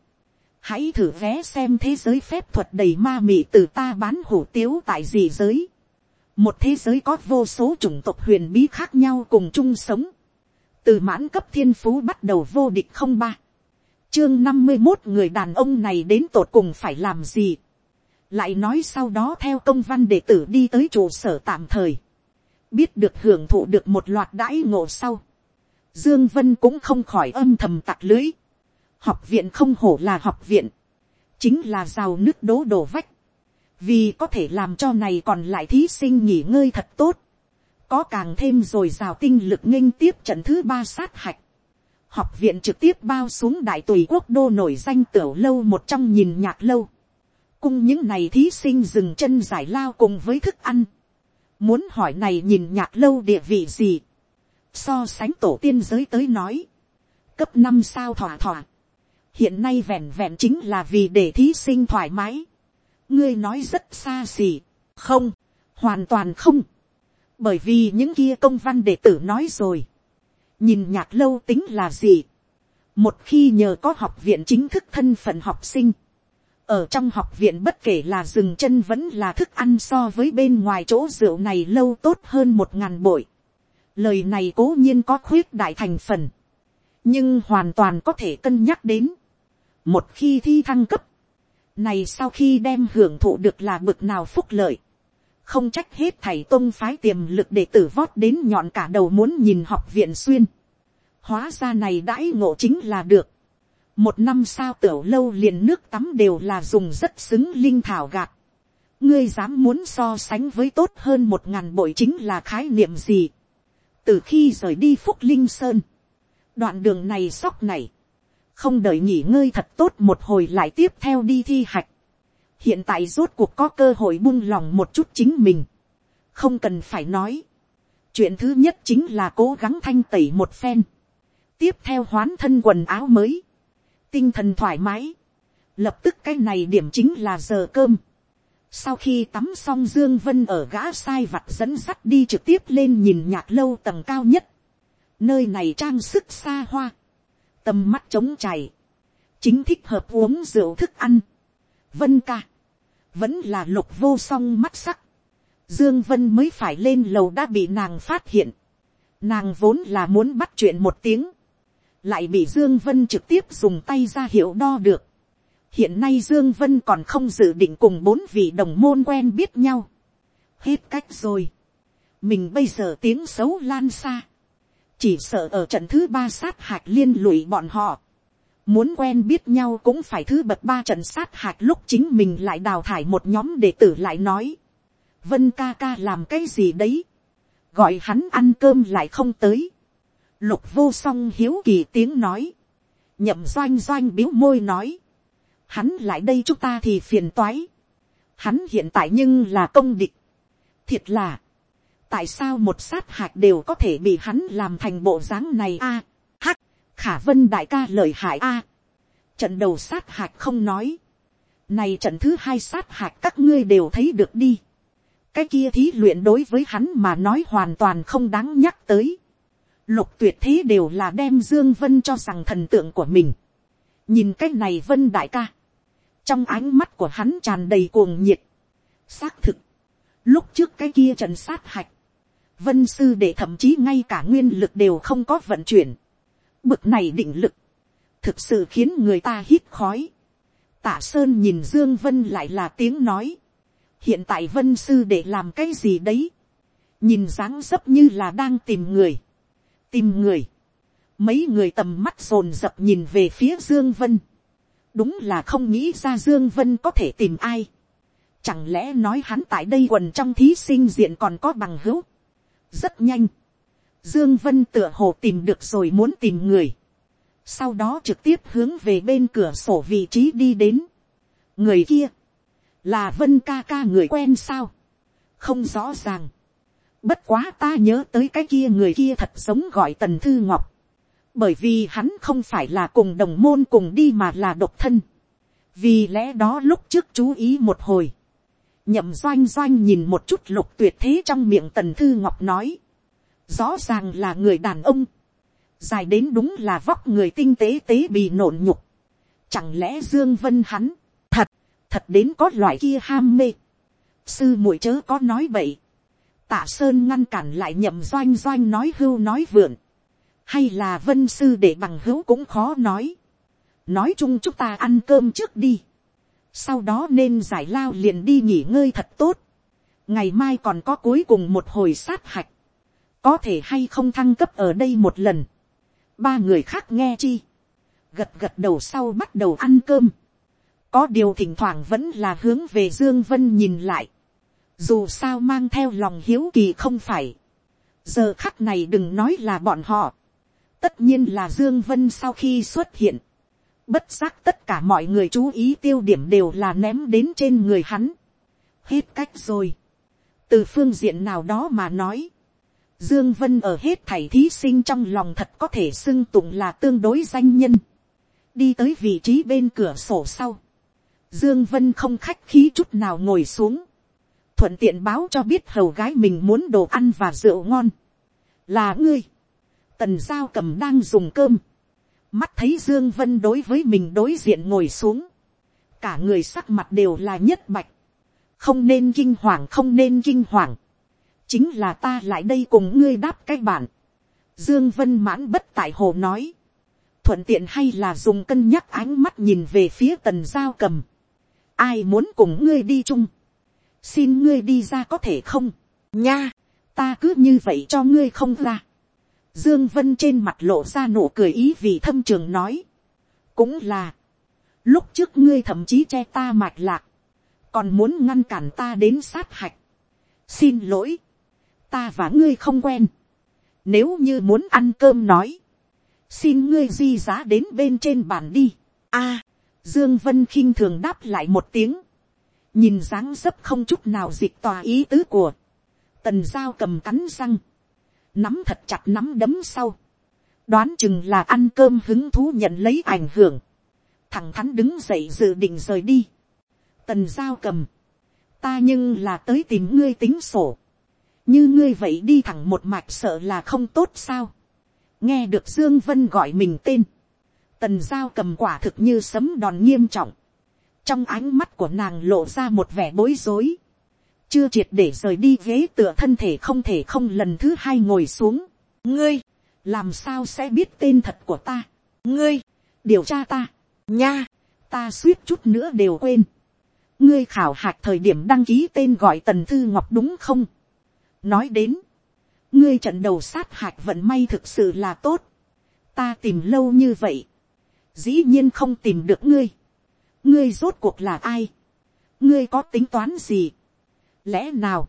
hãy thử vé xem thế giới phép thuật đầy ma mị từ ta bán hủ tiếu tại gì giới. một thế giới có vô số chủng tộc huyền bí khác nhau cùng chung sống. từ mãn cấp thiên phú bắt đầu vô địch không ba. chương năm mươi một người đàn ông này đến tột cùng phải làm gì. lại nói sau đó theo công văn đệ tử đi tới trụ sở tạm thời biết được hưởng thụ được một loạt đãi ngộ sau, Dương Vân cũng không khỏi âm thầm tặc lưới. Học viện không hổ là học viện. Chính là rào nước đố đổ vách. vì có thể làm cho này còn lại thí sinh nghỉ ngơi thật tốt, có càng thêm rồi rào tinh lực nghênh tiếp trận thứ ba sát hạch, học viện trực tiếp bao xuống đại tùy quốc đô nổi danh tiểu lâu một trong nhìn nhạc lâu, cung những này thí sinh dừng chân giải lao cùng với thức ăn, muốn hỏi này nhìn nhạc lâu địa vị gì, so sánh tổ tiên giới tới nói, cấp năm sao thỏa thỏa, hiện nay vẹn vẹn chính là vì để thí sinh thoải mái, ngươi nói rất xa xỉ, không, hoàn toàn không, bởi vì những kia công văn đệ tử nói rồi, nhìn nhạc lâu tính là gì, một khi nhờ có học viện chính thức thân phận học sinh, ở trong học viện bất kể là dừng chân vẫn là thức ăn so với bên ngoài chỗ rượu này lâu tốt hơn một ngàn bội. Lời này cố nhiên có khuyết đại thành phần, nhưng hoàn toàn có thể cân nhắc đến. Một khi thi thăng cấp, này sau khi đem hưởng thụ được là bực nào phúc lợi, không trách hết thầy tôn phái tiềm lực để tử vót đến nhọn cả đầu muốn nhìn học viện xuyên. Hóa ra này đãi ngộ chính là được một năm sao tiểu lâu liền nước tắm đều là dùng rất xứng linh thảo gạt. ngươi dám muốn so sánh với tốt hơn một ngàn bội chính là khái niệm gì từ khi rời đi phúc linh sơn, đoạn đường này sóc này, không đợi nghỉ ngơi thật tốt một hồi lại tiếp theo đi thi hạch. hiện tại rốt cuộc có cơ hội buông lòng một chút chính mình. không cần phải nói. chuyện thứ nhất chính là cố gắng thanh tẩy một phen. tiếp theo hoán thân quần áo mới tinh thần thoải mái, lập tức cái này điểm chính là giờ cơm. Sau khi tắm xong Dương Vân ở gã sai vặt dẫn sắt đi trực tiếp lên nhìn nhạc lâu tầng cao nhất. Nơi này trang sức xa hoa. Tầm mắt trống chảy. Chính thích hợp uống rượu thức ăn. Vân ca. Vẫn là lục vô song mắt sắc. Dương Vân mới phải lên lầu đã bị nàng phát hiện. Nàng vốn là muốn bắt chuyện một tiếng lại bị Dương Vân trực tiếp dùng tay ra hiệu đo được. Hiện nay Dương Vân còn không dự định cùng bốn vị đồng môn quen biết nhau. Hết cách rồi. Mình bây giờ tiếng xấu lan xa. Chỉ sợ ở trận thứ ba sát hạch liên lụy bọn họ. Muốn quen biết nhau cũng phải thứ bậc ba trận sát hạch lúc chính mình lại đào thải một nhóm đệ tử lại nói. Vân ca ca làm cái gì đấy. Gọi hắn ăn cơm lại không tới Lục vô song hiếu kỳ tiếng nói. Nhậm doanh doanh biếu môi nói. Hắn lại đây chúng ta thì phiền toái. Hắn hiện tại nhưng là công địch. Thiệt là. Tại sao một sát hạch đều có thể bị hắn làm thành bộ dáng này a? hắc, khả vân đại ca lời hại a. Trận đầu sát hạch không nói. Này trận thứ hai sát hạch các ngươi đều thấy được đi. Cái kia thí luyện đối với hắn mà nói hoàn toàn không đáng nhắc tới Lục tuyệt thế đều là đem Dương Vân cho rằng thần tượng của mình. Nhìn cái này Vân đại ca. Trong ánh mắt của hắn tràn đầy cuồng nhiệt. Xác thực. Lúc trước cái kia trần sát hạch. Vân sư để thậm chí ngay cả nguyên lực đều không có vận chuyển. Bực này định lực. Thực sự khiến người ta hít khói. Tạ Sơn nhìn Dương Vân lại là tiếng nói. Hiện tại Vân sư để làm cái gì đấy? Nhìn dáng dấp như là đang tìm người tìm người, mấy người tầm mắt rồn rập nhìn về phía dương vân, đúng là không nghĩ ra dương vân có thể tìm ai, chẳng lẽ nói hắn tại đây quần trong thí sinh diện còn có bằng hữu, rất nhanh, dương vân tựa hồ tìm được rồi muốn tìm người, sau đó trực tiếp hướng về bên cửa sổ vị trí đi đến, người kia, là vân ca ca người quen sao, không rõ ràng, Bất quá ta nhớ tới cái kia người kia thật giống gọi tần thư ngọc. Bởi vì hắn không phải là cùng đồng môn cùng đi mà là độc thân. Vì lẽ đó lúc trước chú ý một hồi. Nhậm doanh doanh nhìn một chút lục tuyệt thế trong miệng tần thư ngọc nói. Rõ ràng là người đàn ông. Dài đến đúng là vóc người tinh tế tế bị nổn nhục. Chẳng lẽ Dương Vân hắn. Thật, thật đến có loại kia ham mê. Sư muội chớ có nói vậy. tạ sơn ngăn cản lại nhậm doanh doanh nói hưu nói vượn, hay là vân sư để bằng hữu cũng khó nói, nói chung chúng ta ăn cơm trước đi, sau đó nên giải lao liền đi nghỉ ngơi thật tốt, ngày mai còn có cuối cùng một hồi sát hạch, có thể hay không thăng cấp ở đây một lần, ba người khác nghe chi, gật gật đầu sau bắt đầu ăn cơm, có điều thỉnh thoảng vẫn là hướng về dương vân nhìn lại, dù sao mang theo lòng hiếu kỳ không phải, giờ khắc này đừng nói là bọn họ, tất nhiên là dương vân sau khi xuất hiện, bất giác tất cả mọi người chú ý tiêu điểm đều là ném đến trên người hắn, hết cách rồi, từ phương diện nào đó mà nói, Dương Vân ở hết thảy thí sinh trong lòng thật có thể xưng tụng là tương đối danh nhân. Đi tới vị trí bên cửa sổ sau. Dương Vân không khách khí chút nào ngồi xuống. Thuận tiện báo cho biết hầu gái mình muốn đồ ăn và rượu ngon. Là ngươi. Tần Giao cầm đang dùng cơm. Mắt thấy Dương Vân đối với mình đối diện ngồi xuống. Cả người sắc mặt đều là nhất bạch. Không nên kinh hoàng không nên kinh hoàng chính là ta lại đây cùng ngươi đáp cái bản. Dương Vân mãn bất tại hồ nói. Thuận tiện hay là dùng cân nhắc ánh mắt nhìn về phía tần giao cầm. Ai muốn cùng ngươi đi chung. Xin ngươi đi ra có thể không. Nha, ta cứ như vậy cho ngươi không ra. Dương Vân trên mặt lộ ra nụ cười ý vì thâm trường nói. Cũng là. Lúc trước ngươi thậm chí che ta mạch lạc. Còn muốn ngăn cản ta đến sát hạch. Xin lỗi ta và ngươi không quen. Nếu như muốn ăn cơm nói, xin ngươi di giá đến bên trên bàn đi. A, Dương Vân khinh thường đáp lại một tiếng. Nhìn dáng dấp không chút nào dịch tòa ý tứ của. Tần Giao cầm cắn răng. Nắm thật chặt nắm đấm sau. Đoán chừng là ăn cơm hứng thú nhận lấy ảnh hưởng. Thằng thắn đứng dậy dự định rời đi. Tần Giao cầm. Ta nhưng là tới tìm ngươi tính sổ như ngươi vậy đi thẳng một mạch sợ là không tốt sao. nghe được dương vân gọi mình tên. tần giao cầm quả thực như sấm đòn nghiêm trọng. trong ánh mắt của nàng lộ ra một vẻ bối rối chưa triệt để rời đi ghế tựa thân thể không thể không lần thứ hai ngồi xuống. ngươi, làm sao sẽ biết tên thật của ta. ngươi, điều tra ta. nha, ta suýt chút nữa đều quên. ngươi khảo hạch thời điểm đăng ký tên gọi tần thư ngọc đúng không nói đến, ngươi trận đầu sát hạch vận may thực sự là tốt, ta tìm lâu như vậy, dĩ nhiên không tìm được ngươi, ngươi rốt cuộc là ai, ngươi có tính toán gì, lẽ nào,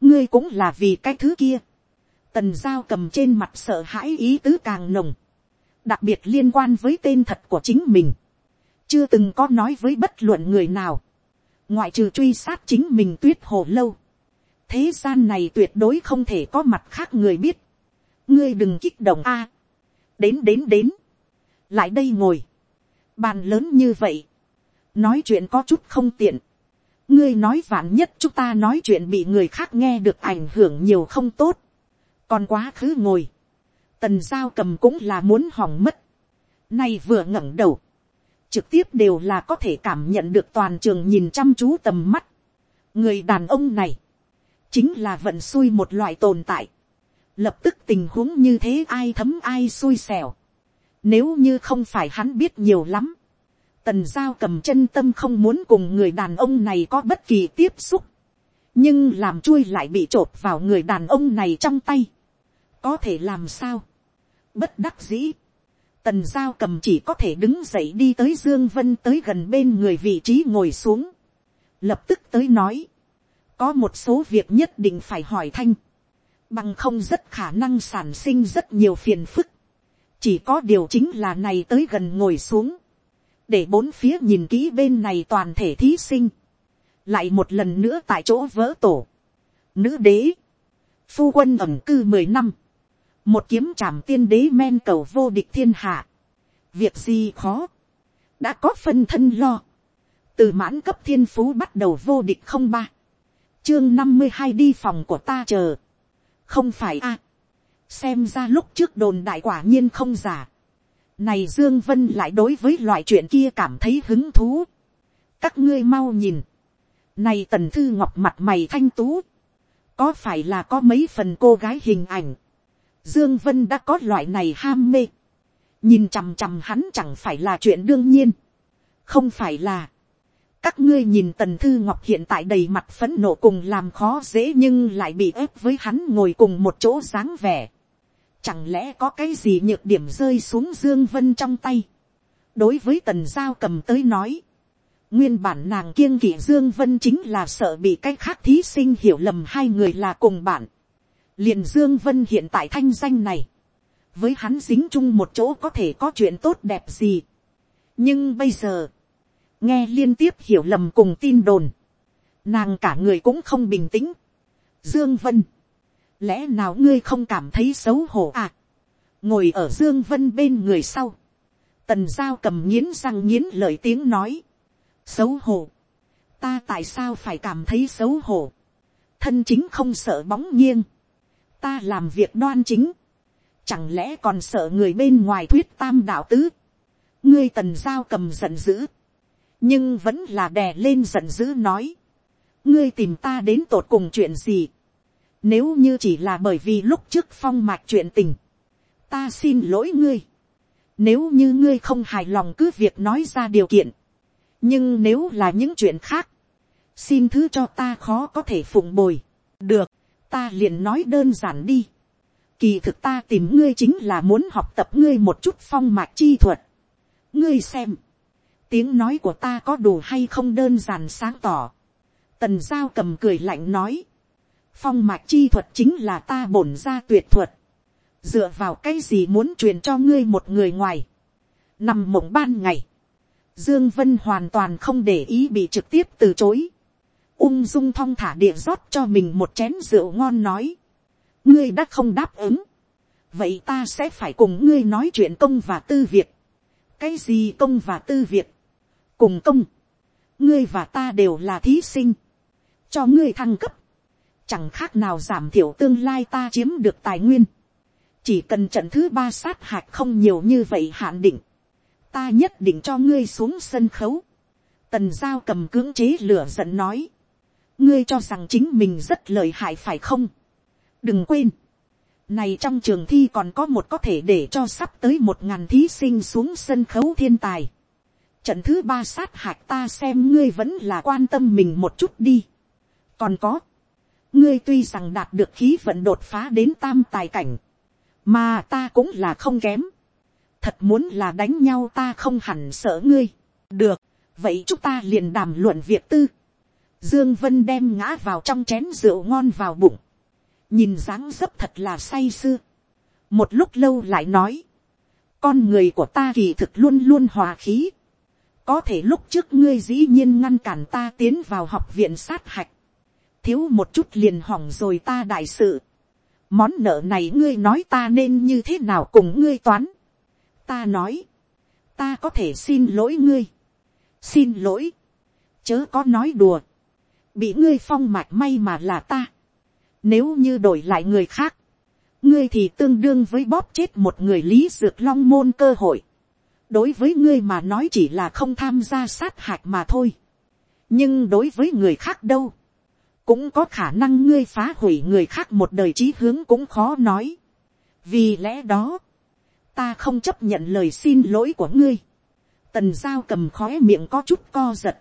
ngươi cũng là vì cái thứ kia, tần giao cầm trên mặt sợ hãi ý tứ càng nồng, đặc biệt liên quan với tên thật của chính mình, chưa từng có nói với bất luận người nào, ngoại trừ truy sát chính mình tuyết hồ lâu, thế gian này tuyệt đối không thể có mặt khác người biết. ngươi đừng kích động a. đến đến đến. lại đây ngồi. bàn lớn như vậy. nói chuyện có chút không tiện ngươi nói vạn nhất chúng ta nói chuyện bị người khác nghe được ảnh hưởng nhiều không tốt. còn quá khứ ngồi. tần giao cầm cũng là muốn hỏng mất. nay vừa ngẩng đầu. trực tiếp đều là có thể cảm nhận được toàn trường nhìn chăm chú tầm mắt. người đàn ông này chính là vận xui một loại tồn tại. Lập tức tình huống như thế ai thấm ai xui xẻo. Nếu như không phải hắn biết nhiều lắm. Tần giao cầm chân tâm không muốn cùng người đàn ông này có bất kỳ tiếp xúc. Nhưng làm chui lại bị trột vào người đàn ông này trong tay. Có thể làm sao? Bất đắc dĩ. Tần giao cầm chỉ có thể đứng dậy đi tới Dương Vân tới gần bên người vị trí ngồi xuống. Lập tức tới nói có một số việc nhất định phải hỏi thanh, bằng không rất khả năng sản sinh rất nhiều phiền phức, chỉ có điều chính là này tới gần ngồi xuống, để bốn phía nhìn kỹ bên này toàn thể thí sinh, lại một lần nữa tại chỗ vỡ tổ, nữ đế, phu quân ẩm cư mười năm, một kiếm trảm tiên đế men cầu vô địch thiên hạ, việc gì khó, đã có phân thân lo, từ mãn cấp thiên phú bắt đầu vô địch không ba, chương năm mươi hai đi phòng của ta chờ. không phải a. xem ra lúc trước đồn đại quả nhiên không giả này dương vân lại đối với loại chuyện kia cảm thấy hứng thú. các ngươi mau nhìn. này tần thư ngọc mặt mày thanh tú. có phải là có mấy phần cô gái hình ảnh. dương vân đã có loại này ham mê. nhìn chằm chằm hắn chẳng phải là chuyện đương nhiên. không phải là các ngươi nhìn tần thư ngọc hiện tại đầy mặt phấn nộ cùng làm khó dễ nhưng lại bị ép với hắn ngồi cùng một chỗ dáng vẻ. Chẳng lẽ có cái gì nhược điểm rơi xuống Dương Vân trong tay. Đối với tần giao cầm tới nói. Nguyên bản nàng kiêng kỵ Dương Vân chính là sợ bị cái khác thí sinh hiểu lầm hai người là cùng bạn. Liền Dương Vân hiện tại thanh danh này. Với hắn dính chung một chỗ có thể có chuyện tốt đẹp gì. Nhưng bây giờ. Nghe liên tiếp hiểu lầm cùng tin đồn. Nàng cả người cũng không bình tĩnh. Dương Vân. Lẽ nào ngươi không cảm thấy xấu hổ à? Ngồi ở Dương Vân bên người sau. Tần giao cầm nghiến răng nghiến lời tiếng nói xấu hổ. ta tại sao phải cảm thấy xấu hổ. thân chính không sợ bóng nghiêng. ta làm việc đoan chính. chẳng lẽ còn sợ người bên ngoài thuyết tam đạo tứ. ngươi tần giao cầm giận dữ. nhưng vẫn là đè lên giận dữ nói. ngươi tìm ta đến tột cùng chuyện gì nếu như chỉ là bởi vì lúc trước phong mạch chuyện tình. ta xin lỗi ngươi. Nếu như ngươi không hài lòng cứ việc nói ra điều kiện nhưng nếu là những chuyện khác, xin thứ cho ta khó có thể phụng bồi. được, ta liền nói đơn giản đi. kỳ thực ta tìm ngươi chính là muốn học tập ngươi một chút phong mạch chi thuật. ngươi xem, tiếng nói của ta có đủ hay không đơn giản sáng tỏ. tần giao cầm cười lạnh nói, phong mạch chi thuật chính là ta bổn ra tuyệt thuật. dựa vào cái gì muốn truyền cho ngươi một người ngoài. nằm mộng ban ngày, Dương Vân hoàn toàn không để ý bị trực tiếp từ chối. Ung dung thong thả địa rót cho mình một chén rượu ngon nói. Ngươi đã không đáp ứng. Vậy ta sẽ phải cùng ngươi nói chuyện công và tư việc. Cái gì công và tư việc? Cùng công. Ngươi và ta đều là thí sinh. Cho ngươi thăng cấp. Chẳng khác nào giảm thiểu tương lai ta chiếm được tài nguyên. Chỉ cần trận thứ ba sát hạch không nhiều như vậy hạn định ta nhất định cho ngươi xuống sân khấu. tần giao cầm cưỡng chế lửa giận nói. ngươi cho rằng chính mình rất lợi hại phải không. đừng quên. này trong trường thi còn có một có thể để cho sắp tới một ngàn thí sinh xuống sân khấu thiên tài. trận thứ ba sát hạch ta xem ngươi vẫn là quan tâm mình một chút đi. còn có ngươi tuy rằng đạt được khí vận đột phá đến tam tài cảnh. mà ta cũng là không kém thật muốn là đánh nhau ta không hẳn sợ ngươi. được, vậy chúng ta liền đàm luận việc tư. dương vân đem ngã vào trong chén rượu ngon vào bụng. nhìn dáng dấp thật là say sưa. một lúc lâu lại nói, con người của ta kỳ thực luôn luôn hòa khí. có thể lúc trước ngươi dĩ nhiên ngăn cản ta tiến vào học viện sát hạch thiếu một chút liền hỏng rồi ta đại sự. món nợ này ngươi nói ta nên như thế nào cùng ngươi toán? Ta nói, ta có thể xin lỗi ngươi, xin lỗi, chớ có nói đùa, bị ngươi phong mạch may mà là ta, nếu như đổi lại người khác, ngươi thì tương đương với bóp chết một người lý dược long môn cơ hội, đối với ngươi mà nói chỉ là không tham gia sát hạch mà thôi, nhưng đối với người khác đâu, cũng có khả năng ngươi phá hủy người khác một đời trí hướng cũng khó nói. vì lẽ đó, ta không chấp nhận lời xin lỗi của ngươi. tần giao cầm khóe miệng có chút co giật.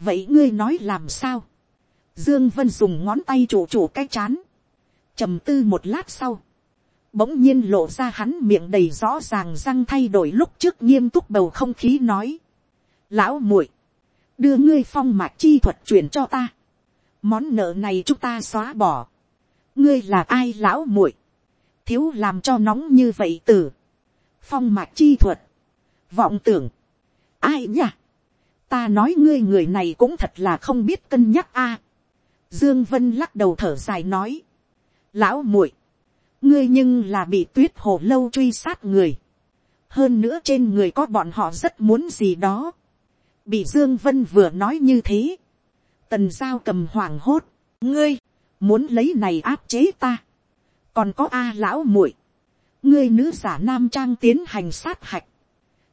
vậy ngươi nói làm sao. dương vân dùng ngón tay chủ chủ cái chán. trầm tư một lát sau. bỗng nhiên lộ ra hắn miệng đầy rõ ràng răng thay đổi lúc trước nghiêm túc bầu không khí nói. lão muội, đưa ngươi phong mạch chi thuật truyền cho ta món nợ này chúng ta xóa bỏ. ngươi là ai lão muội? Thiếu làm cho nóng như vậy tử phong mạch chi thuật, vọng tưởng, ai nhỉ, ta nói ngươi người này cũng thật là không biết cân nhắc a. dương vân lắc đầu thở dài nói, lão muội, ngươi nhưng là bị tuyết hồ lâu truy sát người, hơn nữa trên người có bọn họ rất muốn gì đó, bị dương vân vừa nói như thế, tần giao cầm hoàng hốt, ngươi, muốn lấy này áp chế ta, còn có a lão muội, ngươi nữ giả nam trang tiến hành sát hạch,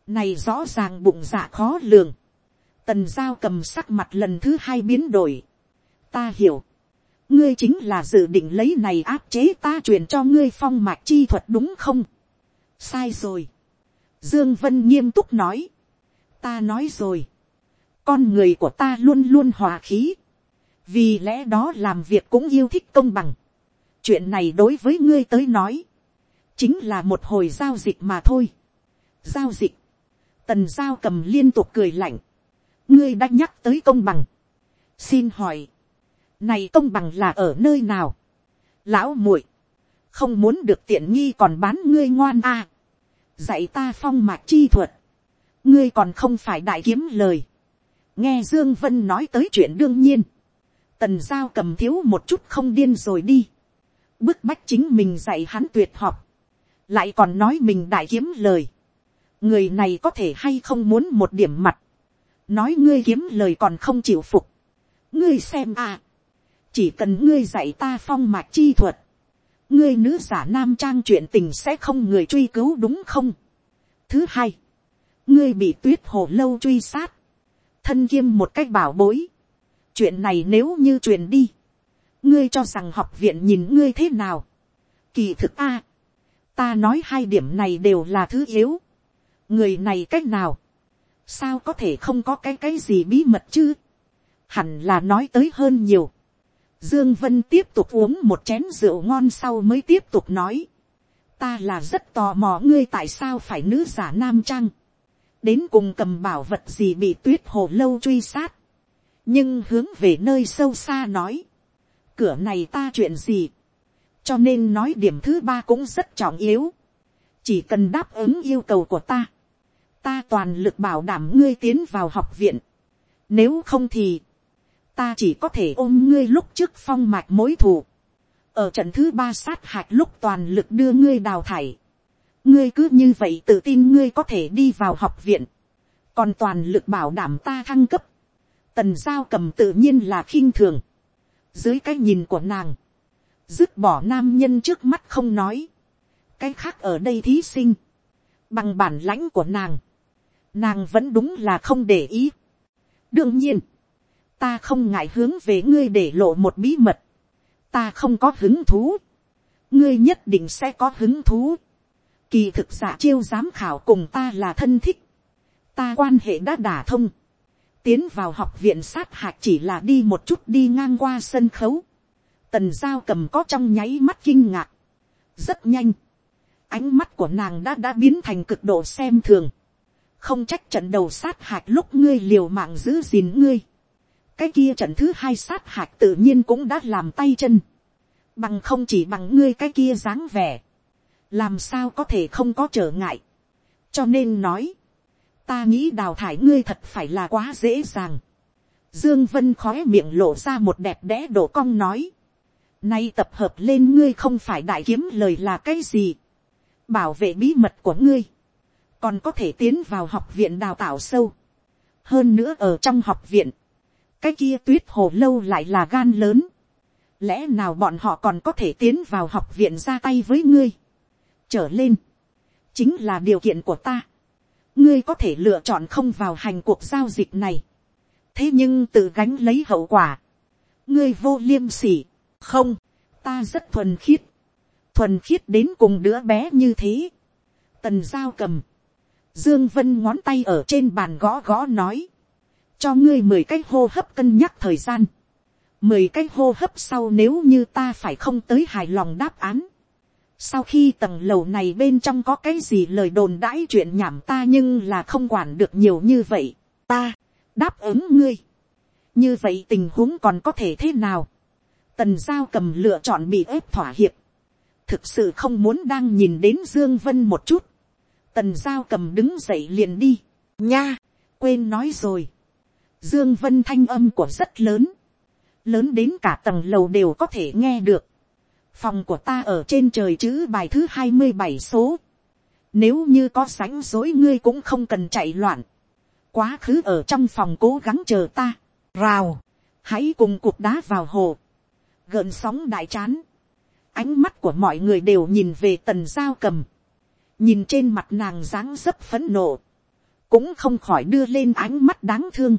này rõ ràng bụng dạ khó lường, tần giao cầm sắc mặt lần thứ hai biến đổi, ta hiểu, ngươi chính là dự định lấy này áp chế ta truyền cho ngươi phong mạch chi thuật đúng không, sai rồi, dương vân nghiêm túc nói, ta nói rồi, con người của ta luôn luôn hòa khí, vì lẽ đó làm việc cũng yêu thích công bằng, chuyện này đối với ngươi tới nói, chính là một hồi giao dịch mà thôi. giao dịch, tần giao cầm liên tục cười lạnh, ngươi đã nhắc tới công bằng, xin hỏi, này công bằng là ở nơi nào, lão muội, không muốn được tiện nghi còn bán ngươi ngoan a, dạy ta phong mạc chi thuật, ngươi còn không phải đại kiếm lời, nghe dương vân nói tới chuyện đương nhiên, tần giao cầm thiếu một chút không điên rồi đi, bức bách chính mình dạy hắn tuyệt học, lại còn nói mình đại kiếm lời, người này có thể hay không muốn một điểm mặt, nói ngươi kiếm lời còn không chịu phục, ngươi xem à, chỉ cần ngươi dạy ta phong mạc chi thuật, ngươi nữ giả nam trang chuyện tình sẽ không người truy cứu đúng không. thứ hai, ngươi bị tuyết hồ lâu truy sát, thân kiêm một cách bảo bối, chuyện này nếu như truyền đi, ngươi cho rằng học viện nhìn ngươi thế nào. kỳ thực a, ta nói hai điểm này đều là thứ yếu, người này cách nào, sao có thể không có cái cái gì bí mật chứ, hẳn là nói tới hơn nhiều. Dương Vân tiếp tục uống một chén rượu ngon sau mới tiếp tục nói. Ta là rất tò mò ngươi tại sao phải nữ giả nam trang. Đến cùng cầm bảo vật gì bị tuyết hồ lâu truy sát. Nhưng hướng về nơi sâu xa nói. Cửa này ta chuyện gì. Cho nên nói điểm thứ ba cũng rất trọng yếu. Chỉ cần đáp ứng yêu cầu của ta. Ta toàn lực bảo đảm ngươi tiến vào học viện. Nếu không thì, ta chỉ có thể ôm ngươi lúc trước phong mạch mối thù. ở trận thứ ba sát hạch lúc toàn lực đưa ngươi đào thải ngươi cứ như vậy tự tin ngươi có thể đi vào học viện. còn toàn lực bảo đảm ta thăng cấp. tần giao cầm tự nhiên là khinh thường. dưới cái nhìn của nàng, dứt bỏ nam nhân trước mắt không nói. cái khác ở đây thí sinh, bằng bản lãnh của nàng, nàng vẫn đúng là không để ý. đương nhiên, ta không ngại hướng về ngươi để lộ một bí mật, ta không có hứng thú, ngươi nhất định sẽ có hứng thú, kỳ thực giả chiêu giám khảo cùng ta là thân thích, ta quan hệ đã đả thông, tiến vào học viện sát hạch chỉ là đi một chút đi ngang qua sân khấu, tần giao cầm có trong nháy mắt kinh ngạc, rất nhanh, ánh mắt của nàng đã đã biến thành cực độ xem thường, không trách trận đầu sát hạch lúc ngươi liều mạng giữ gìn ngươi, cái kia trận thứ hai sát hạch tự nhiên cũng đã làm tay chân, bằng không chỉ bằng ngươi cái kia dáng vẻ, làm sao có thể không có trở ngại, cho nên nói, ta nghĩ đào thải ngươi thật phải là quá dễ dàng, dương vân khói miệng lộ ra một đẹp đẽ đổ cong nói, nay tập hợp lên ngươi không phải đại kiếm lời là cái gì, bảo vệ bí mật của ngươi, còn có thể tiến vào học viện đào tạo sâu, hơn nữa ở trong học viện, cái kia tuyết hồ lâu lại là gan lớn. lẽ nào bọn họ còn có thể tiến vào học viện ra tay với ngươi trở lên, chính là điều kiện của ta. ngươi có thể lựa chọn không vào hành cuộc giao dịch này. thế nhưng tự gánh lấy hậu quả. ngươi vô liêm sỉ, không, ta rất thuần khiết. thuần khiết đến cùng đứa bé như thế. tần giao cầm. Dương Vân ngón tay ở trên bàn gõ gõ nói cho ngươi mười cái hô hấp cân nhắc thời gian, mười cái hô hấp sau nếu như ta phải không tới hài lòng đáp án, sau khi tầng lầu này bên trong có cái gì lời đồn đãi chuyện nhảm ta nhưng là không quản được nhiều như vậy, ta, đáp ứng ngươi, như vậy tình huống còn có thể thế nào, tần giao cầm lựa chọn bị ép thỏa hiệp, thực sự không muốn đang nhìn đến dương vân một chút, tần giao cầm đứng dậy liền đi, nha, quên nói rồi, Dương Vân thanh âm của rất lớn. Lớn đến cả tầng lầu đều có thể nghe được. Phòng của ta ở trên trời chữ bài thứ 27 số. Nếu như có sánh dối ngươi cũng không cần chạy loạn. Quá khứ ở trong phòng cố gắng chờ ta. Rào. Hãy cùng cục đá vào hồ. Gợn sóng đại chán. Ánh mắt của mọi người đều nhìn về tần giao cầm. Nhìn trên mặt nàng dáng dấp phấn nộ. Cũng không khỏi đưa lên ánh mắt đáng thương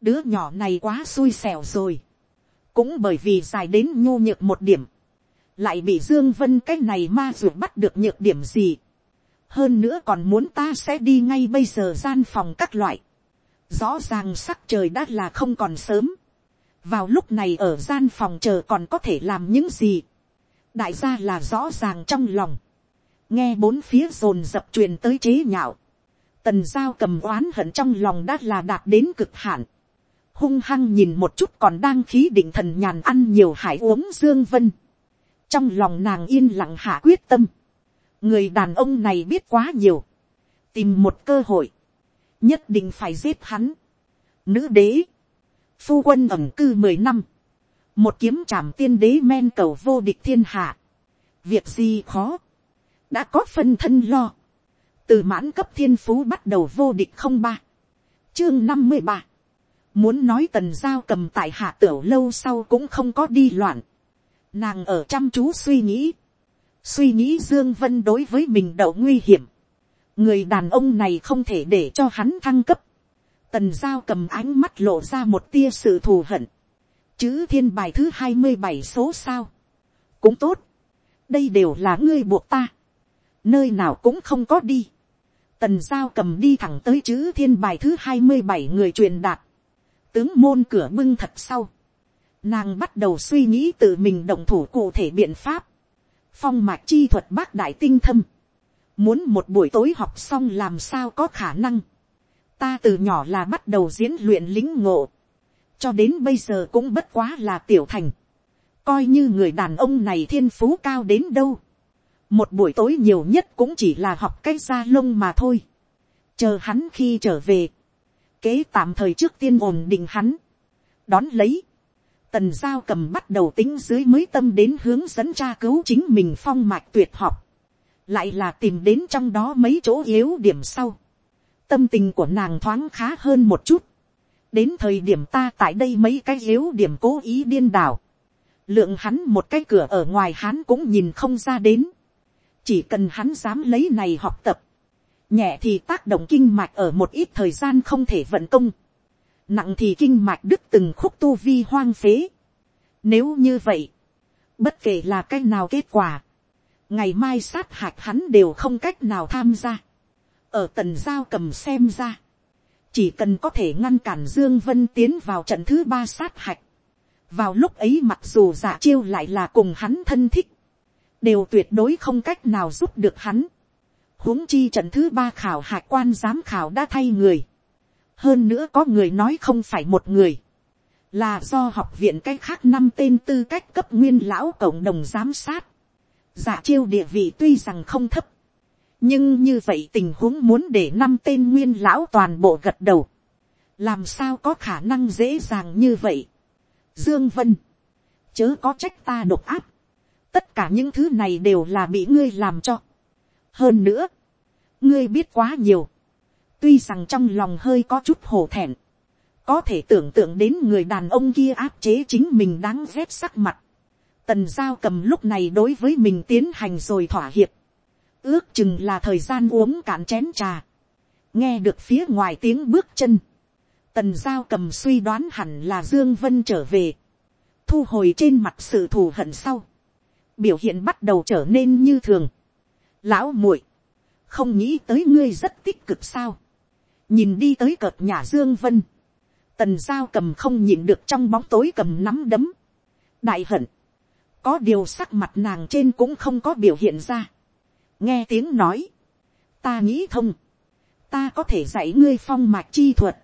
đứa nhỏ này quá xui xẻo rồi, cũng bởi vì dài đến nhu nhược một điểm, lại bị dương vân cái này ma ruột bắt được nhược điểm gì, hơn nữa còn muốn ta sẽ đi ngay bây giờ gian phòng các loại, rõ ràng sắc trời đã là không còn sớm, vào lúc này ở gian phòng chờ còn có thể làm những gì, đại gia là rõ ràng trong lòng, nghe bốn phía rồn dập truyền tới chế nhạo, tần giao cầm oán hận trong lòng đã là đạt đến cực hạn, hung hăng nhìn một chút còn đang khí định thần nhàn ăn nhiều hải uống dương vân, trong lòng nàng yên lặng hạ quyết tâm, người đàn ông này biết quá nhiều, tìm một cơ hội, nhất định phải giết hắn. Nữ đế, phu quân ẩm cư mười năm, một kiếm trảm tiên đế men cầu vô địch thiên hạ, việc gì khó, đã có phân thân lo, từ mãn cấp thiên phú bắt đầu vô địch không ba, chương năm mươi ba, muốn nói tần giao cầm tại hạ tiểu lâu sau cũng không có đi loạn, nàng ở chăm chú suy nghĩ, suy nghĩ dương vân đối với mình đậu nguy hiểm, người đàn ông này không thể để cho hắn thăng cấp, tần giao cầm ánh mắt lộ ra một tia sự thù hận, chữ thiên bài thứ hai mươi bảy số sao, cũng tốt, đây đều là ngươi buộc ta, nơi nào cũng không có đi, tần giao cầm đi thẳng tới chữ thiên bài thứ hai mươi bảy người truyền đạt, tướng môn cửa bưng thật sau, nàng bắt đầu suy nghĩ tự mình động thủ cụ thể biện pháp, phong mạch chi thuật bác đại tinh thâm, muốn một buổi tối học xong làm sao có khả năng, ta từ nhỏ là bắt đầu diễn luyện lính ngộ, cho đến bây giờ cũng bất quá là tiểu thành, coi như người đàn ông này thiên phú cao đến đâu, một buổi tối nhiều nhất cũng chỉ là học cái da lông mà thôi, chờ hắn khi trở về, kế tạm thời trước tiên ổn định hắn, đón lấy, tần giao cầm bắt đầu tính dưới mới tâm đến hướng dẫn tra cứu chính mình phong mạch tuyệt học, lại là tìm đến trong đó mấy chỗ yếu điểm sau, tâm tình của nàng thoáng khá hơn một chút, đến thời điểm ta tại đây mấy cái yếu điểm cố ý điên đảo, lượng hắn một cái cửa ở ngoài hắn cũng nhìn không ra đến, chỉ cần hắn dám lấy này học tập, nhẹ thì tác động kinh mạch ở một ít thời gian không thể vận công, nặng thì kinh mạch đức từng khúc tu vi hoang phế. Nếu như vậy, bất kể là cái nào kết quả, ngày mai sát hạch hắn đều không cách nào tham gia. ở tần giao cầm xem ra, chỉ cần có thể ngăn cản dương vân tiến vào trận thứ ba sát hạch. vào lúc ấy mặc dù giả chiêu lại là cùng hắn thân thích, đều tuyệt đối không cách nào giúp được hắn. huống chi trận thứ ba khảo hạch quan giám khảo đã thay người hơn nữa có người nói không phải một người, là do học viện cái khác năm tên tư cách cấp nguyên lão cộng đồng giám sát. giả chiêu địa vị tuy rằng không thấp, nhưng như vậy tình huống muốn để năm tên nguyên lão toàn bộ gật đầu, làm sao có khả năng dễ dàng như vậy. Dương Vân, chớ có trách ta độc áp, tất cả những thứ này đều là bị ngươi làm cho. hơn nữa, ngươi biết quá nhiều, tuy rằng trong lòng hơi có chút hổ thẹn, có thể tưởng tượng đến người đàn ông kia áp chế chính mình đáng ghét sắc mặt. Tần giao cầm lúc này đối với mình tiến hành rồi thỏa hiệp. Ước chừng là thời gian uống cạn chén trà, nghe được phía ngoài tiếng bước chân, tần giao cầm suy đoán hẳn là dương vân trở về, thu hồi trên mặt sự thù hận sau, biểu hiện bắt đầu trở nên như thường. lão muội, không nghĩ tới ngươi rất tích cực sao, nhìn đi tới cợt nhà dương vân, tần giao cầm không nhìn được trong bóng tối cầm nắm đấm, đại hận, có điều sắc mặt nàng trên cũng không có biểu hiện ra, nghe tiếng nói, ta nghĩ thông, ta có thể dạy ngươi phong mạch chi thuật,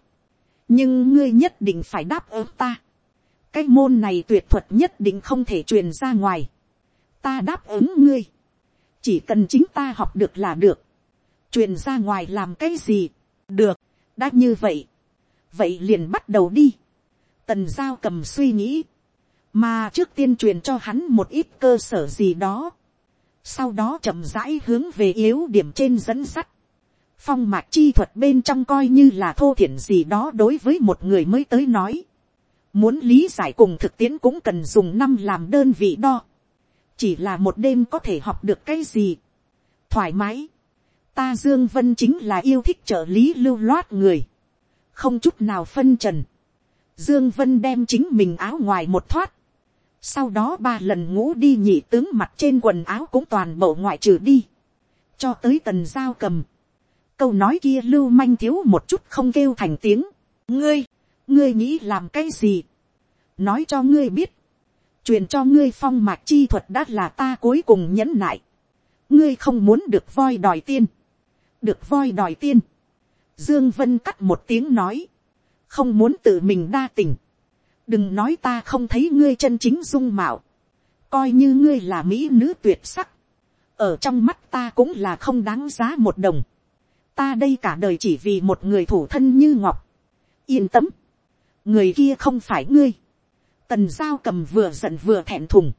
nhưng ngươi nhất định phải đáp ứng ta. cái môn này tuyệt thuật nhất định không thể truyền ra ngoài. ta đáp ứng ngươi, chỉ cần chính ta học được là được, truyền ra ngoài làm cái gì, được, đã như vậy, vậy liền bắt đầu đi. tần giao cầm suy nghĩ, mà trước tiên truyền cho hắn một ít cơ sở gì đó, sau đó chậm rãi hướng về yếu điểm trên dẫn sắt. phong mạch chi thuật bên trong coi như là thô thiển gì đó đối với một người mới tới nói. muốn lý giải cùng thực tiễn cũng cần dùng năm làm đơn vị đo. chỉ là một đêm có thể học được cái gì. thoải mái ta dương vân chính là yêu thích trợ lý lưu loát người. không chút nào phân trần. Dương Vân đem chính mình áo ngoài một thoát, sau đó ba lần ngủ đi nhị tướng mặt trên quần áo cũng toàn bộ ngoại trừ đi. cho tới tần giao cầm. câu nói kia lưu manh thiếu một chút không kêu thành tiếng. ngươi, ngươi nghĩ làm cái gì. nói cho ngươi biết. truyền cho ngươi phong mạch chi thuật đã là ta cuối cùng nhẫn nại. ngươi không muốn được voi đòi tiên được voi đòi tiên. Dương Vân cắt một tiếng nói. Không muốn tự mình đa tình. Đừng nói ta không thấy ngươi chân chính dung mạo. Coi như ngươi là mỹ nữ tuyệt sắc. Ở trong mắt ta cũng là không đáng giá một đồng. Ta đây cả đời chỉ vì một người thủ thân như ngọc. Yên tâm. Người kia không phải ngươi. Tần giao cầm vừa giận vừa thẹn thùng.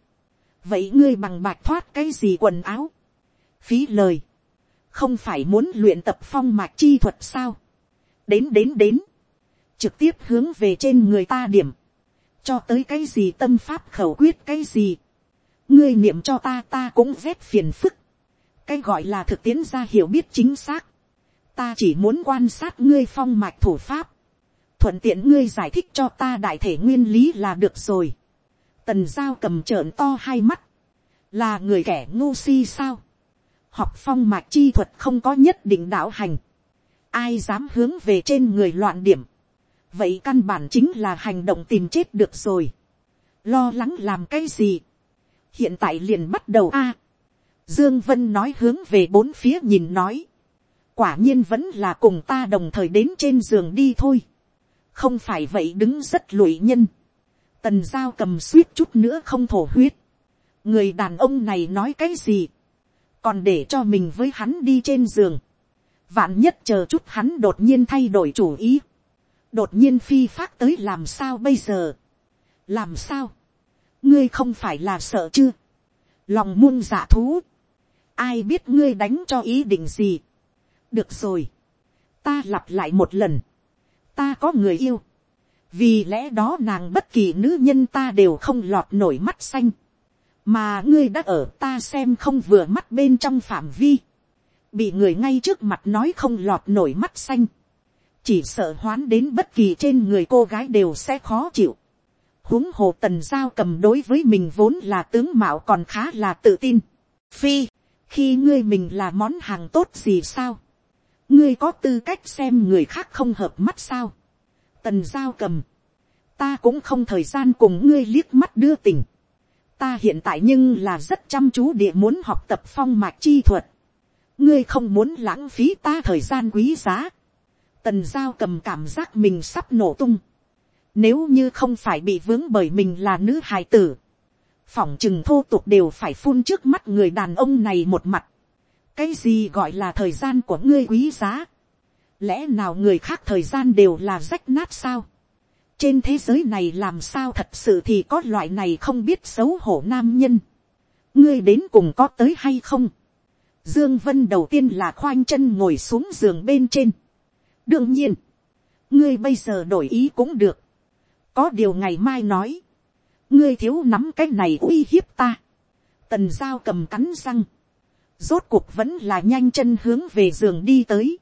Vậy ngươi bằng bạch thoát cái gì quần áo? Phí lời không phải muốn luyện tập phong mạch chi thuật sao. đến đến đến, trực tiếp hướng về trên người ta điểm, cho tới cái gì tâm pháp khẩu quyết cái gì, ngươi niệm cho ta ta cũng rét phiền phức, cái gọi là thực tiễn ra hiểu biết chính xác, ta chỉ muốn quan sát ngươi phong mạch thủ pháp, thuận tiện ngươi giải thích cho ta đại thể nguyên lý là được rồi. Tần giao cầm trợn to hai mắt, là người kẻ ngu si sao, học phong mạch chi thuật không có nhất định đạo hành, ai dám hướng về trên người loạn điểm, vậy căn bản chính là hành động tìm chết được rồi, lo lắng làm cái gì, hiện tại liền bắt đầu a, dương vân nói hướng về bốn phía nhìn nói, quả nhiên vẫn là cùng ta đồng thời đến trên giường đi thôi, không phải vậy đứng rất lụy nhân, tần giao cầm suýt chút nữa không thổ huyết, người đàn ông này nói cái gì, còn để cho mình với hắn đi trên giường, vạn nhất chờ chút hắn đột nhiên thay đổi chủ ý, đột nhiên phi phát tới làm sao bây giờ, làm sao, ngươi không phải là sợ chưa, lòng muôn dạ thú, ai biết ngươi đánh cho ý định gì, được rồi, ta lặp lại một lần, ta có người yêu, vì lẽ đó nàng bất kỳ nữ nhân ta đều không lọt nổi mắt xanh, mà ngươi đã ở ta xem không vừa mắt bên trong phạm vi, bị người ngay trước mặt nói không lọt nổi mắt xanh, chỉ sợ hoán đến bất kỳ trên người cô gái đều sẽ khó chịu. huống hồ tần giao cầm đối với mình vốn là tướng mạo còn khá là tự tin. phi, khi ngươi mình là món hàng tốt gì sao, ngươi có tư cách xem người khác không hợp mắt sao. tần giao cầm, ta cũng không thời gian cùng ngươi liếc mắt đưa tình ta hiện tại nhưng là rất chăm chú địa muốn học tập phong mạch chi thuật. ngươi không muốn lãng phí ta thời gian quý giá. tần giao cầm cảm giác mình sắp nổ tung. nếu như không phải bị vướng bởi mình là nữ hài tử, phỏng chừng thô tục đều phải phun trước mắt người đàn ông này một mặt. cái gì gọi là thời gian của ngươi quý giá. lẽ nào người khác thời gian đều là rách nát sao trên thế giới này làm sao thật sự thì có loại này không biết xấu hổ nam nhân. ngươi đến cùng có tới hay không. dương vân đầu tiên là khoanh chân ngồi xuống giường bên trên. đương nhiên, ngươi bây giờ đổi ý cũng được. có điều ngày mai nói, ngươi thiếu nắm cái này uy hiếp ta. tần giao cầm cắn răng. rốt cuộc vẫn là nhanh chân hướng về giường đi tới.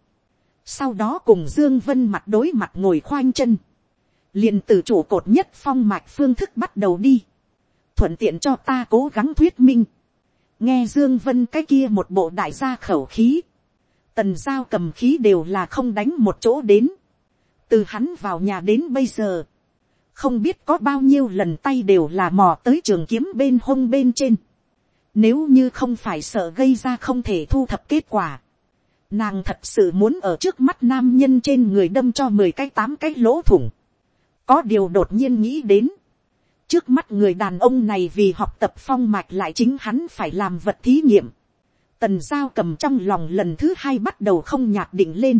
sau đó cùng dương vân mặt đối mặt ngồi khoanh chân liền từ chủ cột nhất phong mạch phương thức bắt đầu đi, thuận tiện cho ta cố gắng thuyết minh, nghe dương vân cái kia một bộ đại gia khẩu khí, tần giao cầm khí đều là không đánh một chỗ đến, từ hắn vào nhà đến bây giờ, không biết có bao nhiêu lần tay đều là mò tới trường kiếm bên hông bên trên, nếu như không phải sợ gây ra không thể thu thập kết quả, nàng thật sự muốn ở trước mắt nam nhân trên người đâm cho mười cái tám cái lỗ thủng, có điều đột nhiên nghĩ đến, trước mắt người đàn ông này vì học tập phong mạch lại chính hắn phải làm vật thí nghiệm, tần giao cầm trong lòng lần thứ hai bắt đầu không nhạt định lên.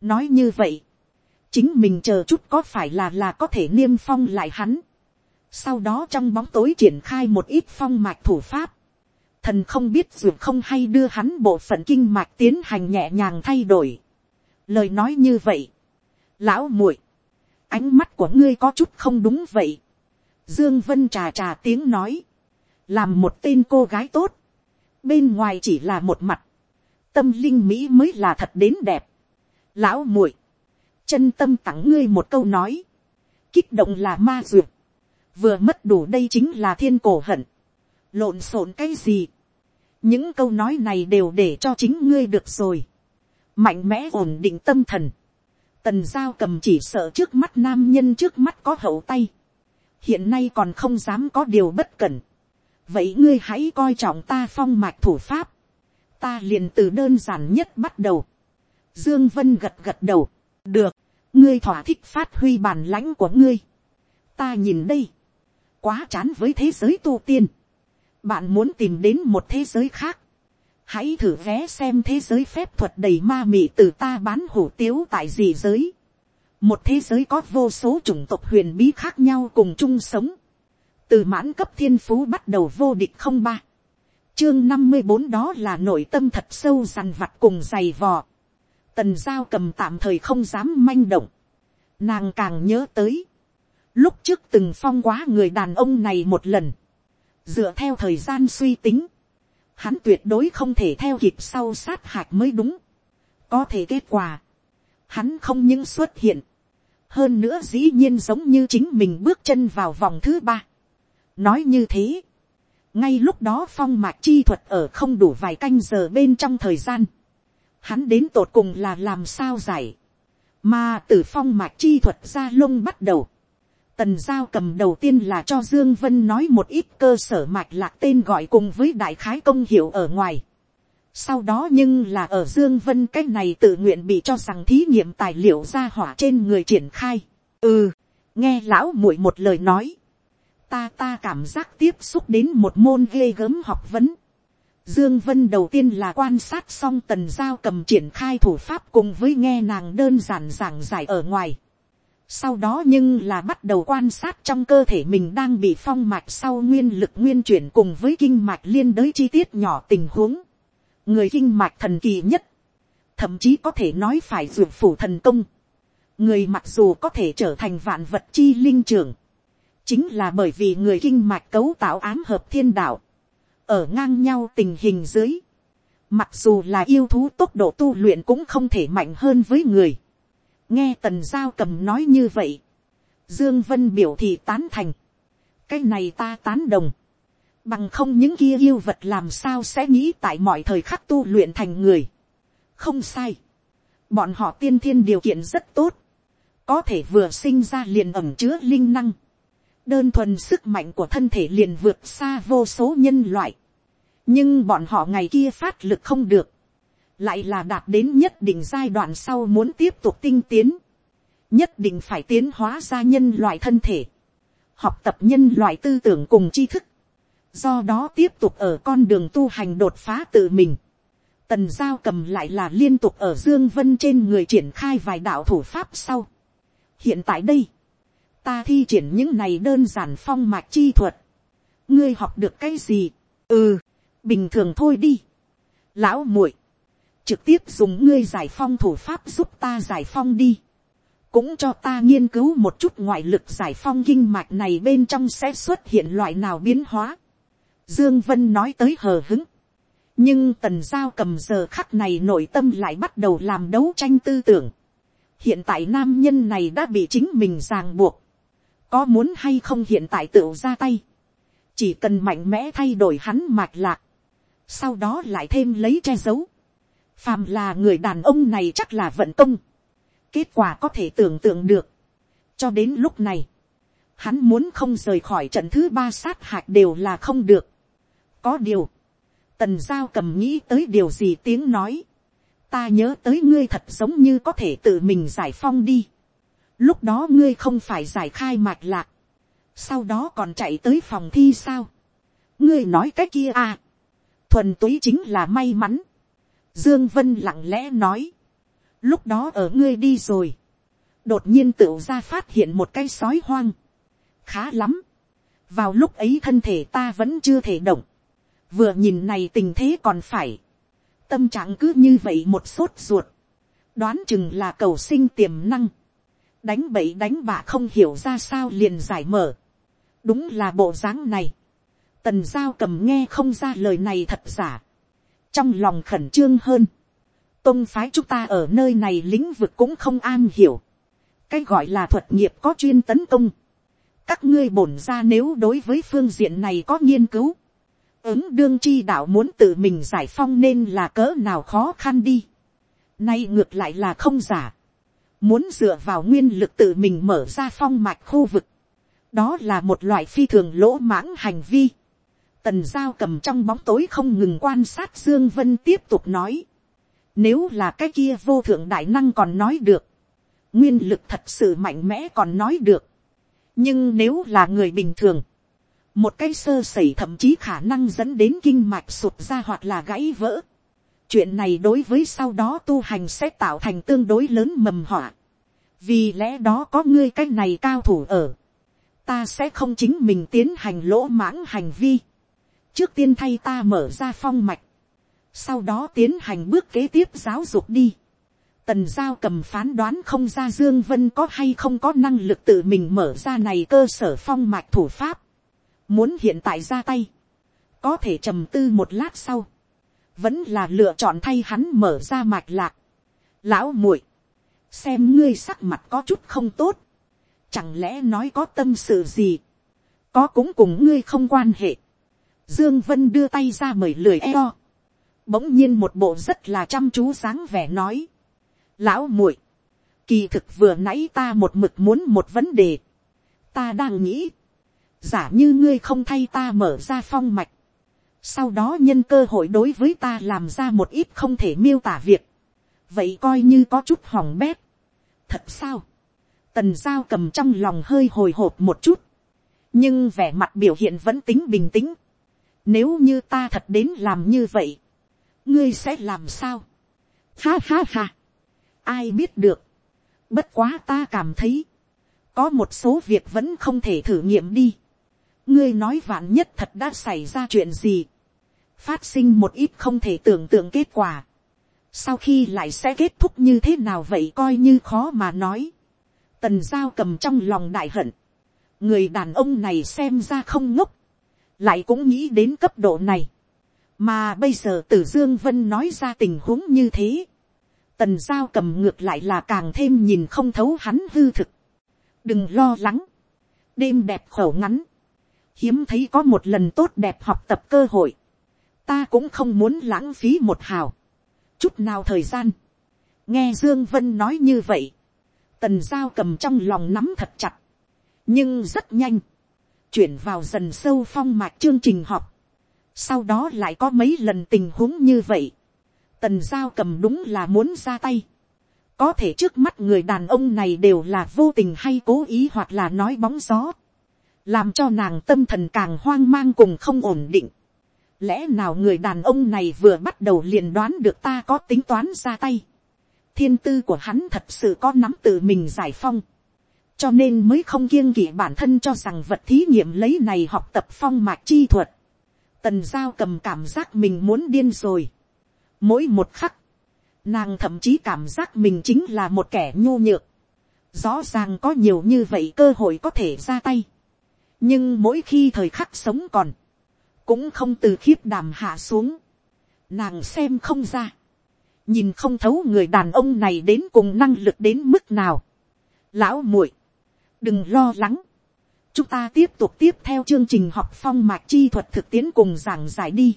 nói như vậy, chính mình chờ chút có phải là là có thể niêm phong lại hắn. sau đó trong bóng tối triển khai một ít phong mạch thủ pháp. thần không biết dù không hay đưa hắn bộ phận kinh mạch tiến hành nhẹ nhàng thay đổi. lời nói như vậy, lão muội, ánh mắt của ngươi có chút không đúng vậy. Dương Vân trà trà tiếng nói. Làm một tên cô gái tốt. Bên ngoài chỉ là một mặt. Tâm linh Mỹ mới là thật đến đẹp. Lão muội, Chân tâm tặng ngươi một câu nói. Kích động là ma duyệt. Vừa mất đủ đây chính là thiên cổ hận. Lộn xộn cái gì. Những câu nói này đều để cho chính ngươi được rồi. Mạnh mẽ ổn định tâm thần Tần giao cầm chỉ sợ trước mắt nam nhân trước mắt có hậu tay. Hiện nay còn không dám có điều bất cẩn. Vậy ngươi hãy coi trọng ta phong mạch thủ pháp. Ta liền từ đơn giản nhất bắt đầu. Dương Vân gật gật đầu. Được, ngươi thỏa thích phát huy bản lãnh của ngươi. Ta nhìn đây, quá chán với thế giới tu tiên. Bạn muốn tìm đến một thế giới khác. Hãy thử vé xem thế giới phép thuật đầy ma mị từ ta bán hủ tiếu tại gì giới. Một thế giới có vô số chủng tộc huyền bí khác nhau cùng chung sống. Từ mãn cấp thiên phú bắt đầu vô địch không ba. Chương năm mươi bốn đó là nội tâm thật sâu rằn vặt cùng dày vò tần giao cầm tạm thời không dám manh động, nàng càng nhớ tới, lúc trước từng phong quá người đàn ông này một lần, dựa theo thời gian suy tính, hắn tuyệt đối không thể theo kịp sau sát hạch mới đúng, có thể kết quả, hắn không những xuất hiện, hơn nữa dĩ nhiên giống như chính mình bước chân vào vòng thứ ba. nói như thế, ngay lúc đó phong mạc chi thuật ở không đủ vài canh giờ bên trong thời gian, hắn đến tột cùng là làm sao giải, mà từ phong mạch chi thuật ra lông bắt đầu, tần giao cầm đầu tiên là cho dương vân nói một ít cơ sở mạch lạc tên gọi cùng với đại khái công hiệu ở ngoài. sau đó nhưng là ở dương vân cái này tự nguyện bị cho rằng thí nghiệm tài liệu ra hỏa trên người triển khai. ừ, nghe lão muội một lời nói, ta ta cảm giác tiếp xúc đến một môn ghê gớm học vấn Dương Vân đầu tiên là quan sát xong tần giao cầm triển khai thủ pháp cùng với nghe nàng đơn giản giảng giải ở ngoài. Sau đó nhưng là bắt đầu quan sát trong cơ thể mình đang bị phong mạch sau nguyên lực nguyên chuyển cùng với kinh mạch liên đới chi tiết nhỏ tình huống. Người kinh mạch thần kỳ nhất. Thậm chí có thể nói phải dược phủ thần công. Người mặc dù có thể trở thành vạn vật chi linh trưởng. Chính là bởi vì người kinh mạch cấu tạo ám hợp thiên đạo ở ngang nhau tình hình dưới, mặc dù là yêu thú tốc độ tu luyện cũng không thể mạnh hơn với người nghe tần giao cầm nói như vậy, dương vân biểu thị tán thành, cái này ta tán đồng, bằng không những kia yêu vật làm sao sẽ nghĩ tại mọi thời khắc tu luyện thành người. không sai, bọn họ tiên thiên điều kiện rất tốt, có thể vừa sinh ra liền ẩm chứa linh năng, đơn thuần sức mạnh của thân thể liền vượt xa vô số nhân loại. nhưng bọn họ ngày kia phát lực không được, lại là đạt đến nhất định giai đoạn sau muốn tiếp tục tinh tiến, nhất định phải tiến hóa ra nhân loại thân thể, học tập nhân loại tư tưởng cùng tri thức, do đó tiếp tục ở con đường tu hành đột phá tự mình. Tần giao cầm lại là liên tục ở Dương Vân trên người triển khai vài đạo thủ pháp sau. Hiện tại đây, ta thi triển những này đơn giản phong mạch chi thuật. ngươi học được cái gì, ừ, bình thường thôi đi. lão muội, trực tiếp dùng ngươi giải phong thủ pháp giúp ta giải phong đi. cũng cho ta nghiên cứu một chút ngoại lực giải phong kinh mạch này bên trong sẽ xuất hiện loại nào biến hóa. dương vân nói tới hờ hứng. nhưng tần giao cầm giờ khắc này nội tâm lại bắt đầu làm đấu tranh tư tưởng. hiện tại nam nhân này đã bị chính mình ràng buộc có muốn hay không hiện tại tự ra tay, chỉ cần mạnh mẽ thay đổi hắn mạch lạc, sau đó lại thêm lấy che giấu, phàm là người đàn ông này chắc là vận công, kết quả có thể tưởng tượng được, cho đến lúc này, hắn muốn không rời khỏi trận thứ ba sát hạch đều là không được, có điều, tần giao cầm nghĩ tới điều gì tiếng nói, ta nhớ tới ngươi thật giống như có thể tự mình giải phong đi, lúc đó ngươi không phải giải khai mạch lạc, sau đó còn chạy tới phòng thi sao, ngươi nói cái kia à, thuần túy chính là may mắn, dương vân lặng lẽ nói, lúc đó ở ngươi đi rồi, đột nhiên tựu ra phát hiện một cái sói hoang, khá lắm, vào lúc ấy thân thể ta vẫn chưa thể động, vừa nhìn này tình thế còn phải, tâm trạng cứ như vậy một sốt ruột, đoán chừng là cầu sinh tiềm năng, đánh bậy đánh bạ không hiểu ra sao liền giải mở. đúng là bộ dáng này. tần giao cầm nghe không ra lời này thật giả trong lòng khẩn trương hơn. Tông phái chúng ta ở nơi này lĩnh vực cũng không an hiểu. cái gọi là thuật nghiệp có chuyên tấn công. các ngươi bổn ra nếu đối với phương diện này có nghiên cứu. ứng đương chi đạo muốn tự mình giải phong nên là cỡ nào khó khăn đi. nay ngược lại là không giả muốn dựa vào nguyên lực tự mình mở ra phong mạch khu vực, đó là một loại phi thường lỗ mãng hành vi. Tần giao cầm trong bóng tối không ngừng quan sát Dương Vân tiếp tục nói. Nếu là cái kia vô thượng đại năng còn nói được. Nguyên lực thật sự mạnh mẽ còn nói được. Nhưng nếu là người bình thường. Một cái sơ sẩy thậm chí khả năng dẫn đến kinh mạch sụt ra hoặc là gãy vỡ. Chuyện này đối với sau đó tu hành sẽ tạo thành tương đối lớn mầm họa. Vì lẽ đó có ngươi cái này cao thủ ở. Ta sẽ không chính mình tiến hành lỗ mãng hành vi. Trước tiên thay ta mở ra phong mạch sau đó tiến hành bước kế tiếp giáo dục đi. Tần giao cầm phán đoán không ra Dương Vân có hay không có năng lực tự mình mở ra này cơ sở phong mạch thủ pháp. Muốn hiện tại ra tay. Có thể trầm tư một lát sau. Vẫn là lựa chọn thay hắn mở ra mạch lạc. Lão muội, Xem ngươi sắc mặt có chút không tốt. Chẳng lẽ nói có tâm sự gì. Có cũng cùng ngươi không quan hệ. Dương Vân đưa tay ra mời lười eo bỗng nhiên một bộ rất là chăm chú dáng vẻ nói. lão muội, kỳ thực vừa nãy ta một mực muốn một vấn đề. ta đang nghĩ, giả như ngươi không thay ta mở ra phong mạch, sau đó nhân cơ hội đối với ta làm ra một ít không thể miêu tả việc, vậy coi như có chút hỏng bét. thật sao, tần giao cầm trong lòng hơi hồi hộp một chút, nhưng vẻ mặt biểu hiện vẫn tính bình tĩnh nếu như ta thật đến làm như vậy, ngươi sẽ làm sao. ha ha ha. ai biết được. bất quá ta cảm thấy, có một số việc vẫn không thể thử nghiệm đi. ngươi nói vạn nhất thật đã xảy ra chuyện gì. phát sinh một ít không thể tưởng tượng kết quả. sau khi lại sẽ kết thúc như thế nào vậy coi như khó mà nói. tần giao cầm trong lòng đại hận. người đàn ông này xem ra không ngốc lại cũng nghĩ đến cấp độ này. Mà bây giờ tử dương vân nói ra tình huống như thế, tần giao cầm ngược lại là càng thêm nhìn không thấu hắn hư thực. đừng lo lắng, đêm đẹp khẩu ngắn, hiếm thấy có một lần tốt đẹp học tập cơ hội, ta cũng không muốn lãng phí một hào, chút nào thời gian, nghe dương vân nói như vậy, tần giao cầm trong lòng nắm thật chặt, nhưng rất nhanh, chuyển vào dần sâu phong mạch chương trình học, sau đó lại có mấy lần tình huống như vậy. tần giao cầm đúng là muốn ra tay. có thể trước mắt người đàn ông này đều là vô tình hay cố ý hoặc là nói bóng gió. làm cho nàng tâm thần càng hoang mang cùng không ổn định. lẽ nào người đàn ông này vừa bắt đầu liền đoán được ta có tính toán ra tay. thiên tư của hắn thật sự có nắm tự mình giải phong cho nên mới không kiêng kỵ bản thân cho rằng vật thí nghiệm lấy này học tập phong mạch chi thuật tần giao cầm cảm giác mình muốn điên rồi. mỗi một khắc, nàng thậm chí cảm giác mình chính là một kẻ nhu nhược. rõ ràng có nhiều như vậy cơ hội có thể ra tay. nhưng mỗi khi thời khắc sống còn, cũng không từ khiếp đàm hạ xuống. nàng xem không ra. nhìn không thấu người đàn ông này đến cùng năng lực đến mức nào. lão muội, đừng lo lắng chúng ta tiếp tục tiếp theo chương trình học phong mạc chi thuật thực tiễn cùng giảng giải đi.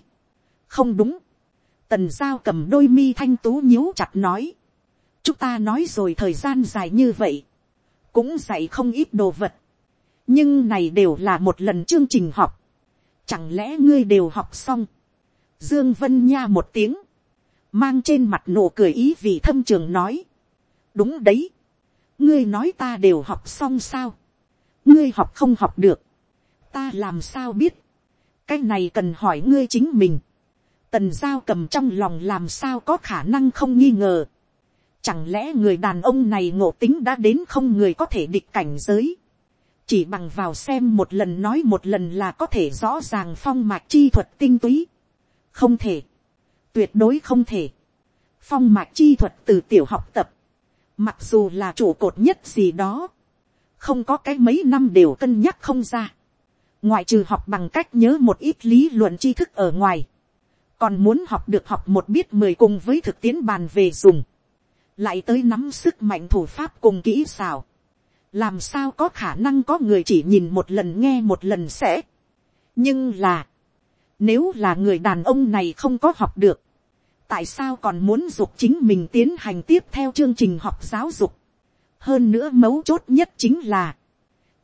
không đúng. tần giao cầm đôi mi thanh tú nhíu chặt nói. chúng ta nói rồi thời gian dài như vậy. cũng dạy không ít đồ vật. nhưng này đều là một lần chương trình học. chẳng lẽ ngươi đều học xong. dương vân nha một tiếng. mang trên mặt nụ cười ý vì thâm trường nói. đúng đấy ngươi nói ta đều học xong sao? Ngươi học không học được, ta làm sao biết, cái này cần hỏi ngươi chính mình, tần giao cầm trong lòng làm sao có khả năng không nghi ngờ, chẳng lẽ người đàn ông này ngộ tính đã đến không người có thể địch cảnh giới, chỉ bằng vào xem một lần nói một lần là có thể rõ ràng phong mạch chi thuật tinh túy, không thể, tuyệt đối không thể, phong mạch chi thuật từ tiểu học tập, mặc dù là trụ cột nhất gì đó, không có cái mấy năm đều cân nhắc không ra. ngoại trừ học bằng cách nhớ một ít lý luận tri thức ở ngoài, còn muốn học được học một biết mười cùng với thực tiễn bàn về dùng, lại tới nắm sức mạnh thủ pháp cùng kỹ xào, làm sao có khả năng có người chỉ nhìn một lần nghe một lần sẽ. nhưng là, nếu là người đàn ông này không có học được, tại sao còn muốn dục chính mình tiến hành tiếp theo chương trình học giáo dục, hơn nữa mấu chốt nhất chính là,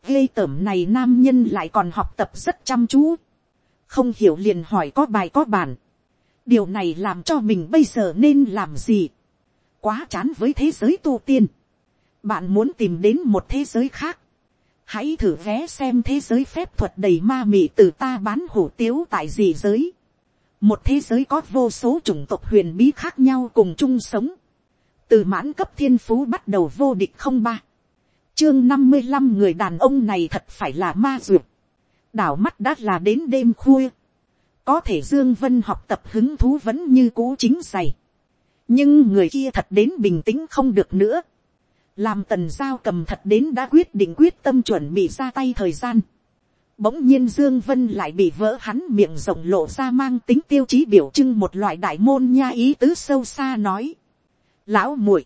ghê tởm này nam nhân lại còn học tập rất chăm chú, không hiểu liền hỏi có bài có bản, điều này làm cho mình bây giờ nên làm gì, quá chán với thế giới tu tiên, bạn muốn tìm đến một thế giới khác, hãy thử vé xem thế giới phép thuật đầy ma mị từ ta bán hủ tiếu tại gì giới, một thế giới có vô số chủng tộc huyền bí khác nhau cùng chung sống, từ mãn cấp thiên phú bắt đầu vô địch không ba, chương năm mươi năm người đàn ông này thật phải là ma duyệt, đảo mắt đã là đến đêm khuya, có thể dương vân học tập hứng thú vẫn như cũ chính dày, nhưng người kia thật đến bình tĩnh không được nữa, làm tần giao cầm thật đến đã quyết định quyết tâm chuẩn bị ra tay thời gian, Bỗng nhiên Dương Vân lại bị vỡ hắn miệng rộng lộ ra mang tính tiêu chí biểu trưng một loại đại môn nha ý tứ sâu xa nói. Lão muội,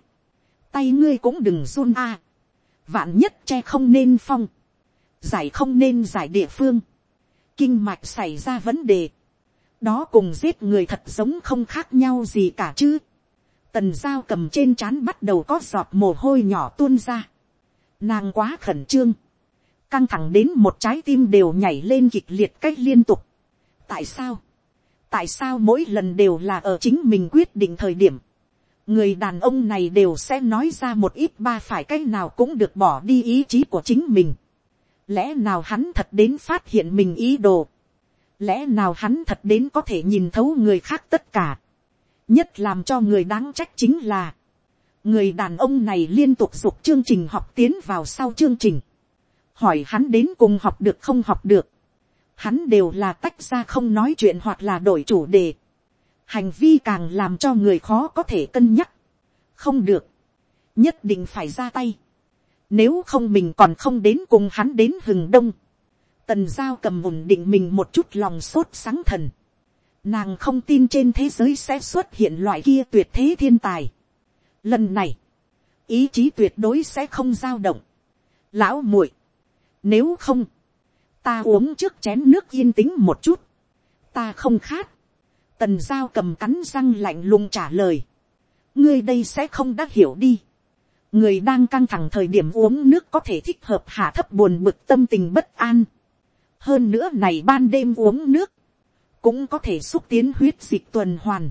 tay ngươi cũng đừng run a Vạn nhất che không nên phong. Giải không nên giải địa phương. Kinh mạch xảy ra vấn đề. Đó cùng giết người thật giống không khác nhau gì cả chứ. Tần dao cầm trên trán bắt đầu có giọt mồ hôi nhỏ tuôn ra. Nàng quá khẩn trương căng thẳng đến một trái tim đều nhảy lên kịch liệt cách liên tục. tại sao, tại sao mỗi lần đều là ở chính mình quyết định thời điểm, người đàn ông này đều sẽ nói ra một ít ba phải cái nào cũng được bỏ đi ý chí của chính mình. lẽ nào hắn thật đến phát hiện mình ý đồ, lẽ nào hắn thật đến có thể nhìn thấu người khác tất cả, nhất làm cho người đáng trách chính là, người đàn ông này liên tục dục chương trình học tiến vào sau chương trình, hỏi hắn đến cùng học được không học được, hắn đều là tách ra không nói chuyện hoặc là đổi chủ đề, hành vi càng làm cho người khó có thể cân nhắc, không được, nhất định phải ra tay, nếu không mình còn không đến cùng hắn đến hừng đông, tần giao cầm ổn định mình một chút lòng sốt sáng thần, nàng không tin trên thế giới sẽ xuất hiện loại kia tuyệt thế thiên tài. Lần này, ý chí tuyệt đối sẽ không dao động. Lão muội, nếu không, ta uống trước chén nước yên tĩnh một chút. Ta không khát. Tần giao cầm cắn răng lạnh lùng trả lời. Ngươi đây sẽ không đã hiểu đi. Người đang căng thẳng thời điểm uống nước có thể thích hợp hạ thấp buồn bực tâm tình bất an. Hơn nữa này ban đêm uống nước. Cũng có thể xúc tiến huyết dịch tuần hoàn.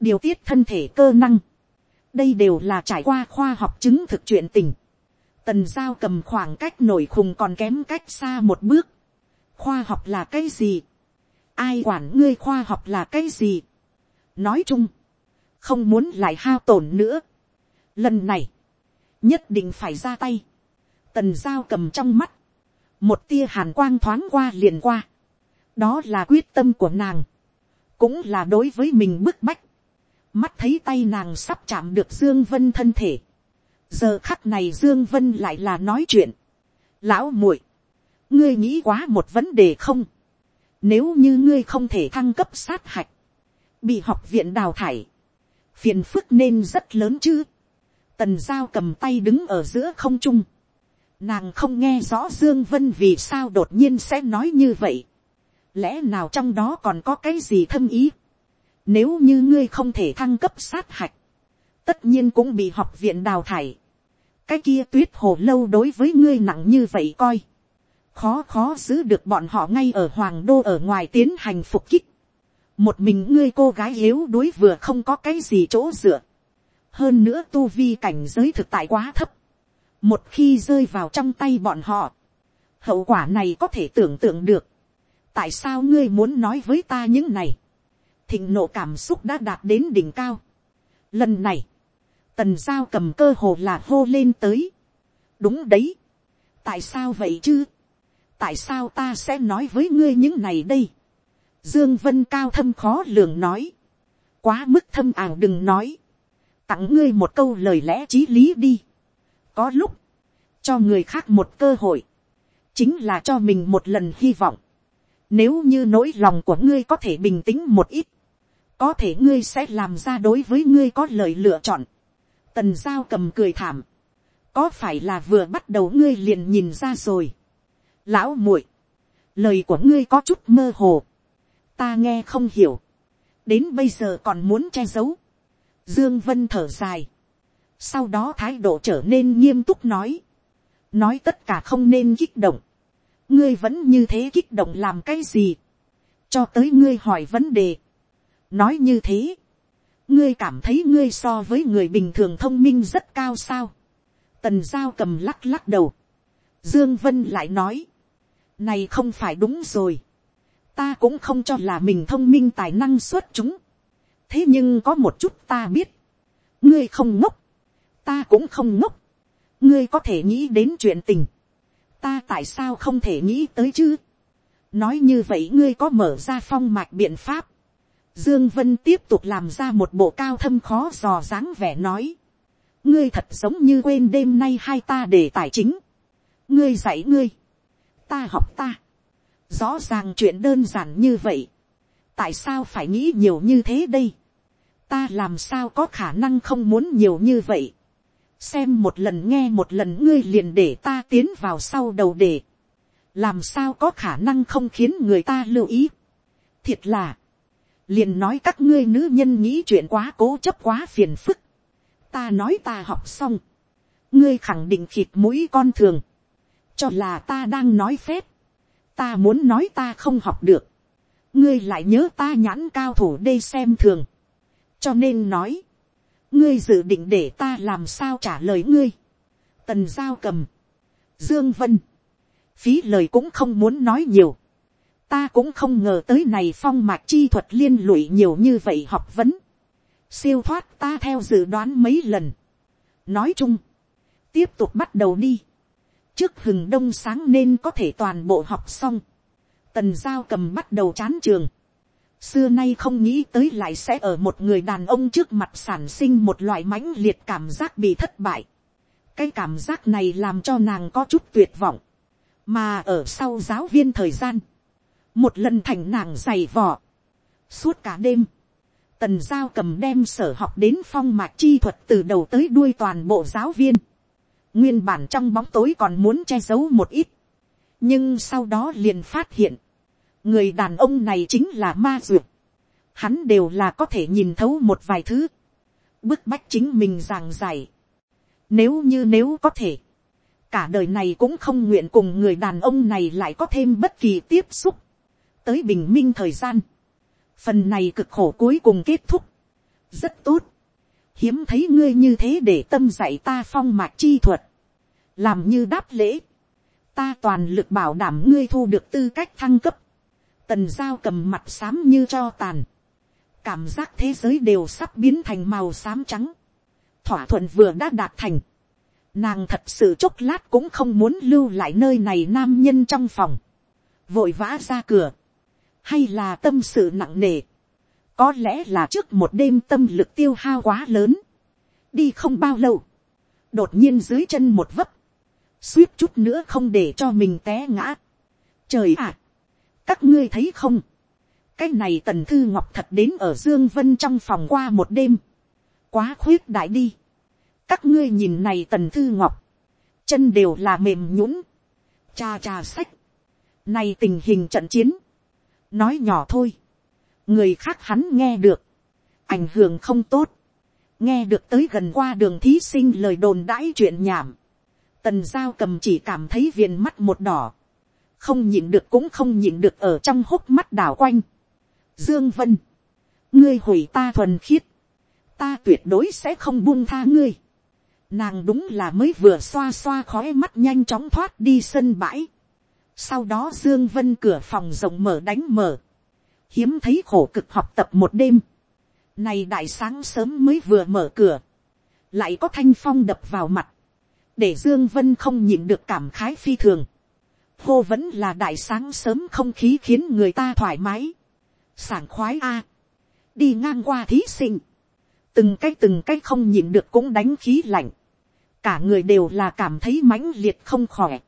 Điều tiết thân thể cơ năng. Đây đều là trải qua khoa học chứng thực chuyện tình Tần giao cầm khoảng cách nổi khùng còn kém cách xa một bước. Khoa học là cái gì? Ai quản ngươi khoa học là cái gì? Nói chung, không muốn lại hao tổn nữa. Lần này, nhất định phải ra tay. Tần giao cầm trong mắt. Một tia hàn quang thoáng qua liền qua. Đó là quyết tâm của nàng. Cũng là đối với mình bức bách. Mắt thấy tay nàng sắp chạm được Dương Vân thân thể giờ khắc này dương vân lại là nói chuyện. lão muội, ngươi nghĩ quá một vấn đề không. nếu như ngươi không thể thăng cấp sát hạch, bị học viện đào thải, phiền phức nên rất lớn chứ. tần giao cầm tay đứng ở giữa không trung. nàng không nghe rõ dương vân vì sao đột nhiên sẽ nói như vậy. lẽ nào trong đó còn có cái gì thâm ý. nếu như ngươi không thể thăng cấp sát hạch, tất nhiên cũng bị học viện đào thải. cái kia tuyết hồ lâu đối với ngươi nặng như vậy coi. khó khó giữ được bọn họ ngay ở hoàng đô ở ngoài tiến hành phục kích. một mình ngươi cô gái yếu đuối vừa không có cái gì chỗ dựa. hơn nữa tu vi cảnh giới thực tại quá thấp. một khi rơi vào trong tay bọn họ, hậu quả này có thể tưởng tượng được. tại sao ngươi muốn nói với ta những này. thịnh nộ cảm xúc đã đạt đến đỉnh cao. lần này, tần giao cầm cơ hồ là hô lên tới. đúng đấy. tại sao vậy chứ. tại sao ta sẽ nói với ngươi những này đây. dương vân cao thâm khó lường nói. quá mức thâm ảo đừng nói. tặng ngươi một câu lời lẽ t r í lý đi. có lúc, cho người khác một cơ hội, chính là cho mình một lần hy vọng. Nếu như nỗi lòng của ngươi có thể bình tĩnh một ít, có thể ngươi sẽ làm ra đối với ngươi có lời lựa chọn tần giao cầm cười thảm, có phải là vừa bắt đầu ngươi liền nhìn ra rồi. lão muội, lời của ngươi có chút mơ hồ, ta nghe không hiểu, đến bây giờ còn muốn che giấu. dương vân thở dài, sau đó thái độ trở nên nghiêm túc nói, nói tất cả không nên kích động, ngươi vẫn như thế kích động làm cái gì, cho tới ngươi hỏi vấn đề, nói như thế, ngươi cảm thấy ngươi so với người bình thường thông minh rất cao sao. tần giao cầm lắc lắc đầu. dương vân lại nói, này không phải đúng rồi. ta cũng không cho là mình thông minh tài năng xuất chúng. thế nhưng có một chút ta biết, ngươi không ngốc, ta cũng không ngốc, ngươi có thể nghĩ đến chuyện tình, ta tại sao không thể nghĩ tới chứ. nói như vậy ngươi có mở ra phong mạch biện pháp, Dương Vân tiếp tục làm ra một bộ cao thâm khó dò dáng vẻ nói. Ngươi thật giống như quên đêm nay hai ta để tài chính. Ngươi dạy ngươi. Ta học ta. Rõ ràng chuyện đơn giản như vậy. Tại sao phải nghĩ nhiều như thế đây? Ta làm sao có khả năng không muốn nhiều như vậy? Xem một lần nghe một lần ngươi liền để ta tiến vào sau đầu để. Làm sao có khả năng không khiến người ta lưu ý? Thiệt là liền nói các ngươi nữ nhân nghĩ chuyện quá cố chấp quá phiền phức. ta nói ta học xong, ngươi khẳng định khịt mũi con thường, cho là ta đang nói phép, ta muốn nói ta không học được, ngươi lại nhớ ta nhãn cao thủ đây xem thường, cho nên nói, ngươi dự định để ta làm sao trả lời ngươi, tần giao cầm, dương vân, phí lời cũng không muốn nói nhiều, ta cũng không ngờ tới này phong mạch chi thuật liên lụy nhiều như vậy học vấn, siêu thoát ta theo dự đoán mấy lần. nói chung, tiếp tục bắt đầu đi, trước hừng đông sáng nên có thể toàn bộ học xong, tần giao cầm bắt đầu chán trường, xưa nay không nghĩ tới lại sẽ ở một người đàn ông trước mặt sản sinh một loại mãnh liệt cảm giác bị thất bại. cái cảm giác này làm cho nàng có chút tuyệt vọng, mà ở sau giáo viên thời gian, một lần thành nàng dày vò, suốt cả đêm, tần giao cầm đem sở học đến phong mạc chi thuật từ đầu tới đuôi toàn bộ giáo viên, nguyên bản trong bóng tối còn muốn che giấu một ít, nhưng sau đó liền phát hiện, người đàn ông này chính là ma duyệt, hắn đều là có thể nhìn thấu một vài thứ, bức bách chính mình giảng giải. Nếu như nếu có thể, cả đời này cũng không nguyện cùng người đàn ông này lại có thêm bất kỳ tiếp xúc tới bình minh thời gian. Phần này cực khổ cuối cùng kết thúc. Rất tốt. Hiếm thấy ngươi như thế để tâm dạy ta phong mạc chi thuật. Làm như đáp lễ. Ta toàn lực bảo đảm ngươi thu được tư cách thăng cấp. Tần giao cầm mặt xám như cho tàn. Cảm giác thế giới đều sắp biến thành màu xám trắng. Thỏa thuận vừa đã đạt thành. Nàng thật sự chốc lát cũng không muốn lưu lại nơi này nam nhân trong phòng. Vội vã ra cửa hay là tâm sự nặng nề, có lẽ là trước một đêm tâm lực tiêu hao quá lớn, đi không bao lâu, đột nhiên dưới chân một vấp, suýt chút nữa không để cho mình té ngã. Trời ạ, các ngươi thấy không, cái này tần thư ngọc thật đến ở dương vân trong phòng qua một đêm, quá khuyết đại đi, các ngươi nhìn này tần thư ngọc, chân đều là mềm nhũng, cha cha sách, này tình hình trận chiến, nói nhỏ thôi, người khác hắn nghe được, ảnh hưởng không tốt, nghe được tới gần qua đường thí sinh lời đồn đãi chuyện nhảm, tần giao cầm chỉ cảm thấy viền mắt một đỏ, không nhịn được cũng không nhịn được ở trong hốc mắt đảo quanh. Dương Vân, ngươi hủy ta thuần khiết, ta tuyệt đối sẽ không buông tha ngươi. Nàng đúng là mới vừa xoa xoa khói mắt nhanh chóng thoát đi sân bãi. Sau đó Dương Vân cửa phòng rộng mở đánh mở. Hiếm thấy khổ cực học tập một đêm. Này đại sáng sớm mới vừa mở cửa. Lại có thanh phong đập vào mặt. Để Dương Vân không nhịn được cảm khái phi thường. Hô vẫn là đại sáng sớm không khí khiến người ta thoải mái. Sảng khoái a. Đi ngang qua thí sinh. Từng cái từng cái không nhịn được cũng đánh khí lạnh. Cả người đều là cảm thấy mãnh liệt không khỏe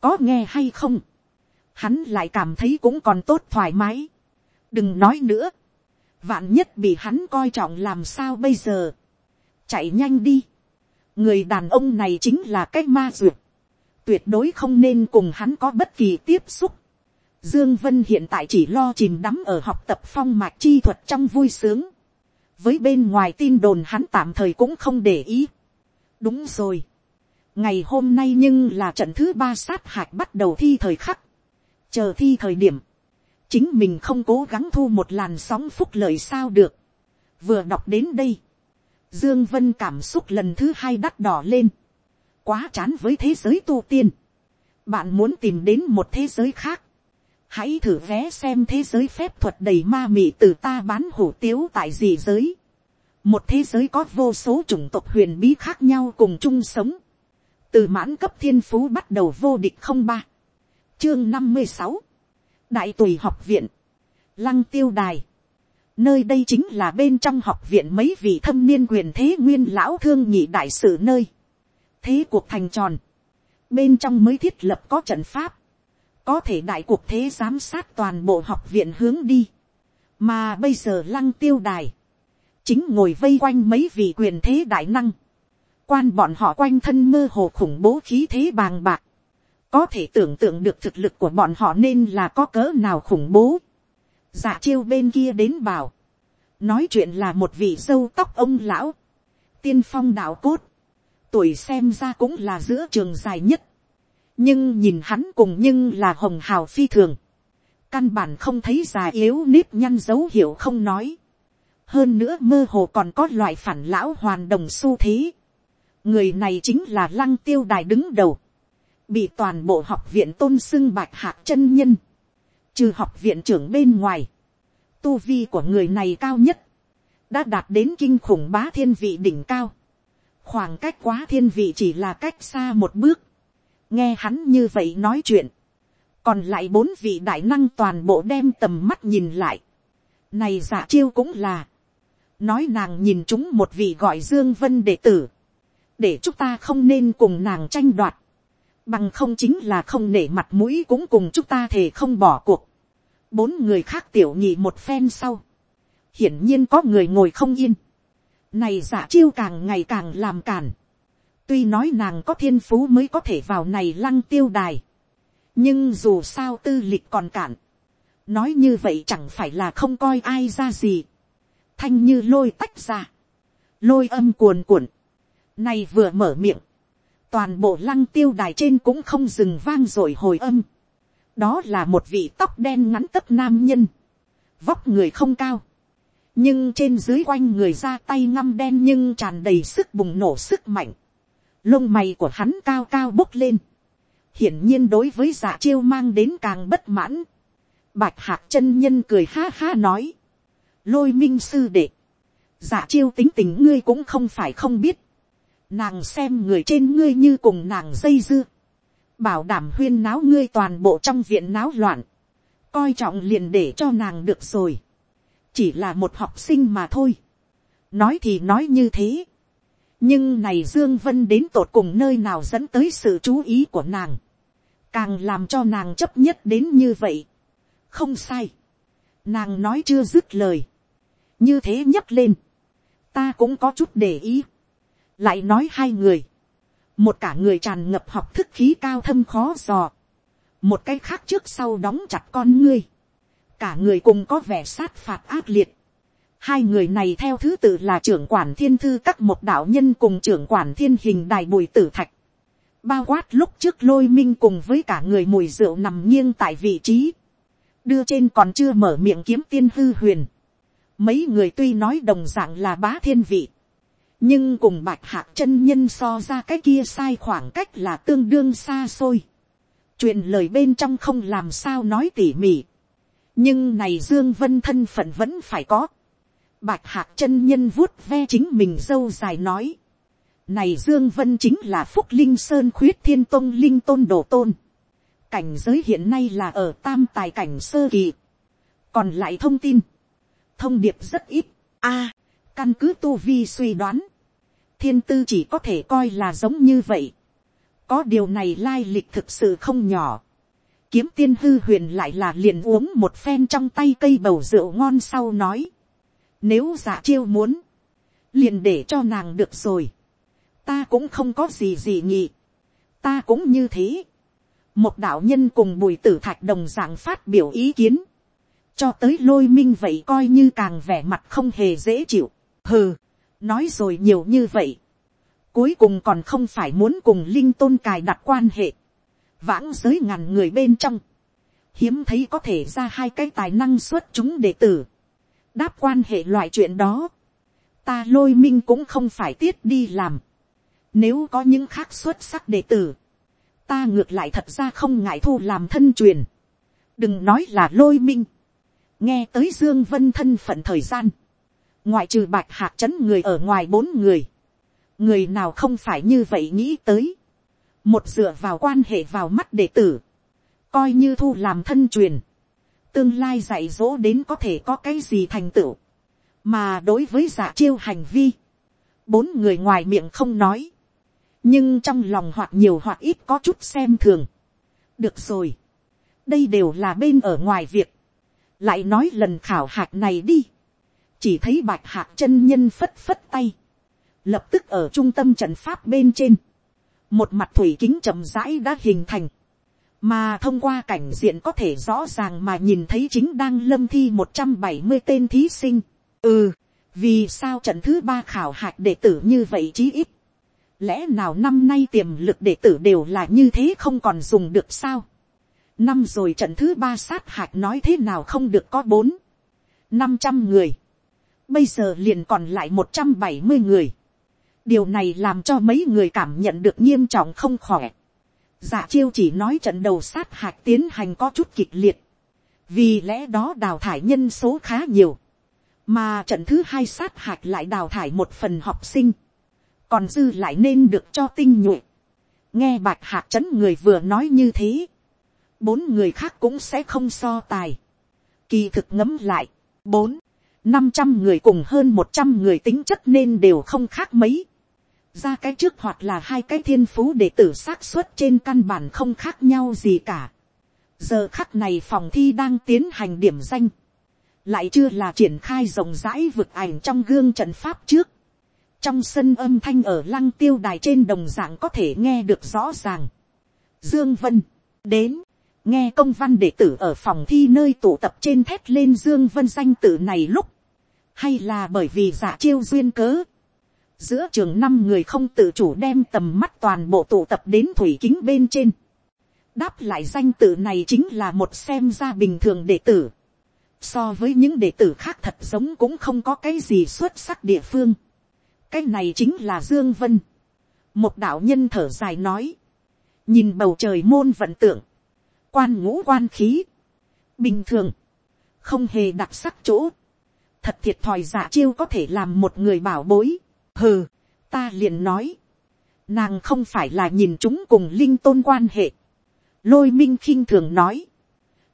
có nghe hay không, hắn lại cảm thấy cũng còn tốt thoải mái. đừng nói nữa, vạn nhất bị hắn coi trọng làm sao bây giờ, chạy nhanh đi, người đàn ông này chính là cái ma duyệt, tuyệt đối không nên cùng hắn có bất kỳ tiếp xúc. Dương Vân hiện tại chỉ lo chìm đắm ở học tập phong mạch chi thuật trong vui sướng. Với bên ngoài tin đồn hắn tạm thời cũng không để ý. Đúng rồi ngày hôm nay nhưng là trận thứ ba sát hạch bắt đầu thi thời khắc, chờ thi thời điểm, chính mình không cố gắng thu một làn sóng phúc lợi sao được, vừa đọc đến đây, dương vân cảm xúc lần thứ hai đắt đỏ lên, quá chán với thế giới tu tiên, bạn muốn tìm đến một thế giới khác, hãy thử vé xem thế giới phép thuật đầy ma mị từ ta bán hủ tiếu tại gì giới, một thế giới có vô số chủng tộc huyền bí khác nhau cùng chung sống, từ mãn cấp thiên phú bắt đầu vô địch không ba, chương năm mươi sáu, đại tùy học viện, lăng tiêu đài, nơi đây chính là bên trong học viện mấy vị thâm niên quyền thế nguyên lão thương nhị đại sử nơi, thế cuộc thành tròn, bên trong mới thiết lập có trận pháp, có thể đại cuộc thế giám sát toàn bộ học viện hướng đi, mà bây giờ lăng tiêu đài, chính ngồi vây quanh mấy vị quyền thế đại năng, quan bọn họ quanh thân mơ hồ khủng bố khí thế bàng bạc, có thể tưởng tượng được thực lực của bọn họ nên là có cỡ nào khủng bố. Dạ chiêu bên kia đến bảo, nói chuyện là một vị sâu tóc ông lão, tiên phong đạo cốt, tuổi xem ra cũng là giữa trường dài nhất, nhưng nhìn hắn cùng nhưng là hồng hào phi thường, căn bản không thấy già yếu nếp nhăn dấu hiệu không nói, hơn nữa mơ hồ còn có loại phản lão hoàn đồng xu thế, người này chính là lăng tiêu đài đứng đầu, bị toàn bộ học viện tôn xưng bạch hạc chân nhân, trừ học viện trưởng bên ngoài, tu vi của người này cao nhất, đã đạt đến kinh khủng bá thiên vị đỉnh cao, khoảng cách quá thiên vị chỉ là cách xa một bước, nghe hắn như vậy nói chuyện, còn lại bốn vị đại năng toàn bộ đem tầm mắt nhìn lại, này giả chiêu cũng là, nói nàng nhìn chúng một vị gọi dương vân đệ tử, để chúng ta không nên cùng nàng tranh đoạt, bằng không chính là không nể mặt mũi cũng cùng chúng ta thể không bỏ cuộc. bốn người khác tiểu nhị một phen sau, hiển nhiên có người ngồi không yên, này giả chiêu càng ngày càng làm cản, tuy nói nàng có thiên phú mới có thể vào này lăng tiêu đài, nhưng dù sao tư lịch còn cản, nói như vậy chẳng phải là không coi ai ra gì, thanh như lôi tách ra, lôi âm cuồn cuộn, nay vừa mở miệng, toàn bộ lăng tiêu đài trên cũng không dừng vang rồi hồi âm. đó là một vị tóc đen ngắn tấp nam nhân, vóc người không cao, nhưng trên dưới quanh người ra tay ngăm đen nhưng tràn đầy sức bùng nổ sức mạnh, lông mày của hắn cao cao bốc lên, hiển nhiên đối với giả chiêu mang đến càng bất mãn, bạch hạc chân nhân cười ha ha nói, lôi minh sư đệ, giả chiêu tính tình ngươi cũng không phải không biết, nàng xem người trên ngươi như cùng nàng dây dưa, bảo đảm huyên náo ngươi toàn bộ trong viện náo loạn, coi trọng liền để cho nàng được rồi, chỉ là một học sinh mà thôi, nói thì nói như thế, nhưng này dương vân đến tột cùng nơi nào dẫn tới sự chú ý của nàng, càng làm cho nàng chấp nhất đến như vậy, không sai, nàng nói chưa dứt lời, như thế nhấc lên, ta cũng có chút để ý, lại nói hai người, một cả người tràn ngập học thức khí cao thâm khó dò, một cái khác trước sau đóng chặt con ngươi, cả người cùng có vẻ sát phạt ác liệt, hai người này theo thứ tự là trưởng quản thiên thư các một đạo nhân cùng trưởng quản thiên hình đài bùi tử thạch, bao quát lúc trước lôi minh cùng với cả người mùi rượu nằm nghiêng tại vị trí, đưa trên còn chưa mở miệng kiếm tiên hư huyền, mấy người tuy nói đồng d ạ n g là bá thiên vị, nhưng cùng bạch hạc chân nhân so ra cái kia sai khoảng cách là tương đương xa xôi. truyền lời bên trong không làm sao nói tỉ mỉ. nhưng này dương vân thân phận vẫn phải có. bạch hạc chân nhân vuốt ve chính mình dâu dài nói. này dương vân chính là phúc linh sơn khuyết thiên tôn linh tôn đồ tôn. cảnh giới hiện nay là ở tam tài cảnh sơ kỳ. còn lại thông tin. thông điệp rất ít. a Căn cứ tu vi suy đoán, thiên tư chỉ có thể coi là giống như vậy. Có điều này lai lịch thực sự không nhỏ. Kiếm tiên hư huyền lại là liền uống một phen trong tay cây bầu rượu ngon sau nói. Nếu giả chiêu muốn, liền để cho nàng được rồi. Ta cũng không có gì gì nhị. Ta cũng như thế. Một đạo nhân cùng bùi tử thạch đồng dạng phát biểu ý kiến. Cho tới lôi minh vậy coi như càng vẻ mặt không hề dễ chịu hừ, nói rồi nhiều như vậy, cuối cùng còn không phải muốn cùng linh tôn cài đặt quan hệ, vãng giới ngàn người bên trong, hiếm thấy có thể ra hai cái tài năng xuất chúng đệ tử, đáp quan hệ loại chuyện đó, ta lôi minh cũng không phải tiết đi làm, nếu có những khác xuất sắc đệ tử, ta ngược lại thật ra không ngại thu làm thân truyền, đừng nói là lôi minh, nghe tới dương vân thân phận thời gian, ngoại trừ bạch hạc chấn người ở ngoài bốn người, người nào không phải như vậy nghĩ tới, một dựa vào quan hệ vào mắt đệ tử, coi như thu làm thân truyền, tương lai dạy dỗ đến có thể có cái gì thành tựu, mà đối với giả chiêu hành vi, bốn người ngoài miệng không nói, nhưng trong lòng hoặc nhiều hoặc ít có chút xem thường. được rồi, đây đều là bên ở ngoài việc, lại nói lần khảo hạch này đi, chỉ thấy bạch hạc chân nhân phất phất tay, lập tức ở trung tâm trận pháp bên trên, một mặt thủy kính chậm rãi đã hình thành, mà thông qua cảnh diện có thể rõ ràng mà nhìn thấy chính đang lâm thi một trăm bảy mươi tên thí sinh. ừ, vì sao trận thứ ba khảo hạch đệ tử như vậy chí ít, lẽ nào năm nay tiềm lực đệ tử đều là như thế không còn dùng được sao. năm rồi trận thứ ba sát hạch nói thế nào không được có bốn, năm trăm người, bây giờ liền còn lại một trăm bảy mươi người điều này làm cho mấy người cảm nhận được nghiêm trọng không khỏe. Dạ chiêu chỉ nói trận đầu sát hạch tiến hành có chút kịch liệt. Vì lẽ đó đào thải nhân số khá nhiều. Mà trận thứ hai sát hạch lại đào thải một phần học sinh. Còn dư lại nên được cho tinh nhuệ. Nghe bạch hạc chấn người vừa nói như thế. Bốn người khác cũng sẽ không so tài. Kỳ thực ngấm lại. Bốn năm trăm người cùng hơn một trăm người tính chất nên đều không khác mấy ra cái trước hoặc là hai cái thiên phú để tử xác suất trên căn bản không khác nhau gì cả. giờ khắc này phòng thi đang tiến hành điểm danh, lại chưa là triển khai rộng rãi vực ảnh trong gương trận pháp trước. trong sân âm thanh ở lăng tiêu đài trên đồng dạng có thể nghe được rõ ràng. dương vân, đến, nghe công văn đệ tử ở phòng thi nơi tụ tập trên thét lên dương vân danh tử này lúc, hay là bởi vì giả chiêu duyên cớ giữa trường năm người không tự chủ đem tầm mắt toàn bộ tụ tập đến thủy kính bên trên. đáp lại danh tự này chính là một xem ra bình thường đệ tử. so với những đệ tử khác thật giống cũng không có cái gì xuất sắc địa phương. cái này chính là dương vân. một đạo nhân thở dài nói. nhìn bầu trời môn vận tượng quan ngũ quan khí. bình thường. không hề đặc sắc chỗ. thật thiệt thòi giả chiêu có thể làm một người bảo bối hừ, ta liền nói, nàng không phải là nhìn chúng cùng linh tôn quan hệ. lôi minh khinh thường nói,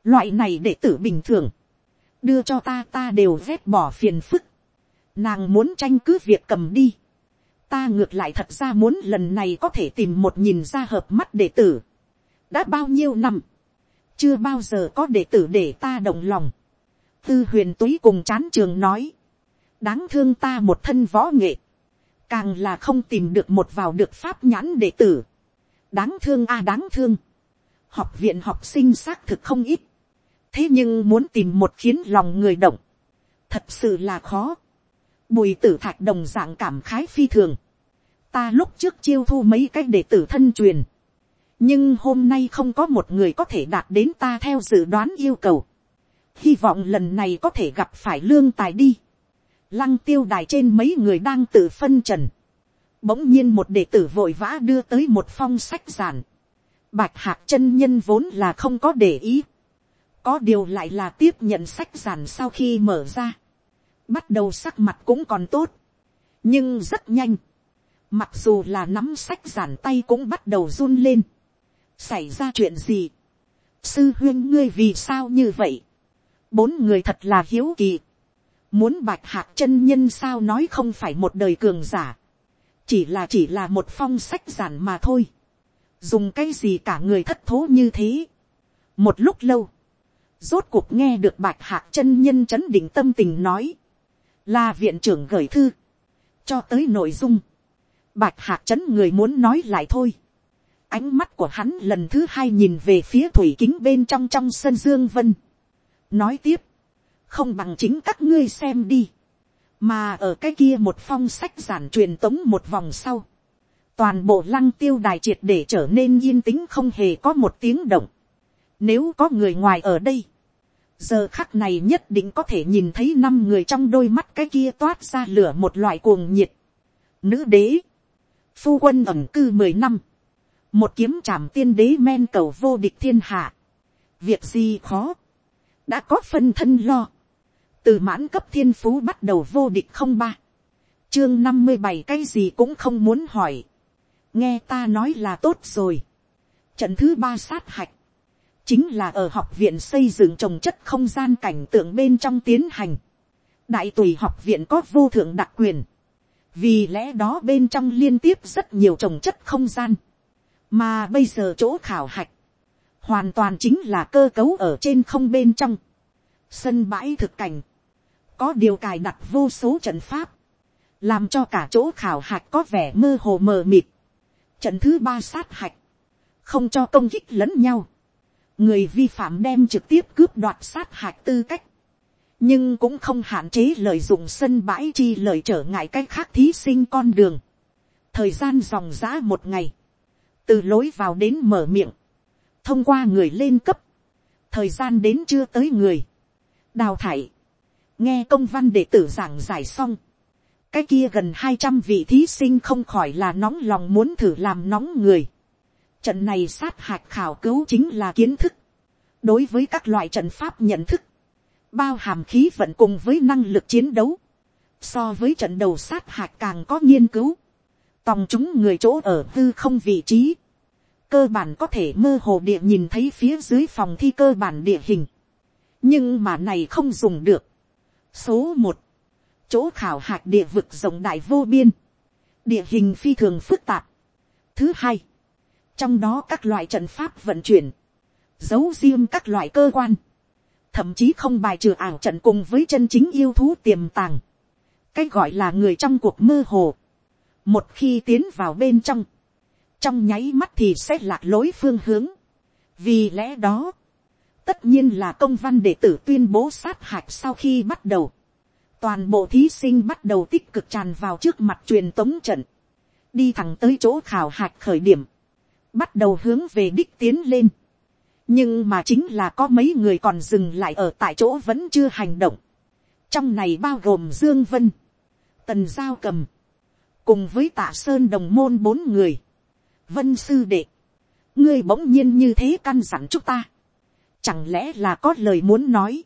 loại này đệ tử bình thường, đưa cho ta ta đều vét bỏ phiền phức, nàng muốn tranh cứ việc cầm đi, ta ngược lại thật ra muốn lần này có thể tìm một nhìn ra hợp mắt đệ tử, đã bao nhiêu năm, chưa bao giờ có đệ tử để ta động lòng, tư huyền túy cùng chán trường nói, đáng thương ta một thân võ nghệ, càng là không tìm được một vào được pháp nhãn đệ tử. đáng thương a à, đáng thương. học viện học sinh xác thực không ít. thế nhưng muốn tìm một khiến lòng người động, thật sự là khó. bùi tử thạch đồng dạng cảm khái phi thường. ta lúc trước chiêu thu mấy cái đệ tử thân truyền nhưng hôm nay không có một người có thể đạt đến ta theo dự đoán yêu cầu. hy vọng lần này có thể gặp phải lương tài đi lăng tiêu đài trên mấy người đang tự phân trần. Bỗng nhiên một đệ tử vội vã đưa tới một phong sách giản. Bạch hạc chân nhân vốn là không có để ý. Có điều lại là tiếp nhận sách giản sau khi mở ra. Bắt đầu sắc mặt cũng còn tốt. Nhưng rất nhanh. Mặc dù là nắm sách giản tay cũng bắt đầu run lên. Xảy ra chuyện gì? Sư huyên ngươi vì sao như vậy? Bốn người thật là hiếu kỳ Muốn bạch hạc chân nhân sao nói không phải một đời cường giả. Chỉ là chỉ là một phong sách giản mà thôi. Dùng cái gì cả người thất thố như thế. Một lúc lâu. Rốt cuộc nghe được bạch hạc chân nhân chấn định tâm tình nói. Là viện trưởng gửi thư. Cho tới nội dung. Bạch hạc chấn người muốn nói lại thôi. Ánh mắt của hắn lần thứ hai nhìn về phía thủy kính bên trong trong sân Dương Vân. Nói tiếp. Không bằng chính các ngươi xem đi, mà ở cái kia một phong sách giản truyền tống một vòng sau, toàn bộ lăng tiêu đài triệt để trở nên yên tĩnh không hề có một tiếng động, Nếu có người ngoài ở đây, giờ khắc này nhất định có thể nhìn thấy năm người trong đôi mắt cái kia toát ra lửa một loại cuồng nhiệt. Nữ đế, phu quân ẩm cư mười năm, một kiếm trảm tiên đế men cầu vô địch thiên hạ. Việc gì khó, đã có phân thân lo. Từ mãn cấp thiên phú bắt đầu vô địch không ba. Chương năm mươi bảy cái gì cũng không muốn hỏi. Nghe ta nói là tốt rồi. Trận thứ ba sát hạch chính là ở học viện xây dựng trồng chất không gian cảnh tượng bên trong tiến hành. đại tùy học viện có vô thượng đặc quyền, vì lẽ đó bên trong liên tiếp rất nhiều trồng chất không gian, mà bây giờ chỗ khảo hạch, hoàn toàn chính là cơ cấu ở trên không bên trong, sân bãi thực cảnh, có điều cài đặt vô số trận pháp, làm cho cả chỗ khảo hạch có vẻ mơ hồ mờ mịt. Trận thứ ba sát hạch, không cho công kích lẫn nhau, người vi phạm đem trực tiếp cướp đoạt sát hạch tư cách, nhưng cũng không hạn chế lợi dụng sân bãi chi lợi trở ngại cách khác thí sinh con đường. thời gian dòng giã một ngày, từ lối vào đến mở miệng, thông qua người lên cấp, thời gian đến chưa tới người, đào thải, nghe công văn đệ tử giảng giải xong, cái kia gần hai trăm vị thí sinh không khỏi là nóng lòng muốn thử làm nóng người. Trận này sát hạch khảo cứu chính là kiến thức. Đối với các loại trận pháp nhận thức. Bao hàm khí vận cùng với năng lực chiến đấu. So với trận đầu sát hạch càng có nghiên cứu. Tòng chúng người chỗ ở tư không vị trí. Cơ bản có thể mơ hồ địa nhìn thấy phía dưới phòng thi cơ bản địa hình. Nhưng mà này không dùng được. Số một Chỗ khảo hạch địa vực rộng đại vô biên. Địa hình phi thường phức tạp. Thứ hai trong đó các loại trận pháp vận chuyển, giấu riêng các loại cơ quan, thậm chí không bài trừ ảo trận cùng với chân chính yêu thú tiềm tàng, cách gọi là người trong cuộc mơ hồ, một khi tiến vào bên trong, trong nháy mắt thì sẽ lạc lối phương hướng, vì lẽ đó, tất nhiên là công văn đệ tử tuyên bố sát hạch sau khi bắt đầu, toàn bộ thí sinh bắt đầu tích cực tràn vào trước mặt truyền tống trận, đi thẳng tới chỗ khảo hạch khởi điểm, bắt đầu hướng về đích tiến lên. nhưng mà chính là có mấy người còn dừng lại ở tại chỗ vẫn chưa hành động. trong này bao gồm dương vân, tần giao cầm, cùng với tạ sơn đồng môn bốn người. vân sư đệ, ngươi bỗng nhiên như thế căn dặn chúng ta. chẳng lẽ là có lời muốn nói.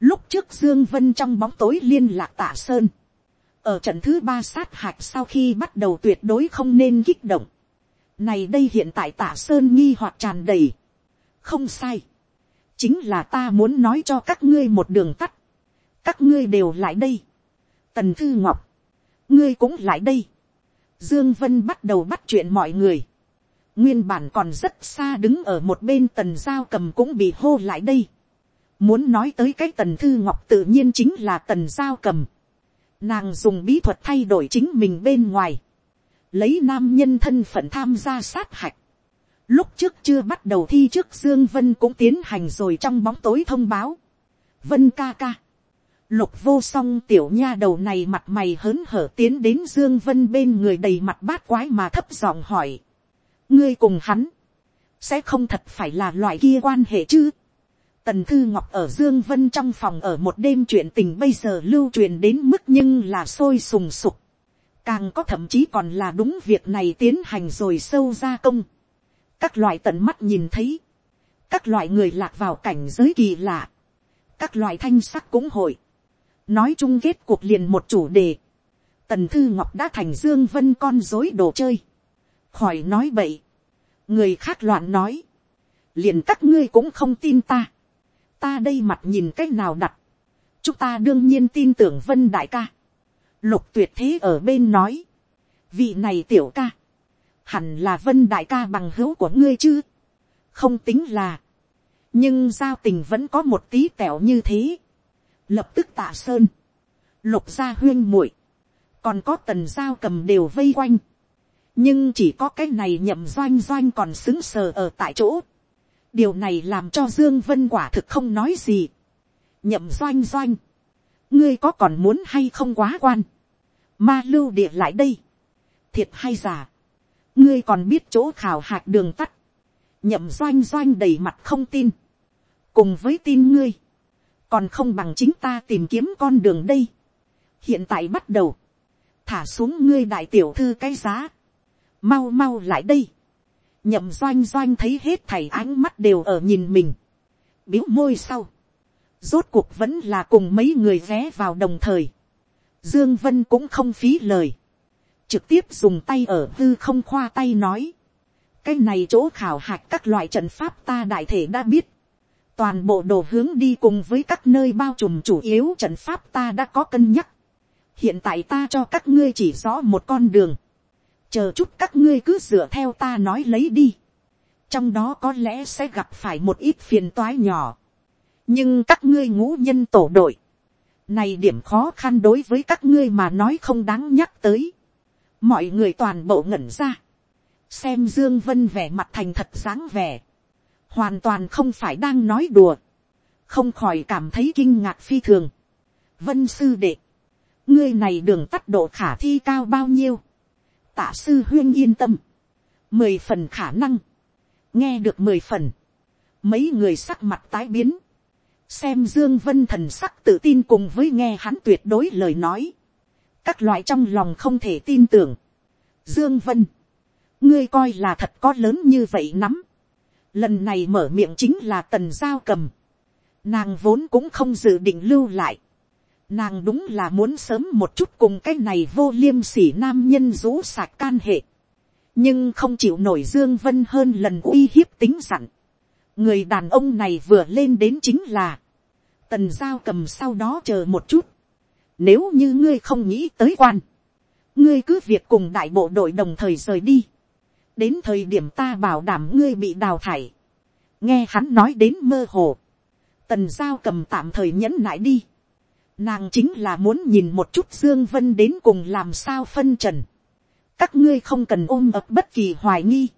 lúc trước dương vân trong bóng tối liên lạc tạ sơn. ở trận thứ ba sát hạch sau khi bắt đầu tuyệt đối không nên kích động này đây hiện tại Tạ sơn nghi hoặc tràn đầy. không sai. chính là ta muốn nói cho các ngươi một đường tắt. các ngươi đều lại đây. tần thư ngọc, ngươi cũng lại đây. dương vân bắt đầu bắt chuyện mọi người. nguyên bản còn rất xa đứng ở một bên tần giao cầm cũng bị hô lại đây. muốn nói tới cái tần thư ngọc tự nhiên chính là tần giao cầm. nàng dùng bí thuật thay đổi chính mình bên ngoài lấy nam nhân thân phận tham gia sát hạch. Lúc trước chưa bắt đầu thi trước Dương Vân cũng tiến hành rồi trong bóng tối thông báo. Vân ca ca. Lục vô song tiểu nha đầu này mặt mày hớn hở tiến đến Dương Vân bên người đầy mặt bát quái mà thấp giọng hỏi. Ngươi cùng hắn. Sẽ không thật phải là loại kia quan hệ chứ. Tần Thư Ngọc ở Dương Vân trong phòng ở một đêm chuyện tình bây giờ lưu truyền đến mức nhưng là sôi sùng sục càng có thậm chí còn là đúng việc này tiến hành rồi sâu ra công. các loại tận mắt nhìn thấy, các loại người lạc vào cảnh giới kỳ lạ, các loại thanh sắc cũng hội, nói chung kết cuộc liền một chủ đề, tần thư ngọc đã thành dương vân con dối đồ chơi, khỏi nói bậy, người khác loạn nói, liền các ngươi cũng không tin ta, ta đây mặt nhìn c á c h nào đặt, chúng ta đương nhiên tin tưởng vân đại ca, Lục tuyệt thế ở bên nói. Vị này tiểu ca. Hẳn là vân đại ca bằng hữu của ngươi chứ. Không tính là. Nhưng giao tình vẫn có một tí tẻo như thế. Lập tức tạ sơn. Lục gia huyên muội Còn có tần giao cầm đều vây quanh. Nhưng chỉ có cái này nhậm doanh doanh còn xứng sờ ở tại chỗ. Điều này làm cho Dương Vân quả thực không nói gì. Nhậm doanh doanh ngươi có còn muốn hay không quá quan, ma lưu địa lại đây, thiệt hay giả, ngươi còn biết chỗ khảo hạc đường tắt, nhậm doanh doanh đầy mặt không tin, cùng với tin ngươi, còn không bằng chính ta tìm kiếm con đường đây. hiện tại bắt đầu, thả xuống ngươi đại tiểu thư cái giá, mau mau lại đây, nhậm doanh doanh thấy hết thảy ánh mắt đều ở nhìn mình, biếu môi sau, rốt cuộc vẫn là cùng mấy người ghé vào đồng thời, dương vân cũng không phí lời, trực tiếp dùng tay ở hư không khoa tay nói, cái này chỗ khảo hạch các loại trận pháp ta đại thể đã biết, toàn bộ đồ hướng đi cùng với các nơi bao trùm chủ yếu trận pháp ta đã có cân nhắc, hiện tại ta cho các ngươi chỉ rõ một con đường, chờ chút các ngươi cứ dựa theo ta nói lấy đi, trong đó có lẽ sẽ gặp phải một ít phiền toái nhỏ, nhưng các ngươi ngũ nhân tổ đội, này điểm khó khăn đối với các ngươi mà nói không đáng nhắc tới, mọi người toàn bộ ngẩn ra, xem dương vân vẻ mặt thành thật dáng vẻ, hoàn toàn không phải đang nói đùa, không khỏi cảm thấy kinh ngạc phi thường. vân sư đệ, ngươi này đường tắt độ khả thi cao bao nhiêu, tạ sư huyên yên tâm, mười phần khả năng, nghe được mười phần, mấy người sắc mặt tái biến, xem dương vân thần sắc tự tin cùng với nghe hắn tuyệt đối lời nói, các loại trong lòng không thể tin tưởng. Dương Vân, ngươi coi là thật có lớn như vậy nắm. Lần này mở miệng chính là tần giao cầm. Nàng vốn cũng không dự định lưu lại. Nàng đúng là muốn sớm một chút cùng cái này vô liêm sỉ nam nhân rũ sạc can hệ. Nhưng không chịu nổi Dương Vân hơn lần uy hiếp tính sẵn. Người đàn ông này vừa lên đến chính là. Tần giao cầm sau đó chờ một chút nếu như ngươi không nghĩ tới quan. Ngươi cứ việc cùng đại bộ đội đồng thời rời đi. Đến thời điểm ta bảo đảm ngươi bị đào thải. Nghe hắn nói đến mơ hồ. Tần giao cầm tạm thời nhẫn nại đi. Nàng chính là muốn nhìn một chút Dương Vân đến cùng làm sao phân trần. Các ngươi không cần ôm ập bất kỳ hoài nghi.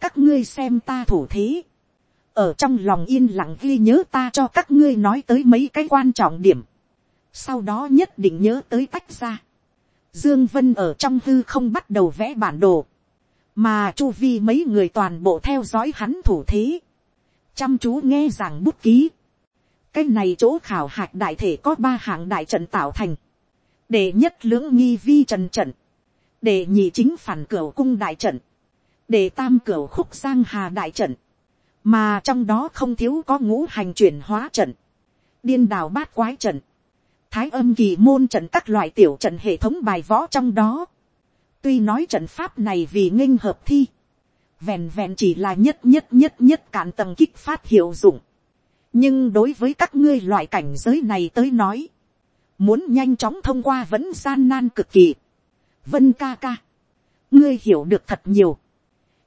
Các ngươi xem ta thủ thế. Ở trong lòng yên lặng ghi nhớ ta cho các ngươi nói tới mấy cái quan trọng điểm sau đó nhất định nhớ tới tách ra. Dương Vân ở trong hư không bắt đầu vẽ bản đồ, mà chu vi mấy người toàn bộ theo dõi hắn thủ thế, chăm chú nghe giảng bút ký. cái này chỗ khảo hạch đại thể có ba hạng đại trận tạo thành, để nhất lưỡng nghi vi trần trận, để nhị chính phản cửa cung đại trận, để tam cửa khúc giang hà đại trận, mà trong đó không thiếu có ngũ hành chuyển hóa trận, điên đào bát quái trận, thái âm kỳ môn trận các loại tiểu trận hệ thống bài võ trong đó tuy nói trận pháp này vì nghinh hợp thi, vẹn vẹn chỉ là nhất nhất nhất nhất cạn tầng kích phát hiệu dụng. nhưng đối với các ngươi loại cảnh giới này tới nói, muốn nhanh chóng thông qua vẫn gian nan cực kỳ. vân ca ca, ngươi hiểu được thật nhiều,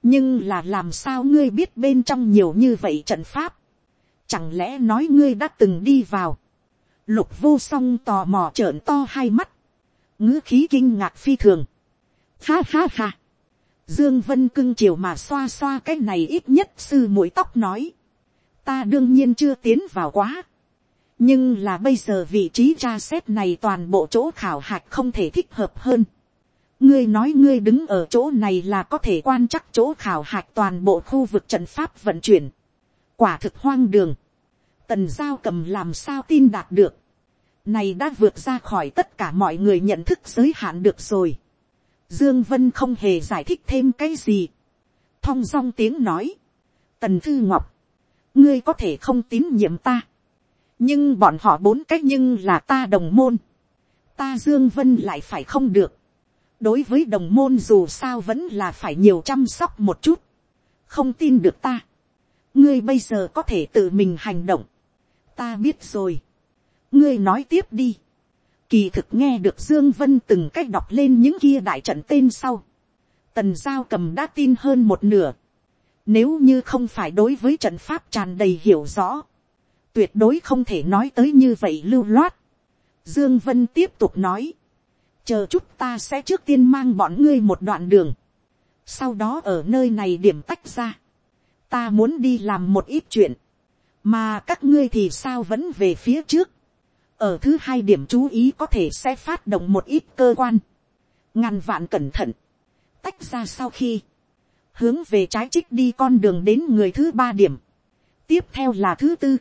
nhưng là làm sao ngươi biết bên trong nhiều như vậy trận pháp, chẳng lẽ nói ngươi đã từng đi vào, Lục vô song tò mò trợn to hai mắt. ngữ khí kinh ngạc phi thường. Ha ha ha. Dương Vân cưng chiều mà xoa xoa cái này ít nhất sư mũi tóc nói. Ta đương nhiên chưa tiến vào quá. Nhưng là bây giờ vị trí tra xét này toàn bộ chỗ khảo hạch không thể thích hợp hơn. Ngươi nói ngươi đứng ở chỗ này là có thể quan chắc chỗ khảo hạch toàn bộ khu vực trận pháp vận chuyển. Quả thực hoang đường tần giao cầm làm sao tin đạt được. này đã vượt ra khỏi tất cả mọi người nhận thức giới hạn được rồi dương vân không hề giải thích thêm cái gì. thong dong tiếng nói. tần thư ngọc, ngươi có thể không tín nhiệm ta. nhưng bọn họ bốn cách nhưng là ta đồng môn. ta dương vân lại phải không được. đối với đồng môn dù sao vẫn là phải nhiều chăm sóc một chút. không tin được ta ngươi bây giờ có thể tự mình hành động ta biết rồi. ngươi nói tiếp đi kỳ thực nghe được dương vân từng cách đọc lên những kia đại trận tên sau. tần giao cầm đã tin hơn một nửa. nếu như không phải đối với trận pháp tràn đầy hiểu rõ, tuyệt đối không thể nói tới như vậy lưu loát. dương vân tiếp tục nói. chờ chút ta sẽ trước tiên mang bọn ngươi một đoạn đường. sau đó ở nơi này điểm tách ra. ta muốn đi làm một ít chuyện mà các ngươi thì sao vẫn về phía trước ở thứ hai điểm chú ý có thể sẽ phát động một ít cơ quan, ngàn vạn cẩn thận, tách ra sau khi, hướng về trái trích đi con đường đến người thứ ba điểm, tiếp theo là thứ tư,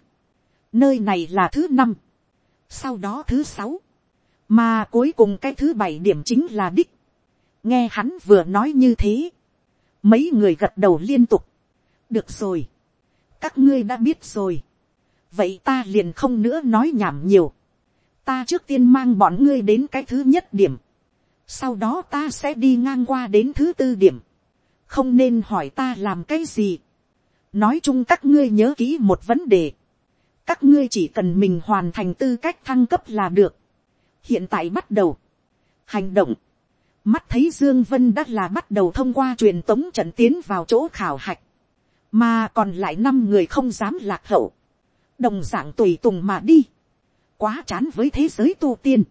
nơi này là thứ năm, sau đó thứ sáu, mà cuối cùng cái thứ bảy điểm chính là đích. nghe hắn vừa nói như thế, mấy người gật đầu liên tục, được rồi, các ngươi đã biết rồi, vậy ta liền không nữa nói nhảm nhiều, ta trước tiên mang bọn ngươi đến cái thứ nhất điểm, sau đó ta sẽ đi ngang qua đến thứ tư điểm, không nên hỏi ta làm cái gì, nói chung các ngươi nhớ kỹ một vấn đề, các ngươi chỉ cần mình hoàn thành tư cách thăng cấp là được, hiện tại bắt đầu, hành động, mắt thấy dương vân đã là bắt đầu thông qua truyền tống trận tiến vào chỗ khảo hạch, mà còn lại năm người không dám lạc hậu, đồng dạng tùy tùng mà đi, quá chán với thế giới tu tiên,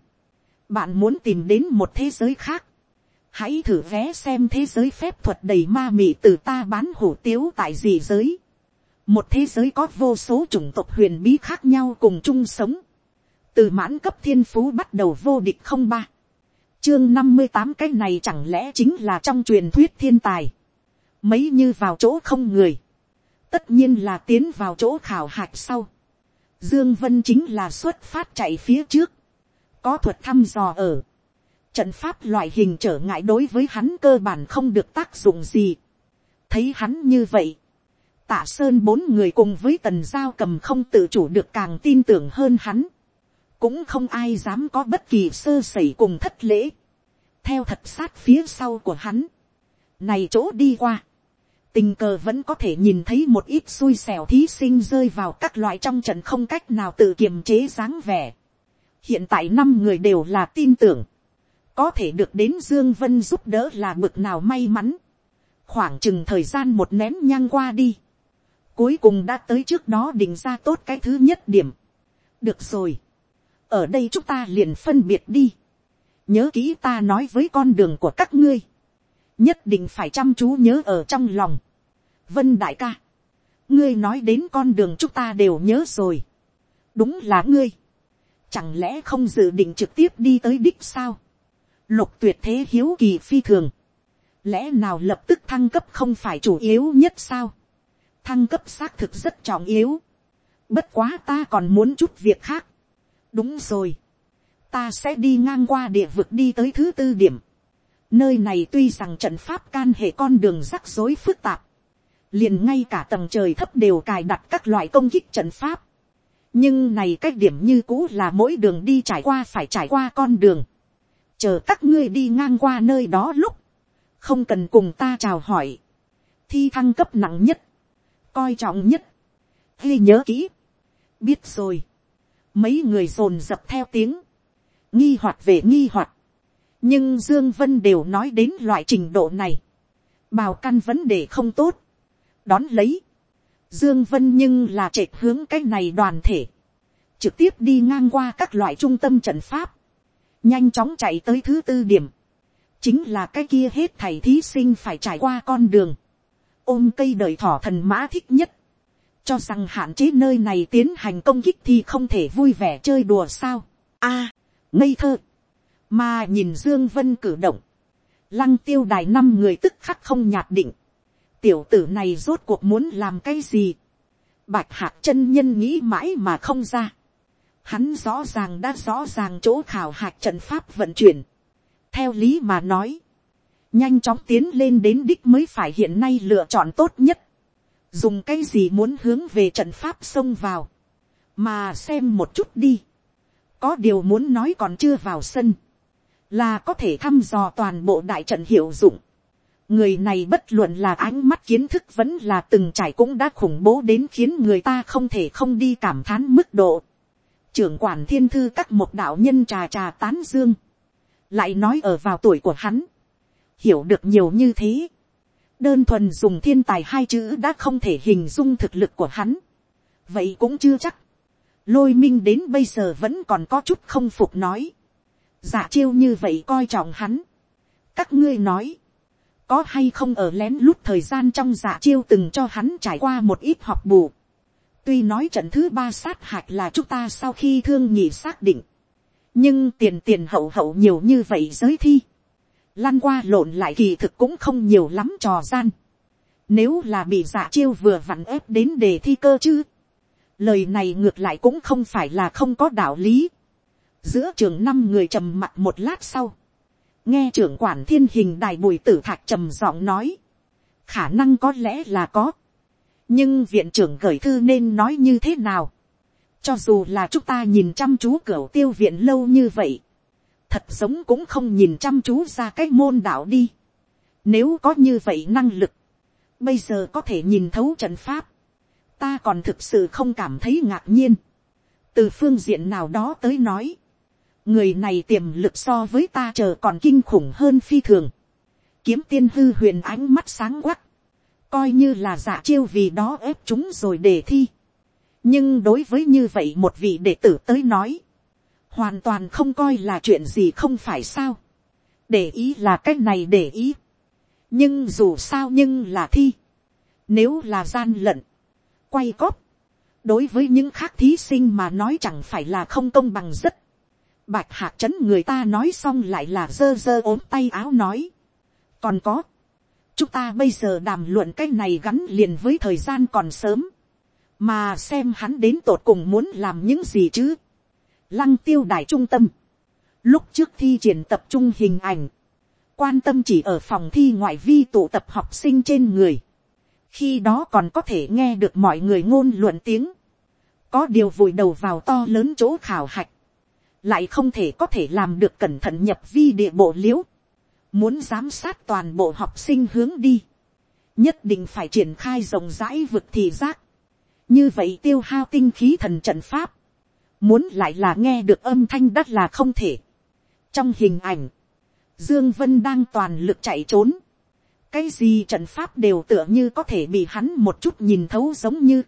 bạn muốn tìm đến một thế giới khác, hãy thử vé xem thế giới phép thuật đầy ma mị từ ta bán hủ tiếu tại gì giới, một thế giới có vô số chủng tộc huyền bí khác nhau cùng chung sống, từ mãn cấp thiên phú bắt đầu vô địch không ba, chương năm mươi tám cái này chẳng lẽ chính là trong truyền thuyết thiên tài, mấy như vào chỗ không người, tất nhiên là tiến vào chỗ khảo hạch sau, Dương Vân chính là xuất phát chạy phía trước. Có thuật thăm dò ở. Trận pháp loại hình trở ngại đối với hắn cơ bản không được tác dụng gì. Thấy hắn như vậy. Tạ Sơn bốn người cùng với tần giao cầm không tự chủ được càng tin tưởng hơn hắn. Cũng không ai dám có bất kỳ sơ sẩy cùng thất lễ. Theo thật sát phía sau của hắn. Này chỗ đi qua tình cờ vẫn có thể nhìn thấy một ít xui xẻo thí sinh rơi vào các loại trong trận không cách nào tự kiềm chế dáng vẻ. hiện tại năm người đều là tin tưởng, có thể được đến dương vân giúp đỡ là bực nào may mắn. khoảng chừng thời gian một nén nhang qua đi, cuối cùng đã tới trước đó định ra tốt cái thứ nhất điểm. được rồi, ở đây chúng ta liền phân biệt đi. nhớ kỹ ta nói với con đường của các ngươi nhất định phải chăm chú nhớ ở trong lòng vân đại ca, ngươi nói đến con đường chúng ta đều nhớ rồi. đúng là ngươi. chẳng lẽ không dự định trực tiếp đi tới đích sao. lục tuyệt thế hiếu kỳ phi thường. lẽ nào lập tức thăng cấp không phải chủ yếu nhất sao. thăng cấp xác thực rất trọng yếu. bất quá ta còn muốn chút việc khác. đúng rồi. ta sẽ đi ngang qua địa vực đi tới thứ tư điểm. Nơi này tuy rằng trận pháp can hệ con đường rắc rối phức tạp liền ngay cả tầng trời thấp đều cài đặt các loại công kích trận pháp. nhưng này cách điểm như cũ là mỗi đường đi trải qua phải trải qua con đường. chờ các ngươi đi ngang qua nơi đó lúc, không cần cùng ta chào hỏi. thi thăng cấp nặng nhất, coi trọng nhất, ghi nhớ kỹ. biết rồi, mấy người dồn dập theo tiếng, nghi hoạt về nghi hoạt nhưng dương vân đều nói đến loại trình độ này, bào căn vấn đề không tốt, đón lấy. Dương Vân nhưng là trệt hướng cái này đoàn thể. Trực tiếp đi ngang qua các loại trung tâm trận pháp. Nhanh chóng chạy tới thứ tư điểm. Chính là cái kia hết thầy thí sinh phải trải qua con đường. Ôm cây đời thỏ thần mã thích nhất. Cho rằng hạn chế nơi này tiến hành công kích thì không thể vui vẻ chơi đùa sao. a ngây thơ. Mà nhìn Dương Vân cử động. Lăng tiêu đài năm người tức khắc không nhạt định tiểu tử này rốt cuộc muốn làm cái gì. bạch hạc chân nhân nghĩ mãi mà không ra. hắn rõ ràng đã rõ ràng chỗ khảo hạc trận pháp vận chuyển. theo lý mà nói, nhanh chóng tiến lên đến đích mới phải hiện nay lựa chọn tốt nhất. dùng cái gì muốn hướng về trận pháp xông vào. mà xem một chút đi. có điều muốn nói còn chưa vào sân là có thể thăm dò toàn bộ đại trận hiệu dụng người này bất luận là ánh mắt kiến thức vẫn là từng trải cũng đã khủng bố đến khiến người ta không thể không đi cảm thán mức độ. trưởng quản thiên thư các một đạo nhân trà trà tán dương, lại nói ở vào tuổi của hắn, hiểu được nhiều như thế. đơn thuần dùng thiên tài hai chữ đã không thể hình dung thực lực của hắn. vậy cũng chưa chắc. lôi minh đến bây giờ vẫn còn có chút không phục nói giả chiêu như vậy coi trọng hắn. các ngươi nói, có hay không ở lén lút thời gian trong dạ chiêu từng cho hắn trải qua một ít học bù. tuy nói trận thứ ba sát hạch là chúng ta sau khi thương nhị xác định, nhưng tiền tiền hậu hậu nhiều như vậy giới thi, lan qua lộn lại kỳ thực cũng không nhiều lắm trò gian. Nếu là bị dạ chiêu vừa vặn ép đến đề thi cơ chứ. Lời này ngược lại cũng không phải là không có đạo lý. Giữa trường năm người trầm mặt một lát sau. Nghe trưởng quản thiên hình đài bùi tử thạc trầm giọng nói. Khả năng có lẽ là có. Nhưng viện trưởng gửi thư nên nói như thế nào? Cho dù là chúng ta nhìn chăm chú cửa tiêu viện lâu như vậy. Thật sống cũng không nhìn chăm chú ra cái môn đạo đi. Nếu có như vậy năng lực. Bây giờ có thể nhìn thấu trận pháp. Ta còn thực sự không cảm thấy ngạc nhiên. Từ phương diện nào đó tới nói. Người này tiềm lực so với ta chờ còn kinh khủng hơn phi thường. Kiếm tiên hư huyền ánh mắt sáng quắc. Coi như là giả chiêu vì đó ép chúng rồi để thi nhưng đối với như vậy một vị đệ tử tới nói, hoàn toàn không coi là chuyện gì không phải sao. để ý là cái này để ý. nhưng dù sao nhưng là thi. nếu là gian lận, quay cóp, đối với những khác thí sinh mà nói chẳng phải là không công bằng rất bạch hạc chấn người ta nói xong lại là dơ dơ ốm tay áo nói. còn có, chúng ta bây giờ đàm luận cái này gắn liền với thời gian còn sớm. Mà xem hắn đến tột cùng muốn làm những gì chứ. lăng tiêu đài trung tâm, lúc trước thi triển tập trung hình ảnh, quan tâm chỉ ở phòng thi ngoại vi tụ tập học sinh trên người, khi đó còn có thể nghe được mọi người ngôn luận tiếng, có điều vùi đầu vào to lớn chỗ khảo hạch, lại không thể có thể làm được cẩn thận nhập vi địa bộ l i ễ u muốn giám sát toàn bộ học sinh hướng đi, nhất định phải triển khai rộng rãi vực thị giác, như vậy tiêu hao tinh khí thần trận pháp, muốn lại là nghe được âm thanh đất là không thể. trong hình ảnh, dương vân đang toàn lực chạy trốn, cái gì trận pháp đều tựa như có thể bị hắn một chút nhìn thấu giống như,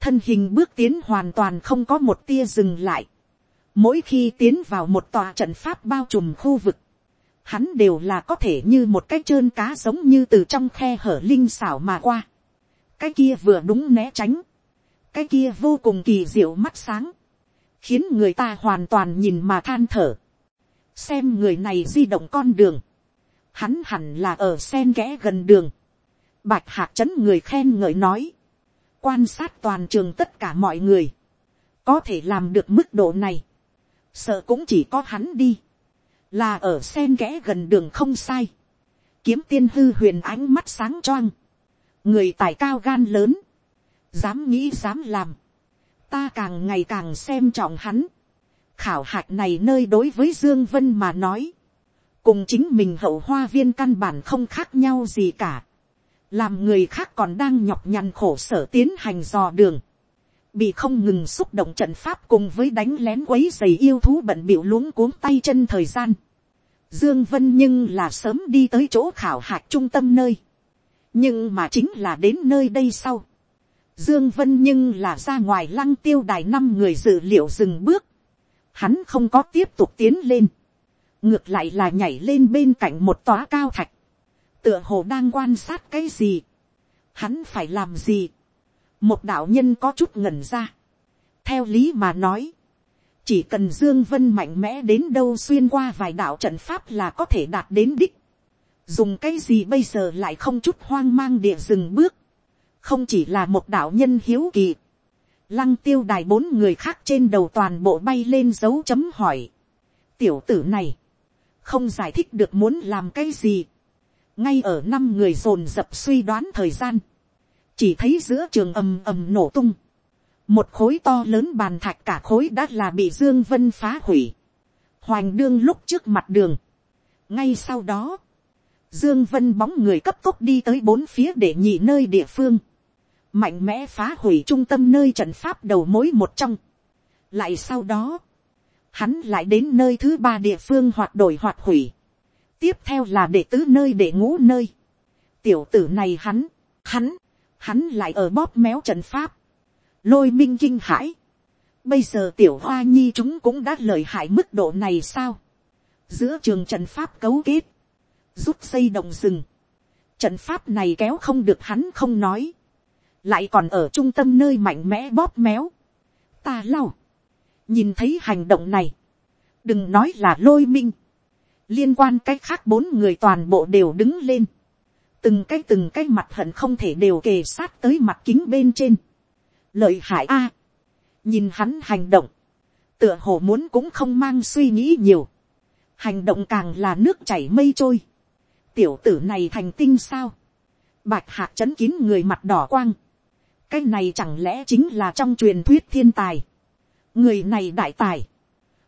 thân hình bước tiến hoàn toàn không có một tia dừng lại, mỗi khi tiến vào một tòa trận pháp bao trùm khu vực, hắn đều là có thể như một cái trơn cá giống như từ trong khe hở linh xảo mà qua, cái kia vừa đúng né tránh, cái kia vô cùng kỳ diệu mắt sáng, khiến người ta hoàn toàn nhìn mà than thở, xem người này di động con đường, hắn hẳn là ở sen ghẽ gần đường, bạch hạc chấn người khen ngợi nói, quan sát toàn trường tất cả mọi người, có thể làm được mức độ này, sợ cũng chỉ có hắn đi, là ở sen kẽ gần đường không sai, kiếm tiên hư huyền ánh mắt sáng choang, người tài cao gan lớn, dám nghĩ dám làm, ta càng ngày càng xem trọng hắn, khảo hạch này nơi đối với dương vân mà nói, cùng chính mình hậu hoa viên căn bản không khác nhau gì cả, làm người khác còn đang nhọc nhằn khổ sở tiến hành dò đường, bị không ngừng xúc động trận pháp cùng với đánh lén quấy giày yêu thú bận bịu luống cuống tay chân thời gian. Dương Vân nhưng là sớm đi tới chỗ khảo hạch trung tâm nơi. Nhưng mà chính là đến nơi đây sau. Dương Vân nhưng là ra ngoài lăng tiêu đài năm người dự liệu dừng bước. Hắn không có tiếp tục tiến lên. Ngược lại là nhảy lên bên cạnh một tòa cao thạch. Tựa hồ đang quan sát cái gì. Hắn phải làm gì. Một đạo nhân có chút ngẩn ra. Theo lý mà nói. Chỉ cần Dương Vân mạnh mẽ đến đâu xuyên qua vài đạo trận pháp là có thể đạt đến đích. Dùng cái gì bây giờ lại không chút hoang mang địa dừng bước không chỉ là một đạo nhân hiếu kỳ, lăng tiêu đài bốn người khác trên đầu toàn bộ bay lên dấu chấm hỏi. tiểu tử này, không giải thích được muốn làm cái gì. ngay ở năm người dồn dập suy đoán thời gian, chỉ thấy giữa trường ầm ầm nổ tung, một khối to lớn bàn thạch cả khối đã là bị dương vân phá hủy, hoành đương lúc trước mặt đường. ngay sau đó, dương vân bóng người cấp tốc đi tới bốn phía để nhị nơi địa phương, mạnh mẽ phá hủy trung tâm nơi trận pháp đầu mối một trong. lại sau đó, hắn lại đến nơi thứ ba địa phương hoạt đổi hoạt hủy. tiếp theo là đệ tứ nơi để ngũ nơi. tiểu tử này hắn, hắn, hắn lại ở bóp méo trận pháp. lôi minh kinh hãi. bây giờ tiểu hoa nhi chúng cũng đã lời hại mức độ này sao. giữa trường trận pháp cấu kết, rút xây động rừng. trận pháp này kéo không được hắn không nói lại còn ở trung tâm nơi mạnh mẽ bóp méo, ta lau, nhìn thấy hành động này, đừng nói là lôi minh, liên quan cái khác bốn người toàn bộ đều đứng lên, từng cái từng cái mặt hận không thể đều kề sát tới mặt kính bên trên. lợi hại a, nhìn hắn hành động, tựa hồ muốn cũng không mang suy nghĩ nhiều, hành động càng là nước chảy mây trôi, tiểu tử này thành tinh sao, bạch hạc chấn kín người mặt đỏ quang, cái này chẳng lẽ chính là trong truyền thuyết thiên tài, người này đại tài,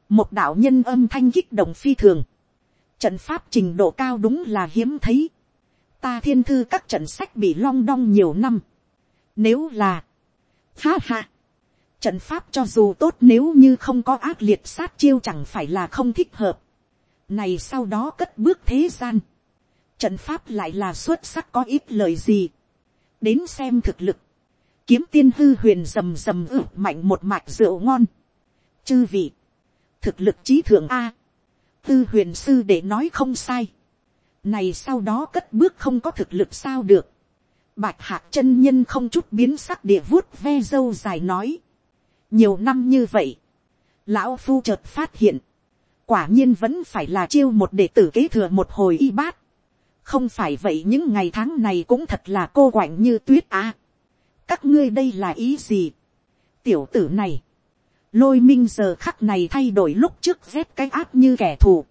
một đạo nhân âm thanh kích động phi thường, trận pháp trình độ cao đúng là hiếm thấy, ta thiên thư các trận sách bị long đong nhiều năm, nếu là, ha ha, trận pháp cho dù tốt nếu như không có ác liệt sát chiêu chẳng phải là không thích hợp, này sau đó cất bước thế gian, trận pháp lại là xuất sắc có ít lời gì, đến xem thực lực, kiếm tiên hư huyền rầm rầm ử mạnh một mạch rượu ngon, chư vị, thực lực trí thượng a, tư huyền sư để nói không sai, này sau đó cất bước không có thực lực sao được, bạch hạc chân nhân không chút biến sắc địa vuốt ve dâu dài nói, nhiều năm như vậy, lão phu chợt phát hiện, quả nhiên vẫn phải là chiêu một đệ tử kế thừa một hồi y bát, không phải vậy những ngày tháng này cũng thật là cô quạnh như tuyết á. các ngươi đây là ý gì. tiểu tử này, lôi minh giờ khắc này thay đổi lúc trước dép cái áp như kẻ thù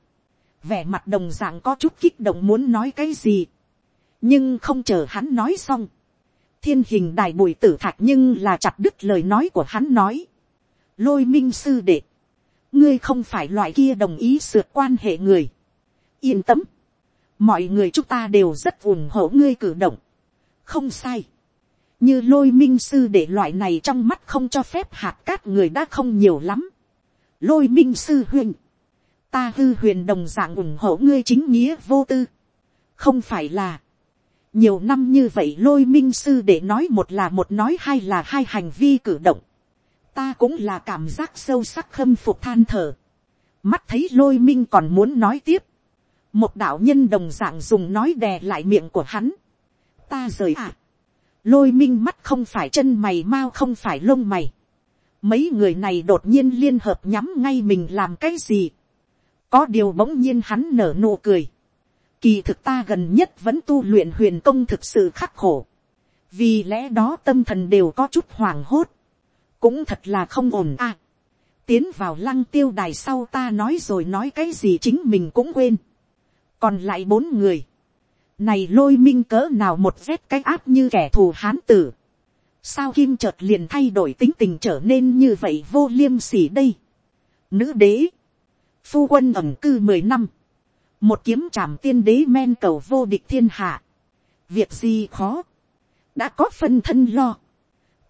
vẻ mặt đồng dạng có chút kích động muốn nói cái gì. nhưng không chờ hắn nói xong. thiên hình đài bùi tử thạch nhưng là chặt đứt lời nói của hắn nói. lôi minh sư đệ, ngươi không phải loại kia đồng ý sượt quan hệ người. yên tâm mọi người chúng ta đều rất ủng hộ ngươi cử động. không sai. như lôi minh sư để loại này trong mắt không cho phép hạt cát người đã không nhiều lắm. lôi minh sư huynh ta hư huyền đồng dạng ủng hộ ngươi chính nghĩa vô tư. không phải là. nhiều năm như vậy lôi minh sư để nói một là một nói hai là hai hành vi cử động. ta cũng là cảm giác sâu sắc khâm phục than thở. mắt thấy lôi minh còn muốn nói tiếp một đạo nhân đồng dạng dùng nói đè lại miệng của hắn. ta rời ạ. À. lôi minh mắt không phải chân mày mau không phải lông mày. mấy người này đột nhiên liên hợp nhắm ngay mình làm cái gì có điều bỗng nhiên hắn nở nụ cười. kỳ thực ta gần nhất vẫn tu luyện huyền công thực sự khắc khổ. vì lẽ đó tâm thần đều có chút hoảng hốt. cũng thật là không ổn à. tiến vào lăng tiêu đài sau ta nói rồi nói cái gì chính mình cũng quên còn lại bốn người, này lôi minh cỡ nào một vết cái áp như kẻ thù hán tử, sao kim chợt liền thay đổi tính tình trở nên như vậy vô liêm sỉ đây. Nữ đế, phu quân ẩm cư mười năm, một kiếm trảm tiên đế men cầu vô địch thiên hạ, việc gì khó, đã có phân thân lo,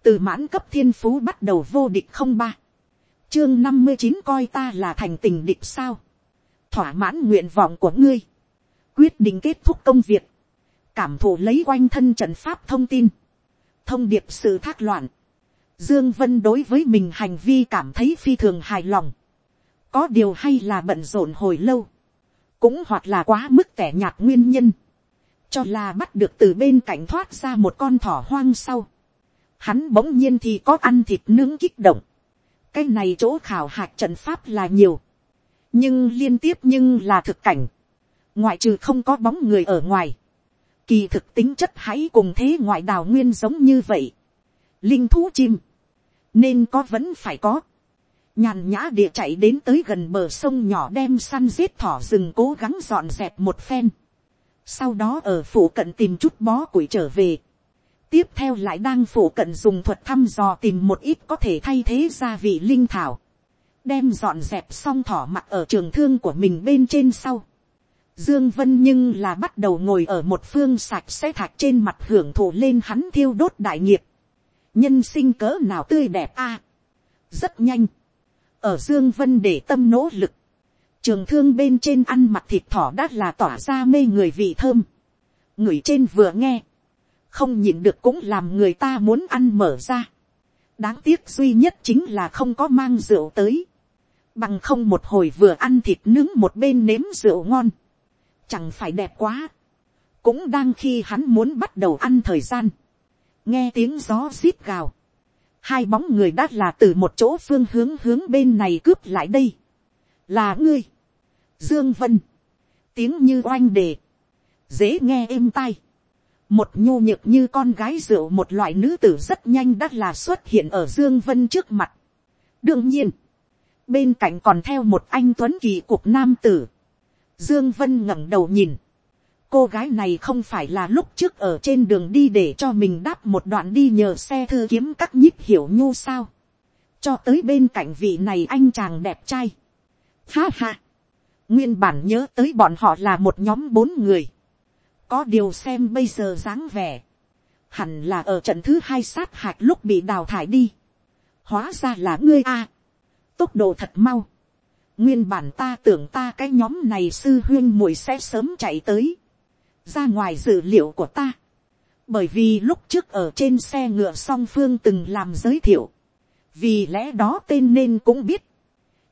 từ mãn cấp thiên phú bắt đầu vô địch không ba, chương năm mươi chín coi ta là thành tình địch sao, thỏa mãn nguyện vọng của ngươi, quyết định kết thúc công việc, cảm thụ lấy quanh thân trận pháp thông tin, thông điệp sự thác loạn, dương vân đối với mình hành vi cảm thấy phi thường hài lòng, có điều hay là bận rộn hồi lâu, cũng hoặc là quá mức tẻ nhạt nguyên nhân, cho là bắt được từ bên cạnh thoát ra một con thỏ hoang sau, hắn bỗng nhiên thì có ăn thịt nướng kích động, cái này chỗ khảo hạc trận pháp là nhiều, nhưng liên tiếp nhưng là thực cảnh, ngoại trừ không có bóng người ở ngoài, kỳ thực tính chất hãy cùng thế ngoại đào nguyên giống như vậy, linh thú chim, nên có vẫn phải có, nhàn nhã địa chạy đến tới gần bờ sông nhỏ đem săn giết thỏ rừng cố gắng dọn dẹp một phen, sau đó ở phủ cận tìm chút bó củi trở về, tiếp theo lại đang phủ cận dùng thuật thăm dò tìm một ít có thể thay thế gia vị linh thảo, đem dọn dẹp xong thỏ mặt ở trường thương của mình bên trên sau, Dương Vân nhưng là bắt đầu ngồi ở một phương sạch sẽ thạch trên mặt hưởng thụ lên hắn thiêu đốt đại nghiệp. Nhân sinh cỡ nào tươi đẹp a? Rất nhanh. Ở Dương Vân để tâm nỗ lực. Trường thương bên trên ăn mặt thịt thỏ đã là tỏa ra mê người vị thơm. Người trên vừa nghe. Không nhịn được cũng làm người ta muốn ăn mở ra. Đáng tiếc duy nhất chính là không có mang rượu tới. Bằng không một hồi vừa ăn thịt nướng một bên nếm rượu ngon chẳng phải đẹp quá, cũng đang khi hắn muốn bắt đầu ăn thời gian, nghe tiếng gió xít gào, hai bóng người đã là từ một chỗ phương hướng hướng bên này cướp lại đây, là ngươi, dương vân, tiếng như oanh đề, dễ nghe êm tai, một nhu nhược như con gái rượu một loại nữ tử rất nhanh đã là xuất hiện ở dương vân trước mặt. đương nhiên, bên cạnh còn theo một anh tuấn kỳ cuộc nam tử. dương vân ngẩng đầu nhìn, cô gái này không phải là lúc trước ở trên đường đi để cho mình đáp một đoạn đi nhờ xe thư kiếm các nhíp hiểu nhu sao. cho tới bên cạnh vị này anh chàng đẹp trai. ha ha. nguyên bản nhớ tới bọn họ là một nhóm bốn người có điều xem bây giờ dáng vẻ, hẳn là ở trận thứ hai sát hạch lúc bị đào thải đi. hóa ra là ngươi a. tốc độ thật mau. nguyên bản ta tưởng ta cái nhóm này sư huyên muội sẽ sớm chạy tới ra ngoài dự liệu của ta. bởi vì lúc trước ở trên xe ngựa song phương từng làm giới thiệu. vì lẽ đó tên nên cũng biết.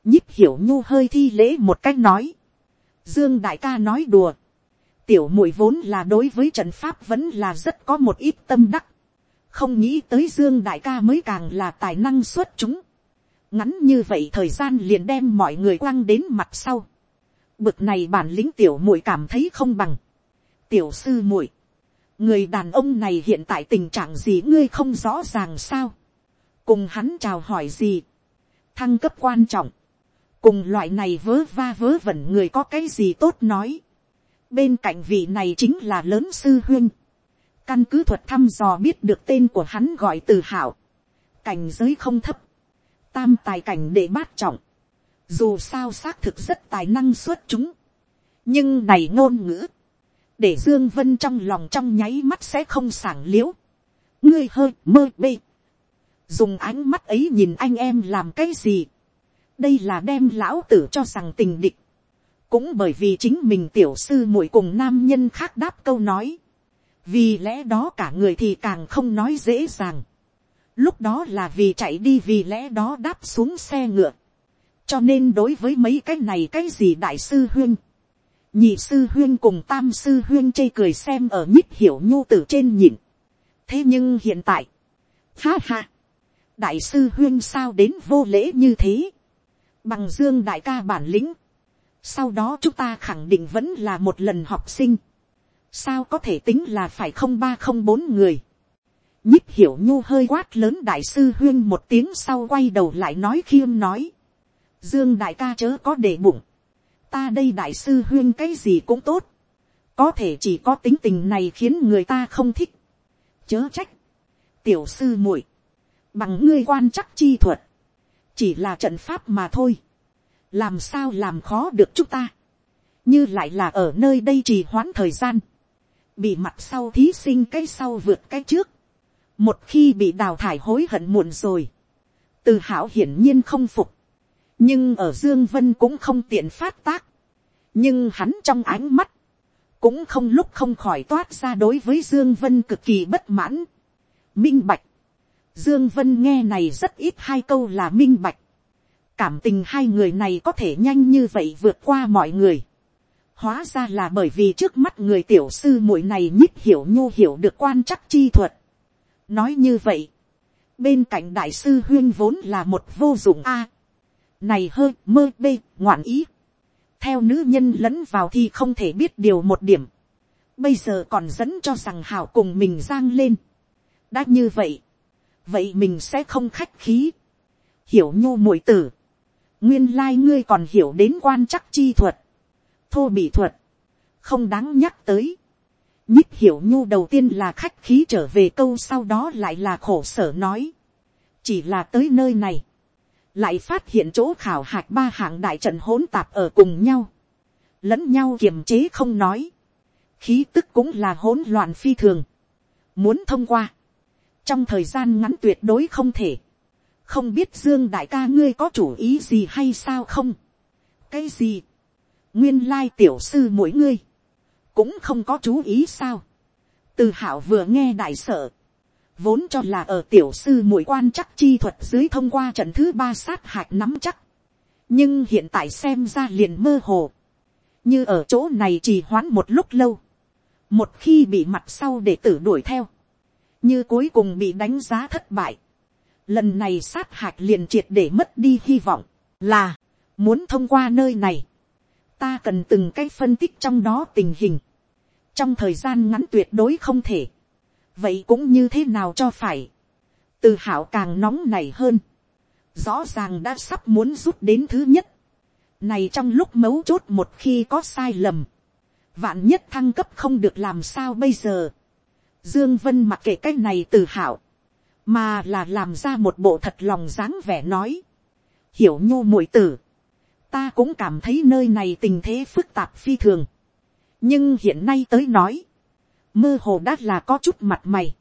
nhíp hiểu nhu hơi thi lễ một cách nói. dương đại ca nói đùa tiểu muội vốn là đối với trận pháp vẫn là rất có một ít tâm đắc. không nghĩ tới dương đại ca mới càng là tài năng xuất chúng. ngắn như vậy thời gian liền đem mọi người quăng đến mặt sau. bực này bản lĩnh tiểu muội cảm thấy không bằng tiểu sư muội, người đàn ông này hiện tại tình trạng gì ngươi không rõ ràng sao. cùng hắn chào hỏi gì. thăng cấp quan trọng. cùng loại này vớ va vớ vẩn người có cái gì tốt nói bên cạnh vị này chính là lớn sư huyên. căn cứ thuật thăm dò biết được tên của hắn gọi từ hảo. cảnh giới không thấp. tam tài cảnh để bát trọng. dù sao xác thực rất tài năng xuất chúng. nhưng này ngôn ngữ để dương vân trong lòng trong nháy mắt sẽ không sảng liễu. ngươi hơi mơ bê. dùng ánh mắt ấy nhìn anh em làm cái gì. đây là đem lão tử cho rằng tình địch cũng bởi vì chính mình tiểu sư muội cùng nam nhân khác đáp câu nói, vì lẽ đó cả người thì càng không nói dễ dàng. lúc đó là vì chạy đi vì lẽ đó đáp xuống xe ngựa, cho nên đối với mấy cái này cái gì đại sư huyên, nhị sư huyên cùng tam sư huyên chê cười xem ở nhích hiểu nhu tử trên nhịn. thế nhưng hiện tại, ha ha, đại sư huyên sao đến vô lễ như thế, bằng dương đại ca bản lĩnh, sau đó chúng ta khẳng định vẫn là một lần học sinh. sao có thể tính là phải không ba không bốn người. nhíp hiểu nhu hơi quát lớn đại sư huyên một tiếng sau quay đầu lại nói khiêm nói. dương đại ca chớ có để bụng ta đây đại sư huyên cái gì cũng tốt. có thể chỉ có tính tình này khiến người ta không thích. chớ trách. tiểu sư muội bằng ngươi quan chắc chi thuật. chỉ là trận pháp mà thôi làm sao làm khó được chúng ta, như lại là ở nơi đây trì hoãn thời gian, bị mặt sau thí sinh cái sau vượt cái trước, một khi bị đào thải hối hận muộn rồi, từ hảo hiển nhiên không phục, nhưng ở dương vân cũng không tiện phát tác, nhưng hắn trong ánh mắt, cũng không lúc không khỏi toát ra đối với dương vân cực kỳ bất mãn, minh bạch, dương vân nghe này rất ít hai câu là minh bạch, cảm tình hai người này có thể nhanh như vậy vượt qua mọi người. Hóa ra là bởi vì trước mắt người tiểu sư muội này nhích hiểu nhu hiểu được quan chắc chi thuật. Nói như vậy, bên cạnh đại sư huyên vốn là một vô dụng a này hơi mơ bê ngoạn ý. Theo nữ nhân lẫn vào thì không thể biết điều một điểm. Bây giờ còn dẫn cho rằng hảo cùng mình giang lên. Đã như vậy. Vậy mình sẽ không khách khí. Hiểu nhu muội tử nguyên lai ngươi còn hiểu đến quan chắc chi thuật, thô bị thuật, không đáng nhắc tới. nhích hiểu nhu đầu tiên là khách khí trở về câu sau đó lại là khổ sở nói. chỉ là tới nơi này, lại phát hiện chỗ khảo hạch ba hạng đại trận hỗn tạp ở cùng nhau, lẫn nhau kiềm chế không nói, khí tức cũng là hỗn loạn phi thường, muốn thông qua, trong thời gian ngắn tuyệt đối không thể, không biết dương đại ca ngươi có chủ ý gì hay sao không? Cái gì? Nguyên lai tiểu sư mỗi ngươi cũng không có chú ý sao? Từ hảo vừa nghe đại sợ vốn cho là ở tiểu sư mũi quan chắc chi thuật dưới thông qua trận thứ ba sát hạch nắm chắc. Nhưng hiện tại xem ra liền mơ hồ. Như ở chỗ này trì hoãn một lúc lâu. Một khi bị mặt sau để tử đuổi theo. Như cuối cùng bị đánh giá thất bại. Lần này sát hạch liền triệt để mất đi hy vọng, là, muốn thông qua nơi này, ta cần từng cái phân tích trong đó tình hình, trong thời gian ngắn tuyệt đối không thể, vậy cũng như thế nào cho phải, từ hảo càng nóng này hơn, rõ ràng đã sắp muốn rút đến thứ nhất, này trong lúc mấu chốt một khi có sai lầm, vạn nhất thăng cấp không được làm sao bây giờ, dương vân mặc kệ cái này từ hảo, mà là làm ra một bộ thật lòng dáng vẻ nói, hiểu nhu muội tử, ta cũng cảm thấy nơi này tình thế phức tạp phi thường, nhưng hiện nay tới nói, mơ hồ đã là có chút mặt mày,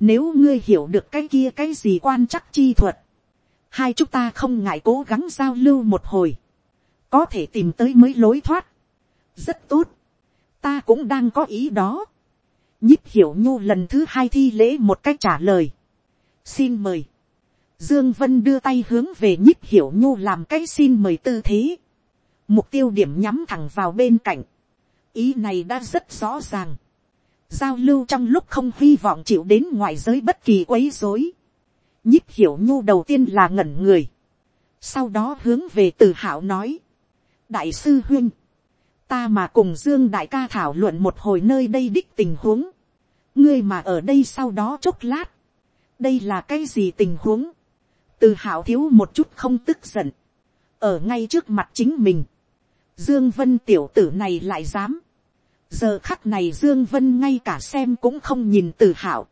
nếu ngươi hiểu được cái kia cái gì quan chắc chi thuật, hai chúng ta không ngại cố gắng giao lưu một hồi, có thể tìm tới mới lối thoát, rất tốt, ta cũng đang có ý đó, nhíp hiểu nhu lần thứ hai thi lễ một cách trả lời, xin mời, Dương Vân đưa tay hướng về nhíp hiểu nhu làm cái xin mời tư thế. Mục tiêu điểm nhắm thẳng vào bên cạnh. Ý này đã rất rõ ràng. Giao lưu trong lúc không hy vọng chịu đến ngoại giới bất kỳ quấy rối. Nhíp hiểu nhu đầu tiên là ngẩn người. Sau đó hướng về từ hảo nói. Đại sư huynh. Ta mà cùng Dương đại ca thảo luận một hồi nơi đây đích tình huống. Ngươi mà ở đây sau đó chốc lát. Đây là cái gì tình huống? từ hảo thiếu một chút không tức giận, ở ngay trước mặt chính mình, dương vân tiểu tử này lại dám, giờ khắc này dương vân ngay cả xem cũng không nhìn từ hảo,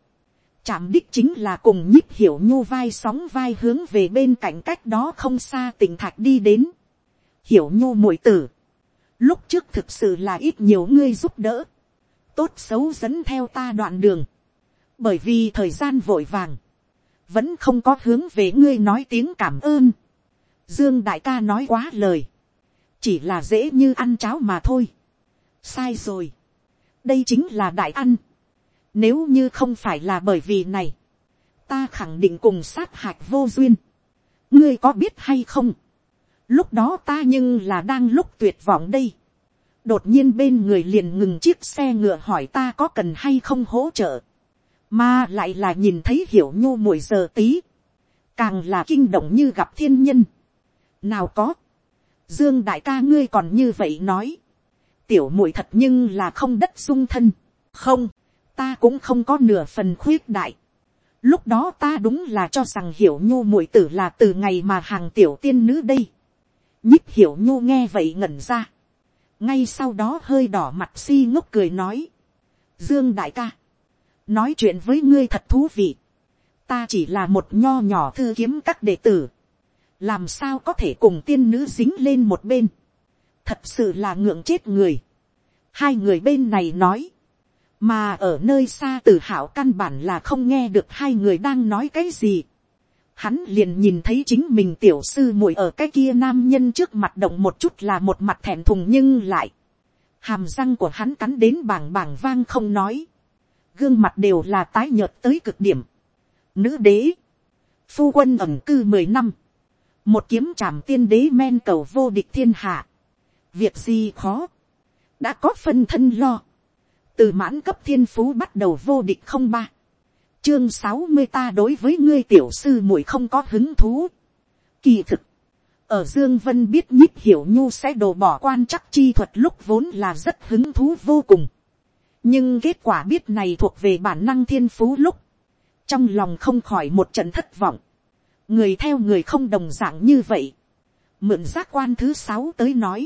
chạm đích chính là cùng nhíp hiểu nhu vai sóng vai hướng về bên cạnh cách đó không xa tỉnh thạch đi đến, hiểu nhu muội tử, lúc trước thực sự là ít nhiều ngươi giúp đỡ, tốt xấu dẫn theo ta đoạn đường, bởi vì thời gian vội vàng, vẫn không có hướng về ngươi nói tiếng cảm ơn. Dương đại ca nói quá lời, chỉ là dễ như ăn cháo mà thôi sai rồi, đây chính là đại ăn. Nếu như không phải là bởi vì này, ta khẳng định cùng sát hạch vô duyên. ngươi có biết hay không, lúc đó ta nhưng là đang lúc tuyệt vọng đây. đột nhiên bên người liền ngừng chiếc xe ngựa hỏi ta có cần hay không hỗ trợ mà lại là nhìn thấy hiểu nhu mùi giờ tí, càng là kinh động như gặp thiên nhân. nào có, dương đại ca ngươi còn như vậy nói, tiểu muội thật nhưng là không đất dung thân, không, ta cũng không có nửa phần khuyết đại. lúc đó ta đúng là cho rằng hiểu nhu muội tử là từ ngày mà hàng tiểu tiên nữ đây. nhíp hiểu nhu nghe vậy ngẩn ra. ngay sau đó hơi đỏ mặt si ngốc cười nói. dương đại ca, nói chuyện với ngươi thật thú vị. ta chỉ là một nho nhỏ thư kiếm các đệ tử. làm sao có thể cùng tiên nữ dính lên một bên thật sự là ngượng chết người. hai người bên này nói. mà ở nơi xa từ hảo căn bản là không nghe được hai người đang nói cái gì. hắn liền nhìn thấy chính mình tiểu sư muội ở cái kia nam nhân trước mặt động một chút là một mặt thẹn thùng nhưng lại. hàm răng của hắn cắn đến bảng bảng vang không nói gương mặt đều là tái nhợt tới cực điểm. Nữ đế, phu quân ẩm cư mười năm, một kiếm trảm tiên đế men cầu vô địch thiên hạ. Việc gì khó, đã có phân thân lo. Từ mãn cấp thiên phú bắt đầu vô địch không ba. Chương sáu mươi ta đối với ngươi tiểu sư muội không có hứng thú. Kỳ thực, ở Dương Vân biết nhíp hiểu nhu sẽ đổ bỏ quan chắc chi thuật lúc vốn là rất hứng thú vô cùng nhưng kết quả biết này thuộc về bản năng thiên phú lúc, trong lòng không khỏi một trận thất vọng, người theo người không đồng d ạ n g như vậy, mượn giác quan thứ sáu tới nói,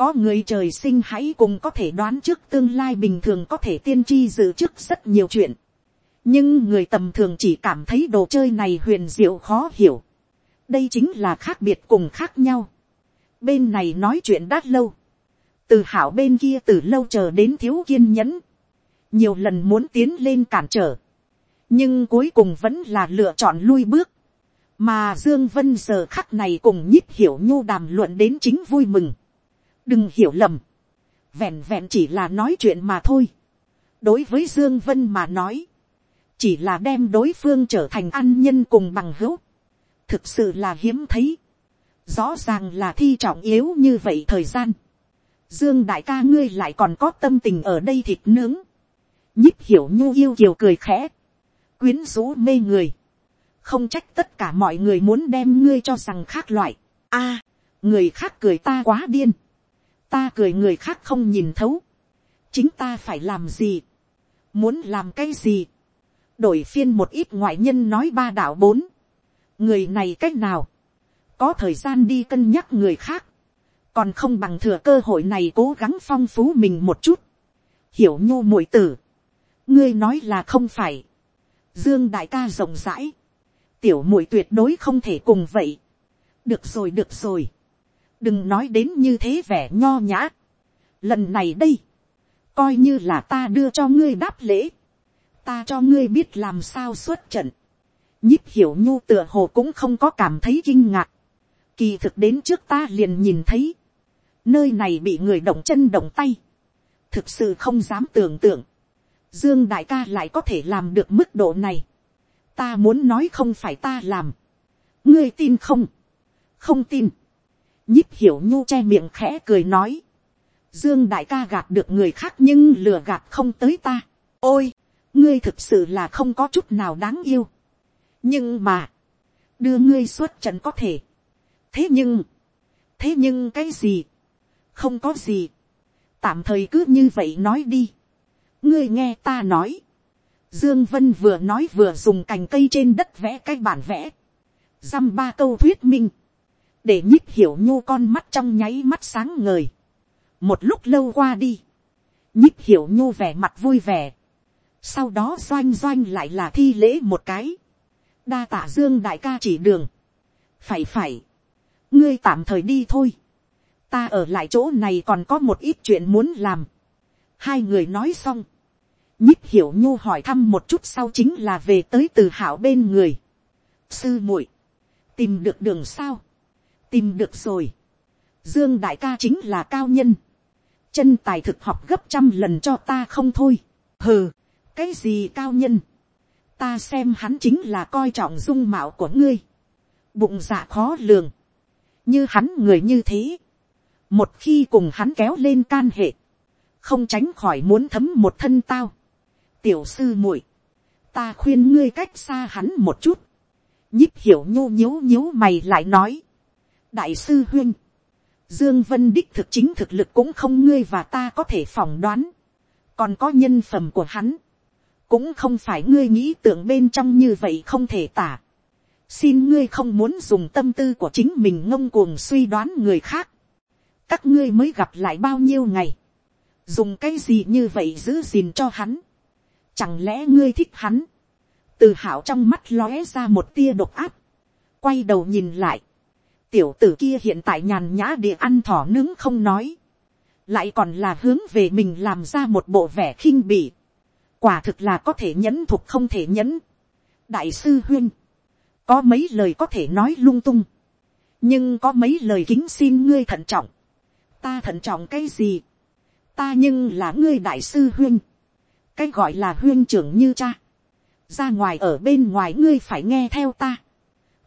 có người trời sinh hãy cùng có thể đoán trước tương lai bình thường có thể tiên tri dự trước rất nhiều chuyện, nhưng người tầm thường chỉ cảm thấy đồ chơi này huyền diệu khó hiểu, đây chính là khác biệt cùng khác nhau, bên này nói chuyện đát lâu, từ hảo bên kia từ lâu chờ đến thiếu kiên nhẫn, nhiều lần muốn tiến lên cản trở, nhưng cuối cùng vẫn là lựa chọn lui bước, mà dương vân giờ khắc này cùng nhíp hiểu nhu đàm luận đến chính vui mừng, đừng hiểu lầm, vẹn vẹn chỉ là nói chuyện mà thôi, đối với dương vân mà nói, chỉ là đem đối phương trở thành ăn nhân cùng bằng hữu, thực sự là hiếm thấy, rõ ràng là thi trọng yếu như vậy thời gian, Dương đại ca ngươi lại còn có tâm tình ở đây thịt nướng. Nhíp hiểu nhu yêu kiều cười khẽ. Quyến rũ mê người. Không trách tất cả mọi người muốn đem ngươi cho rằng khác loại. a người khác cười ta quá điên. Ta cười người khác không nhìn thấu. chính ta phải làm gì, muốn làm cái gì, đổi phiên một ít ngoại nhân nói ba đạo bốn, người này cách nào, có thời gian đi cân nhắc người khác, còn không bằng thừa cơ hội này cố gắng phong phú mình một chút, hiểu nhu muội tử, ngươi nói là không phải, dương đại ca rộng rãi, tiểu muội tuyệt đối không thể cùng vậy, được rồi được rồi, đừng nói đến như thế vẻ nho nhã, lần này đây, coi như là ta đưa cho ngươi đáp lễ, ta cho ngươi biết làm sao xuất trận, nhíp hiểu nhu tựa hồ cũng không có cảm thấy kinh ngạc, kỳ thực đến trước ta liền nhìn thấy, nơi này bị người động chân động tay, thực sự không dám tưởng tượng, dương đại ca lại có thể làm được mức độ này, ta muốn nói không phải ta làm, ngươi tin không, không tin, nhíp hiểu nhu che miệng khẽ cười nói, dương đại ca gạt được người khác nhưng lừa gạt không tới ta, ôi, ngươi thực sự là không có chút nào đáng yêu, nhưng mà, đưa ngươi xuất trận có thể, thế nhưng, thế nhưng cái gì, không có gì, tạm thời cứ như vậy nói đi, ngươi nghe ta nói, dương vân vừa nói vừa dùng cành cây trên đất vẽ cái bản vẽ, dăm ba câu thuyết minh, để nhíp hiểu nhu con mắt trong nháy mắt sáng ngời, một lúc lâu qua đi, nhíp hiểu nhu vẻ mặt vui vẻ, sau đó doanh doanh lại là thi lễ một cái, đa tả dương đại ca chỉ đường, phải phải, ngươi tạm thời đi thôi, ta ở lại chỗ này còn có một ít chuyện muốn làm, hai người nói xong, nhíp hiểu nhu hỏi thăm một chút sau chính là về tới từ hảo bên người, sư muội, tìm được đường sao, tìm được rồi, dương đại ca chính là cao nhân, chân tài thực học gấp trăm lần cho ta không thôi, hừ, cái gì cao nhân, ta xem hắn chính là coi trọng dung mạo của ngươi, bụng dạ khó lường, như hắn người như thế, một khi cùng hắn kéo lên can hệ, không tránh khỏi muốn thấm một thân tao, tiểu sư muội, ta khuyên ngươi cách xa hắn một chút, nhíp hiểu nhô nhíu nhíu mày lại nói, đại sư huyên, dương vân đích thực chính thực lực cũng không ngươi và ta có thể phỏng đoán, còn có nhân phẩm của hắn, cũng không phải ngươi nghĩ tưởng bên trong như vậy không thể tả. xin ngươi không muốn dùng tâm tư của chính mình ngông cuồng suy đoán người khác. các ngươi mới gặp lại bao nhiêu ngày. dùng cái gì như vậy giữ gìn cho hắn. chẳng lẽ ngươi thích hắn. từ hảo trong mắt lóe ra một tia độc áp. quay đầu nhìn lại tiểu tử kia hiện tại nhàn nhã địa ăn thỏ nướng không nói. lại còn là hướng về mình làm ra một bộ vẻ khinh bỉ quả thực là có thể nhẫn thục không thể nhẫn. đại sư huyên, có mấy lời có thể nói lung tung, nhưng có mấy lời kính xin ngươi thận trọng. ta thận trọng cái gì, ta nhưng là ngươi đại sư huyên, cái gọi là huyên trưởng như cha, ra ngoài ở bên ngoài ngươi phải nghe theo ta,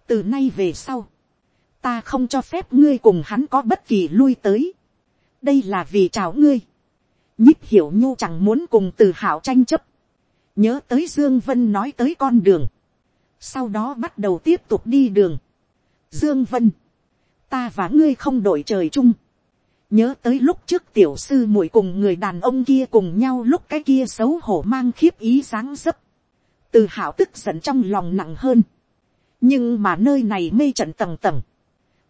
từ nay về sau, ta không cho phép ngươi cùng hắn có bất kỳ lui tới, đây là vì chào ngươi, nhíp hiểu nhu chẳng muốn cùng từ hảo tranh chấp. nhớ tới dương vân nói tới con đường. sau đó bắt đầu tiếp tục đi đường. dương vân, ta và ngươi không đổi trời chung. nhớ tới lúc trước tiểu sư muội cùng người đàn ông kia cùng nhau lúc cái kia xấu hổ mang khiếp ý sáng dấp. từ hảo tức giận trong lòng nặng hơn. nhưng mà nơi này mê trận tầng tầng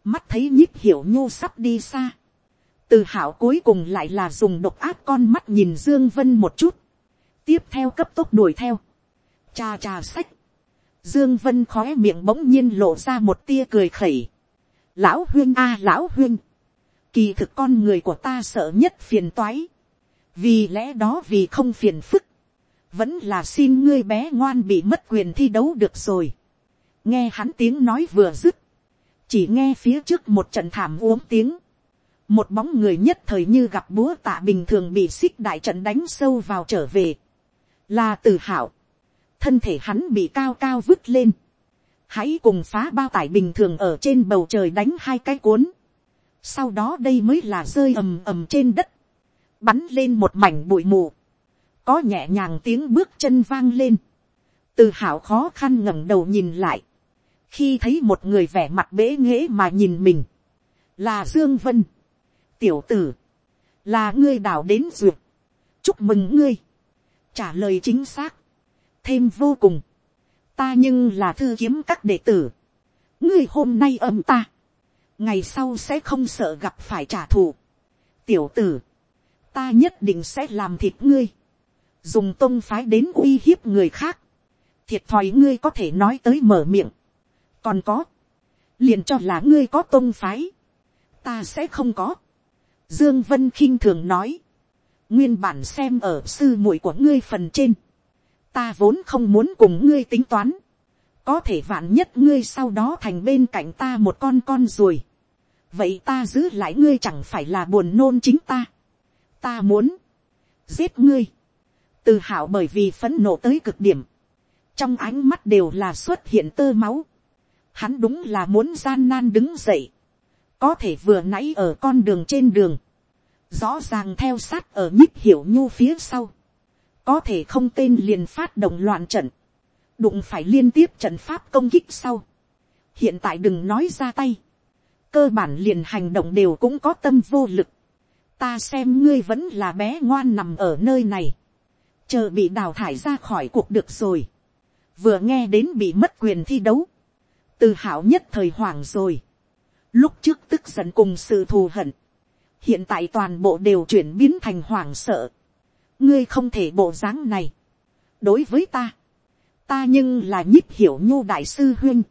mắt thấy nhíp hiểu nhu sắp đi xa. Từ hảo cuối cùng lại là dùng độc áp con mắt nhìn dương vân một chút, tiếp theo cấp tốc đuổi theo, cha cha sách, dương vân khói miệng bỗng nhiên lộ ra một tia cười khẩy, lão huyên a lão huyên, kỳ thực con người của ta sợ nhất phiền toái, vì lẽ đó vì không phiền phức, vẫn là xin ngươi bé ngoan bị mất quyền thi đấu được rồi. nghe hắn tiếng nói vừa dứt, chỉ nghe phía trước một trận thảm uống tiếng, một bóng người nhất thời như gặp búa tạ bình thường bị xích đại trận đánh sâu vào trở về, là từ hảo, thân thể hắn bị cao cao vứt lên, hãy cùng phá bao tải bình thường ở trên bầu trời đánh hai cái cuốn, sau đó đây mới là rơi ầm ầm trên đất, bắn lên một mảnh bụi mù, có nhẹ nhàng tiếng bước chân vang lên, từ hảo khó khăn ngẩng đầu nhìn lại, khi thấy một người vẻ mặt bế nghễ mà nhìn mình, là dương vân, tiểu tử, là ngươi đào đến duyệt, chúc mừng ngươi, trả lời chính xác, thêm vô cùng, ta nhưng là thư kiếm các đệ tử, ngươi hôm nay âm ta, ngày sau sẽ không sợ gặp phải trả thù, tiểu tử, ta nhất định sẽ làm thịt ngươi, dùng tôn phái đến uy hiếp người khác, thiệt thòi ngươi có thể nói tới mở miệng, còn có, liền cho là ngươi có tôn phái, ta sẽ không có. Dương Vân khinh thường nói, nguyên bản xem ở sư muội của ngươi phần trên, ta vốn không muốn cùng ngươi tính toán, có thể vạn nhất ngươi sau đó thành bên cạnh ta một con con ruồi, vậy ta giữ lại ngươi chẳng phải là buồn nôn chính ta, ta muốn giết ngươi, từ hảo bởi vì phẫn nộ tới cực điểm, trong ánh mắt đều là xuất hiện tơ máu, hắn đúng là muốn gian nan đứng dậy, có thể vừa nãy ở con đường trên đường, rõ ràng theo sát ở nhích hiểu nhu phía sau, có thể không tên liền phát động loạn trận, đụng phải liên tiếp trận pháp công kích sau, hiện tại đừng nói ra tay, cơ bản liền hành động đều cũng có tâm vô lực, ta xem ngươi vẫn là bé ngoan nằm ở nơi này, chờ bị đào thải ra khỏi cuộc được rồi, vừa nghe đến bị mất quyền thi đấu, từ hảo nhất thời hoảng rồi, lúc trước tức giận cùng sự thù hận, hiện tại toàn bộ đều chuyển biến thành hoảng sợ, ngươi không thể bộ dáng này, đối với ta, ta nhưng là nhíp hiểu nhu đại sư huyên,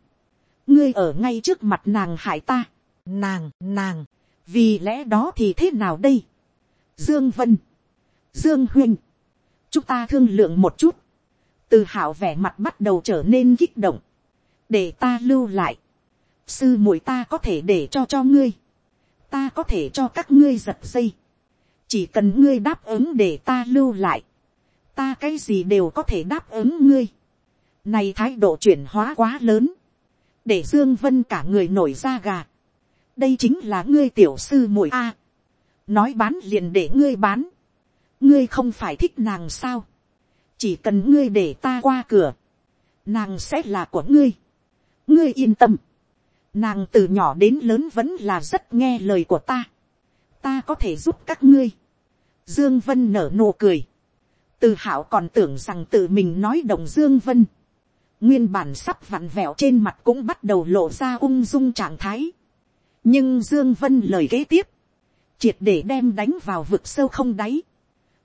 ngươi ở ngay trước mặt nàng hại ta, nàng, nàng, vì lẽ đó thì thế nào đây, dương vân, dương huyên, chúng ta thương lượng một chút, từ hảo vẻ mặt bắt đầu trở nên kích động, để ta lưu lại, sư muội ta có thể để cho cho ngươi, ta có thể cho các ngươi giật dây, chỉ cần ngươi đáp ứng để ta lưu lại, ta cái gì đều có thể đáp ứng ngươi. Này thái độ chuyển hóa quá lớn, để dương vân cả người nổi da gà. đây chính là ngươi tiểu sư muội a. nói bán liền để ngươi bán, ngươi không phải thích nàng sao, chỉ cần ngươi để ta qua cửa, nàng sẽ là của ngươi, ngươi yên tâm, nàng từ nhỏ đến lớn vẫn là rất nghe lời của ta, ta có thể giúp các ngươi, dương vân nở nụ cười, từ Hạo còn tưởng rằng tự mình nói đồng dương vân, nguyên bản sắp vặn vẹo trên mặt cũng bắt đầu lộ ra ung dung trạng thái, nhưng dương vân lời kế tiếp, triệt để đem đánh vào vực sâu không đáy,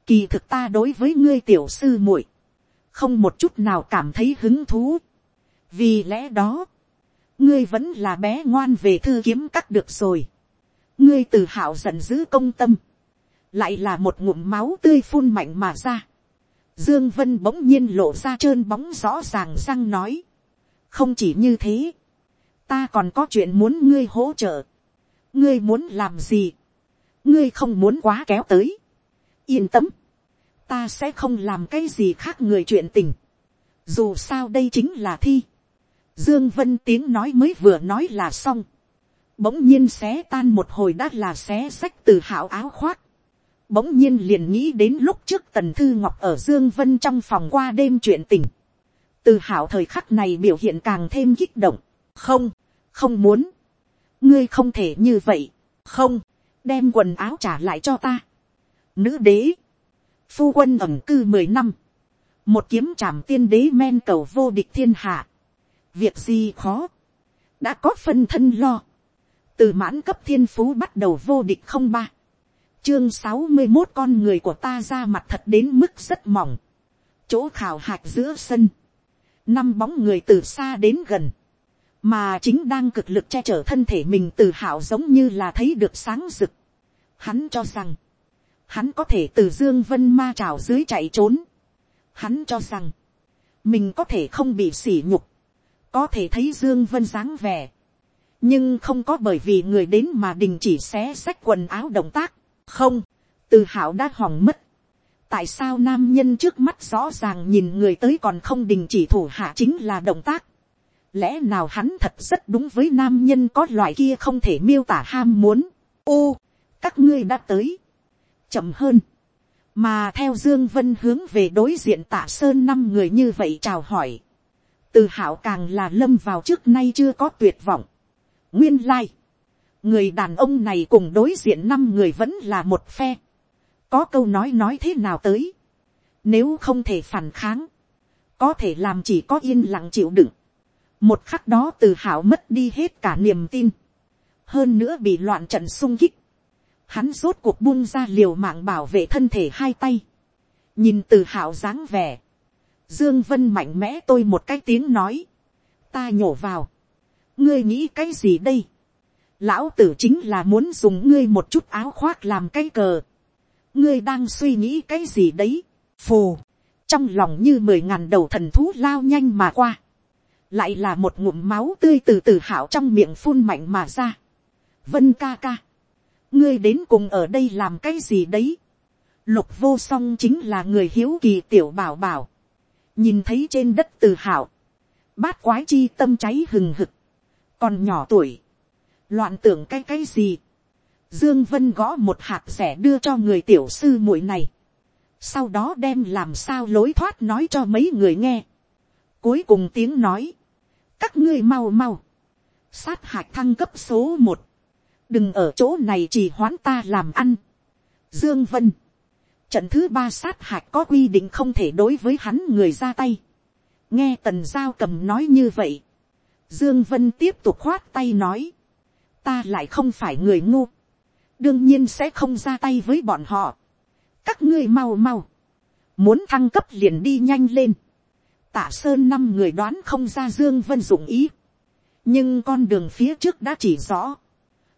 kỳ thực ta đối với ngươi tiểu sư muội, không một chút nào cảm thấy hứng thú, vì lẽ đó, ngươi vẫn là bé ngoan về thư kiếm cắt được rồi. ngươi từ hảo giận dữ công tâm, lại là một ngụm máu tươi phun mạnh mà ra. Dương Vân bỗng nhiên lộ ra trơn bóng rõ ràng răng nói. Không chỉ như thế. Ta còn có chuyện muốn ngươi hỗ trợ. Ngươi muốn làm gì? Ngươi không muốn quá kéo tới. Yên tâm. Ta sẽ không làm cái gì khác người chuyện tình. Dù sao đây chính là thi. Dương Vân tiếng nói mới vừa nói là xong. Bỗng nhiên xé tan một hồi đã là xé sách từ hảo áo khoác. Bỗng nhiên liền nghĩ đến lúc trước Tần Thư Ngọc ở Dương Vân trong phòng qua đêm chuyện tình. Từ hảo thời khắc này biểu hiện càng thêm kích động. Không, không muốn. Ngươi không thể như vậy. Không, đem quần áo trả lại cho ta. Nữ đế. Phu quân ẩm cư mười năm. Một kiếm trảm tiên đế men cầu vô địch thiên hạ việc gì khó, đã có phân thân lo, từ mãn cấp thiên phú bắt đầu vô địch không ba, chương sáu mươi một con người của ta ra mặt thật đến mức rất mỏng, chỗ khảo hạch giữa sân, năm bóng người từ xa đến gần, mà chính đang cực lực che chở thân thể mình từ hảo giống như là thấy được sáng rực. Hắn cho rằng, hắn có thể từ dương vân ma trào dưới chạy trốn. Hắn cho rằng, mình có thể không bị sỉ nhục có thể thấy dương vân dáng vẻ, nhưng không có bởi vì người đến mà đình chỉ xé xách quần áo động tác, không, từ hảo đã hỏng mất. tại sao nam nhân trước mắt rõ ràng nhìn người tới còn không đình chỉ thủ hạ chính là động tác, lẽ nào hắn thật rất đúng với nam nhân có loại kia không thể miêu tả ham muốn, ô, các ngươi đã tới, chậm hơn, mà theo dương vân hướng về đối diện tạ sơn năm người như vậy chào hỏi, từ hảo càng là lâm vào trước nay chưa có tuyệt vọng. nguyên lai, người đàn ông này cùng đối diện năm người vẫn là một phe, có câu nói nói thế nào tới, nếu không thể phản kháng, có thể làm chỉ có yên lặng chịu đựng, một khắc đó từ hảo mất đi hết cả niềm tin, hơn nữa bị loạn trận sung kích, hắn rốt cuộc buông ra liều mạng bảo vệ thân thể hai tay, nhìn từ hảo dáng vẻ, dương vân mạnh mẽ tôi một cái tiếng nói, ta nhổ vào, ngươi nghĩ cái gì đây, lão tử chính là muốn dùng ngươi một chút áo khoác làm cái cờ, ngươi đang suy nghĩ cái gì đấy, phù, trong lòng như mười ngàn đầu thần thú lao nhanh mà qua, lại là một ngụm máu tươi từ từ hảo trong miệng phun mạnh mà ra. vân ca ca, ngươi đến cùng ở đây làm cái gì đấy. lục vô song chính là người hiếu kỳ tiểu bảo bảo, nhìn thấy trên đất từ hảo, bát quái chi tâm cháy hừng hực, còn nhỏ tuổi, loạn tưởng cái cái gì. Dương Vân gõ một hạt rẻ đưa cho người tiểu sư muội này. Sau đó đem làm sao lối thoát nói cho mấy người nghe. Cuối cùng tiếng nói các ngươi mau mau, sát hạch thăng cấp số một, đừng ở chỗ này chỉ hoán ta làm ăn. Dương Vân, trận thứ ba sát hạch có quy định không thể đối với hắn người ra tay. nghe tần giao cầm nói như vậy, Dương Vân tiếp tục khoát tay nói, ta lại không phải người ngu, đương nhiên sẽ không ra tay với bọn họ. các ngươi mau mau, muốn thăng cấp liền đi nhanh lên tạ sơn năm người đoán không ra dương vân dụng ý. nhưng con đường phía trước đã chỉ rõ.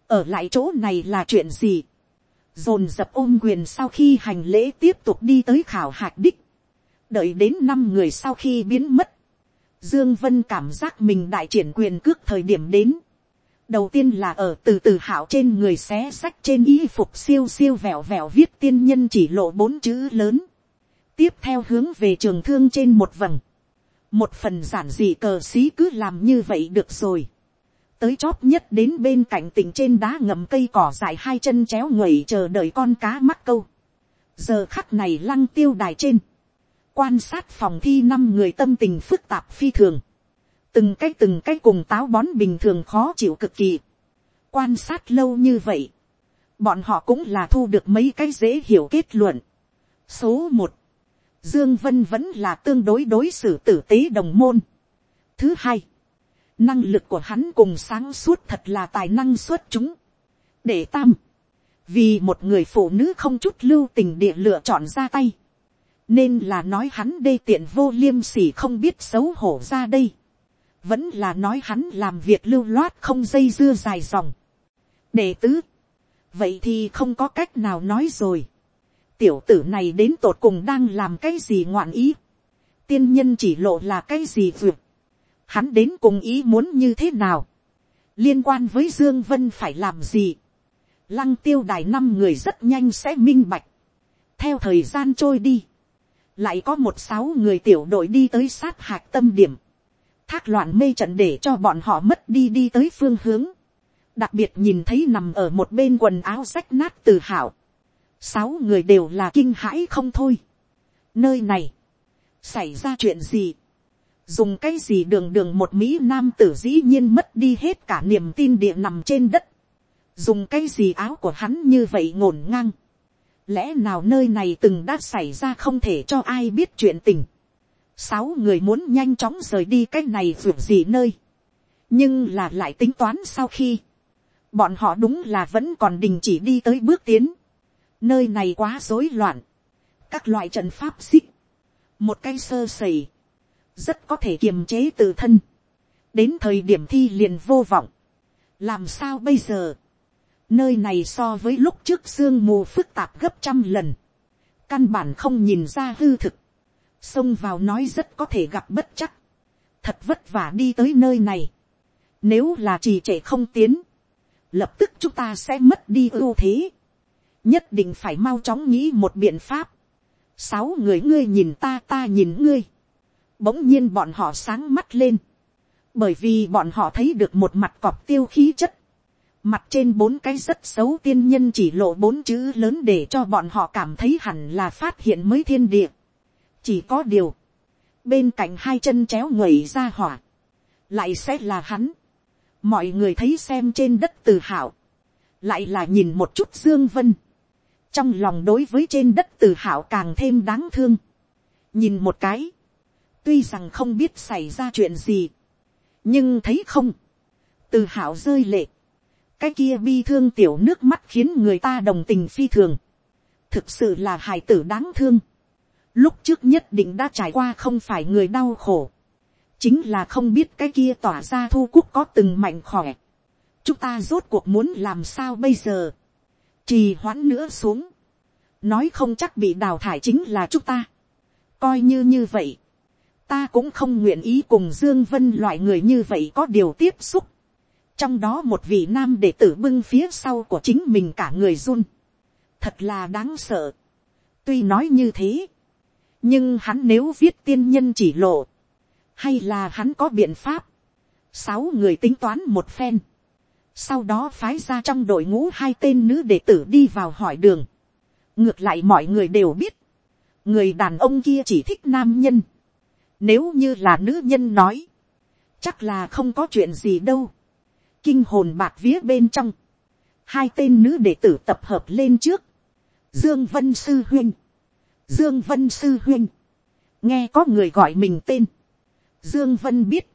ở lại chỗ này là chuyện gì dồn dập ôm quyền sau khi hành lễ tiếp tục đi tới khảo hạch đích. đợi đến năm người sau khi biến mất. dương vân cảm giác mình đại triển quyền cước thời điểm đến. đầu tiên là ở từ từ hảo trên người xé sách trên y phục siêu siêu vẹo vẹo viết tiên nhân chỉ lộ bốn chữ lớn tiếp theo hướng về trường thương trên một vầng một phần giản dị cờ xí cứ làm như vậy được rồi tới chóp nhất đến bên cạnh tỉnh trên đá ngầm cây cỏ dài hai chân chéo nguẩy chờ đợi con cá mắc câu. giờ khắc này lăng tiêu đài trên. quan sát phòng thi năm người tâm tình phức tạp phi thường. từng cái từng cái cùng táo bón bình thường khó chịu cực kỳ. quan sát lâu như vậy. bọn họ cũng là thu được mấy cái dễ hiểu kết luận. số một Dương Vân vẫn là tương đối đối xử tử tế đồng môn. Thứ hai, năng lực của hắn cùng sáng suốt thật là tài năng xuất chúng. Để tam, vì một người phụ nữ không chút lưu tình địa lựa chọn ra tay. Nên là nói hắn đê tiện vô liêm sỉ không biết xấu hổ ra đây. Vẫn là nói hắn làm việc lưu loát không dây dưa dài dòng. để tứ, vậy thì không có cách nào nói rồi tiểu tử này đến tột cùng đang làm cái gì ngoạn ý. tiên nhân chỉ lộ là cái gì vượt hắn đến cùng ý muốn như thế nào. liên quan với dương vân phải làm gì. lăng tiêu đài năm người rất nhanh sẽ minh bạch. theo thời gian trôi đi, lại có một sáu người tiểu đội đi tới sát hạc tâm điểm. thác loạn mê trận để cho bọn họ mất đi đi tới phương hướng. đặc biệt nhìn thấy nằm ở một bên quần áo rách nát từ hảo sáu người đều là kinh hãi không thôi. nơi này, xảy ra chuyện gì, dùng cái gì đường đường một mỹ nam tử dĩ nhiên mất đi hết cả niềm tin địa nằm trên đất, dùng cái gì áo của hắn như vậy ngổn ngang, lẽ nào nơi này từng đã xảy ra không thể cho ai biết chuyện tình, sáu người muốn nhanh chóng rời đi cái này vượt gì nơi, nhưng là lại tính toán sau khi, bọn họ đúng là vẫn còn đình chỉ đi tới bước tiến, nơi này quá rối loạn, các loại trận pháp xích, một cái sơ sẩy, rất có thể kiềm chế tự thân, đến thời điểm thi liền vô vọng, làm sao bây giờ, nơi này so với lúc trước sương mù phức tạp gấp trăm lần, căn bản không nhìn ra hư thực, xông vào nói rất có thể gặp bất chắc, thật vất vả đi tới nơi này, nếu là trì trệ không tiến, lập tức chúng ta sẽ mất đi ưu thế, nhất định phải mau chóng nghĩ một biện pháp. sáu người ngươi nhìn ta ta nhìn ngươi bỗng nhiên bọn họ sáng mắt lên. bởi vì bọn họ thấy được một mặt cọp tiêu khí chất. mặt trên bốn cái rất xấu tiên nhân chỉ lộ bốn chữ lớn để cho bọn họ cảm thấy hẳn là phát hiện mới thiên địa. chỉ có điều, bên cạnh hai chân chéo nguẩy ra hỏa, lại sẽ là hắn. mọi người thấy xem trên đất từ hảo, lại là nhìn một chút dương vân trong lòng đối với trên đất từ hảo càng thêm đáng thương. nhìn một cái, tuy rằng không biết xảy ra chuyện gì, nhưng thấy không, từ hảo rơi lệ, cái kia bi thương tiểu nước mắt khiến người ta đồng tình phi thường, thực sự là hài tử đáng thương, lúc trước nhất định đã trải qua không phải người đau khổ, chính là không biết cái kia tỏa ra thu cúc có từng mạnh khỏe, chúng ta rốt cuộc muốn làm sao bây giờ, trì hoãn nữa xuống, nói không chắc bị đào thải chính là chúng ta, coi như như vậy, ta cũng không nguyện ý cùng dương vân loại người như vậy có điều tiếp xúc, trong đó một vị nam đệ tử bưng phía sau của chính mình cả người run, thật là đáng sợ, tuy nói như thế, nhưng hắn nếu viết tiên nhân chỉ lộ, hay là hắn có biện pháp, sáu người tính toán một phen, sau đó phái ra trong đội ngũ hai tên nữ đệ tử đi vào hỏi đường, ngược lại mọi người đều biết, người đàn ông kia chỉ thích nam nhân, nếu như là nữ nhân nói, chắc là không có chuyện gì đâu, kinh hồn bạc vía bên trong, hai tên nữ đệ tử tập hợp lên trước, dương vân sư huynh, dương vân sư huynh, nghe có người gọi mình tên, dương vân biết,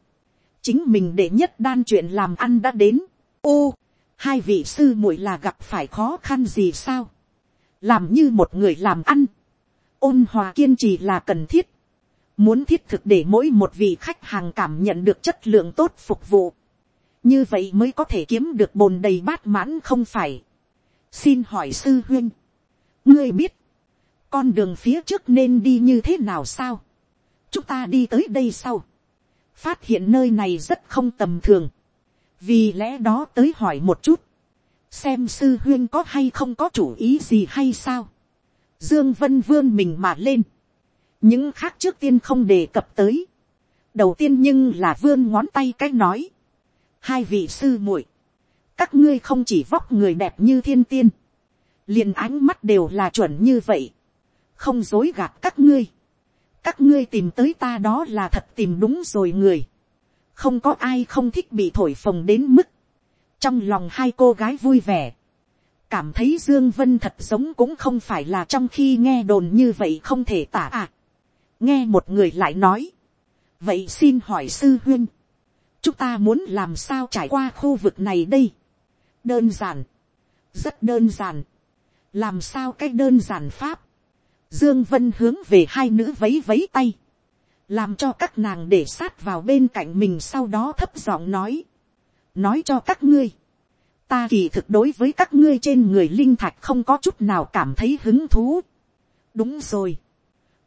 chính mình đệ nhất đan chuyện làm ăn đã đến, ô, hai vị sư muội là gặp phải khó khăn gì sao, làm như một người làm ăn, ôn hòa kiên trì là cần thiết, muốn thiết thực để mỗi một vị khách hàng cảm nhận được chất lượng tốt phục vụ, như vậy mới có thể kiếm được bồn đầy bát mãn không phải. xin hỏi sư huyên, ngươi biết, con đường phía trước nên đi như thế nào sao, chúng ta đi tới đây sau, phát hiện nơi này rất không tầm thường, vì lẽ đó tới hỏi một chút, xem sư huyên có hay không có chủ ý gì hay sao. Dương Vân vươn mình mà lên, những khác trước tiên không đề cập tới, đầu tiên nhưng là vươn ngón tay cái nói, hai vị sư muội, các ngươi không chỉ vóc người đẹp như thiên tiên, liền ánh mắt đều là chuẩn như vậy, không dối gạt các ngươi, các ngươi tìm tới ta đó là thật tìm đúng rồi người, không có ai không thích bị thổi phồng đến mức, trong lòng hai cô gái vui vẻ, cảm thấy dương vân thật giống cũng không phải là trong khi nghe đồn như vậy không thể tả à nghe một người lại nói, vậy xin hỏi sư huyên, chúng ta muốn làm sao trải qua khu vực này đây. đơn giản, rất đơn giản, làm sao cái đơn giản pháp. dương vân hướng về hai nữ vấy vấy tay, làm cho các nàng để sát vào bên cạnh mình sau đó thấp giọng nói, nói cho các ngươi, ta kỳ thực đối với các ngươi trên người linh thạch không có chút nào cảm thấy hứng thú. đúng rồi,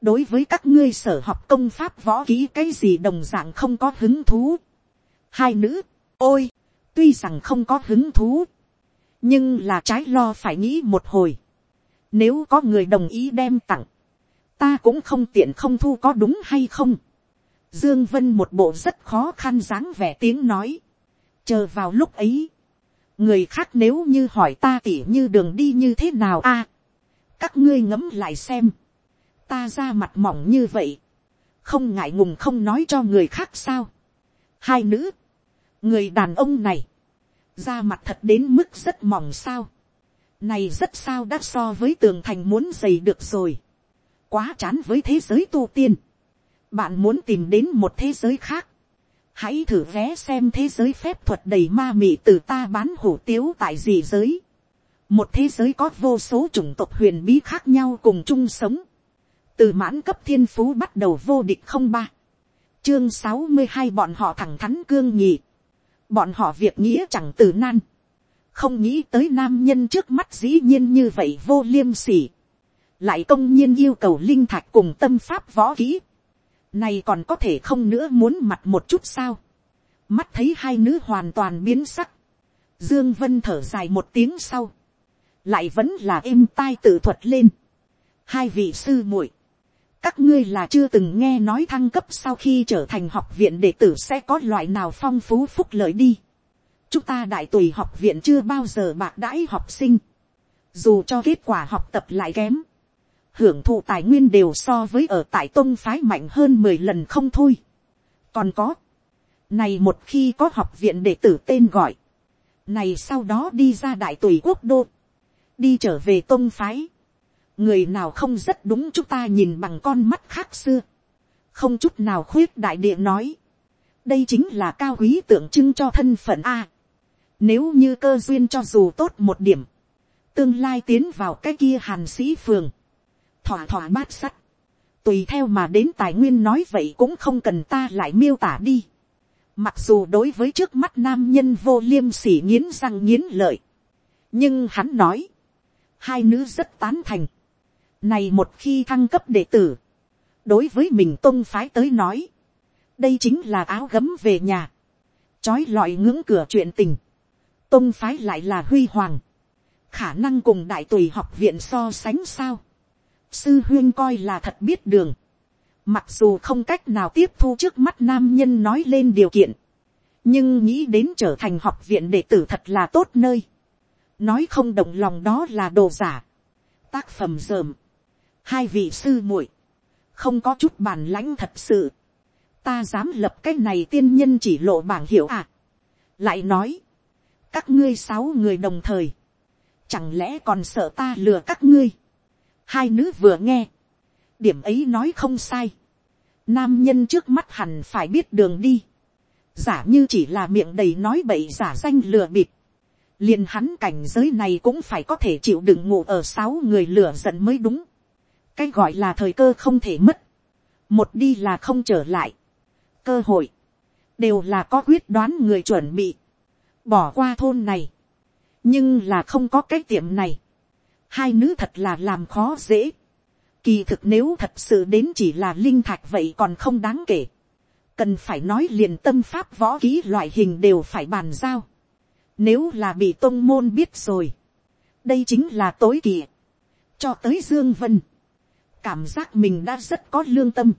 đối với các ngươi sở học công pháp võ ký cái gì đồng dạng không có hứng thú. hai nữ, ôi, tuy rằng không có hứng thú, nhưng là trái lo phải nghĩ một hồi. nếu có người đồng ý đem tặng, ta cũng không tiện không thu có đúng hay không. Dương Vân một bộ rất khó khăn dáng vẻ tiếng nói. Chờ vào lúc ấy. Người khác nếu như hỏi ta tỉ như đường đi như thế nào a Các ngươi ngẫm lại xem. Ta ra mặt mỏng như vậy. Không ngại ngùng không nói cho người khác sao. Hai nữ. Người đàn ông này. Ra mặt thật đến mức rất mỏng sao. Này rất sao đắt so với tường thành muốn dày được rồi quá chán với thế giới tu tiên. bạn muốn tìm đến một thế giới khác. hãy thử vé xem thế giới phép thuật đầy ma mị từ ta bán hủ tiếu tại gì giới. một thế giới có vô số chủng tộc huyền bí khác nhau cùng chung sống từ mãn cấp thiên phú bắt đầu vô địch không ba. chương sáu mươi hai bọn họ thẳng thắn cương nhị. bọn họ việc nghĩa chẳng từ nan. không nghĩ tới nam nhân trước mắt dĩ nhiên như vậy vô liêm sỉ lại công nhiên yêu cầu linh thạch cùng tâm pháp võ kỹ, này còn có thể không nữa muốn mặt một chút sao, mắt thấy hai nữ hoàn toàn biến sắc, dương vân thở dài một tiếng sau, lại vẫn là êm tai tự thuật lên, hai vị sư muội, các ngươi là chưa từng nghe nói thăng cấp sau khi trở thành học viện đệ tử sẽ có loại nào phong phú phúc lợi đi. chúng ta đại tùy học viện chưa bao giờ bạc đãi học sinh, dù cho kết quả học tập lại kém, hưởng thụ tài nguyên đều so với ở tại tôn phái mạnh hơn mười lần không thôi. còn có, này một khi có học viện đệ tử tên gọi, này sau đó đi ra đại tùy quốc đô, đi trở về tôn phái, người nào không rất đúng chúng ta nhìn bằng con mắt khác xưa, không chút nào khuyết đại địa nói, đây chính là cao quý tượng trưng cho thân phận a. Nếu như cơ duyên cho dù tốt một điểm, tương lai tiến vào cái kia hàn sĩ phường, thỏa thỏa bát sắt, tùy theo mà đến tài nguyên nói vậy cũng không cần ta lại miêu tả đi. Mặc dù đối với trước mắt nam nhân vô liêm sỉ nghiến răng nghiến lợi, nhưng hắn nói, hai nữ rất tán thành. Này một khi thăng cấp đệ tử, đối với mình tôn phái tới nói, đây chính là áo gấm về nhà, chói lọi ngưỡng cửa chuyện tình, tôn phái lại là huy hoàng, khả năng cùng đại tùy học viện so sánh sao, sư huyên coi là thật biết đường, mặc dù không cách nào tiếp thu trước mắt nam nhân nói lên điều kiện, nhưng nghĩ đến trở thành học viện đệ tử thật là tốt nơi, nói không động lòng đó là đồ giả, tác phẩm dởm, hai vị sư muội, không có chút bản lãnh thật sự, ta dám lập cái này tiên nhân chỉ lộ bảng hiệu à. lại nói, các ngươi sáu người đồng thời, chẳng lẽ còn sợ ta lừa các ngươi. hai nữ vừa nghe, điểm ấy nói không sai, nam nhân trước mắt hẳn phải biết đường đi, giả như chỉ là miệng đầy nói bậy giả danh lừa bịp, liền hắn cảnh giới này cũng phải có thể chịu đựng ngủ ở sáu người lửa giận mới đúng cái gọi là thời cơ không thể mất, một đi là không trở lại, cơ hội, đều là có quyết đoán người chuẩn bị, bỏ qua thôn này, nhưng là không có cái tiệm này, hai nữ thật là làm khó dễ, kỳ thực nếu thật sự đến chỉ là linh thạch vậy còn không đáng kể, cần phải nói liền tâm pháp võ ký loại hình đều phải bàn giao, nếu là bị tôn môn biết rồi, đây chính là tối kỳ cho tới dương vân, cảm giác mình đã rất có lương tâm,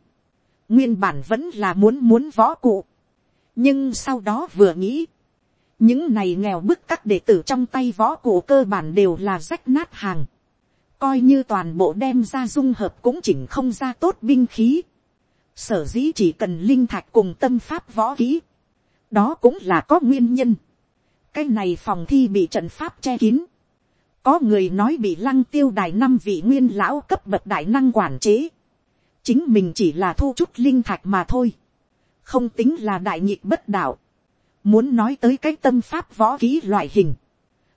nguyên bản vẫn là muốn muốn võ cụ, nhưng sau đó vừa nghĩ, những này nghèo bức các đệ tử trong tay võ cụ cơ bản đều là rách nát hàng, coi như toàn bộ đem ra dung hợp cũng chỉnh không ra tốt binh khí, sở dĩ chỉ cần linh thạch cùng tâm pháp võ kỹ, đó cũng là có nguyên nhân. cái này phòng thi bị trận pháp che kín, có người nói bị lăng tiêu đài năm vị nguyên lão cấp bậc đại năng quản chế, chính mình chỉ là thu chút linh thạch mà thôi, không tính là đại nhịp bất đạo, muốn nói tới cái tâm pháp võ ký loại hình,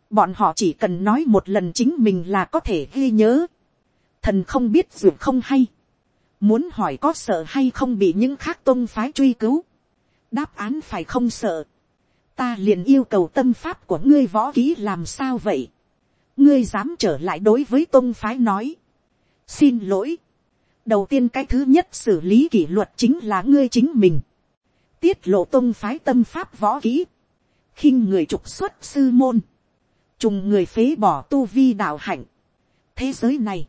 bọn họ chỉ cần nói một lần chính mình là có thể ghi nhớ, thần không biết dù không hay, muốn hỏi có sợ hay không bị những khác tôn phái truy cứu, đáp án phải không sợ, ta liền yêu cầu tâm pháp của ngươi võ ký làm sao vậy, ngươi dám trở lại đối với tôn phái nói, xin lỗi, đầu tiên cái thứ nhất xử lý kỷ luật chính là ngươi chính mình, tiết lộ tôn phái tâm pháp võ kỹ, khinh người trục xuất sư môn, trùng người phế bỏ tu vi đạo hạnh. thế giới này,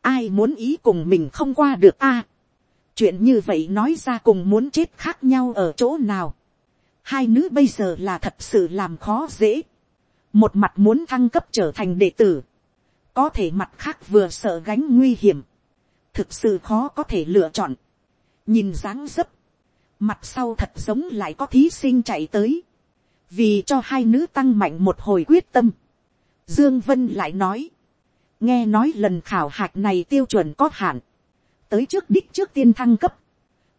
ai muốn ý cùng mình không qua được a. chuyện như vậy nói ra cùng muốn chết khác nhau ở chỗ nào. hai nữ bây giờ là thật sự làm khó dễ một mặt muốn thăng cấp trở thành đệ tử, có thể mặt khác vừa sợ gánh nguy hiểm, thực sự khó có thể lựa chọn. nhìn dáng dấp, mặt sau thật giống lại có thí sinh chạy tới, vì cho hai nữ tăng mạnh một hồi quyết tâm. Dương Vân lại nói, nghe nói lần khảo hạch này tiêu chuẩn có hạn, tới trước đích trước tiên thăng cấp,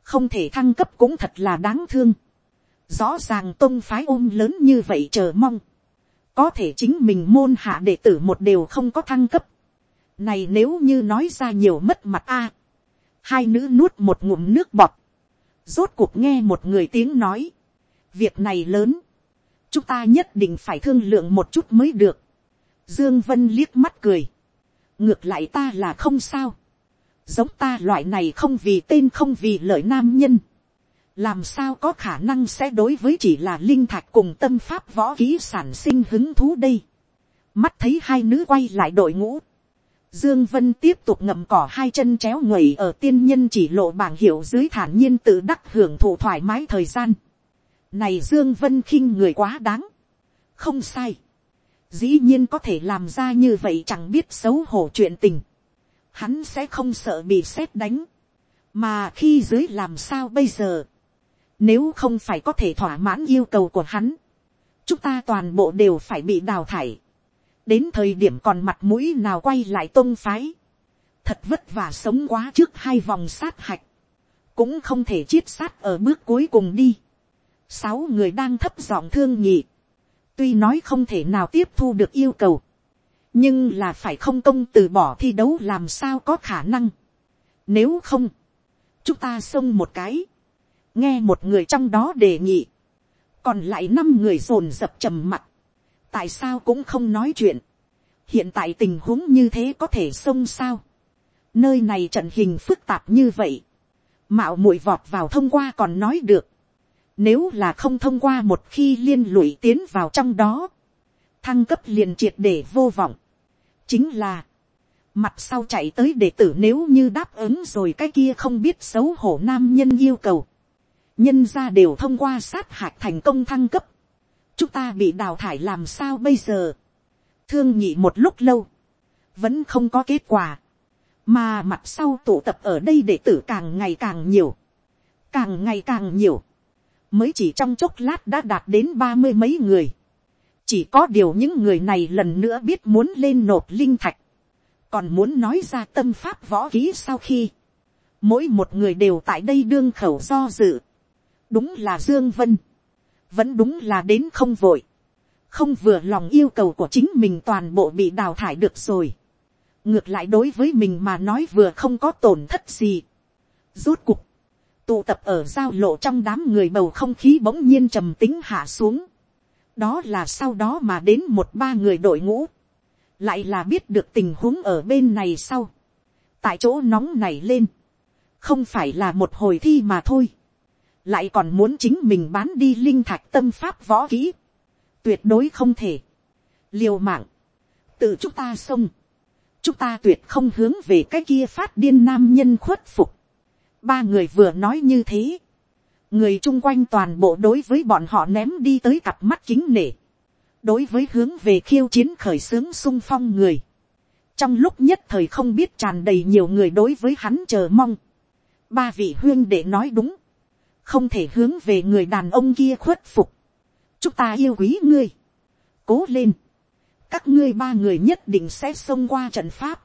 không thể thăng cấp cũng thật là đáng thương. Rõ ràng tôn phái ôm lớn như vậy chờ mong, có thể chính mình môn hạ đệ tử một đều không có thăng cấp. Này nếu như nói ra nhiều mất mặt a, hai nữ nuốt một ngụm nước bọt, rốt cuộc nghe một người tiếng nói, việc này lớn, chúng ta nhất định phải thương lượng một chút mới được. Dương Vân liếc mắt cười, ngược lại ta là không sao, giống ta loại này không vì tên không vì lợi nam nhân, làm sao có khả năng sẽ đối với chỉ là linh thạch cùng tâm pháp võ ký sản sinh hứng thú đây. Mắt thấy hai nữ quay lại đội ngũ, Dương Vân tiếp tục ngậm cỏ hai chân chéo ngẩy ở tiên nhân chỉ lộ bảng hiệu dưới thản nhiên tự đắc hưởng thụ thoải mái thời gian. Này Dương Vân khinh người quá đáng. Không sai. Dĩ nhiên có thể làm ra như vậy chẳng biết xấu hổ chuyện tình. Hắn sẽ không sợ bị xét đánh. Mà khi dưới làm sao bây giờ. Nếu không phải có thể thỏa mãn yêu cầu của hắn. Chúng ta toàn bộ đều phải bị đào thải đến thời điểm còn mặt mũi nào quay lại tôn phái, thật vất vả sống quá trước hai vòng sát hạch, cũng không thể chiết sát ở bước cuối cùng đi. sáu người đang thấp giọng thương nhị, tuy nói không thể nào tiếp thu được yêu cầu, nhưng là phải không công từ bỏ thi đấu làm sao có khả năng. Nếu không, chúng ta xông một cái, nghe một người trong đó đề nghị, còn lại năm người dồn dập trầm mặt, tại sao cũng không nói chuyện, hiện tại tình huống như thế có thể xông sao, nơi này trận hình phức tạp như vậy, mạo muội vọt vào thông qua còn nói được, nếu là không thông qua một khi liên lụy tiến vào trong đó, thăng cấp liền triệt để vô vọng, chính là, mặt sau chạy tới đệ tử nếu như đáp ứng rồi cái kia không biết xấu hổ nam nhân yêu cầu, nhân ra đều thông qua sát hạch thành công thăng cấp, chúng ta bị đào thải làm sao bây giờ, thương nhị một lúc lâu, vẫn không có kết quả, mà mặt sau tụ tập ở đây đệ tử càng ngày càng nhiều, càng ngày càng nhiều, mới chỉ trong chốc lát đã đạt đến ba mươi mấy người, chỉ có điều những người này lần nữa biết muốn lên nộp linh thạch, còn muốn nói ra tâm pháp võ ký sau khi, mỗi một người đều tại đây đương khẩu do dự, đúng là dương vân, vẫn đúng là đến không vội, không vừa lòng yêu cầu của chính mình toàn bộ bị đào thải được rồi, ngược lại đối với mình mà nói vừa không có tổn thất gì, rốt cục, tụ tập ở giao lộ trong đám người bầu không khí bỗng nhiên trầm tính hạ xuống, đó là sau đó mà đến một ba người đội ngũ, lại là biết được tình huống ở bên này sau, tại chỗ nóng này lên, không phải là một hồi thi mà thôi, lại còn muốn chính mình bán đi linh thạch tâm pháp võ kỹ, tuyệt đối không thể, liều mạng, tự chúng ta xông, chúng ta tuyệt không hướng về cái kia phát điên nam nhân khuất phục, ba người vừa nói như thế, người chung quanh toàn bộ đối với bọn họ ném đi tới cặp mắt kính nể, đối với hướng về khiêu chiến khởi xướng sung phong người, trong lúc nhất thời không biết tràn đầy nhiều người đối với hắn chờ mong, ba vị huyên để nói đúng, không thể hướng về người đàn ông kia khuất phục, chúng ta yêu quý ngươi, cố lên, các ngươi ba người nhất định sẽ xông qua trận pháp,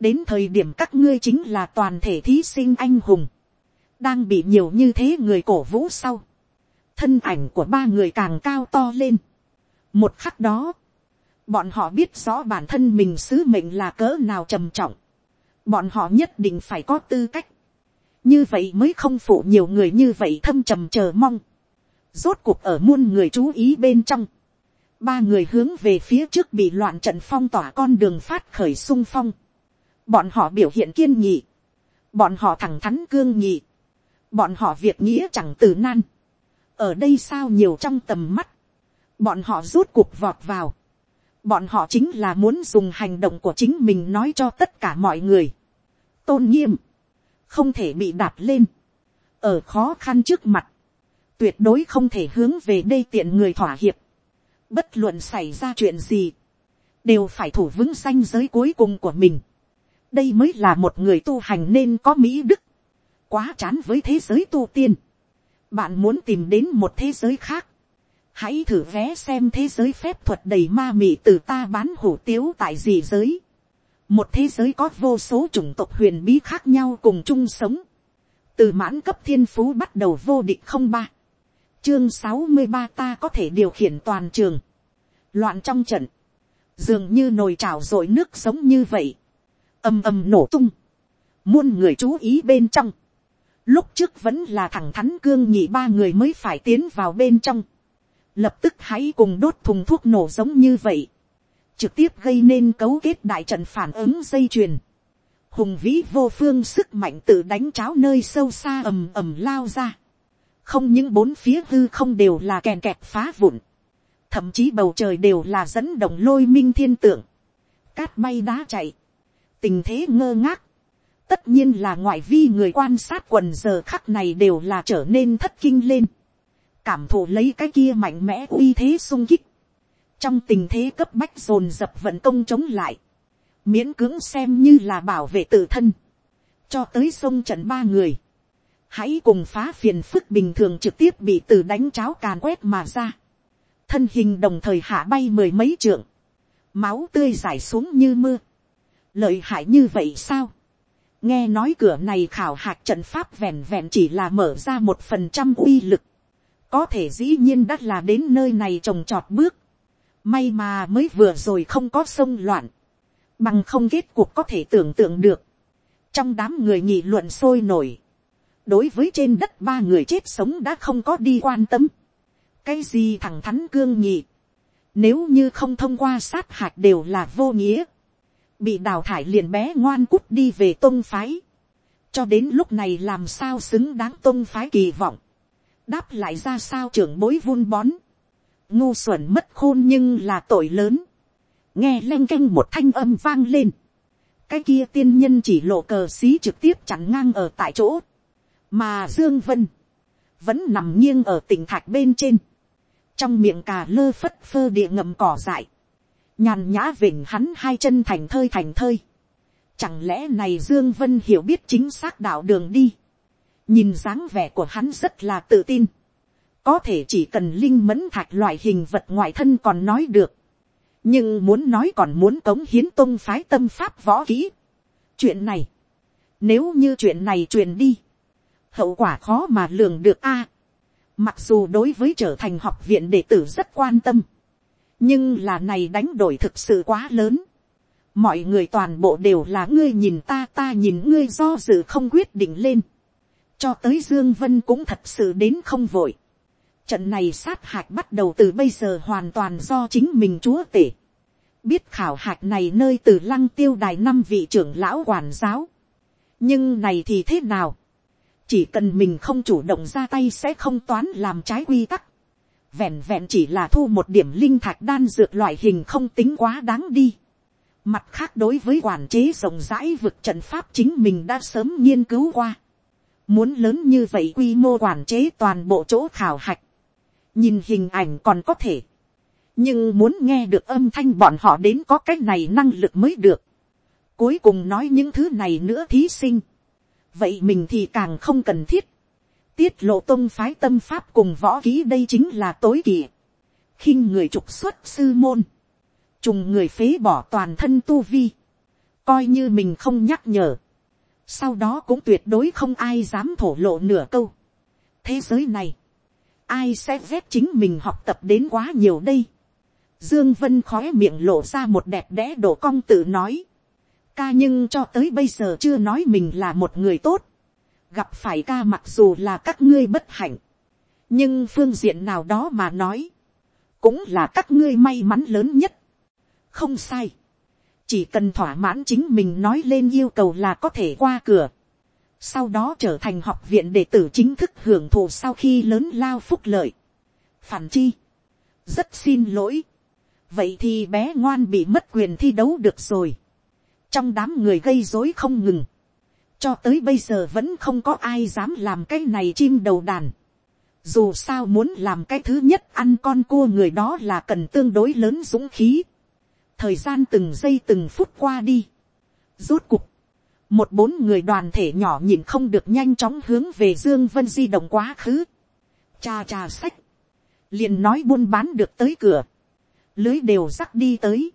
đến thời điểm các ngươi chính là toàn thể thí sinh anh hùng, đang bị nhiều như thế người cổ vũ sau, thân ảnh của ba người càng cao to lên. một khắc đó, bọn họ biết rõ bản thân mình sứ mệnh là cỡ nào trầm trọng, bọn họ nhất định phải có tư cách, như vậy mới không phụ nhiều người như vậy thâm trầm chờ mong, rốt cuộc ở muôn người chú ý bên trong, ba người hướng về phía trước bị loạn trận phong tỏa con đường phát khởi sung phong, bọn họ biểu hiện kiên nhị, bọn họ thẳng thắn cương nhị, bọn họ việc nghĩa chẳng từ nan, ở đây sao nhiều trong tầm mắt, bọn họ rút cuộc vọt vào, bọn họ chính là muốn dùng hành động của chính mình nói cho tất cả mọi người, tôn nghiêm, không thể bị đạp lên, ở khó khăn trước mặt, tuyệt đối không thể hướng về đây tiện người thỏa hiệp, bất luận xảy ra chuyện gì, đều phải thủ vững danh giới cuối cùng của mình. đây mới là một người tu hành nên có mỹ đức, quá chán với thế giới tu tiên. bạn muốn tìm đến một thế giới khác, hãy thử vé xem thế giới phép thuật đầy ma mị từ ta bán hủ tiếu tại gì giới một thế giới có vô số chủng tộc huyền bí khác nhau cùng chung sống. từ mãn cấp thiên phú bắt đầu vô địch không ba. chương sáu mươi ba ta có thể điều khiển toàn trường. loạn trong trận. dường như nồi trào dội nước sống như vậy. ầm ầm nổ tung. muôn người chú ý bên trong Lúc trước vẫn là thẳng thắn cương nhị ba người mới phải tiến vào bên trong. Lập tức hãy cùng đốt thùng thuốc nổ giống như vậy. Trực tiếp gây nên cấu kết đại trận phản ứng dây chuyền. Hùng vĩ vô phương sức mạnh tự đánh cháo nơi sâu xa ầm ầm lao ra. Không những bốn phía hư không đều là kèn kẹt phá vụn. Thậm chí bầu trời đều là dẫn động lôi minh thiên tượng. Cát bay đá chạy. Tình thế ngơ ngác tất nhiên là ngoại vi người quan sát quần giờ khắc này đều là trở nên thất kinh lên, cảm thụ lấy cái kia mạnh mẽ uy thế sung kích, trong tình thế cấp bách dồn dập vận công chống lại, miễn cưỡng xem như là bảo vệ tự thân, cho tới sông trận ba người, hãy cùng phá phiền phức bình thường trực tiếp bị từ đánh cháo càn quét mà ra, thân hình đồng thời hạ bay mười mấy trượng, máu tươi rải xuống như mưa, lợi hại như vậy sao, nghe nói cửa này khảo hạch trận pháp vẹn vẹn chỉ là mở ra một phần trăm uy lực, có thể dĩ nhiên đắt là đến nơi này trồng trọt bước, may mà mới vừa rồi không có sông loạn, bằng không kết cuộc có thể tưởng tượng được, trong đám người nghị luận sôi nổi, đối với trên đất ba người chết sống đã không có đi quan tâm, cái gì thẳng thắn cương nhị, nếu như không thông qua sát hạch đều là vô nghĩa, bị đào thải liền bé ngoan cút đi về tôn phái, cho đến lúc này làm sao xứng đáng tôn phái kỳ vọng, đáp lại ra sao trưởng bối vun bón, ngu xuẩn mất khôn nhưng là tội lớn, nghe leng canh một thanh âm vang lên, cái kia tiên nhân chỉ lộ cờ xí trực tiếp chặn ngang ở tại chỗ, mà dương vân vẫn nằm nghiêng ở tỉnh thạch bên trên, trong miệng cà lơ phất phơ địa ngậm cỏ dại, nhàn nhã vịnh hắn hai chân thành thơi thành thơi, chẳng lẽ này dương vân hiểu biết chính xác đạo đường đi, nhìn dáng vẻ của hắn rất là tự tin, có thể chỉ cần linh mẫn thạch loại hình vật ngoại thân còn nói được, nhưng muốn nói còn muốn cống hiến tôn phái tâm pháp võ kỹ. chuyện này, nếu như chuyện này truyền đi, hậu quả khó mà lường được a. mặc dù đối với trở thành học viện đệ tử rất quan tâm, nhưng là này đánh đổi thực sự quá lớn. mọi người toàn bộ đều là ngươi nhìn ta ta nhìn ngươi do dự không quyết định lên. cho tới dương vân cũng thật sự đến không vội trận này sát hạch bắt đầu từ bây giờ hoàn toàn do chính mình chúa tể. biết khảo hạch này nơi từ lăng tiêu đài năm vị trưởng lão quản giáo. nhưng này thì thế nào. chỉ cần mình không chủ động ra tay sẽ không toán làm trái quy tắc vẹn vẹn chỉ là thu một điểm linh thạch đan dược loại hình không tính quá đáng đi. Mặt khác đối với quản chế rộng rãi vực trận pháp chính mình đã sớm nghiên cứu qua. Muốn lớn như vậy quy mô quản chế toàn bộ chỗ khảo hạch. Nhìn hình ảnh còn có thể. Nhưng muốn nghe được âm thanh bọn họ đến có cách này năng lực mới được. Cuối cùng nói những thứ này nữa thí sinh. Vậy mình thì càng không cần thiết tiết lộ tôn phái tâm pháp cùng võ ký đây chính là tối kỳ khinh người trục xuất sư môn, trùng người phế bỏ toàn thân tu vi, coi như mình không nhắc nhở, sau đó cũng tuyệt đối không ai dám thổ lộ nửa câu. thế giới này, ai sẽ ghét chính mình học tập đến quá nhiều đây. Dương Vân khói miệng lộ ra một đẹp đẽ đổ cong tự nói. Ca nhưng cho tới bây giờ chưa nói mình là một người tốt gặp phải ca mặc dù là các ngươi bất hạnh, nhưng phương diện nào đó mà nói, cũng là các ngươi may mắn lớn nhất. không sai, chỉ cần thỏa mãn chính mình nói lên yêu cầu là có thể qua cửa, sau đó trở thành học viện đệ tử chính thức hưởng thụ sau khi lớn lao phúc lợi. phản chi, rất xin lỗi, vậy thì bé ngoan bị mất quyền thi đấu được rồi, trong đám người gây dối không ngừng, cho tới bây giờ vẫn không có ai dám làm cái này chim đầu đàn. Dù sao muốn làm cái thứ nhất ăn con cua người đó là cần tương đối lớn dũng khí. Thời gian từng giây từng phút qua đi. Rốt cục. Một bốn người đoàn thể nhỏ nhìn không được nhanh chóng hướng về Dương Vân di động quá khứ. Cha cha sách. liền nói buôn bán được tới cửa. Lưới đều rắc đi tới.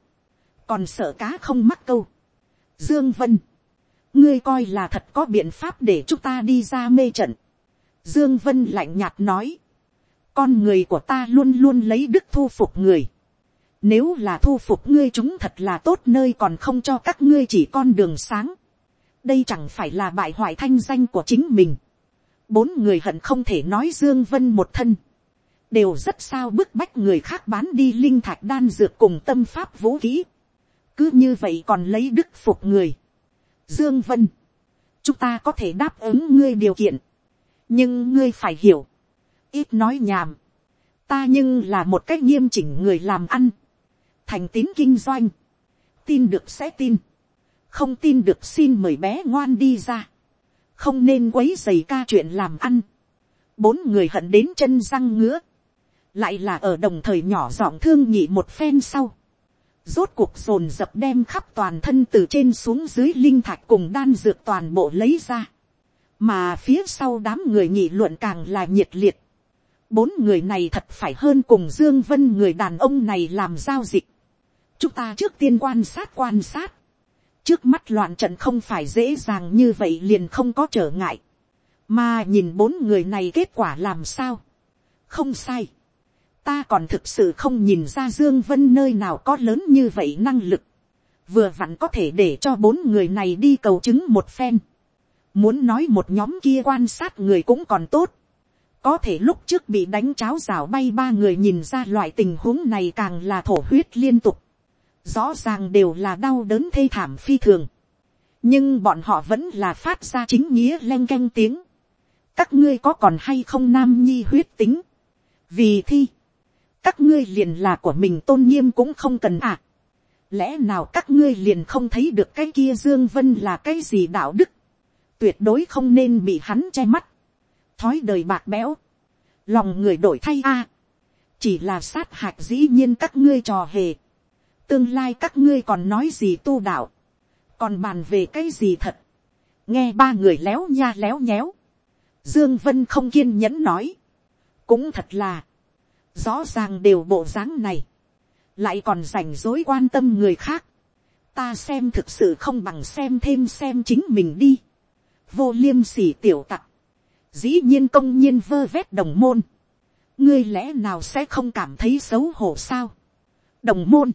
Còn sợ cá không mắc câu. Dương Vân ngươi coi là thật có biện pháp để chúng ta đi ra mê trận. Dương Vân lạnh nhạt nói, con người của ta luôn luôn lấy đức thu phục người. Nếu là thu phục ngươi chúng thật là tốt nơi còn không cho các ngươi chỉ con đường sáng. Đây chẳng phải là bại hoại thanh danh của chính mình. Bốn người hận không thể nói Dương Vân một thân. Đều rất sao bức bách người khác bán đi linh thạch đan dược cùng tâm pháp vũ khí. Cứ như vậy còn lấy đức phục người. Dương Vân, chúng ta có thể đáp ứng ngươi điều kiện, nhưng ngươi phải hiểu, ít nói nhảm, ta nhưng là một cách nghiêm chỉnh người làm ăn, thành tín kinh doanh, tin được sẽ tin, không tin được xin mời bé ngoan đi ra, không nên quấy dày ca chuyện làm ăn, bốn người hận đến chân răng ngứa, lại là ở đồng thời nhỏ giọng thương nhị một phen sau, rốt cuộc dồn dập đem khắp toàn thân từ trên xuống dưới linh thạch cùng đan dược toàn bộ lấy ra. mà phía sau đám người nhị luận càng là nhiệt liệt. bốn người này thật phải hơn cùng dương vân người đàn ông này làm giao dịch. chúng ta trước tiên quan sát quan sát trước mắt loạn trận không phải dễ dàng như vậy liền không có trở ngại, mà nhìn bốn người này kết quả làm sao, không sai, ta còn thực sự không nhìn ra dương vân nơi nào có lớn như vậy năng lực, vừa vặn có thể để cho bốn người này đi cầu chứng một phen, muốn nói một nhóm kia quan sát người cũng còn tốt, có thể lúc trước bị đánh cháo rào bay ba người nhìn ra loại tình huống này càng là thổ huyết liên tục, rõ ràng đều là đau đớn thê thảm phi thường, nhưng bọn họ vẫn là phát ra chính nghĩa len canh tiếng, các ngươi có còn hay không nam nhi huyết tính, vì thi, các ngươi liền là của mình tôn nghiêm cũng không cần à, lẽ nào các ngươi liền không thấy được cái kia dương vân là cái gì đạo đức, tuyệt đối không nên bị hắn che mắt, thói đời bạc bẽo, lòng người đổi thay a, chỉ là sát hạch dĩ nhiên các ngươi trò hề, tương lai các ngươi còn nói gì tu đạo, còn bàn về cái gì thật, nghe ba người léo nha léo nhéo, dương vân không kiên nhẫn nói, cũng thật là, rõ ràng đều bộ dáng này, lại còn rảnh rối quan tâm người khác, ta xem thực sự không bằng xem thêm xem chính mình đi, vô liêm sỉ tiểu tặc, dĩ nhiên công nhiên vơ vét đồng môn, ngươi lẽ nào sẽ không cảm thấy xấu hổ sao. đồng môn,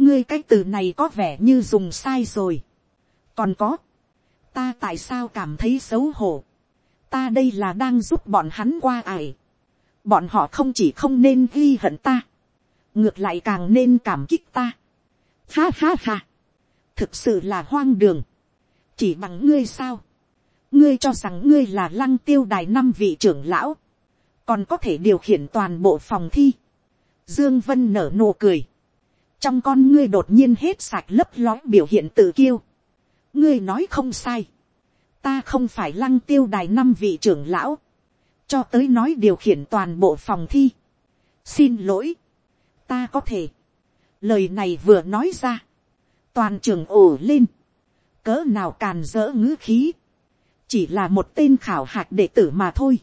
ngươi cái từ này có vẻ như dùng sai rồi. còn có, ta tại sao cảm thấy xấu hổ, ta đây là đang giúp bọn hắn qua ải. bọn họ không chỉ không nên ghi hận ta, ngược lại càng nên cảm kích ta. ha ha ha, thực sự là hoang đường, chỉ bằng ngươi sao, ngươi cho rằng ngươi là lăng tiêu đài năm vị trưởng lão, còn có thể điều khiển toàn bộ phòng thi. Dương Vân nở nụ cười, trong con ngươi đột nhiên hết sạch lấp lói biểu hiện tự kiêu. ngươi nói không sai, ta không phải lăng tiêu đài năm vị trưởng lão, cho tới nói điều khiển toàn bộ phòng thi. xin lỗi, ta có thể, lời này vừa nói ra, toàn trường ồ lên, cỡ nào càn dỡ ngữ khí, chỉ là một tên khảo hạch đệ tử mà thôi.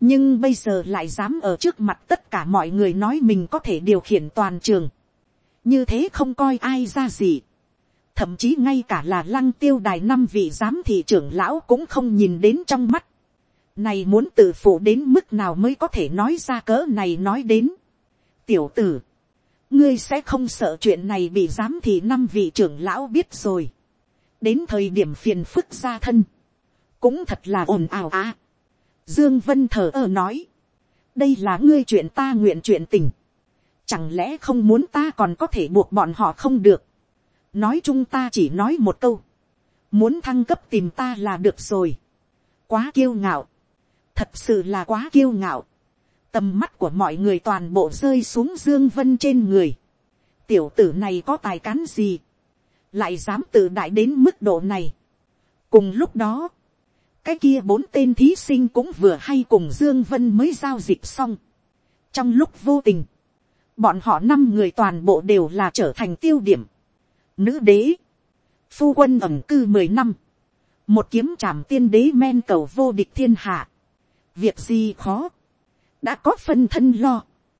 nhưng bây giờ lại dám ở trước mặt tất cả mọi người nói mình có thể điều khiển toàn trường như thế không coi ai ra gì. thậm chí ngay cả là lăng tiêu đài năm vị giám thị trưởng lão cũng không nhìn đến trong mắt. này muốn tự phụ đến mức nào mới có thể nói ra cỡ này nói đến. tiểu tử, ngươi sẽ không sợ chuyện này bị giám thị năm vị trưởng lão biết rồi. đến thời điểm phiền phức ra thân cũng thật là ồn ào à. Dương Vân thở ơ nói, đây là ngươi chuyện ta nguyện chuyện tình. Chẳng lẽ không muốn ta còn có thể buộc bọn họ không được. Nói chung ta chỉ nói một câu. Muốn thăng cấp tìm ta là được rồi. Quá kiêu ngạo. Thật sự là quá kiêu ngạo. Tầm mắt của mọi người toàn bộ rơi xuống Dương Vân trên người. Tiểu tử này có tài cán gì. Lại dám tự đại đến mức độ này. Cùng lúc đó cái kia bốn tên thí sinh cũng vừa hay cùng dương vân mới giao dịch xong. trong lúc vô tình, bọn họ năm người toàn bộ đều là trở thành tiêu điểm. nữ đế, phu quân ẩm cư mười năm, một kiếm trảm tiên đế men cầu vô địch thiên hạ. việc gì khó, đã có phân thân lo.